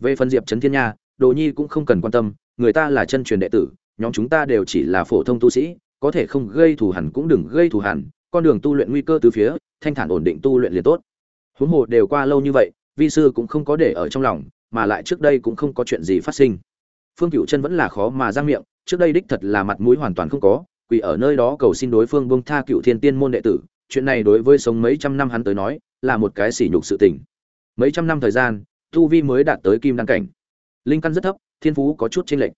Về phần diệp trấn thiên nha, đồ nhi cũng không cần quan tâm, người ta là chân truyền đệ tử, nhóm chúng ta đều chỉ là phổ thông tu sĩ, có thể không gây thù hẳn cũng đừng gây thù hẳn, con đường tu luyện nguy cơ từ phía, thanh thản ổn định tu luyện liền tốt. Huống hồ đều qua lâu như vậy, vi sư cũng không có để ở trong lòng, mà lại trước đây cũng không có chuyện gì phát sinh. Phương cựu chân vẫn là khó mà ra miệng, trước đây đích thật là mặt mũi hoàn toàn không có quỳ ở nơi đó cầu xin đối phương bông tha cựu thiên tiên môn đệ tử, chuyện này đối với sống mấy trăm năm hắn tới nói, là một cái sỉ nhục sự tình. Mấy trăm năm thời gian, tu vi mới đạt tới kim đăng cảnh. Linh căn rất thấp, thiên phú có chút chênh lệch.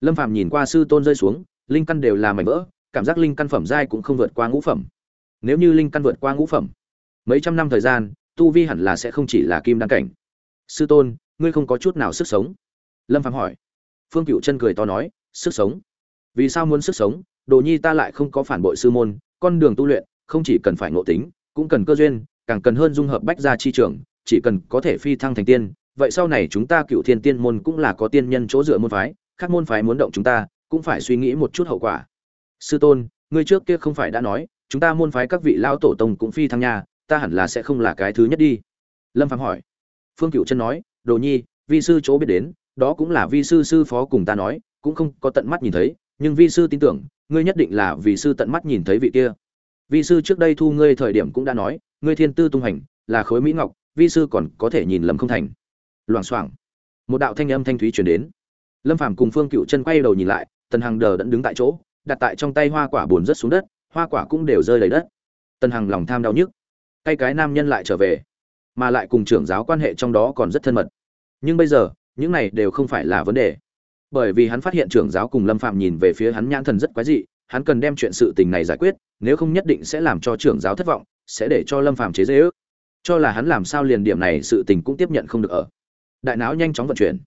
Lâm phàm nhìn qua sư tôn rơi xuống, linh căn đều là mảnh vỡ, cảm giác linh căn phẩm giai cũng không vượt qua ngũ phẩm. Nếu như linh căn vượt qua ngũ phẩm, mấy trăm năm thời gian, tu vi hẳn là sẽ không chỉ là kim đăng cảnh. Sư tôn, ngươi không có chút nào sức sống? Lâm phàm hỏi. Phương cựu chân cười to nói, sức sống? Vì sao muốn sức sống? Đồ nhi ta lại không có phản bội sư môn, con đường tu luyện, không chỉ cần phải ngộ tính, cũng cần cơ duyên, càng cần hơn dung hợp bách gia chi trường, chỉ cần có thể phi thăng thành tiên, vậy sau này chúng ta cựu thiên tiên môn cũng là có tiên nhân chỗ dựa môn phái, khác môn phái muốn động chúng ta, cũng phải suy nghĩ một chút hậu quả. Sư tôn, ngươi trước kia không phải đã nói, chúng ta môn phái các vị lao tổ tông cũng phi thăng nha, ta hẳn là sẽ không là cái thứ nhất đi. Lâm phạm hỏi. Phương cựu chân nói, đồ nhi, vi sư chỗ biết đến, đó cũng là vi sư sư phó cùng ta nói, cũng không có tận mắt nhìn thấy, nhưng vi sư tin tưởng ngươi nhất định là vì sư tận mắt nhìn thấy vị kia. Vi sư trước đây thu ngươi thời điểm cũng đã nói, ngươi thiên tư tung hành, là khối mỹ ngọc, vi sư còn có thể nhìn lầm không thành. Loảng xoảng. Một đạo thanh âm thanh thúy truyền đến. Lâm phàm cùng phương cựu chân quay đầu nhìn lại, tần hằng đờ đẫn đứng tại chỗ, đặt tại trong tay hoa quả bùn rớt xuống đất, hoa quả cũng đều rơi đầy đất. Tần hằng lòng tham đau nhức. Tay cái nam nhân lại trở về, mà lại cùng trưởng giáo quan hệ trong đó còn rất thân mật. Nhưng bây giờ, những này đều không phải là vấn đề bởi vì hắn phát hiện trưởng giáo cùng lâm phạm nhìn về phía hắn nhãn thần rất quái dị, hắn cần đem chuyện sự tình này giải quyết, nếu không nhất định sẽ làm cho trưởng giáo thất vọng, sẽ để cho lâm phạm chế dễ ước. Cho là hắn làm sao liền điểm này sự tình cũng tiếp nhận không được ở. Đại não nhanh chóng vận chuyển.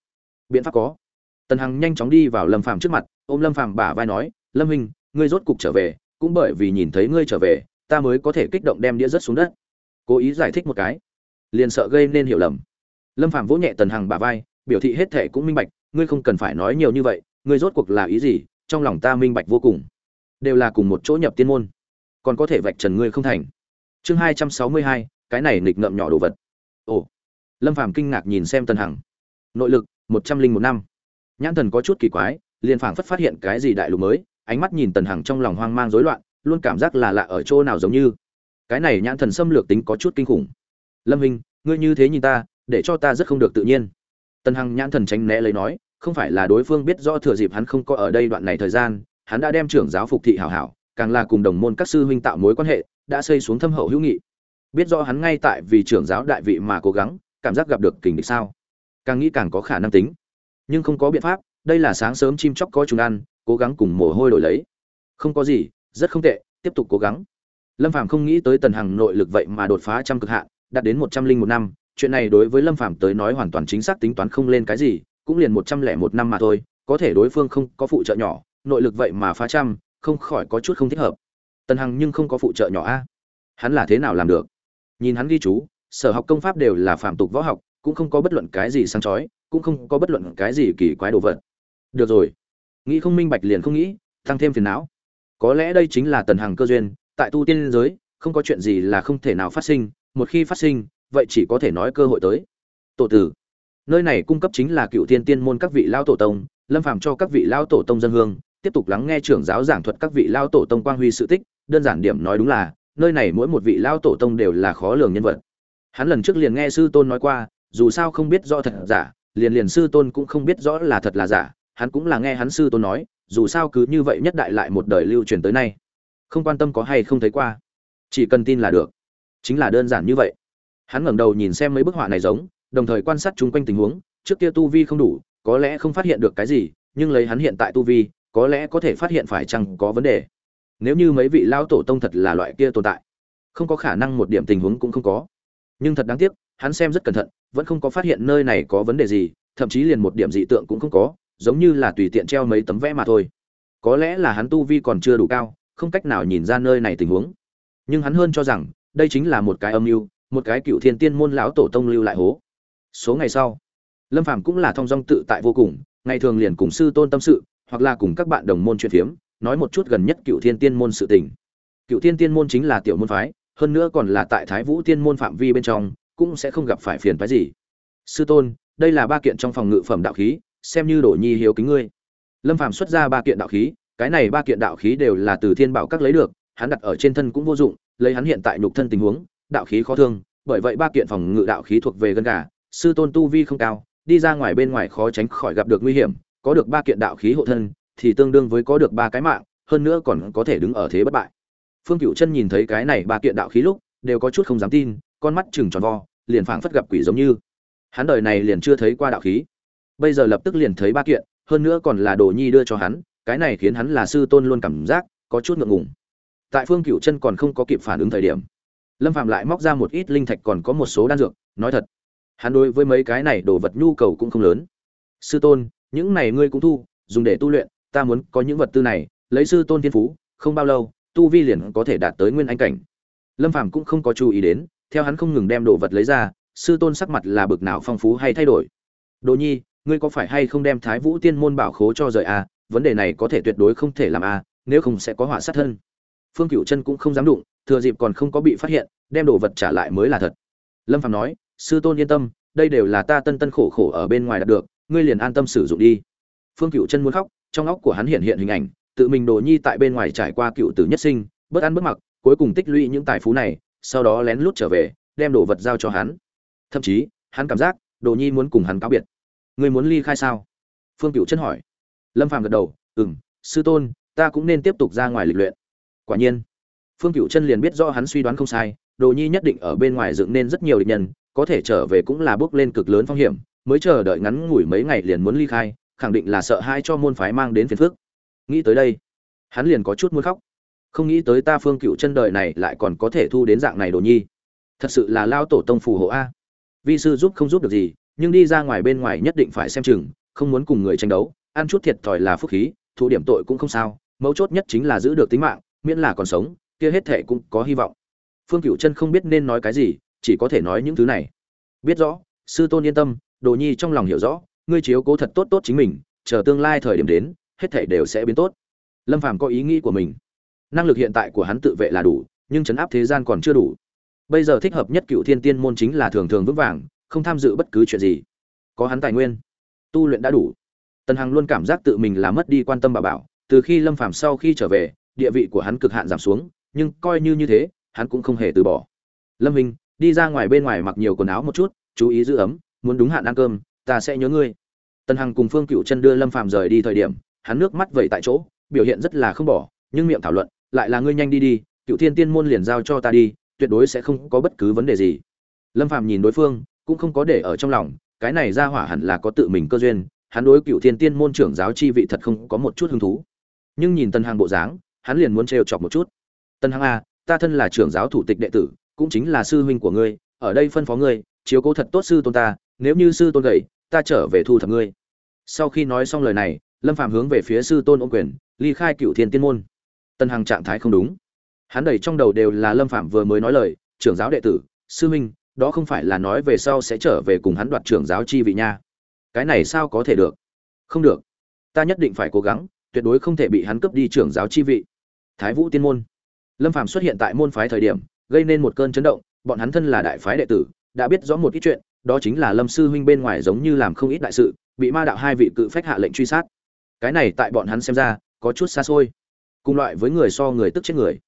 Biện pháp có. Tần hằng nhanh chóng đi vào lâm phạm trước mặt, ôm lâm phạm bả vai nói, lâm minh ngươi rốt cục trở về, cũng bởi vì nhìn thấy ngươi trở về, ta mới có thể kích động đem đĩa rớt xuống đất. Cố ý giải thích một cái. Liền sợ gây nên hiểu lầm. Lâm phạm vỗ nhẹ tần hằng bả vai, biểu thị hết thể cũng minh bạch ngươi không cần phải nói nhiều như vậy, ngươi rốt cuộc là ý gì, trong lòng ta minh bạch vô cùng. Đều là cùng một chỗ nhập tiên môn. Còn có thể vạch trần ngươi không thành. Chương hai trăm sáu mươi hai, cái này nghịch ngợm nhỏ đồ vật. Ồ. Lâm phàm kinh ngạc nhìn xem tần hằng. Nội lực, một trăm linh một năm. Nhãn thần có chút kỳ quái, liền phảng phất phát hiện cái gì đại lục mới, ánh mắt nhìn tần hằng trong lòng hoang mang rối loạn, luôn cảm giác là lạ ở chỗ nào giống như. Cái này nhãn thần xâm lược tính có chút kinh khủng. Lâm hình ngươi như thế nhìn ta, để cho ta rất không được tự nhiên tần hằng nhãn thần tránh né lấy nói, không phải là đối phương biết rõ thừa dịp hắn không có ở đây đoạn này thời gian, hắn đã đem trưởng giáo phục thị hảo hảo, càng là cùng đồng môn các sư huynh tạo mối quan hệ, đã xây xuống thâm hậu hữu nghị. Biết rõ hắn ngay tại vì trưởng giáo đại vị mà cố gắng, cảm giác gặp được kình địch sao? Càng nghĩ càng có khả năng tính. Nhưng không có biện pháp, đây là sáng sớm chim chóc có chúng ăn, cố gắng cùng mồ hôi đổi lấy. Không có gì, rất không tệ, tiếp tục cố gắng. Lâm phàm không nghĩ tới tần hằng nội lực vậy mà đột phá trăm cực hạn, đạt đến một trăm linh một năm chuyện này đối với lâm phàm tới nói hoàn toàn chính xác tính toán không lên cái gì, cũng liền một trăm lẻ một năm mà thôi, có thể đối phương không có phụ trợ nhỏ, nội lực vậy mà phá trăm, không khỏi có chút không thích hợp. Tần hằng nhưng không có phụ trợ nhỏ a. Hắn là thế nào làm được? Nhìn hắn ghi chú, sở học công pháp đều là phạm tục võ học, cũng không có bất luận cái gì sáng chói, cũng không có bất luận cái gì kỳ quái đồ vật. Được rồi. Nghĩ không minh bạch liền không nghĩ, tăng thêm phiền não. Có lẽ đây chính là tần hằng cơ duyên, tại tu tiên giới, không có chuyện gì là không thể nào phát sinh, một khi phát sinh vậy chỉ có thể nói cơ hội tới. Tổ tử, nơi này cung cấp chính là cựu thiên tiên môn các vị lao tổ tông, lâm phàm cho các vị lao tổ tông dân hương, tiếp tục lắng nghe trưởng giáo giảng thuật các vị lao tổ tông quang huy sự tích, đơn giản điểm nói đúng là, nơi này mỗi một vị lao tổ tông đều là khó lường nhân vật. Hắn lần trước liền nghe sư tôn nói qua, dù sao không biết rõ thật giả, liền liền sư tôn cũng không biết rõ là thật là giả, hắn cũng là nghe hắn sư tôn nói, dù sao cứ như vậy nhất đại lại một đời lưu truyền tới nay. Không quan tâm có hay không thấy qua. Chỉ cần tin là được. Chính là đơn giản như vậy hắn ngẩng đầu nhìn xem mấy bức họa này giống, đồng thời quan sát chung quanh tình huống, trước kia tu vi không đủ, có lẽ không phát hiện được cái gì, nhưng lấy hắn hiện tại tu vi, có lẽ có thể phát hiện phải chăng có vấn đề. Nếu như mấy vị lao tổ tông thật là loại kia tồn tại, không có khả năng một điểm tình huống cũng không có. Nhưng thật đáng tiếc, hắn xem rất cẩn thận, vẫn không có phát hiện nơi này có vấn đề gì, thậm chí liền một điểm dị tượng cũng không có, giống như là tùy tiện treo mấy tấm vẽ mà thôi. Có lẽ là hắn tu vi còn chưa đủ cao, không cách nào nhìn ra nơi này tình huống. Nhưng hắn hơn cho rằng, đây chính là một cái âm mưu một cái cựu thiên tiên môn lão tổ tông lưu lại hố. Số ngày sau, lâm phàm cũng là thong dong tự tại vô cùng, ngày thường liền cùng sư tôn tâm sự, hoặc là cùng các bạn đồng môn chuyện phiếm, nói một chút gần nhất cựu thiên tiên môn sự tình. Cựu thiên tiên môn chính là tiểu môn phái, hơn nữa còn là tại thái vũ tiên môn phạm vi bên trong, cũng sẽ không gặp phải phiền phái gì. Sư tôn, đây là ba kiện trong phòng ngự phẩm đạo khí, xem như đổ nhi hiếu kính ngươi. Lâm phàm xuất ra ba kiện đạo khí, cái này ba kiện đạo khí đều là từ thiên bảo các lấy được, hắn đặt ở trên thân cũng vô dụng, lấy hắn hiện tại nhục thân tình huống đạo khí khó thương, bởi vậy ba kiện phòng ngự đạo khí thuộc về gần gà, sư tôn tu vi không cao, đi ra ngoài bên ngoài khó tránh khỏi gặp được nguy hiểm, có được ba kiện đạo khí hộ thân thì tương đương với có được ba cái mạng, hơn nữa còn có thể đứng ở thế bất bại. Phương cựu chân nhìn thấy cái này ba kiện đạo khí lúc, đều có chút không dám tin, con mắt chừng tròn vo, liền phảng phất gặp quỷ giống như. Hắn đời này liền chưa thấy qua đạo khí. Bây giờ lập tức liền thấy ba kiện, hơn nữa còn là đồ nhi đưa cho hắn, cái này khiến hắn là sư tôn luôn cảm giác có chút ngượng ngùng. Tại phương cựu chân còn không có kịp phản ứng thời điểm lâm phạm lại móc ra một ít linh thạch còn có một số đan dược nói thật hắn đối với mấy cái này đồ vật nhu cầu cũng không lớn. Sư tôn những này ngươi cũng thu dùng để tu luyện ta muốn có những vật tư này lấy sư tôn thiên phú không bao lâu tu vi liền có thể đạt tới nguyên anh cảnh. Lâm Phạm cũng không có chú ý đến theo hắn không ngừng đem đồ vật lấy ra sư tôn sắc mặt là bực nào phong phú hay thay đổi. Đồ nhi ngươi có phải hay không đem thái vũ tiên môn bảo khố cho rời a à? vấn đề này có thể tuyệt đối không thể làm a à, nếu không sẽ có họa sát thân. Phương cựu chân cũng không dám đụng thừa dịp còn không có bị phát hiện, đem đồ vật trả lại mới là thật. Lâm phạm nói, sư tôn yên tâm, đây đều là ta tân tân khổ khổ ở bên ngoài đạt được, ngươi liền an tâm sử dụng đi. Phương cựu chân muốn khóc, trong óc của hắn hiện hiện hình ảnh, tự mình đồ nhi tại bên ngoài trải qua cựu tử nhất sinh, bất ăn bất mặc, cuối cùng tích lũy những tài phú này, sau đó lén lút trở về, đem đồ vật giao cho hắn. Thậm chí, hắn cảm giác, đồ nhi muốn cùng hắn cáo biệt. Ngươi muốn ly khai sao? Phương cựu chân hỏi. Lâm phàm gật đầu ừ m sư tôn, ta cũng nên tiếp tục ra ngoài lịch luyện. Quả nhiên phương cựu chân liền biết do hắn suy đoán không sai, đồ nhi nhất định ở bên ngoài dựng nên rất nhiều địch nhân, có thể trở về cũng là bước lên cực lớn phong hiểm, mới chờ đợi ngắn ngủi mấy ngày liền muốn ly khai, khẳng định là sợ hai cho môn phái mang đến phiền phức. Nghĩ tới đây, hắn liền có chút muốn khóc. Không nghĩ tới ta phương cựu chân đời này lại còn có thể thu đến dạng này đồ nhi. Thật sự là lao tổ tông phù hộ a. Vi sư giúp không giúp được gì, nhưng đi ra ngoài bên ngoài nhất định phải xem chừng, không muốn cùng người tranh đấu, ăn chút thiệt thòi là phúc khí, thụ điểm tội cũng không sao, mấu chốt nhất chính là giữ được tính mạng, miễn là còn sống kia hết thệ cũng có hy vọng. Phương cửu chân không biết nên nói cái gì, chỉ có thể nói những thứ này. Biết rõ, sư tôn yên tâm, đồ nhi trong lòng hiểu rõ, ngươi chiếu cố thật tốt tốt chính mình, chờ tương lai thời điểm đến, hết thảy đều sẽ biến tốt. Lâm phàm có ý nghĩ của mình. Năng lực hiện tại của hắn tự vệ là đủ, nhưng chấn áp thế gian còn chưa đủ. Bây giờ thích hợp nhất cựu thiên tiên môn chính là thường thường vững vàng, không tham dự bất cứ chuyện gì. Có hắn tài nguyên, tu luyện đã đủ. Tần hằng luôn cảm giác tự mình là mất đi quan tâm bà bảo, từ khi lâm phàm sau khi trở về, địa vị của hắn cực hạn giảm xuống nhưng coi như như thế, hắn cũng không hề từ bỏ. Lâm hình đi ra ngoài bên ngoài mặc nhiều quần áo một chút, chú ý giữ ấm, muốn đúng hạn ăn cơm, ta sẽ nhớ ngươi. Tần hằng cùng phương cựu chân đưa lâm phàm rời đi thời điểm, hắn nước mắt vẩy tại chỗ, biểu hiện rất là không bỏ, nhưng miệng thảo luận, lại là ngươi nhanh đi đi cựu thiên tiên môn liền giao cho ta đi, tuyệt đối sẽ không có bất cứ vấn đề gì. Lâm phàm nhìn đối phương, cũng không có để ở trong lòng, cái này ra hỏa hẳn là có tự mình cơ duyên, hắn đối cựu thiên tiên môn trưởng giáo chi vị thật không có một chút hứng thú. Nhưng nhìn Tần hằng bộ dáng, hắn liền muốn trêu chọc một chút tân hằng a à, ta thân là trưởng giáo thủ tịch đệ tử cũng chính là sư huynh của ngươi ở đây phân phó ngươi chiếu cố thật tốt sư tôn ta nếu như sư tôn gầy ta trở về thu thập ngươi. Sau khi nói xong lời này lâm phạm hướng về phía sư tôn ôm quyền ly khai cựu thiên tiên môn. Tân hằng trạng thái không đúng. Hắn đầy trong đầu đều là lâm phạm vừa mới nói lời trưởng giáo đệ tử sư huynh đó không phải là nói về sau sẽ trở về cùng hắn đoạt trưởng giáo chi vị nha. Cái này sao có thể được? Không được. Ta nhất định phải cố gắng tuyệt đối không thể bị hắn cướp đi trưởng giáo chi vị. Thái vũ tiên môn lâm phạm xuất hiện tại môn phái thời điểm, gây nên một cơn chấn động, bọn hắn thân là đại phái đệ tử, đã biết rõ một ít chuyện, đó chính là lâm sư huynh bên ngoài giống như làm không ít đại sự, bị ma đạo hai vị cự phách hạ lệnh truy sát. Cái này tại bọn hắn xem ra, có chút xa xôi, cùng loại với người so người tức chết người.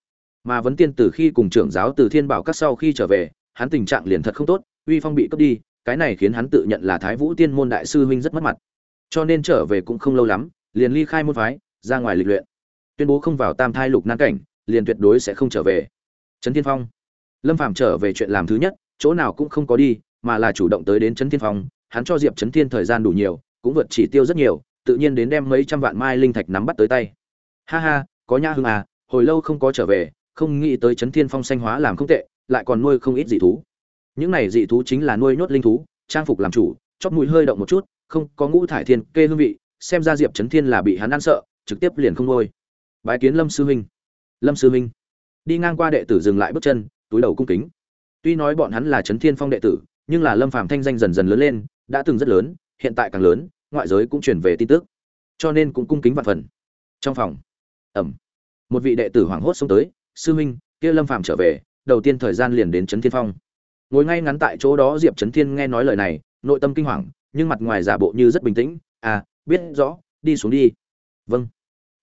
Mà vấn tiên từ khi cùng trưởng giáo từ thiên bảo các sau khi trở về, hắn tình trạng liền thật không tốt, uy phong bị cướp đi, cái này khiến hắn tự nhận là thái vũ tiên môn đại sư huynh rất mất mặt. Cho nên trở về cũng không lâu lắm, liền ly khai môn phái, ra ngoài lịch luyện. Tuyên bố không vào tam thai lục nan cảnh liền tuyệt đối sẽ không trở về. Trấn thiên phong. Lâm phàm trở về chuyện làm thứ nhất, chỗ nào cũng không có đi, mà là chủ động tới đến trấn thiên phong, hắn cho diệp trấn thiên thời gian đủ nhiều, cũng vượt chỉ tiêu rất nhiều, tự nhiên đến đem mấy trăm vạn mai linh thạch nắm bắt tới tay. Ha ha, có nhã hưng à hồi lâu không có trở về, không nghĩ tới trấn thiên phong xanh hóa làm không tệ, lại còn nuôi không ít dị thú. Những này dị thú chính là nuôi nhốt linh thú, trang phục làm chủ, chóp mũi hơi động một chút, không có ngũ thải thiên kê hương vị, xem ra diệp trấn thiên là bị hắn ăn sợ, trực tiếp liền không nuôi. Bái kiến lâm sư huynh lâm sư Minh. Đi ngang qua đệ tử dừng lại bước chân, túi đầu cung kính. Tuy nói bọn hắn là trấn thiên phong đệ tử, nhưng là lâm phàm thanh danh dần dần lớn lên, đã từng rất lớn, hiện tại càng lớn, ngoại giới cũng truyền về tin tức. Cho nên cũng cung kính vạn phần. Trong phòng ẩm một vị đệ tử hoảng hốt xông tới, sư huynh kia lâm phàm trở về, đầu tiên thời gian liền đến trấn thiên phong. Ngồi ngay ngắn tại chỗ đó diệp trấn thiên nghe nói lời này, nội tâm kinh hoàng, nhưng mặt ngoài giả bộ như rất bình tĩnh à biết rõ, đi xuống đi. Vâng.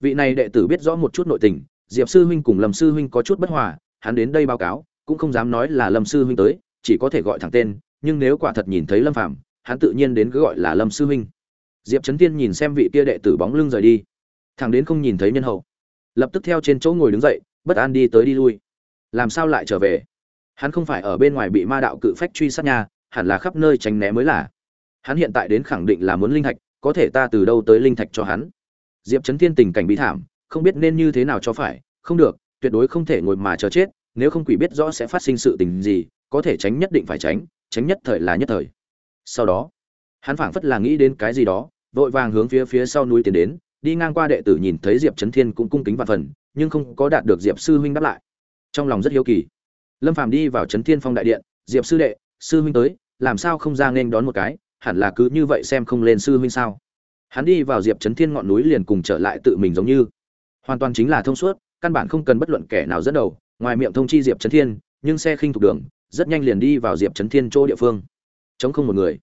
Vị này đệ tử biết rõ một chút nội tình diệp sư huynh cùng lâm sư huynh có chút bất hòa, hắn đến đây báo cáo, cũng không dám nói là lâm sư huynh tới, chỉ có thể gọi thẳng tên, nhưng nếu quả thật nhìn thấy lâm phạm hắn tự nhiên đến cứ gọi là lâm sư huynh. Diệp trấn tiên nhìn xem vị kia đệ tử bóng lưng rời đi. Thằng đến không nhìn thấy nhân hậu. Lập tức theo trên chỗ ngồi đứng dậy, bất an đi tới đi lui. Làm sao lại trở về? Hắn không phải ở bên ngoài bị ma đạo cự phách truy sát nhà hẳn là khắp nơi tránh né mới là. Hắn hiện tại đến khẳng định là muốn linh thạch, có thể ta từ đâu tới linh thạch cho hắn? Diệp trấn thiên tình cảnh bí thảm không biết nên như thế nào cho phải, không được, tuyệt đối không thể ngồi mà chờ chết, nếu không quỷ biết rõ sẽ phát sinh sự tình gì, có thể tránh nhất định phải tránh tránh nhất thời là nhất thời. Sau đó, hắn phảng phất là nghĩ đến cái gì đó, vội vàng hướng phía phía sau núi tiến đến, đi ngang qua đệ tử nhìn thấy diệp trấn thiên cũng cung kính vạn phần, nhưng không có đạt được diệp sư huynh đáp lại. Trong lòng rất hiếu kỳ. Lâm phàm đi vào trấn thiên phong đại điện, diệp sư đệ, sư huynh tới, làm sao không ra nên đón một cái, hẳn là cứ như vậy xem không lên sư huynh sao? Hắn đi vào diệp trấn thiên ngọn núi liền cùng trở lại tự mình giống như hoàn toàn chính là thông suốt, căn bản không cần bất luận kẻ nào dẫn đầu, ngoài miệng thông chi diệp trấn thiên, nhưng xe khinh thuộc đường, rất nhanh liền đi vào diệp trấn thiên chỗ địa phương. Chống không một người,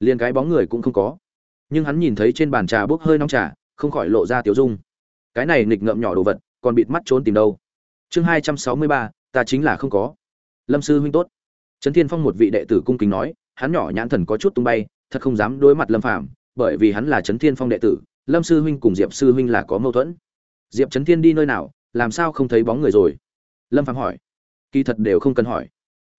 liền cái bóng người cũng không có. Nhưng hắn nhìn thấy trên bàn trà bốc hơi nóng trà, không khỏi lộ ra tiểu dung. Cái này nghịch ngợm nhỏ đồ vật, còn bịt mắt trốn tìm đâu? Chương hai trăm sáu mươi ba, ta chính là không có. Lâm sư huynh tốt. Trấn thiên phong một vị đệ tử cung kính nói, hắn nhỏ nhãn thần có chút tung bay, thật không dám đối mặt lâm phàm, bởi vì hắn là trấn thiên phong đệ tử, lâm sư huynh cùng diệp sư huynh là có mâu thuẫn diệp trấn thiên đi nơi nào, làm sao không thấy bóng người rồi? Lâm phạm hỏi. Kỳ thật đều không cần hỏi.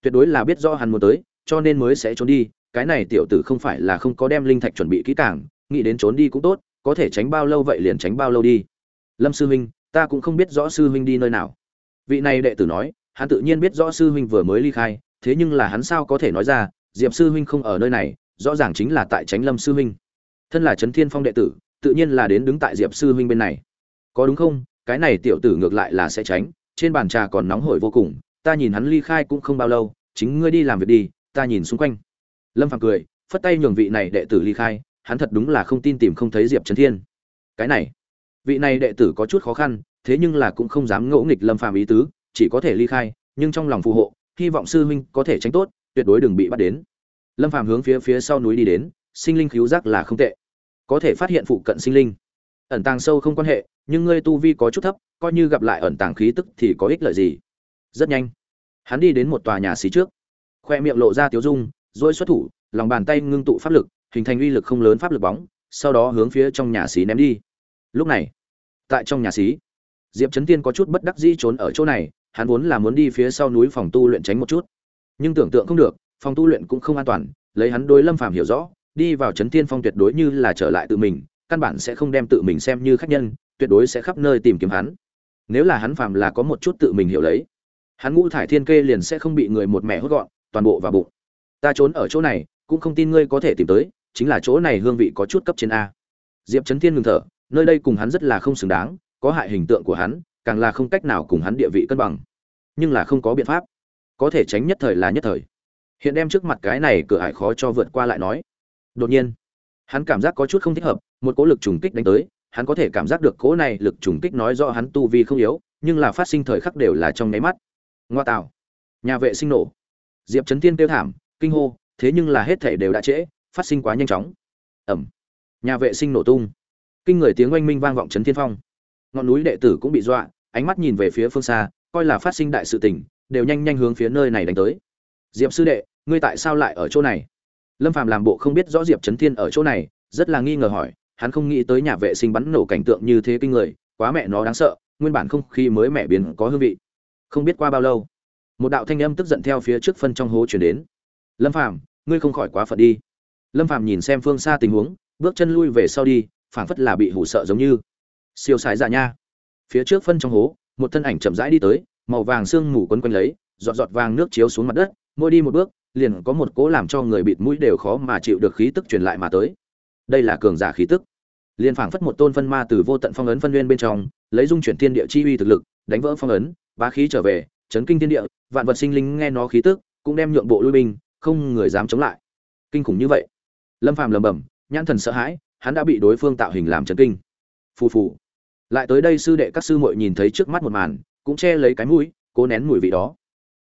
Tuyệt đối là biết rõ hắn muốn tới, cho nên mới sẽ trốn đi. Cái này tiểu tử không phải là không có đem linh thạch chuẩn bị kỹ càng, nghĩ đến trốn đi cũng tốt, có thể tránh bao lâu vậy liền tránh bao lâu đi. Lâm sư huynh, ta cũng không biết rõ sư huynh đi nơi nào. Vị này đệ tử nói, hắn tự nhiên biết rõ sư huynh vừa mới ly khai, thế nhưng là hắn sao có thể nói ra, diệp sư huynh không ở nơi này, rõ ràng chính là tại tránh lâm sư huynh. Thân là trấn thiên phong đệ tử, tự nhiên là đến đứng tại diệp sư huynh bên này có đúng không? Cái này tiểu tử ngược lại là sẽ tránh. Trên bàn trà còn nóng hổi vô cùng. Ta nhìn hắn ly khai cũng không bao lâu. Chính ngươi đi làm việc đi. Ta nhìn xung quanh. Lâm phàm cười, phất tay nhường vị này đệ tử ly khai. Hắn thật đúng là không tin tìm không thấy diệp trấn thiên. Cái này, vị này đệ tử có chút khó khăn, thế nhưng là cũng không dám ngỗ nghịch lâm phàm ý tứ, chỉ có thể ly khai, nhưng trong lòng phù hộ, hy vọng sư huynh có thể tránh tốt, tuyệt đối đừng bị bắt đến. Lâm phàm hướng phía phía sau núi đi đến, sinh linh cứu giác là không tệ. Có thể phát hiện phụ cận sinh linh ẩn tàng sâu không quan hệ, nhưng ngươi tu vi có chút thấp, coi như gặp lại ẩn tàng khí tức thì có ích lợi gì? Rất nhanh. Hắn đi đến một tòa nhà xí trước. Khoe miệng lộ ra tiếu dung, rồi xuất thủ, lòng bàn tay ngưng tụ pháp lực, hình thành uy lực không lớn pháp lực bóng, sau đó hướng phía trong nhà xí ném đi. Lúc này, tại trong nhà xí, diệp trấn tiên có chút bất đắc dĩ trốn ở chỗ này, hắn vốn là muốn đi phía sau núi phòng tu luyện tránh một chút. Nhưng tưởng tượng không được, phòng tu luyện cũng không an toàn, lấy hắn đối lâm phàm hiểu rõ, đi vào trấn tiên phong tuyệt đối như là trở lại tự mình căn bản sẽ không đem tự mình xem như khách nhân, tuyệt đối sẽ khắp nơi tìm kiếm hắn. Nếu là hắn phàm là có một chút tự mình hiểu lấy, hắn ngũ thải thiên kê liền sẽ không bị người một mẹ hốt gọn, toàn bộ vào bụng. Ta trốn ở chỗ này, cũng không tin ngươi có thể tìm tới, chính là chỗ này hương vị có chút cấp trên a. Diệp trấn thiên ngừng thở, nơi đây cùng hắn rất là không xứng đáng, có hại hình tượng của hắn, càng là không cách nào cùng hắn địa vị cân bằng. Nhưng là không có biện pháp. Có thể tránh nhất thời là nhất thời. Hiện đem trước mặt cái này cửa ải khó cho vượt qua lại nói. Đột nhiên hắn cảm giác có chút không thích hợp, một cỗ lực trùng kích đánh tới, hắn có thể cảm giác được cỗ này lực trùng kích nói rõ hắn tu vi không yếu, nhưng là phát sinh thời khắc đều là trong nháy mắt. Ngoa tạo. Nhà vệ sinh nổ. Diệp trấn tiên kêu thảm, kinh hô, thế nhưng là hết thể đều đã trễ, phát sinh quá nhanh chóng. Ẩm. Nhà vệ sinh nổ tung. Kinh người tiếng oanh minh vang vọng trấn thiên phong. Ngọn núi đệ tử cũng bị dọa, ánh mắt nhìn về phía phương xa, coi là phát sinh đại sự tình, đều nhanh nhanh hướng phía nơi này đánh tới. Diệp sư đệ, ngươi tại sao lại ở chỗ này? Lâm phàm làm bộ không biết rõ diệp trấn thiên ở chỗ này, rất là nghi ngờ hỏi, hắn không nghĩ tới nhà vệ sinh bắn nổ cảnh tượng như thế kinh người, quá mẹ nó đáng sợ, nguyên bản không khí mới mẹ biến có hương vị. Không biết qua bao lâu, một đạo thanh âm tức giận theo phía trước phân trong hố chuyển đến. Lâm phàm, ngươi không khỏi quá phận đi. Lâm phàm nhìn xem phương xa tình huống, bước chân lui về sau đi, phảng phất là bị hủ sợ giống như. Siêu sái dạ nha. Phía trước phân trong hố, một thân ảnh chậm rãi đi tới, màu vàng sương mù quấn quanh lấy, giọt giọt vàng nước chiếu xuống mặt đất, mỗi đi một bước liền có một cố làm cho người bịt mũi đều khó mà chịu được khí tức truyền lại mà tới. Đây là cường giả khí tức. Liền phảng phất một tôn phân ma từ vô tận phong ấn phân nguyên bên trong, lấy dung chuyển thiên địa chi uy thực lực, đánh vỡ phong ấn, bá khí trở về, chấn kinh thiên địa, vạn vật sinh linh nghe nó khí tức, cũng đem nhượng bộ lui binh, không người dám chống lại. Kinh khủng như vậy. Lâm phàm lầm bầm nhãn thần sợ hãi, hắn đã bị đối phương tạo hình làm chấn kinh. Phù phù. Lại tới đây sư đệ các sư muội nhìn thấy trước mắt một màn, cũng che lấy cái mũi, cố nén mùi vị đó.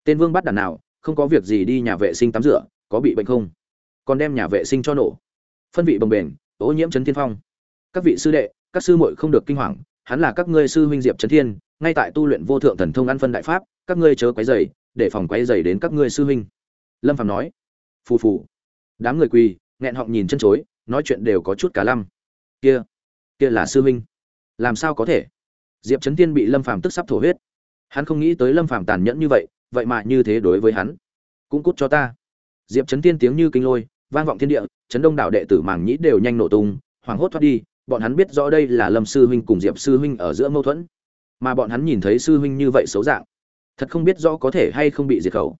Tên vương bắt đàn nào không có việc gì đi nhà vệ sinh tắm rửa, có bị bệnh không? Còn đem nhà vệ sinh cho nổ. Phân vị bồng bềnh, ô nhiễm trấn thiên phong. Các vị sư đệ, các sư muội không được kinh hoàng, hắn là các ngươi sư huynh diệp trấn thiên, ngay tại tu luyện vô thượng thần thông ăn phân đại pháp, các ngươi chớ quấy dày để phòng quấy dày đến các ngươi sư huynh. Lâm phạm nói. Phù phù. Đám người quỳ, nghẹn họng nhìn chân chối, nói chuyện đều có chút cả lăm. Kia kia là sư huynh. Làm sao có thể? Diệp trấn Thiên bị lâm phàm tức sắp thổ huyết. Hắn không nghĩ tới lâm phàm tàn nhẫn như vậy vậy mà như thế đối với hắn. Cũng cút cho ta. Diệp trấn tiên tiếng như kinh lôi, vang vọng thiên địa, chấn đông đảo đệ tử màng nhĩ đều nhanh nổ tung, hoảng hốt thoát đi, bọn hắn biết rõ đây là lâm sư huynh cùng diệp sư huynh ở giữa mâu thuẫn. Mà bọn hắn nhìn thấy sư huynh như vậy xấu dạng, thật không biết rõ có thể hay không bị diệt khẩu.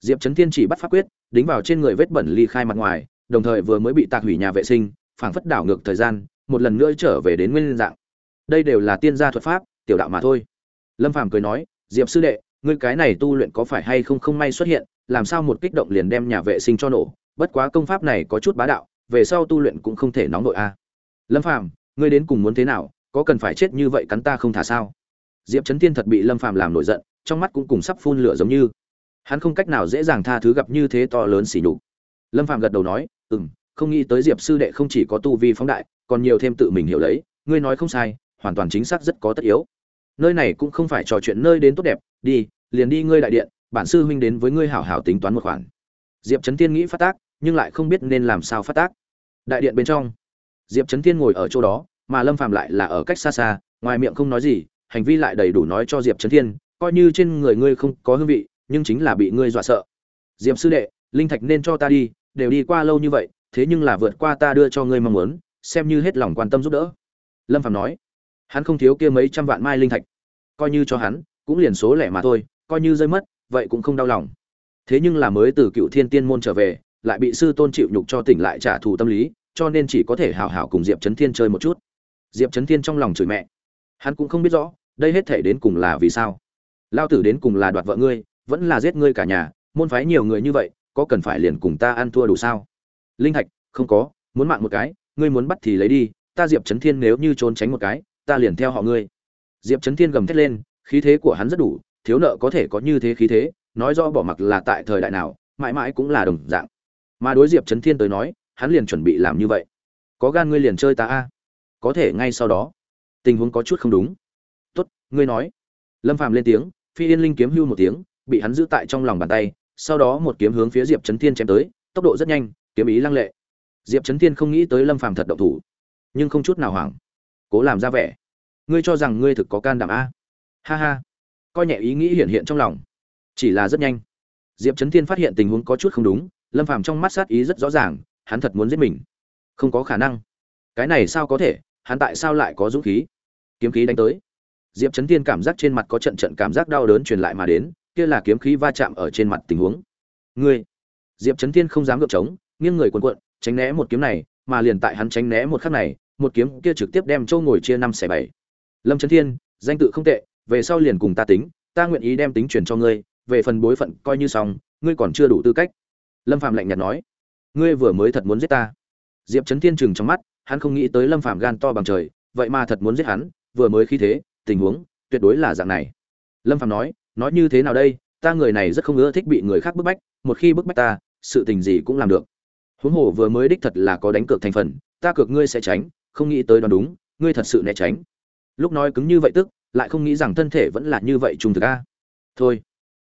Diệp trấn tiên chỉ bắt pháp quyết, đính vào trên người vết bẩn ly khai mặt ngoài, đồng thời vừa mới bị tạc hủy nhà vệ sinh, phảng phất đảo ngược thời gian, một lần nữa trở về đến nguyên dạng. Đây đều là tiên gia thuật pháp, tiểu đạo mà thôi. Lâm phàm cười nói, diệp sư đệ ngươi cái này tu luyện có phải hay không không may xuất hiện, làm sao một kích động liền đem nhà vệ sinh cho nổ? Bất quá công pháp này có chút bá đạo, về sau tu luyện cũng không thể nóng nội a. À. Lâm phàm, ngươi đến cùng muốn thế nào? Có cần phải chết như vậy cắn ta không thả sao? Diệp trấn tiên thật bị lâm phàm làm nổi giận, trong mắt cũng cùng sắp phun lửa giống như. Hắn không cách nào dễ dàng tha thứ gặp như thế to lớn xỉ nhục. Lâm phàm gật đầu nói ừ m không nghĩ tới diệp sư đệ không chỉ có tu vi phóng đại, còn nhiều thêm tự mình hiểu lấy, ngươi nói không sai, hoàn toàn chính xác rất có tất yếu. Nơi này cũng không phải trò chuyện nơi đến tốt đẹp, đi liền đi ngươi đại điện, bản sư huynh đến với ngươi hảo hảo tính toán một khoản. Diệp trấn Thiên nghĩ phát tác, nhưng lại không biết nên làm sao phát tác. Đại điện bên trong, diệp trấn Thiên ngồi ở chỗ đó, mà lâm phàm lại là ở cách xa xa, ngoài miệng không nói gì, hành vi lại đầy đủ nói cho diệp trấn thiên, coi như trên người ngươi không có hương vị, nhưng chính là bị ngươi dọa sợ. Diệp sư đệ, linh thạch nên cho ta đi, đều đi qua lâu như vậy, thế nhưng là vượt qua ta đưa cho ngươi mong muốn, xem như hết lòng quan tâm giúp đỡ. Lâm phàm nói, hắn không thiếu kia mấy trăm vạn mai linh thạch, coi như cho hắn, cũng liền số lẻ mà thôi coi như rơi mất, vậy cũng không đau lòng. Thế nhưng là mới từ cựu thiên tiên môn trở về, lại bị sư tôn chịu nhục cho tỉnh lại trả thù tâm lý, cho nên chỉ có thể hào hào cùng diệp trấn thiên chơi một chút. Diệp trấn thiên trong lòng chửi mẹ. Hắn cũng không biết rõ, đây hết thể đến cùng là vì sao. Lao tử đến cùng là đoạt vợ ngươi, vẫn là giết ngươi cả nhà, môn phái nhiều người như vậy, có cần phải liền cùng ta ăn thua đủ sao? Linh thạch, không có, muốn mạng một cái, ngươi muốn bắt thì lấy đi, ta diệp trấn thiên nếu như trốn tránh một cái, ta liền theo họ ngươi. Diệp trấn thiên gầm thét lên, khí thế của hắn rất đủ thiếu nợ có thể có như thế khí thế, nói rõ bỏ mặc là tại thời đại nào, mãi mãi cũng là đồng dạng. Mà đối diệp trấn thiên tới nói, hắn liền chuẩn bị làm như vậy. Có gan ngươi liền chơi ta a. Có thể ngay sau đó. Tình huống có chút không đúng. Tốt, ngươi nói. Lâm phàm lên tiếng, phi yên linh kiếm hưu một tiếng, bị hắn giữ tại trong lòng bàn tay, sau đó một kiếm hướng phía diệp trấn thiên chém tới, tốc độ rất nhanh, kiếm ý lăng lệ. Diệp trấn thiên không nghĩ tới lâm phàm thật động thủ, nhưng không chút nào hoảng. Cố làm ra vẻ. Ngươi cho rằng ngươi thực có can đảm a? Ha ha coi nhẹ ý nghĩ hiện hiện trong lòng. Chỉ là rất nhanh. Diệp trấn thiên phát hiện tình huống có chút không đúng, lâm phàm trong mắt sát ý rất rõ ràng, hắn thật muốn giết mình. Không có khả năng. Cái này sao có thể, hắn tại sao lại có dũng khí? Kiếm khí đánh tới. Diệp trấn thiên cảm giác trên mặt có trận trận cảm giác đau đớn truyền lại mà đến, kia là kiếm khí va chạm ở trên mặt tình huống. Ngươi! Diệp trấn thiên không dám ngược trống, nghiêng người cuộn cuộn, tránh né một kiếm này, mà liền tại hắn tránh né một khắc này, một kiếm kia trực tiếp đem châu ngồi chia năm xẻ bảy. Lâm trấn thiên, danh tự không tệ về sau liền cùng ta tính, ta nguyện ý đem tính truyền cho ngươi, về phần bối phận coi như xong, ngươi còn chưa đủ tư cách. Lâm phạm lạnh nhạt nói. Ngươi vừa mới thật muốn giết ta. Diệp trấn thiên chừng trong mắt, hắn không nghĩ tới lâm phạm gan to bằng trời, vậy mà thật muốn giết hắn, vừa mới khi thế, tình huống, tuyệt đối là dạng này. Lâm phạm nói nói như thế nào đây, ta người này rất không ưa thích bị người khác bức bách, một khi bức bách ta, sự tình gì cũng làm được. Huống hồ vừa mới đích thật là có đánh cược thành phần, ta cược ngươi sẽ tránh, không nghĩ tới đoán đúng, ngươi thật sự né tránh. Lúc nói cứng như vậy tức lại không nghĩ rằng thân thể vẫn là như vậy trung thực a. Thôi,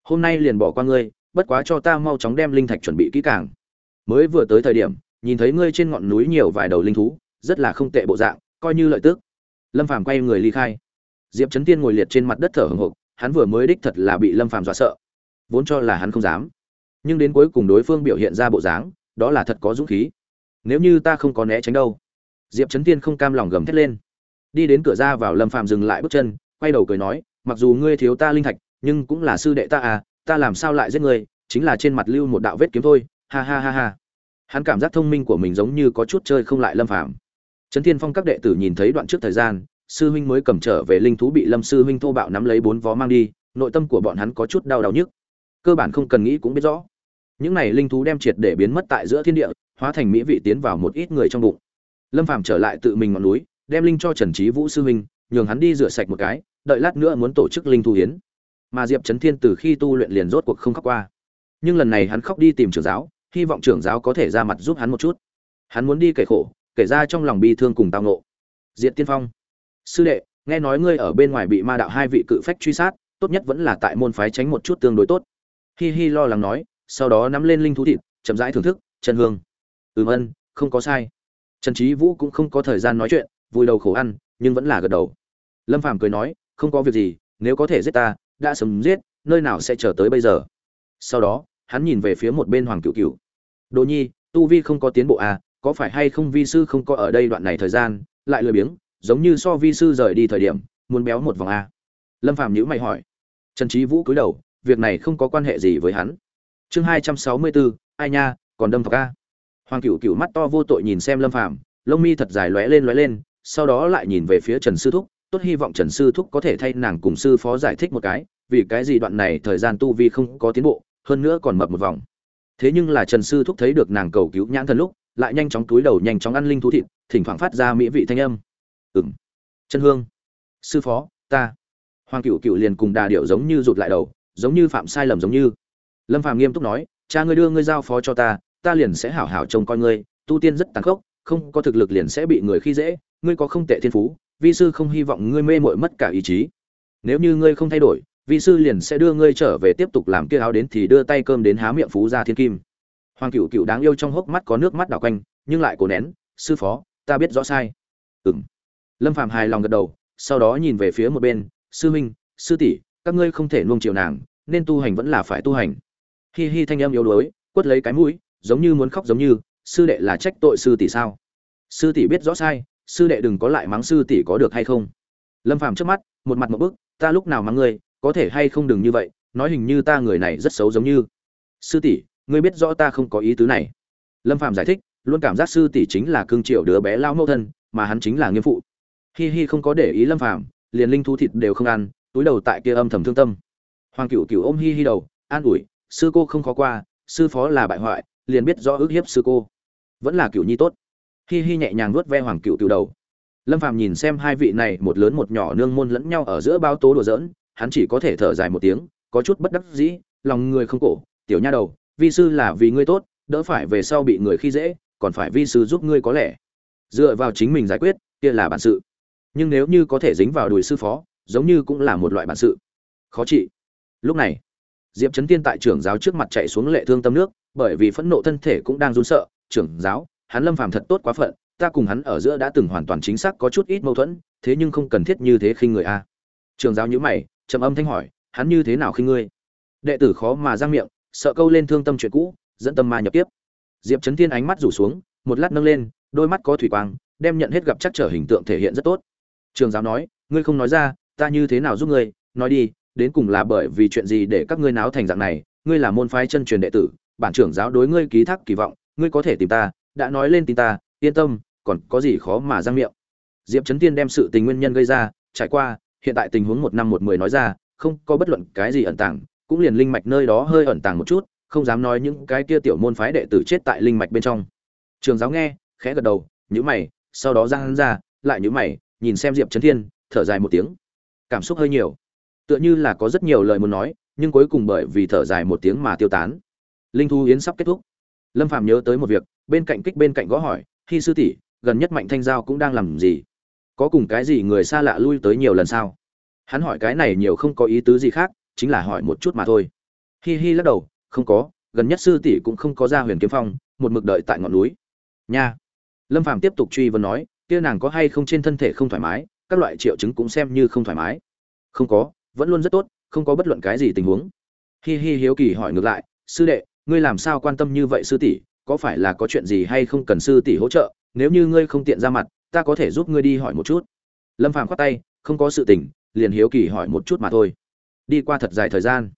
hôm nay liền bỏ qua ngươi, bất quá cho ta mau chóng đem linh thạch chuẩn bị kỹ càng. Mới vừa tới thời điểm, nhìn thấy ngươi trên ngọn núi nhiều vài đầu linh thú, rất là không tệ bộ dạng, coi như lợi tước lâm phàm quay người ly khai. Diệp trấn tiên ngồi liệt trên mặt đất thở hồng hộc, hắn vừa mới đích thật là bị lâm phàm dọa sợ. Vốn cho là hắn không dám, nhưng đến cuối cùng đối phương biểu hiện ra bộ dáng, đó là thật có dũng khí. Nếu như ta không có né tránh đâu. Diệp trấn tiên không cam lòng gầm thét lên. Đi đến cửa ra vào, lâm phàm dừng lại bước chân quay đầu cười nói, mặc dù ngươi thiếu ta linh thạch, nhưng cũng là sư đệ ta à ta làm sao lại giết ngươi, chính là trên mặt lưu một đạo vết kiếm thôi. Ha ha ha ha. Hắn cảm giác thông minh của mình giống như có chút chơi không lại lâm phàm. Trấn thiên phong các đệ tử nhìn thấy đoạn trước thời gian, sư huynh mới cầm trở về linh thú bị lâm sư huynh thô bạo nắm lấy bốn vó mang đi, nội tâm của bọn hắn có chút đau đau nhức. Cơ bản không cần nghĩ cũng biết rõ. Những này linh thú đem triệt để biến mất tại giữa thiên địa, hóa thành mỹ vị tiến vào một ít người trong bụng. Lâm phàm trở lại tự mình ngọn núi, đem linh cho trần trí vũ sư huynh nhường hắn đi rửa sạch một cái, đợi lát nữa muốn tổ chức linh thu hiến. Mà diệp trấn thiên từ khi tu luyện liền rốt cuộc không khóc qua. Nhưng lần này hắn khóc đi tìm trưởng giáo, hy vọng trưởng giáo có thể ra mặt giúp hắn một chút. Hắn muốn đi kể khổ, kể ra trong lòng bi thương cùng tao ngộ. Diệp tiên phong, sư đệ, nghe nói ngươi ở bên ngoài bị ma đạo hai vị cự phách truy sát, tốt nhất vẫn là tại môn phái tránh một chút tương đối tốt. Hi hi lo lắng nói, sau đó nắm lên linh thú thịt, chậm rãi thưởng thức, chân hương. Ừm ân, không có sai. Trần trí vũ cũng không có thời gian nói chuyện vui đầu khổ ăn nhưng vẫn là gật đầu. Lâm phàm cười nói, không có việc gì, nếu có thể giết ta, đã sớm giết, nơi nào sẽ chờ tới bây giờ? Sau đó, hắn nhìn về phía một bên hoàng cựu cựu đồ nhi, tu vi không có tiến bộ à có phải hay không vi sư không có ở đây đoạn này thời gian? Lại lười biếng, giống như so vi sư rời đi thời điểm, muốn béo một vòng a. Lâm phàm nhữ mày hỏi. Trần trí vũ cúi đầu, việc này không có quan hệ gì với hắn. Chương hai trăm sáu mươi bốn ai nha, còn đâm thọc a. Hoàng cựu cựu mắt to vô tội nhìn xem lâm phàm, lông mi thật dài lóe lên lóe lên sau đó lại nhìn về phía trần sư thúc, tốt, hy vọng trần sư thúc có thể thay nàng cùng sư phó giải thích một cái, vì cái gì đoạn này thời gian tu vi không có tiến bộ, hơn nữa còn mập một vòng. Thế nhưng là trần sư thúc thấy được nàng cầu cứu nhãn thần lúc, lại nhanh chóng túi đầu nhanh chóng ăn linh thú thịt, thỉnh thoảng phát ra mỹ vị thanh âm. Ừng chân hương, sư phó, ta. Hoàng cựu cựu liền cùng đà điệu giống như rụt lại đầu, giống như phạm sai lầm giống như. Lâm phàm nghiêm túc nói, cha ngươi đưa ngươi giao phó cho ta ta liền sẽ hảo hảo trông coi ngươi, tu tiên rất tàn khốc, không có thực lực liền sẽ bị người khi dễ ngươi có không tệ thiên phú, vi sư không hy vọng ngươi mê mội mất cả ý chí. Nếu như ngươi không thay đổi, vi sư liền sẽ đưa ngươi trở về tiếp tục làm kia áo đến thì đưa tay cơm đến há miệng phú ra thiên kim. Hoàng cựu cựu đáng yêu trong hốc mắt có nước mắt đảo quanh, nhưng lại cố nén, sư phó, ta biết rõ sai. Ừng lâm phạm hài lòng gật đầu, sau đó nhìn về phía một bên, sư huynh, sư tỷ, các ngươi không thể nuông chiều nàng, nên tu hành vẫn là phải tu hành. Hi hi thanh âm yếu đuối, quất lấy cái mũi, giống như muốn khóc giống như, sư đệ là trách tội sư tỷ sao? Sư tỷ biết rõ sai sư đệ đừng có lại mắng sư tỷ có được hay không? Lâm phàm trước mắt, một mặt một bức, ta lúc nào mắng ngươi, có thể hay không đừng như vậy, nói hình như ta người này rất xấu giống như. Sư tỷ, ngươi biết rõ ta không có ý tứ này. Lâm phàm giải thích, luôn cảm giác sư tỷ chính là cương triệu đứa bé lao mẫu thân, mà hắn chính là nghiêm phụ. Hi hi không có để ý lâm phàm, liền linh thú thịt đều không ăn, túi đầu tại kia âm thầm thương tâm. Hoàng cửu cửu ôm hi hi đầu, an ủi, sư cô không khó qua, sư phó là bại hoại, liền biết rõ ước hiếp sư cô. Vẫn là cửu nhi tốt hi hi nhẹ nhàng nuốt ve hoàng cựu cựu đầu. Lâm phàm nhìn xem hai vị này, một lớn một nhỏ nương môn lẫn nhau ở giữa bao tố đùa giỡn, hắn chỉ có thể thở dài một tiếng, có chút bất đắc dĩ, lòng người không cổ, tiểu nha đầu, vi sư là vì ngươi tốt, đỡ phải về sau bị người khi dễ, còn phải vi sư giúp ngươi có lẽ. Dựa vào chính mình giải quyết, kia là bản sự. Nhưng nếu như có thể dính vào đùi sư phó, giống như cũng là một loại bản sự. Khó trị. Lúc này, diệp trấn tiên tại trưởng giáo trước mặt chạy xuống lệ thương tâm nước, bởi vì phẫn nộ thân thể cũng đang run sợ, trưởng giáo hắn lâm phàm thật tốt quá phận, ta cùng hắn ở giữa đã từng hoàn toàn chính xác có chút ít mâu thuẫn, thế nhưng không cần thiết như thế khinh người a. Trường giáo nhữ mày, trầm âm thanh hỏi, hắn như thế nào khinh ngươi? Đệ tử khó mà ra miệng, sợ câu lên thương tâm chuyện cũ, dẫn tâm ma nhập tiếp diệp trấn Thiên ánh mắt rủ xuống, một lát nâng lên, đôi mắt có thủy quang, đem nhận hết gặp chắc trở hình tượng thể hiện rất tốt. Trường giáo nói, ngươi không nói ra, ta như thế nào giúp ngươi? Nói đi, đến cùng là bởi vì chuyện gì để các ngươi náo thành dạng này? Ngươi là môn phái chân truyền đệ tử, bản trưởng giáo đối ngươi ký thác kỳ vọng, ngươi có thể tìm ta đã nói lên tin ta, yên tâm, còn có gì khó mà răng miệng. Diệp trấn tiên đem sự tình nguyên nhân gây ra, trải qua, hiện tại tình huống một năm một mười nói ra, không có bất luận cái gì ẩn tàng, cũng liền linh mạch nơi đó hơi ẩn tàng một chút, không dám nói những cái kia tiểu môn phái đệ tử chết tại linh mạch bên trong. Trường giáo nghe, khẽ gật đầu nhữ mày, sau đó ra hắn ra, lại nhữ mày, nhìn xem diệp trấn thiên, thở dài một tiếng. Cảm xúc hơi nhiều. Tựa như là có rất nhiều lời muốn nói, nhưng cuối cùng bởi vì thở dài một tiếng mà tiêu tán. Linh thu yến sắp kết thúc. Lâm phạm nhớ tới một việc bên cạnh kích bên cạnh gõ hỏi khi sư tỷ, gần nhất mạnh thanh giao cũng đang làm gì? Có cùng cái gì người xa lạ lui tới nhiều lần sao? Hắn hỏi cái này nhiều không có ý tứ gì khác, chính là hỏi một chút mà thôi. Hi hi lắc đầu, không có, gần nhất sư tỷ cũng không có ra huyền kiếm phong, một mực đợi tại ngọn núi. Nha. Lâm phàm tiếp tục truy vấn nói, kia nàng có hay không trên thân thể không thoải mái, các loại triệu chứng cũng xem như không thoải mái. Không có, vẫn luôn rất tốt, không có bất luận cái gì tình huống. Hi hi hiếu kỳ hỏi ngược lại, sư đệ, ngươi làm sao quan tâm như vậy sư tỷ? Có phải là có chuyện gì hay không cần sư tỷ hỗ trợ, nếu như ngươi không tiện ra mặt, ta có thể giúp ngươi đi hỏi một chút. Lâm phàm khoát tay, không có sự tình, liền hiếu kỳ hỏi một chút mà thôi. Đi qua thật dài thời gian.